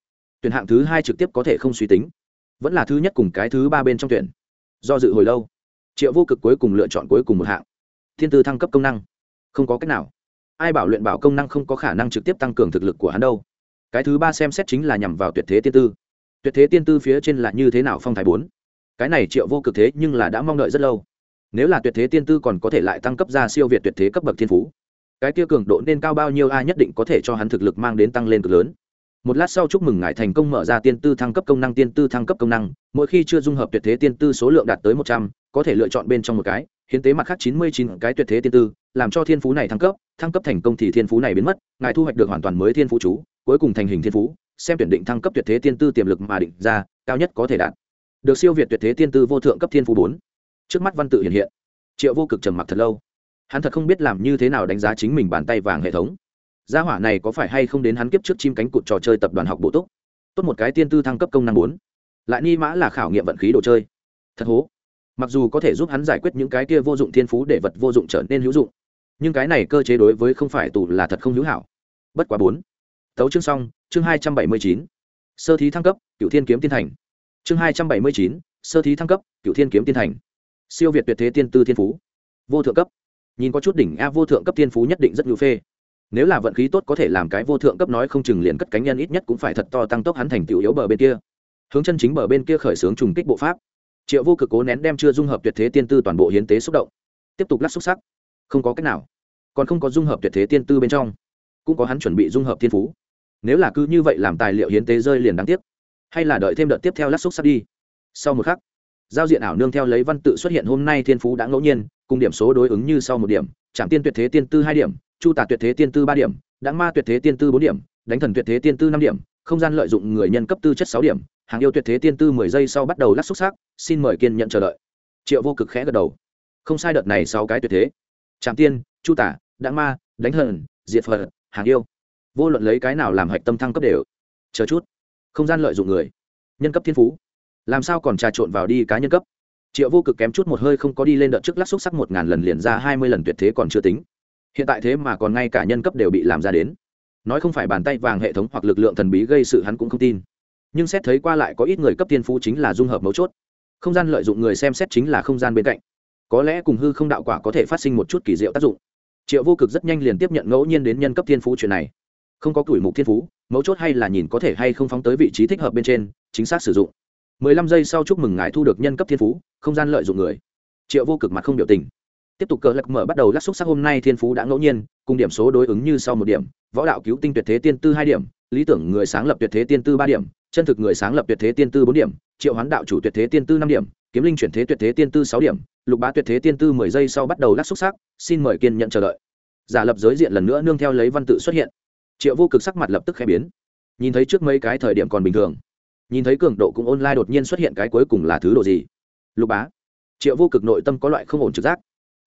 Tuyển hạng thứ hai trực tiếp có thể không suy tính, vẫn là thứ nhất cùng cái thứ ba bên trong tuyển. Do dự hồi lâu, triệu vô cực cuối cùng lựa chọn cuối cùng một hạng. Thiên tư thăng cấp công năng, không có cách nào. Ai bảo luyện bảo công năng không có khả năng trực tiếp tăng cường thực lực của hắn đâu. Cái thứ ba xem xét chính là nhằm vào tuyệt thế tiên tư. Tuyệt thế tiên tư phía trên là như thế nào phong thái bốn? Cái này triệu vô cực thế nhưng là đã mong đợi rất lâu. Nếu là tuyệt thế tiên tư còn có thể lại tăng cấp ra siêu việt tuyệt thế cấp bậc thiên phú cái kia cường độ nên cao bao nhiêu ai nhất định có thể cho hắn thực lực mang đến tăng lên cực lớn. Một lát sau chúc mừng ngài thành công mở ra tiên tư thăng cấp công năng, tiên tư thăng cấp công năng, mỗi khi chưa dung hợp tuyệt thế tiên tư số lượng đạt tới một trăm, có thể lựa chọn bên trong một cái, hiến tế mặt khác chín mươi chín cái tuyệt thế tiên tư, làm cho thiên phú này thăng cấp thăng cấp thành công thì thiên phú này biến mất, ngài thu hoạch được hoàn toàn mới thiên phú chú, cuối cùng thành hình thiên phú, xem tuyển định thăng cấp tuyệt thế tiên tư tiềm lực mà định ra, cao nhất có thể đạt được siêu việt tuyệt thế tiên tư vô thượng cấp thiên phú bốn. Trước mắt văn tự hiện hiện. Triệu vô cực trầm mặc thật lâu hắn thật không biết làm như thế nào đánh giá chính mình bàn tay vàng hệ thống. Gia hỏa này có phải hay không đến hắn kiếp trước chim cánh cụt trò chơi tập đoàn học bổ túc? Tốt một cái tiên tư thăng cấp công năng bốn. Lại ni mã là khảo nghiệm vận khí đồ chơi. Thật hố. Mặc dù có thể giúp hắn giải quyết những cái kia vô dụng thiên phú để vật vô dụng trở nên hữu dụng, nhưng cái này cơ chế đối với không phải tù là thật không hữu hảo. Bất quá bốn. Tấu chương xong, chương hai trăm bảy mươi chín. Sơ thí thăng cấp cựu thiên kiếm tiên thành. Chương hai trăm bảy mươi chín, sơ thí thăng cấp cựu thiên kiếm tiên thành. Siêu việt tuyệt thế tiên tư thiên phú. Vô thượng cấp nhìn có chút đỉnh a vô thượng cấp tiên phú nhất định rất nhu phê. Nếu là vận khí tốt có thể làm cái vô thượng cấp nói không chừng liền cất cánh nhân ít nhất cũng phải thật to tăng tốc hắn thành tựu yếu bờ bên kia. Hướng chân chính bờ bên kia khởi xướng trùng kích bộ pháp. Triệu vô cực cố nén đem chưa dung hợp tuyệt thế tiên tư toàn bộ hiến tế xúc động. Tiếp tục lắc xúc sắc. Không có cách nào. Còn không có dung hợp tuyệt thế tiên tư bên trong. Cũng có hắn chuẩn bị dung hợp thiên phú. Nếu là cứ như vậy làm tài liệu hiến tế rơi liền đáng tiếc. Hay là đợi thêm đợt tiếp theo lắc xúc sắc đi. Sau một khắc, giao diện ảo nương theo lấy văn tự xuất hiện hôm nay thiên phú đã ngẫu nhiên cùng điểm số đối ứng như sau một điểm trạm tiên tuyệt thế tiên tư hai điểm, chu tả tuyệt thế tiên tư ba điểm đáng ma tuyệt thế tiên tư bốn điểm, đánh thần tuyệt thế tiên tư năm điểm, không gian lợi dụng người nhân cấp tư chất sáu điểm, hàng yêu tuyệt thế tiên tư mười giây sau bắt đầu lắc xúc xác, xin mời kiên nhận chờ đợi. Triệu vô cực khẽ gật đầu. Không sai đợt này sáu cái tuyệt thế. Trạm tiên, chu tả đáng ma, đánh thần, diệt phật, hàng yêu. Vô luận lấy cái nào làm hạch tâm thăng cấp đều. Chờ chút. Không gian lợi dụng người. Nhân cấp thiên phú. Làm sao còn trà trộn vào đi cá nhân cấp? Triệu vô cực kém chút một hơi không có đi lên đợt trước lắc xúc sắc một ngàn lần liền ra hai mươi lần tuyệt thế còn chưa tính. Hiện tại thế mà còn ngay cả nhân cấp đều bị làm ra đến. Nói không phải bàn tay vàng hệ thống hoặc lực lượng thần bí gây sự hắn cũng không tin. Nhưng xét thấy qua lại có ít người cấp tiên phú chính là dung hợp mấu chốt. Không gian lợi dụng người xem xét chính là không gian bên cạnh. Có lẽ cùng hư không đạo quả có thể phát sinh một chút kỳ diệu tác dụng. Triệu vô cực rất nhanh liền tiếp nhận ngẫu nhiên đến nhân cấp thiên phú chuyện này. Không có tuổi mục thiên phú, mấu chốt hay là nhìn có thể hay không phóng tới vị trí thích hợp bên trên, chính xác sử dụng mười lăm giây sau chúc mừng ngài thu được nhân cấp thiên phú, không gian lợi dụng người. Triệu vô cực mặt không biểu tình. Tiếp tục cờ lạc mở bắt đầu lắc xúc sắc hôm nay thiên phú đã ngẫu nhiên, cùng điểm số đối ứng như sau một điểm, võ đạo cứu tinh tuyệt thế tiên tư hai điểm, lý tưởng người sáng lập tuyệt thế tiên tư ba điểm, chân thực người sáng lập tuyệt thế tiên tư bốn điểm, triệu hoán đạo chủ tuyệt thế tiên tư năm điểm, kiếm linh chuyển thế tuyệt thế tiên tư sáu điểm, lục bá tuyệt thế tiên tư mười giây sau bắt đầu lắc xúc sắc, xin mời kiên nhận chờ đợi. Giả lập giới diện lần nữa nương theo lấy văn tự xuất hiện. Triệu vô cực sắc mặt lập tức khẽ biến. Nhìn thấy trước mấy cái thời điểm còn bình thường nhìn thấy cường độ cũng online đột nhiên xuất hiện cái cuối cùng là thứ độ gì? Lục bá. Triệu vô cực nội tâm có loại không ổn trực giác.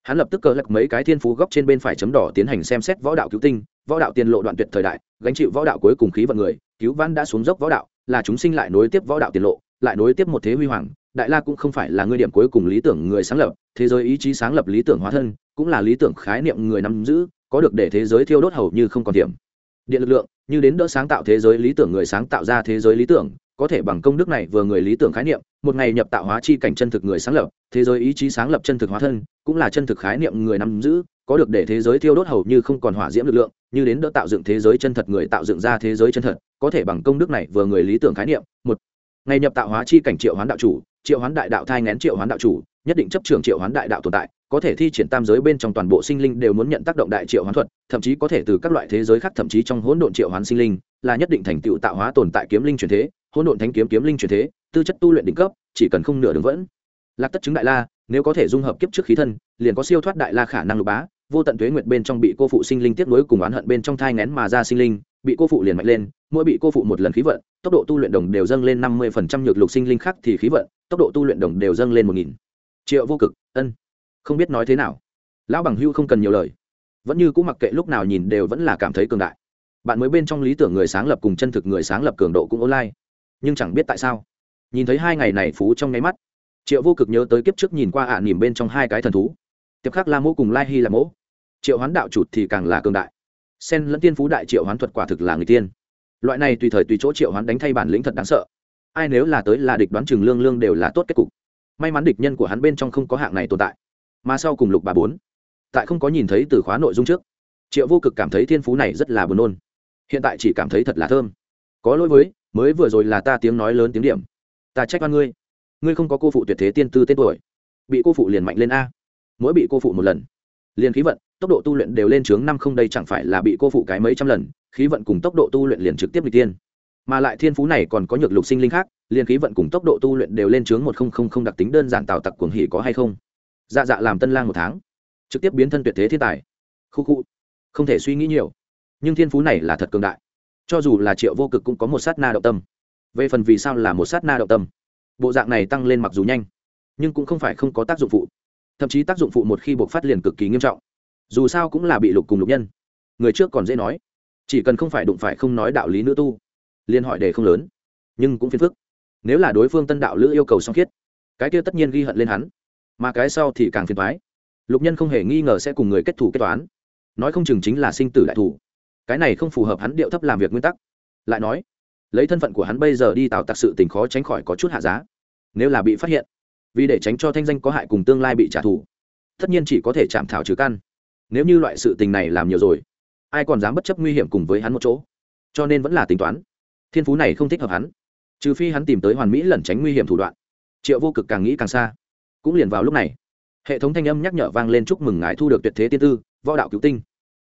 Hắn lập tức cờ lật mấy cái thiên phú góc trên bên phải chấm đỏ tiến hành xem xét võ đạo cứu tinh, võ đạo tiền lộ đoạn tuyệt thời đại, gánh chịu võ đạo cuối cùng khí vận người, cứu văn đã xuống dốc võ đạo, là chúng sinh lại nối tiếp võ đạo tiền lộ, lại nối tiếp một thế huy hoàng, đại la cũng không phải là ngươi điểm cuối cùng lý tưởng người sáng lập, thế giới ý chí sáng lập lý tưởng hóa thân, cũng là lý tưởng khái niệm người nắm giữ, có được để thế giới thiêu đốt hầu như không còn điểm. Điện lực lượng, như đến đỡ sáng tạo thế giới lý tưởng người sáng tạo ra thế giới lý tưởng có thể bằng công đức này vừa người lý tưởng khái niệm, một ngày nhập tạo hóa chi cảnh chân thực người sáng lập, thế giới ý chí sáng lập chân thực hóa thân, cũng là chân thực khái niệm người nắm giữ, có được để thế giới thiêu đốt hầu như không còn hỏa diễm lực lượng, như đến đỡ tạo dựng thế giới chân thật người tạo dựng ra thế giới chân thật, có thể bằng công đức này vừa người lý tưởng khái niệm. Một, ngày nhập tạo hóa chi cảnh triệu hoán đạo chủ, triệu hoán đại đạo thai ngén triệu hoán đạo chủ nhất định chấp trường triệu hoán đại đạo tồn tại, có thể thi triển tam giới bên trong toàn bộ sinh linh đều muốn nhận tác động đại triệu hoán thuật, thậm chí có thể từ các loại thế giới khác, thậm chí trong hỗn độn triệu hoán sinh linh, là nhất định thành tựu tạo hóa tồn tại kiếm linh truyền thế, hỗn độn thánh kiếm kiếm linh truyền thế, tư chất tu luyện đỉnh cấp, chỉ cần không nửa đường vẫn. Lạc tất chứng đại la, nếu có thể dung hợp kiếp trước khí thân, liền có siêu thoát đại la khả năng lục bá, vô tận tuế nguyệt bên trong bị cô phụ sinh linh tiếp nối cùng oán hận bên trong thai ngén mà ra sinh linh, bị cô phụ liền mạnh lên, mỗi bị cô phụ một lần khí vận, tốc độ tu luyện đồng đều dâng lên năm mươi phần trăm nhược lục sinh linh khác thì khí vận, tốc độ tu luyện đồng đều dâng lên một nghìn triệu vô cực, ân. Không biết nói thế nào. Lão bằng hưu không cần nhiều lời. Vẫn như cũng mặc kệ lúc nào nhìn đều vẫn là cảm thấy cường đại. Bạn mới bên trong lý tưởng người sáng lập cùng chân thực người sáng lập cường độ cũng online. Nhưng chẳng biết tại sao. Nhìn thấy hai ngày này phú trong nháy mắt, triệu vô cực nhớ tới kiếp trước nhìn qua ạ à nỉm bên trong hai cái thần thú. Tiếp khắc la mỗ cùng lai hy là mỗ. Triệu hoán đạo chụt thì càng là cường đại. Sen lẫn tiên phú đại triệu hoán thuật quả thực là người tiên. Loại này tùy thời tùy chỗ triệu hoán đánh thay bản lĩnh thật đáng sợ. Ai nếu là tới là địch đoán chừng lương lương đều là tốt kết cục may mắn địch nhân của hắn bên trong không có hạng này tồn tại. Mà sau cùng lục bà bốn, tại không có nhìn thấy từ khóa nội dung trước, triệu vô cực cảm thấy thiên phú này rất là buồn nôn. Hiện tại chỉ cảm thấy thật là thơm. Có lỗi với, mới vừa rồi là ta tiếng nói lớn tiếng điểm. Ta trách oan ngươi. Ngươi không có cô phụ tuyệt thế tiên tư tên tuổi. Bị cô phụ liền mạnh lên a. Mỗi bị cô phụ một lần. Liền khí vận, tốc độ tu luyện đều lên chướng năm không đây chẳng phải là bị cô phụ cái mấy trăm lần, khí vận cùng tốc độ tu luyện liền trực tiếp lịch tiên. Mà lại thiên phú này còn có nhược lục sinh linh khác liền khí vận cùng tốc độ tu luyện đều lên chướng một không không không đặc tính đơn giản tạo tặc cuồng hỉ có hay không? Dạ dạ làm tân lang một tháng, trực tiếp biến thân tuyệt thế thiên tài. Khu khu, không thể suy nghĩ nhiều. Nhưng thiên phú này là thật cường đại. Cho dù là triệu vô cực cũng có một sát na động tâm. Về phần vì sao là một sát na động tâm, bộ dạng này tăng lên mặc dù nhanh, nhưng cũng không phải không có tác dụng phụ. Thậm chí tác dụng phụ một khi buộc phát liền cực kỳ nghiêm trọng. Dù sao cũng là bị lục cùng lục nhân. Người trước còn dễ nói, chỉ cần không phải đụng phải không nói đạo lý nữ tu liên hỏi đề không lớn, nhưng cũng phiền phức nếu là đối phương tân đạo lữ yêu cầu song khiết, cái kia tất nhiên ghi hận lên hắn. Mà cái sau thì càng phiền thoái lục nhân không hề nghi ngờ sẽ cùng người kết thủ kết toán. Nói không chừng chính là sinh tử đại thủ. Cái này không phù hợp hắn điệu thấp làm việc nguyên tắc. Lại nói, lấy thân phận của hắn bây giờ đi tạo tặc sự tình khó tránh khỏi có chút hạ giá. Nếu là bị phát hiện, vì để tránh cho thanh danh có hại cùng tương lai bị trả thù, tất nhiên chỉ có thể chạm thảo trừ căn. Nếu như loại sự tình này làm nhiều rồi, ai còn dám bất chấp nguy hiểm cùng với hắn một chỗ? Cho nên vẫn là tính toán. Thiên phú này không thích hợp hắn trừ phi hắn tìm tới hoàn mỹ lẩn tránh nguy hiểm thủ đoạn. Triệu vô cực càng nghĩ càng xa. Cũng liền vào lúc này, hệ thống thanh âm nhắc nhở vang lên chúc mừng ngài thu được tuyệt thế tiên tư, võ đạo cứu tinh.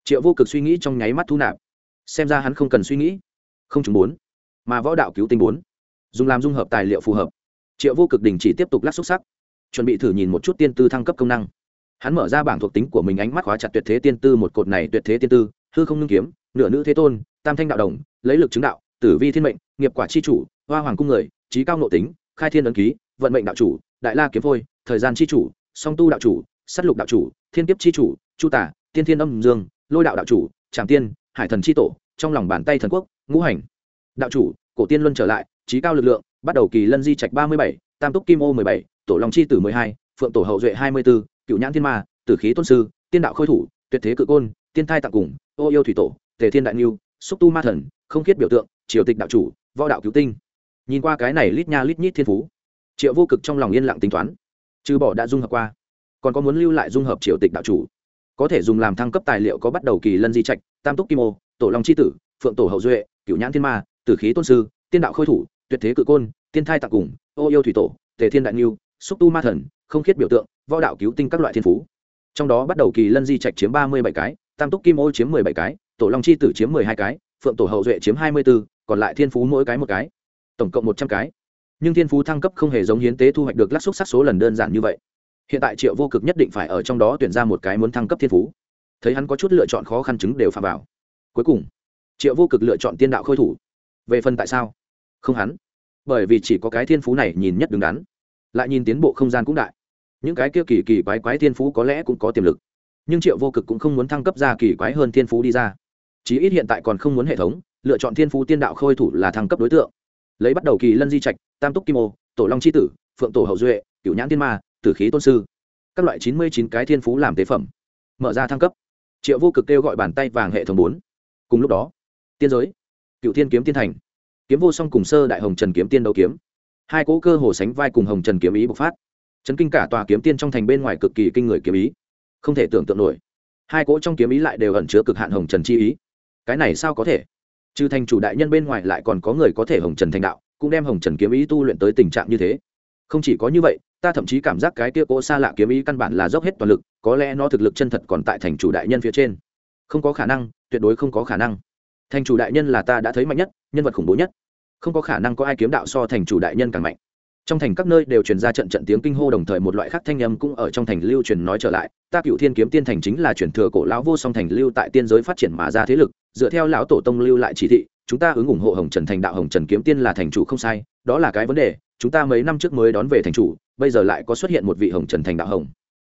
Triệu vô cực suy nghĩ trong nháy mắt thu nạp. Xem ra hắn không cần suy nghĩ. Không chừng bốn, mà võ đạo cứu tinh bốn. Dùng làm dung hợp tài liệu phù hợp. Triệu vô cực đình chỉ tiếp tục lắc xúc sắc. Chuẩn bị thử nhìn một chút tiên tư thăng cấp công năng. Hắn mở ra bảng thuộc tính của mình ánh mắt khóa chặt tuyệt thế tiên tư một cột này tuyệt thế tiên tư, hư không ngưng kiếm, nửa nữ thế tôn, tam thanh đạo đồng, lấy lực chứng đạo, tử vi thiên mệnh, nghiệp quả chi chủ hoa hoàng cung người, trí cao nội tính, khai thiên ấn ký, vận mệnh đạo chủ, đại la kiếm phôi, thời gian chi chủ, song tu đạo chủ s á t lục đạo chủ, thiên kiếp chi chủ, chu tả, tiên thiên âm dương, lôi đạo đạo chủ tràng tiên, hải thần chi tổ, trong lòng bàn tay thần quốc, ngũ hành. Đạo chủ, cổ tiên luân trở lại, trí cao lực lượng, bắt đầu kỳ lân di trạch ba mươi bảy, tam túc kim ô mười bảy, tổ long chi tử mười hai, phượng tổ hậu duệ hai mươi b ố cựu nhãn thiên ma, tử khí tôn sư, tiên đạo khôi thủ, tuyệt thế cự côn, tiên thai tặng cùng, ô yêu thủy tổ, tề thiên đại niu xúc tu ma thần, không khiết biểu tượng, triều tịch đạo chủ, võ đạo cứu tinh nhìn qua cái này lít nha lít nhít thiên phú, triệu vô cực trong lòng yên lặng tính toán. Trừ bỏ đã dung hợp qua, còn có muốn lưu lại dung hợp triều tịch đạo chủ. Có thể dùng làm thăng cấp tài liệu có bắt đầu kỳ lân di trạch, tam túc kim ô, tổ long c h i tử, phượng tổ hậu duệ cựu nhãn thiên ma, tử khí tôn sư, tiên đạo khôi thủ, tuyệt thế cự côn, tiên thai tạc cùng, ô yêu thủy tổ, tề thiên đại niu xúc tu ma thần, không khiết biểu tượng, võ đạo cứu tinh các loại thiên phú. Trong đó bắt đầu kỳ lân di trạch chiếm ba mươi bảy cái, tam túc kim ô chiếm mười bảy cái, tổ long c h i tử chiếm mười hai cái, phượng tổ hậu duệ chiếm hai mươi b ố còn lại thiên phú mỗi cái một cái tổng cộng một trăm cái. Nhưng thiên phú thăng cấp không hề giống hiến tế thu hoạch được lắc xúc sắc số lần đơn giản như vậy. Hiện tại triệu vô cực nhất định phải ở trong đó tuyển ra một cái muốn thăng cấp thiên phú. Thấy hắn có chút lựa chọn khó khăn chứng đều phạm vào. Cuối cùng, triệu vô cực lựa chọn tiên đạo khôi thủ. Về phần tại sao? Không hắn. Bởi vì chỉ có cái thiên phú này nhìn nhất đứng đắn. Lại nhìn tiến bộ không gian cũng đại. Những cái kia kỳ kỳ quái quái thiên phú có lẽ cũng có tiềm lực. Nhưng triệu vô cực cũng không muốn thăng cấp ra kỳ quái hơn thiên phú đi ra. Chí ít hiện tại còn không muốn hệ thống, lựa chọn thiên phú tiên đạo khôi thủ là thăng cấp đối tượng lấy bắt đầu kỳ lân di trạch, tam túc kim ô, tổ long c h i tử, phượng tổ hậu duệ cựu nhãn thiên ma, tử khí tôn sư. Các loại chín mươi chín cái thiên phú làm tế phẩm. Mở ra thăng cấp. Triệu vô cực kêu gọi bàn tay vàng hệ thống bốn. Cùng lúc đó, tiên giới, cựu thiên kiếm tiên thành. Kiếm vô song cùng sơ đại hồng trần kiếm tiên đấu kiếm. Hai cỗ cơ hồ sánh vai cùng hồng trần kiếm ý bộc phát. Chấn kinh cả tòa kiếm tiên trong thành bên ngoài cực kỳ kinh người kiếm ý. Không thể tưởng tượng nổi. Hai cỗ trong kiếm ý lại đều ẩn chứa cực hạn hồng trần chi ý. Cái này sao có thể? Trừ thành chủ đại nhân bên ngoài lại còn có người có thể hồng trần thành đạo, cũng đem hồng trần kiếm ý tu luyện tới tình trạng như thế. Không chỉ có như vậy, ta thậm chí cảm giác cái kia cỗ xa lạ kiếm ý căn bản là dốc hết toàn lực, có lẽ nó thực lực chân thật còn tại thành chủ đại nhân phía trên. Không có khả năng, tuyệt đối không có khả năng. Thành chủ đại nhân là ta đã thấy mạnh nhất, nhân vật khủng bố nhất. Không có khả năng có ai kiếm đạo so thành chủ đại nhân càng mạnh trong thành các nơi đều truyền ra trận trận tiếng kinh hô, đồng thời một loại khác thanh âm cũng ở trong thành lưu truyền nói trở lại. Ta cựu thiên kiếm tiên thành chính là truyền thừa cổ lão vô song thành lưu tại tiên giới phát triển mà ra thế lực, dựa theo lão tổ tông lưu lại chỉ thị, chúng ta ứng ủng hộ hồng trần thành đạo, hồng trần kiếm tiên là thành chủ không sai, đó là cái vấn đề. Chúng ta mấy năm trước mới đón về thành chủ, bây giờ lại có xuất hiện một vị hồng trần thành đạo hồng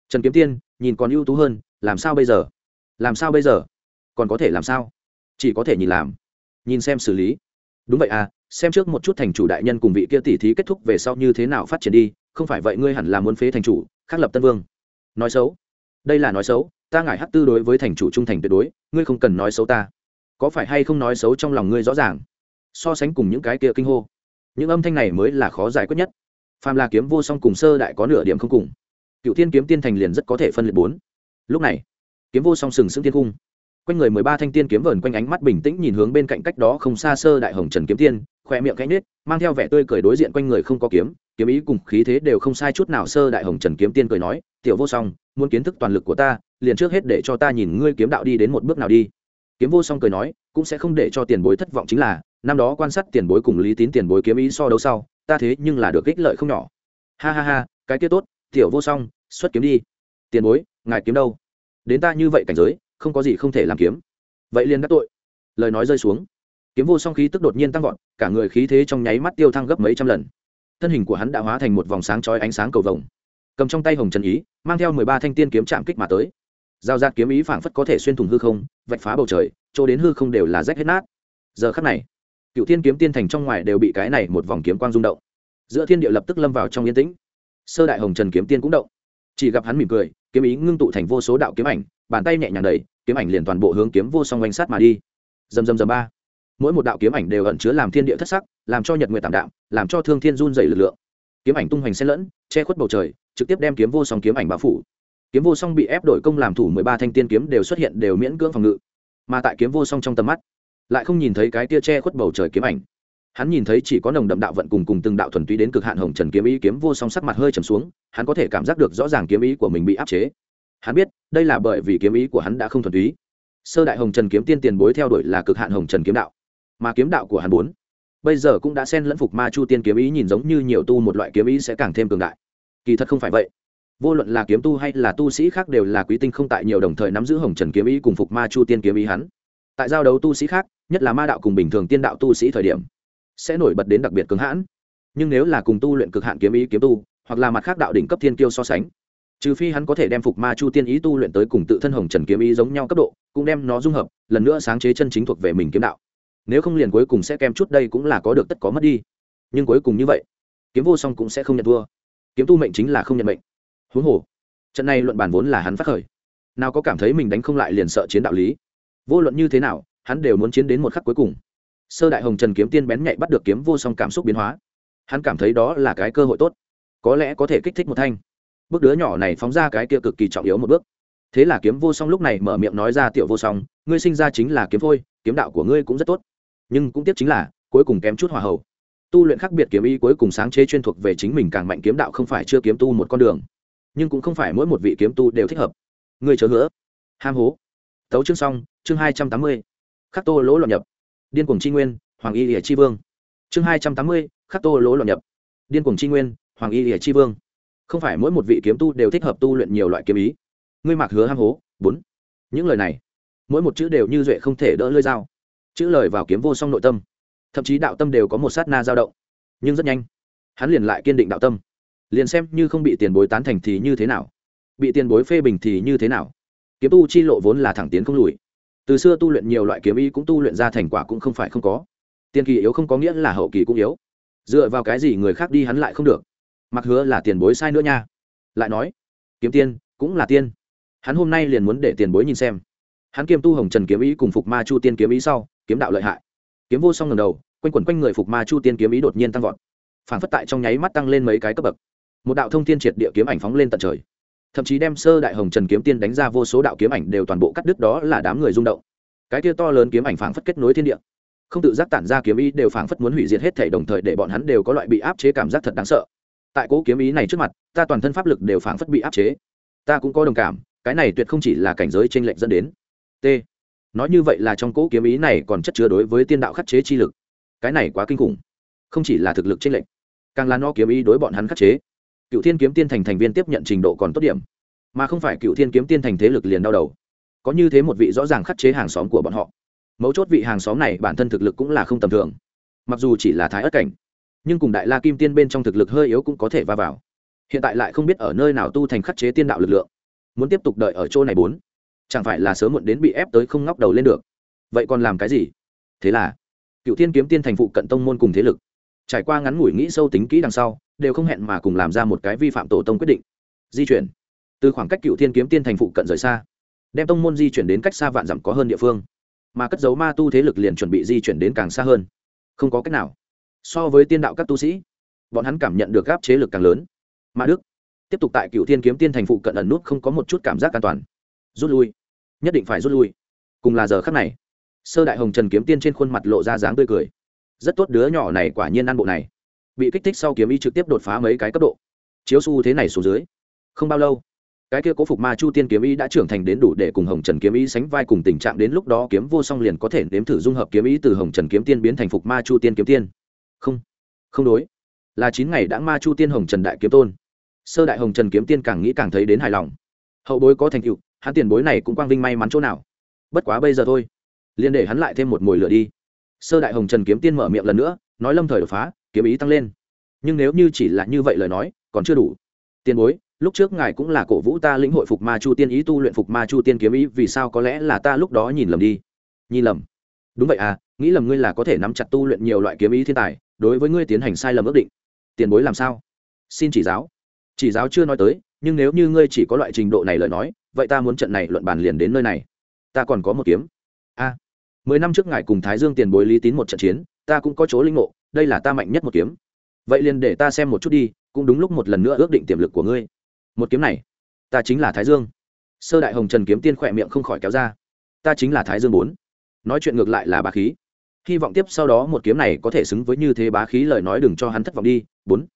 trần kiếm tiên, nhìn còn ưu tú hơn, làm sao bây giờ? Làm sao bây giờ? Còn có thể làm sao? Chỉ có thể nhìn làm, nhìn xem xử lý đúng vậy à xem trước một chút thành chủ đại nhân cùng vị kia tỷ thí kết thúc về sau như thế nào phát triển đi, không phải vậy ngươi hẳn là muốn phế thành chủ khắc lập tân vương. Nói xấu. Đây là nói xấu, ta ngại hát tư đối với thành chủ trung thành tuyệt đối, ngươi không cần nói xấu ta. Có phải hay không nói xấu trong lòng ngươi rõ ràng? So sánh cùng những cái kia kinh hô. Những âm thanh này mới là khó giải quyết nhất. Phàm là kiếm vô song cùng sơ đại có nửa điểm không cùng. Cựu thiên kiếm tiên thành liền rất có thể phân liệt bốn. Lúc này, kiếm vô song sừng sững thiên cung quanh người mười ba thanh tiên kiếm vờn quanh ánh mắt bình tĩnh nhìn hướng bên cạnh cách đó không xa sơ đại hồng trần kiếm tiên khoe miệng cánh nết mang theo vẻ tươi cười đối diện quanh người không có kiếm kiếm ý cùng khí thế đều không sai chút nào, sơ đại hồng trần kiếm tiên cười nói, tiểu vô song, muốn kiến thức toàn lực của ta, liền trước hết để cho ta nhìn ngươi kiếm đạo đi đến một bước nào đi. Kiếm vô song cười nói, cũng sẽ không để cho tiền bối thất vọng chính là, năm đó quan sát tiền bối cùng lý tín tiền bối kiếm ý so đấu sau, ta thế nhưng là được ích lợi không nhỏ. Ha ha ha, cái kia tốt, tiểu vô song, xuất kiếm đi. Tiền bối, ngài kiếm đâu? Đến ta như vậy cảnh giới không có gì không thể làm kiếm. Vậy liền đắc tội. Lời nói rơi xuống. Kiếm vô song khí tức đột nhiên tăng vọt, cả người khí thế trong nháy mắt tiêu thăng gấp mấy trăm lần. Thân hình của hắn đã hóa thành một vòng sáng chói ánh sáng cầu vồng. Cầm trong tay hồng trần ý, mang theo mười ba thanh tiên kiếm chạm kích mà tới. Giao ra kiếm ý phảng phất có thể xuyên thủng hư không, vạch phá bầu trời, chỗ đến hư không đều là rách hết nát. Giờ khắc này, cựu tiên kiếm tiên thành trong ngoài đều bị cái này một vòng kiếm quang rung động. Giữa thiên địa lập tức lâm vào trong yên tĩnh. Sơ đại hồng trần kiếm tiên cũng động chỉ gặp hắn mỉm cười, kiếm ý ngưng tụ thành vô số đạo kiếm ảnh, bàn tay nhẹ nhàng đẩy, kiếm ảnh liền toàn bộ hướng kiếm vô song oanh sát mà đi. Dầm dầm dầm ba. Mỗi một đạo kiếm ảnh đều ẩn chứa làm thiên địa thất sắc, làm cho nhật nguyện tạm đạm, làm cho thương thiên run dày lực lượng. Kiếm ảnh tung hoành xen lẫn, che khuất bầu trời, trực tiếp đem kiếm vô song kiếm ảnh bao phủ. Kiếm vô song bị ép đổi công làm thủ mười ba thanh tiên kiếm đều xuất hiện đều miễn cưỡng phòng ngự. Mà tại kiếm vô song trong tầm mắt, lại không nhìn thấy cái tia che khuất bầu trời kiếm ảnh hắn nhìn thấy chỉ có nồng đậm đạo vận cùng cùng từng đạo thuần túy đến cực hạn hồng trần kiếm ý kiếm vô song sắc mặt hơi trầm xuống, hắn có thể cảm giác được rõ ràng kiếm ý của mình bị áp chế. Hắn biết, đây là bởi vì kiếm ý của hắn đã không thuần túy. Sơ đại hồng trần kiếm tiên tiền bối theo đuổi là cực hạn hồng trần kiếm đạo, mà kiếm đạo của hắn bốn. Bây giờ cũng đã xen lẫn phục ma chu tiên kiếm ý nhìn giống như nhiều tu một loại kiếm ý sẽ càng thêm cường đại. Kỳ thật không phải vậy. Vô luận là kiếm tu hay là tu sĩ khác đều là quý tinh không tại nhiều đồng thời nắm giữ hồng trần kiếm ý cùng phục ma chu tiên kiếm ý hắn. Tại giao đấu tu sĩ khác, nhất là ma đạo cùng bình thường tiên đạo tu sĩ thời điểm sẽ nổi bật đến đặc biệt cứng hãn. Nhưng nếu là cùng tu luyện cực hạn kiếm ý kiếm tu, hoặc là mặt khác đạo đỉnh cấp thiên kiêu so sánh, trừ phi hắn có thể đem phục ma chu tiên ý tu luyện tới cùng tự thân hồng trần kiếm ý giống nhau cấp độ, cũng đem nó dung hợp, lần nữa sáng chế chân chính thuộc về mình kiếm đạo. Nếu không liền cuối cùng sẽ kem chút đây cũng là có được tất có mất đi. Nhưng cuối cùng như vậy, kiếm vô song cũng sẽ không nhận thua. Kiếm tu mệnh chính là không nhận mệnh. Huống hồ, trận này luận bản vốn là hắn phát khởi. Nào có cảm thấy mình đánh không lại liền sợ chiến đạo lý. Vô luận như thế nào, hắn đều muốn chiến đến một khắc cuối cùng sơ đại hồng trần kiếm tiên bén nhạy bắt được kiếm vô song cảm xúc biến hóa. Hắn cảm thấy đó là cái cơ hội tốt. Có lẽ có thể kích thích một thanh. Bước đứa nhỏ này phóng ra cái kia cực kỳ trọng yếu một bước. Thế là kiếm vô song lúc này mở miệng nói ra, tiểu vô song, ngươi sinh ra chính là kiếm phôi, kiếm đạo của ngươi cũng rất tốt. Nhưng cũng tiếc chính là, cuối cùng kém chút hòa hậu. Tu luyện khác biệt kiếm y cuối cùng sáng chế chuyên thuộc về chính mình càng mạnh kiếm đạo không phải chưa kiếm tu một con đường. Nhưng cũng không phải mỗi một vị kiếm tu đều thích hợp. Ngươi chớ hứa. Ham hố. Tấu chương xong, chương hai trăm tám mươi. Khắc tô lỗ loạn nhập điên cuồng tri nguyên, hoàng y lìa chi vương. Chương hai trăm tám mươi, khắc tô lỗ loạn nhập. Điên cuồng tri nguyên, hoàng y lìa chi vương. Không phải mỗi một vị kiếm tu đều thích hợp tu luyện nhiều loại kiếm ý. Ngươi mặc hứa ham hố, bốn. Những lời này, mỗi một chữ đều như duệ không thể đỡ lơi dao. Chữ lời vào kiếm vô song nội tâm. Thậm chí đạo tâm đều có một sát na dao động. Nhưng rất nhanh, hắn liền lại kiên định đạo tâm. Liền xem như không bị tiền bối tán thành thì như thế nào? Bị tiền bối phê bình thì như thế nào? Kiếm tu chi lộ vốn là thẳng tiến không lùi từ xưa tu luyện nhiều loại kiếm ý cũng tu luyện ra thành quả cũng không phải không có. Tiền kỳ yếu không có nghĩa là hậu kỳ cũng yếu. Dựa vào cái gì người khác đi hắn lại không được? Mặc hứa là tiền bối sai nữa nha. Lại nói, kiếm tiên cũng là tiên. Hắn hôm nay liền muốn để tiền bối nhìn xem. Hắn kiêm tu hồng trần kiếm ý cùng phục ma chu tiên kiếm ý sau, kiếm đạo lợi hại. Kiếm vô song ngầm đầu, quanh quẩn quanh người phục ma chu tiên kiếm ý đột nhiên tăng vọt. Phản phất tại trong nháy mắt tăng lên mấy cái cấp bậc. Một đạo thông thiên triệt địa kiếm ảnh phóng lên tận trời thậm chí đem sơ đại hồng trần kiếm tiên đánh ra vô số đạo kiếm ảnh đều toàn bộ cắt đứt đó là đám người rung động. Cái kia to lớn kiếm ảnh phảng phất kết nối thiên địa. Không tự giác tản ra kiếm ý đều phảng phất muốn hủy diệt hết thể đồng thời để bọn hắn đều có loại bị áp chế cảm giác thật đáng sợ. Tại cố kiếm ý này trước mặt, ta toàn thân pháp lực đều phảng phất bị áp chế. Ta cũng có đồng cảm, cái này tuyệt không chỉ là cảnh giới tranh lệch dẫn đến. T. Nói như vậy là trong cố kiếm ý này còn chất chứa đối với tiên đạo khắc chế chi lực. Cái này quá kinh khủng. Không chỉ là thực lực tranh lệch, càng là no kiếm ý đối bọn hắn khắc chế cựu thiên kiếm tiên thành thành viên tiếp nhận trình độ còn tốt điểm, mà không phải cựu thiên kiếm tiên thành thế lực liền đau đầu. Có như thế một vị rõ ràng khắc chế hàng xóm của bọn họ. Mấu chốt vị hàng xóm này bản thân thực lực cũng là không tầm thường. Mặc dù chỉ là thái ất cảnh, nhưng cùng đại la kim tiên bên trong thực lực hơi yếu cũng có thể va vào. Hiện tại lại không biết ở nơi nào tu thành khắc chế tiên đạo lực lượng, muốn tiếp tục đợi ở chỗ này bốn. Chẳng phải là sớm muộn đến bị ép tới không ngóc đầu lên được. Vậy còn làm cái gì? Thế là cựu thiên kiếm tiên thành phụ cận tông môn cùng thế lực, trải qua ngắn ngủi nghĩ sâu tính kỹ đằng sau đều không hẹn mà cùng làm ra một cái vi phạm tổ tông quyết định. Di chuyển. Từ khoảng cách cựu thiên kiếm tiên thành phụ cận rời xa, đem tông môn di chuyển đến cách xa vạn dặm có hơn địa phương. Mà cất dấu ma tu thế lực liền chuẩn bị di chuyển đến càng xa hơn. Không có cách nào. So với tiên đạo các tu sĩ, bọn hắn cảm nhận được gáp chế lực càng lớn. Ma đức, tiếp tục tại cựu thiên kiếm tiên thành phụ cận ẩn nút không có một chút cảm giác an toàn. Rút lui. Nhất định phải rút lui. Cùng là giờ khắc này, sơ đại hồng trần kiếm tiên trên khuôn mặt lộ ra dáng tươi cười. Rất tốt đứa nhỏ này quả nhiên ăn bộ này bị kích thích sau kiếm ý trực tiếp đột phá mấy cái cấp độ. Chiếu xu thế này xuống dưới, không bao lâu, cái kia cố phục ma chu tiên kiếm ý đã trưởng thành đến đủ để cùng hồng trần kiếm ý sánh vai cùng tình trạng đến lúc đó kiếm vô song liền có thể nếm thử dung hợp kiếm ý từ hồng trần kiếm tiên biến thành phục ma chu tiên kiếm tiên. Không không đối. Là chín ngày đã ma chu tiên hồng trần đại kiếm tôn. Sơ đại hồng trần kiếm tiên càng nghĩ càng thấy đến hài lòng. Hậu bối có thành tựu, hắn tiền bối này cũng quang vinh may mắn chỗ nào. Bất quá bây giờ thôi, liền để hắn lại thêm một mồi lửa đi. Sơ đại hồng trần kiếm tiên mở miệng lần nữa, nói lâm thời đột phá kiếm ý tăng lên. Nhưng nếu như chỉ là như vậy lời nói, còn chưa đủ. Tiền bối, lúc trước ngài cũng là cổ vũ ta lĩnh hội phục ma chu tiên ý tu luyện phục ma chu tiên kiếm ý, vì sao có lẽ là ta lúc đó nhìn lầm đi? Nhìn lầm? Đúng vậy à nghĩ lầm ngươi là có thể nắm chặt tu luyện nhiều loại kiếm ý thiên tài, đối với ngươi tiến hành sai lầm ước định. Tiền bối làm sao? Xin chỉ giáo. Chỉ giáo chưa nói tới, nhưng nếu như ngươi chỉ có loại trình độ này lời nói, vậy ta muốn trận này luận bàn liền đến nơi này. Ta còn có một kiếm. A. Mười năm trước ngài cùng thái dương tiền bối lý tín một trận chiến, ta cũng có chỗ linh ngộ đây là ta mạnh nhất một kiếm. Vậy liền để ta xem một chút đi, cũng đúng lúc một lần nữa ước định tiềm lực của ngươi. Một kiếm này, ta chính là thái dương. Sơ đại hồng trần kiếm tiên khỏe miệng không khỏi kéo ra. Ta chính là thái dương bốn. Nói chuyện ngược lại là bá khí. Hy vọng tiếp sau đó một kiếm này có thể xứng với như thế bá khí lời nói đừng cho hắn thất vọng đi, bốn.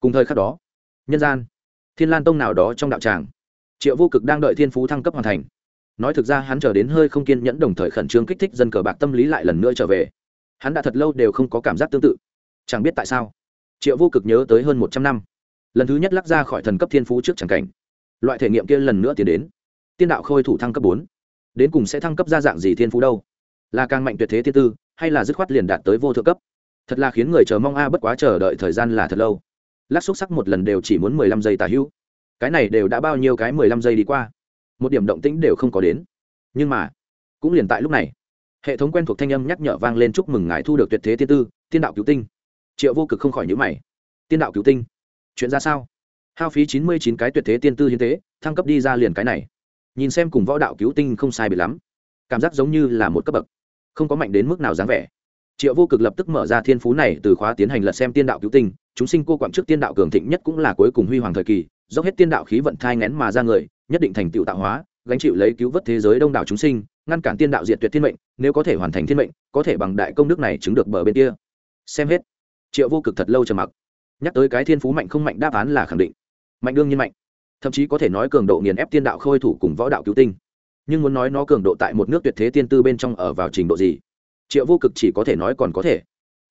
Cùng thời khắc đó, nhân gian, thiên lan tông nào đó trong đạo tràng, triệu vô cực đang đợi thiên phú thăng cấp hoàn thành. Nói thực ra hắn chờ đến hơi không kiên nhẫn đồng thời khẩn trương kích thích dân cờ bạc tâm lý lại lần nữa trở về hắn đã thật lâu đều không có cảm giác tương tự. Chẳng biết tại sao, triệu vô cực nhớ tới hơn một trăm năm, lần thứ nhất lắc ra khỏi thần cấp thiên phú trước c cảnh. Loại thể nghiệm kia lần nữa tiến đến. Tiên đạo khôi thủ thăng cấp bốn, đến cùng sẽ thăng cấp ra dạng gì thiên phú đâu? Là càng mạnh tuyệt thế thiên tư, hay là dứt khoát liền đạt tới vô thượng cấp? Thật là khiến người chờ mong a, bất quá chờ đợi thời gian là thật lâu. Lắc xúc sắc một lần đều chỉ muốn mười lăm giây tả hữu. Cái này đều đã bao nhiêu cái mười lăm giây đi qua. Một điểm động tĩnh đều không có đến. Nhưng mà, cũng liền tại lúc này hệ thống quen thuộc thanh âm nhắc nhở vang lên chúc mừng ngài thu được tuyệt thế tiên tư, tiên đạo cứu tinh. Triệu vô cực không khỏi nhữ mày. Tiên đạo cứu tinh? Chuyện ra sao? Hao phí chín mươi chín cái tuyệt thế tiên tư hiến tế, thăng cấp đi ra liền cái này. Nhìn xem cùng võ đạo cứu tinh không sai bị lắm. Cảm giác giống như là một cấp bậc. Không có mạnh đến mức nào dáng vẻ. Triệu vô cực lập tức mở ra thiên phú này từ khóa tiến hành lật xem tiên đạo cứu tinh. Chúng sinh cô quặng trước tiên đạo cường thịnh nhất cũng là cuối cùng huy hoàng thời kỳ, dốc hết tiên đạo khí vận thai ngén mà ra người, nhất định thành tựu tạo hóa, gánh chịu lấy cứu vớt thế giới đông đảo chúng sinh ngăn cản tiên đạo diệt tuyệt thiên mệnh, nếu có thể hoàn thành thiên mệnh, có thể bằng đại công đức này chứng được bờ bên kia. Xem hết. Triệu vô cực thật lâu trầm mặc. Nhắc tới cái thiên phú mạnh không mạnh đáp án là khẳng định. Mạnh đương nhiên mạnh. Thậm chí có thể nói cường độ nghiền ép tiên đạo khôi thủ cùng võ đạo cứu tinh. Nhưng muốn nói nó cường độ tại một nước tuyệt thế tiên tư bên trong ở vào trình độ gì? Triệu vô cực chỉ có thể nói còn có thể.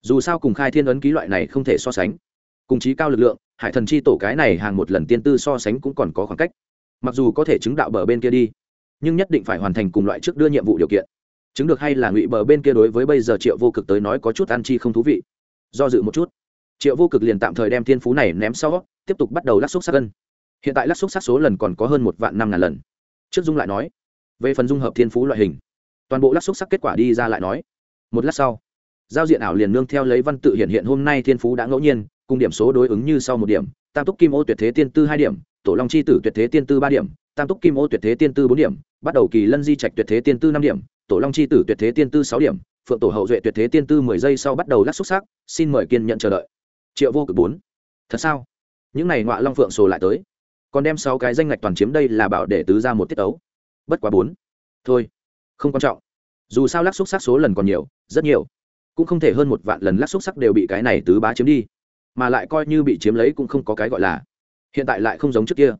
Dù sao cùng khai thiên ấn ký loại này không thể so sánh. Cùng chí cao lực lượng, hải thần chi tổ cái này hàng một lần tiên tư so sánh cũng còn có khoảng cách. Mặc dù có thể chứng đạo bờ bên kia đi nhưng nhất định phải hoàn thành cùng loại trước đưa nhiệm vụ điều kiện. Chứng được hay là ngụy bờ bên kia đối với bây giờ triệu vô cực tới nói có chút ăn chi không thú vị. Do dự một chút, triệu vô cực liền tạm thời đem thiên phú này ném sau, tiếp tục bắt đầu lắc xúc sắc gân hiện tại lắc xúc sắc số lần còn có hơn một vạn năm ngàn lần. Trước dung lại nói, về phần dung hợp thiên phú loại hình, toàn bộ lắc xúc sắc kết quả đi ra lại nói, một lát sau, giao diện ảo liền nương theo lấy văn tự hiện hiện hôm nay thiên phú đã ngẫu nhiên cùng điểm số đối ứng như sau một điểm, tam túc kim ô tuyệt thế tiên tư hai điểm, tổ long c h i tử tuyệt thế tiên tư ba điểm, tam túc kim ô tuyệt thế tiên tư bốn điểm, bắt đầu kỳ lân di trạch tuyệt thế tiên tư năm điểm, tổ long c h i tử tuyệt thế tiên tư sáu điểm, phượng tổ hậu duệ tuyệt thế tiên tư mười giây sau bắt đầu lắc xúc xác xin mời kiên nhận chờ đợi. Triệu vô cực bốn. Thật sao? Những n à y ngoại long phượng sổ lại tới. Còn đem sáu cái danh ngạch toàn chiếm đây là bảo để tứ ra một tiết ấu bất quá bốn. Thôi, không quan trọng. Dù sao lắc xúc sắc số lần còn nhiều, rất nhiều. Cũng không thể hơn một vạn lần lắc xúc sắc đều bị cái này tứ bá chiếm đi mà lại coi như bị chiếm lấy cũng không có cái gọi là, hiện tại lại không giống trước kia.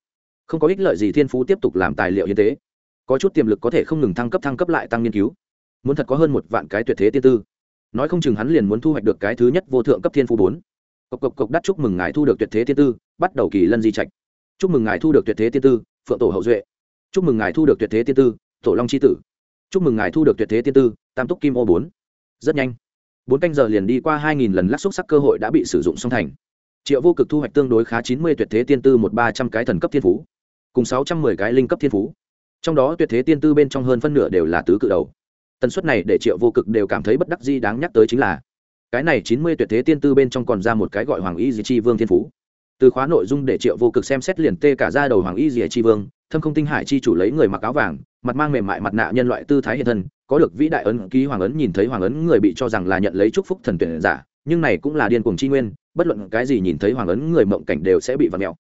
Không có ích lợi gì thiên phú tiếp tục làm tài liệu hiến tế. Có chút tiềm lực có thể không ngừng thăng cấp thăng cấp lại tăng nghiên cứu. Muốn thật có hơn một vạn cái tuyệt thế tiên tư. Nói không chừng hắn liền muốn thu hoạch được cái thứ nhất vô thượng cấp thiên phú bốn. Cộc cộc cộc, đắt chúc mừng ngài thu được tuyệt thế tiên tư, bắt đầu kỳ lân di trạch. Chúc mừng ngài thu được tuyệt thế tiên tư, phượng tổ hậu duệ. Chúc mừng ngài thu được tuyệt thế tiên tư, tổ long c h i tử. Chúc mừng ngài thu được tuyệt thế tiên tư, tam túc kim ô bốn. Rất nhanh bốn canh giờ liền đi qua hai nghìn lần lắc xúc sắc cơ hội đã bị sử dụng song thành. Triệu vô cực thu hoạch tương đối khá chín mươi tuyệt thế tiên tư một ba trăm cái thần cấp thiên phú, cùng sáu trăm mười cái linh cấp thiên phú. Trong đó tuyệt thế tiên tư bên trong hơn phân nửa đều là tứ cự đầu. Tần suất này để triệu vô cực đều cảm thấy bất đắc di đáng nhắc tới chính là, cái này chín mươi tuyệt thế tiên tư bên trong còn ra một cái gọi hoàng y di chi vương thiên phú. Từ khóa nội dung để triệu vô cực xem xét liền tê cả ra đầu hoàng y di chi vương, thâm không tinh hải chi chủ lấy người mặc áo vàng, mặt mang mềm mại mặt nạ nhân loại tư thái hiện thân có được vĩ đại ấn ký hoàng ấn nhìn thấy hoàng ấn người bị cho rằng là nhận lấy chúc phúc thần tuyển giả, nhưng này cũng là điên cuồng chi nguyên, bất luận cái gì nhìn thấy hoàng ấn người mộng cảnh đều sẽ bị vặt mẹo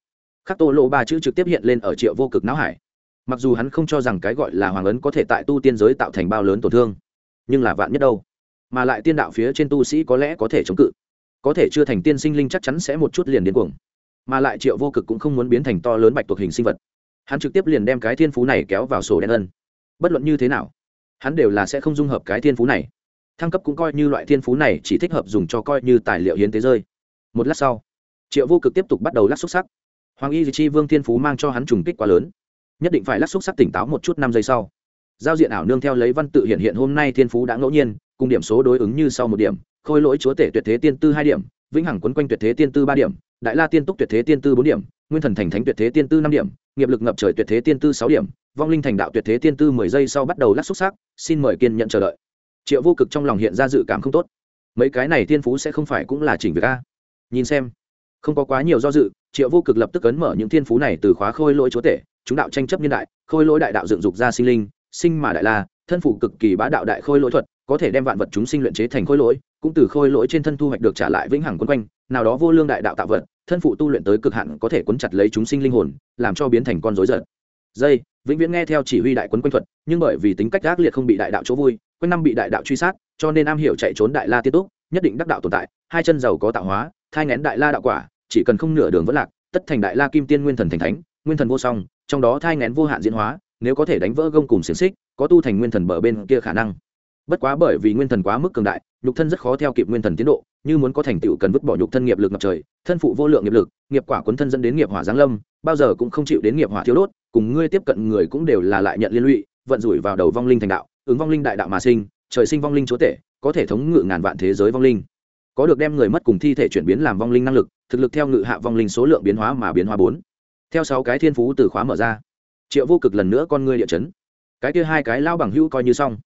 khắc tô lô ba chữ trực tiếp hiện lên ở triệu vô cực não hải. Mặc dù hắn không cho rằng cái gọi là hoàng ấn có thể tại tu tiên giới tạo thành bao lớn tổn thương, nhưng là vạn nhất đâu? Mà lại tiên đạo phía trên tu sĩ có lẽ có thể chống cự, có thể chưa thành tiên sinh linh chắc chắn sẽ một chút liền điên cuồng. Mà lại triệu vô cực cũng không muốn biến thành to lớn bạch thuộc hình sinh vật. Hắn trực tiếp liền đem cái thiên phú này kéo vào sổ đen ân. Bất luận như thế nào hắn đều là sẽ không dung hợp cái thiên phú này. Thăng cấp cũng coi như loại thiên phú này, chỉ thích hợp dùng cho coi như tài liệu hiến tế rơi. Một lát sau, triệu vô cực tiếp tục bắt đầu lắc xúc sắc. Hoàng y chi vương thiên phú mang cho hắn trùng kích quá lớn. Nhất định phải lắc xúc sắc tỉnh táo một chút năm giây sau. Giao diện ảo nương theo lấy văn tự hiện hiện hôm nay thiên phú đã ngẫu nhiên, cùng điểm số đối ứng như sau một điểm, khôi lỗi chúa tể tuyệt thế tiên tư hai điểm, vĩnh hằng quấn quanh tuyệt thế tiên tư ba điểm đại la tiên túc tuyệt thế tiên tư bốn điểm, nguyên thần thành thánh tuyệt thế tiên tư năm điểm, nghiệp lực ngập trời tuyệt thế tiên tư sáu điểm, vong linh thành đạo tuyệt thế tiên tư mười giây sau bắt đầu lắc xúc xác xin mời kiên nhận chờ đợi. Triệu vô cực trong lòng hiện ra dự cảm không tốt. Mấy cái này tiên phú sẽ không phải cũng là chỉnh việc a? Nhìn xem. Không có quá nhiều do dự, triệu vô cực lập tức ấn mở những thiên phú này từ khóa khôi lỗi chúa tể, chúng đạo tranh chấp niên đại, khôi lỗi đại đạo dựng dục ra sinh linh, sinh mà đại la, thân phụ cực kỳ bá đạo đại khôi lỗi thuật có thể đem vạn vật chúng sinh luyện chế thành khôi lỗi, cũng từ khôi lỗi trên thân thu hoạch được trả lại vĩnh hằng quân quanh, nào đó vô lương đại đạo tạo vật, thân phụ tu luyện tới cực hạn có thể quấn chặt lấy chúng sinh linh hồn, làm cho biến thành con rối giật dây, vĩnh viễn nghe theo chỉ huy đại quấn quanh thuật, nhưng bởi vì tính cách ác liệt không bị đại đạo chỗ vui, quanh năm bị đại đạo truy sát, cho nên am hiểu chạy trốn đại la tiết túc, nhất định đắc đạo tồn tại, hai chân giàu có tạo hóa, thai ngén đại la đạo quả, chỉ cần không nửa đường vẫn lạc, tất thành đại la kim tiên nguyên thần thành thánh, nguyên thần vô song, trong đó thai ngén vô hạn diễn hóa, nếu có thể đánh vỡ gông cùng xiềng xích, có tu thành nguyên thần bờ bên kia khả năng bất quá bởi vì nguyên thần quá mức cường đại, nhục thân rất khó theo kịp nguyên thần tiến độ, như muốn có thành tựu cần vứt bỏ nhục thân nghiệp lực ngập trời, thân phụ vô lượng nghiệp lực, nghiệp quả cuốn thân dẫn đến nghiệp hỏa giáng lâm, bao giờ cũng không chịu đến nghiệp hỏa thiếu đốt, cùng ngươi tiếp cận người cũng đều là lại nhận liên lụy, vận rủi vào đầu vong linh thành đạo, ứng vong linh đại đạo mà sinh, trời sinh vong linh chúa tể, có thể thống ngự ngàn vạn thế giới vong linh. Có được đem người mất cùng thi thể chuyển biến làm vong linh năng lực, thực lực theo ngự hạ vong linh số lượng biến hóa mà biến hóa bốn. Theo sáu cái thiên phú từ khóa mở ra, triệu vô cực lần nữa con ngươi địa chấn. Cái kia hai cái lao bằng hữu coi như xong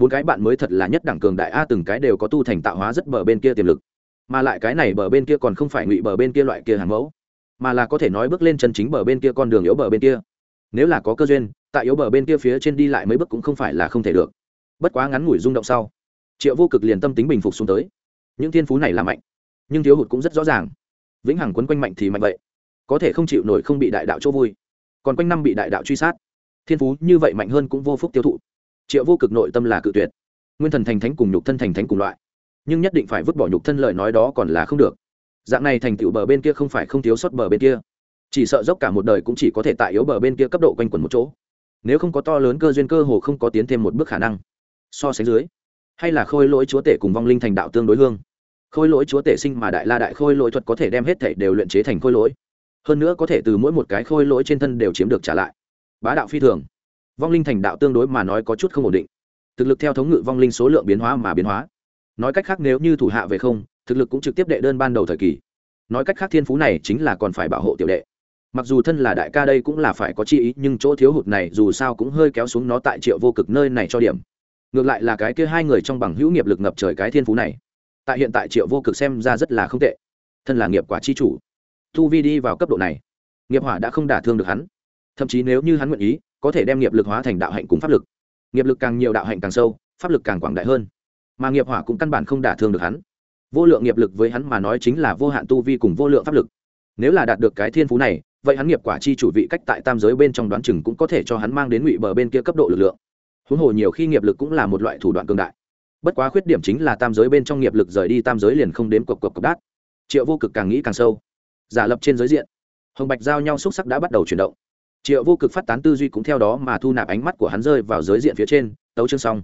bốn cái bạn mới thật là nhất đẳng cường đại a, từng cái đều có tu thành tạo hóa rất bờ bên kia tiềm lực. Mà lại cái này bờ bên kia còn không phải ngụy bờ bên kia loại kia hàng mẫu, mà là có thể nói bước lên chân chính bờ bên kia con đường yếu bờ bên kia. Nếu là có cơ duyên, tại yếu bờ bên kia phía trên đi lại mấy bước cũng không phải là không thể được. Bất quá ngắn ngủi rung động sau, triệu vô cực liền tâm tính bình phục xuống tới. Những thiên phú này là mạnh, nhưng thiếu hụt cũng rất rõ ràng. Vĩnh hằng quấn quanh mạnh thì mạnh vậy, có thể không chịu nổi không bị đại đạo chỗ vui, còn quanh năm bị đại đạo truy sát. Thiên phú như vậy mạnh hơn cũng vô phúc tiêu thụ triệu vô cực nội tâm là cự tuyệt. Nguyên thần thành thánh cùng nhục thân thành thánh cùng loại. Nhưng nhất định phải vứt bỏ nhục thân lời nói đó còn là không được. Dạng này thành tựu bờ bên kia không phải không thiếu sót bờ bên kia. Chỉ sợ dốc cả một đời cũng chỉ có thể tại yếu bờ bên kia cấp độ quanh quẩn một chỗ. Nếu không có to lớn cơ duyên cơ hồ không có tiến thêm một bước khả năng. So sánh dưới, hay là khôi lỗi chúa tể cùng vong linh thành đạo tương đối hương. Khôi lỗi chúa tể sinh mà đại la đại khôi lỗi thuật có thể đem hết thể đều luyện chế thành khôi lỗi. Hơn nữa có thể từ mỗi một cái khôi lỗi trên thân đều chiếm được trả lại. Bá đạo phi thường vong linh thành đạo tương đối mà nói có chút không ổn định. Thực lực theo thống ngự vong linh số lượng biến hóa mà biến hóa. Nói cách khác nếu như thủ hạ về không, thực lực cũng trực tiếp đệ đơn ban đầu thời kỳ. Nói cách khác thiên phú này chính là còn phải bảo hộ tiểu đệ. Mặc dù thân là đại ca đây cũng là phải có chi ý, nhưng chỗ thiếu hụt này dù sao cũng hơi kéo xuống nó tại triệu vô cực nơi này cho điểm. Ngược lại là cái kia hai người trong bằng hữu nghiệp lực ngập trời cái thiên phú này. Tại hiện tại triệu vô cực xem ra rất là không tệ. Thân là nghiệp quả chi chủ. Thu vi đi vào cấp độ này. Nghiệp hỏa đã không đả thương được hắn. Thậm chí nếu như hắn nguyện ý có thể đem nghiệp lực hóa thành đạo hạnh cùng pháp lực. Nghiệp lực càng nhiều đạo hạnh càng sâu, pháp lực càng quảng đại hơn. Mà nghiệp hỏa cũng căn bản không đả thương được hắn. Vô lượng nghiệp lực với hắn mà nói chính là vô hạn tu vi cùng vô lượng pháp lực. Nếu là đạt được cái thiên phú này, vậy hắn nghiệp quả chi chủ vị cách tại tam giới bên trong đoán chừng cũng có thể cho hắn mang đến ngụy bờ bên kia cấp độ lực lượng. Huống hồ nhiều khi nghiệp lực cũng là một loại thủ đoạn cường đại. Bất quá khuyết điểm chính là tam giới bên trong nghiệp lực rời đi tam giới liền không đến cộc cộc cộc đát. Triệu vô cực càng nghĩ càng sâu. Giả lập trên giới diện, hồng bạch giao nhau xúc sắc đã bắt đầu chuyển động triệu vô cực phát tán tư duy cũng theo đó mà thu nạp ánh mắt của hắn rơi vào giới diện phía trên, tấu chương xong.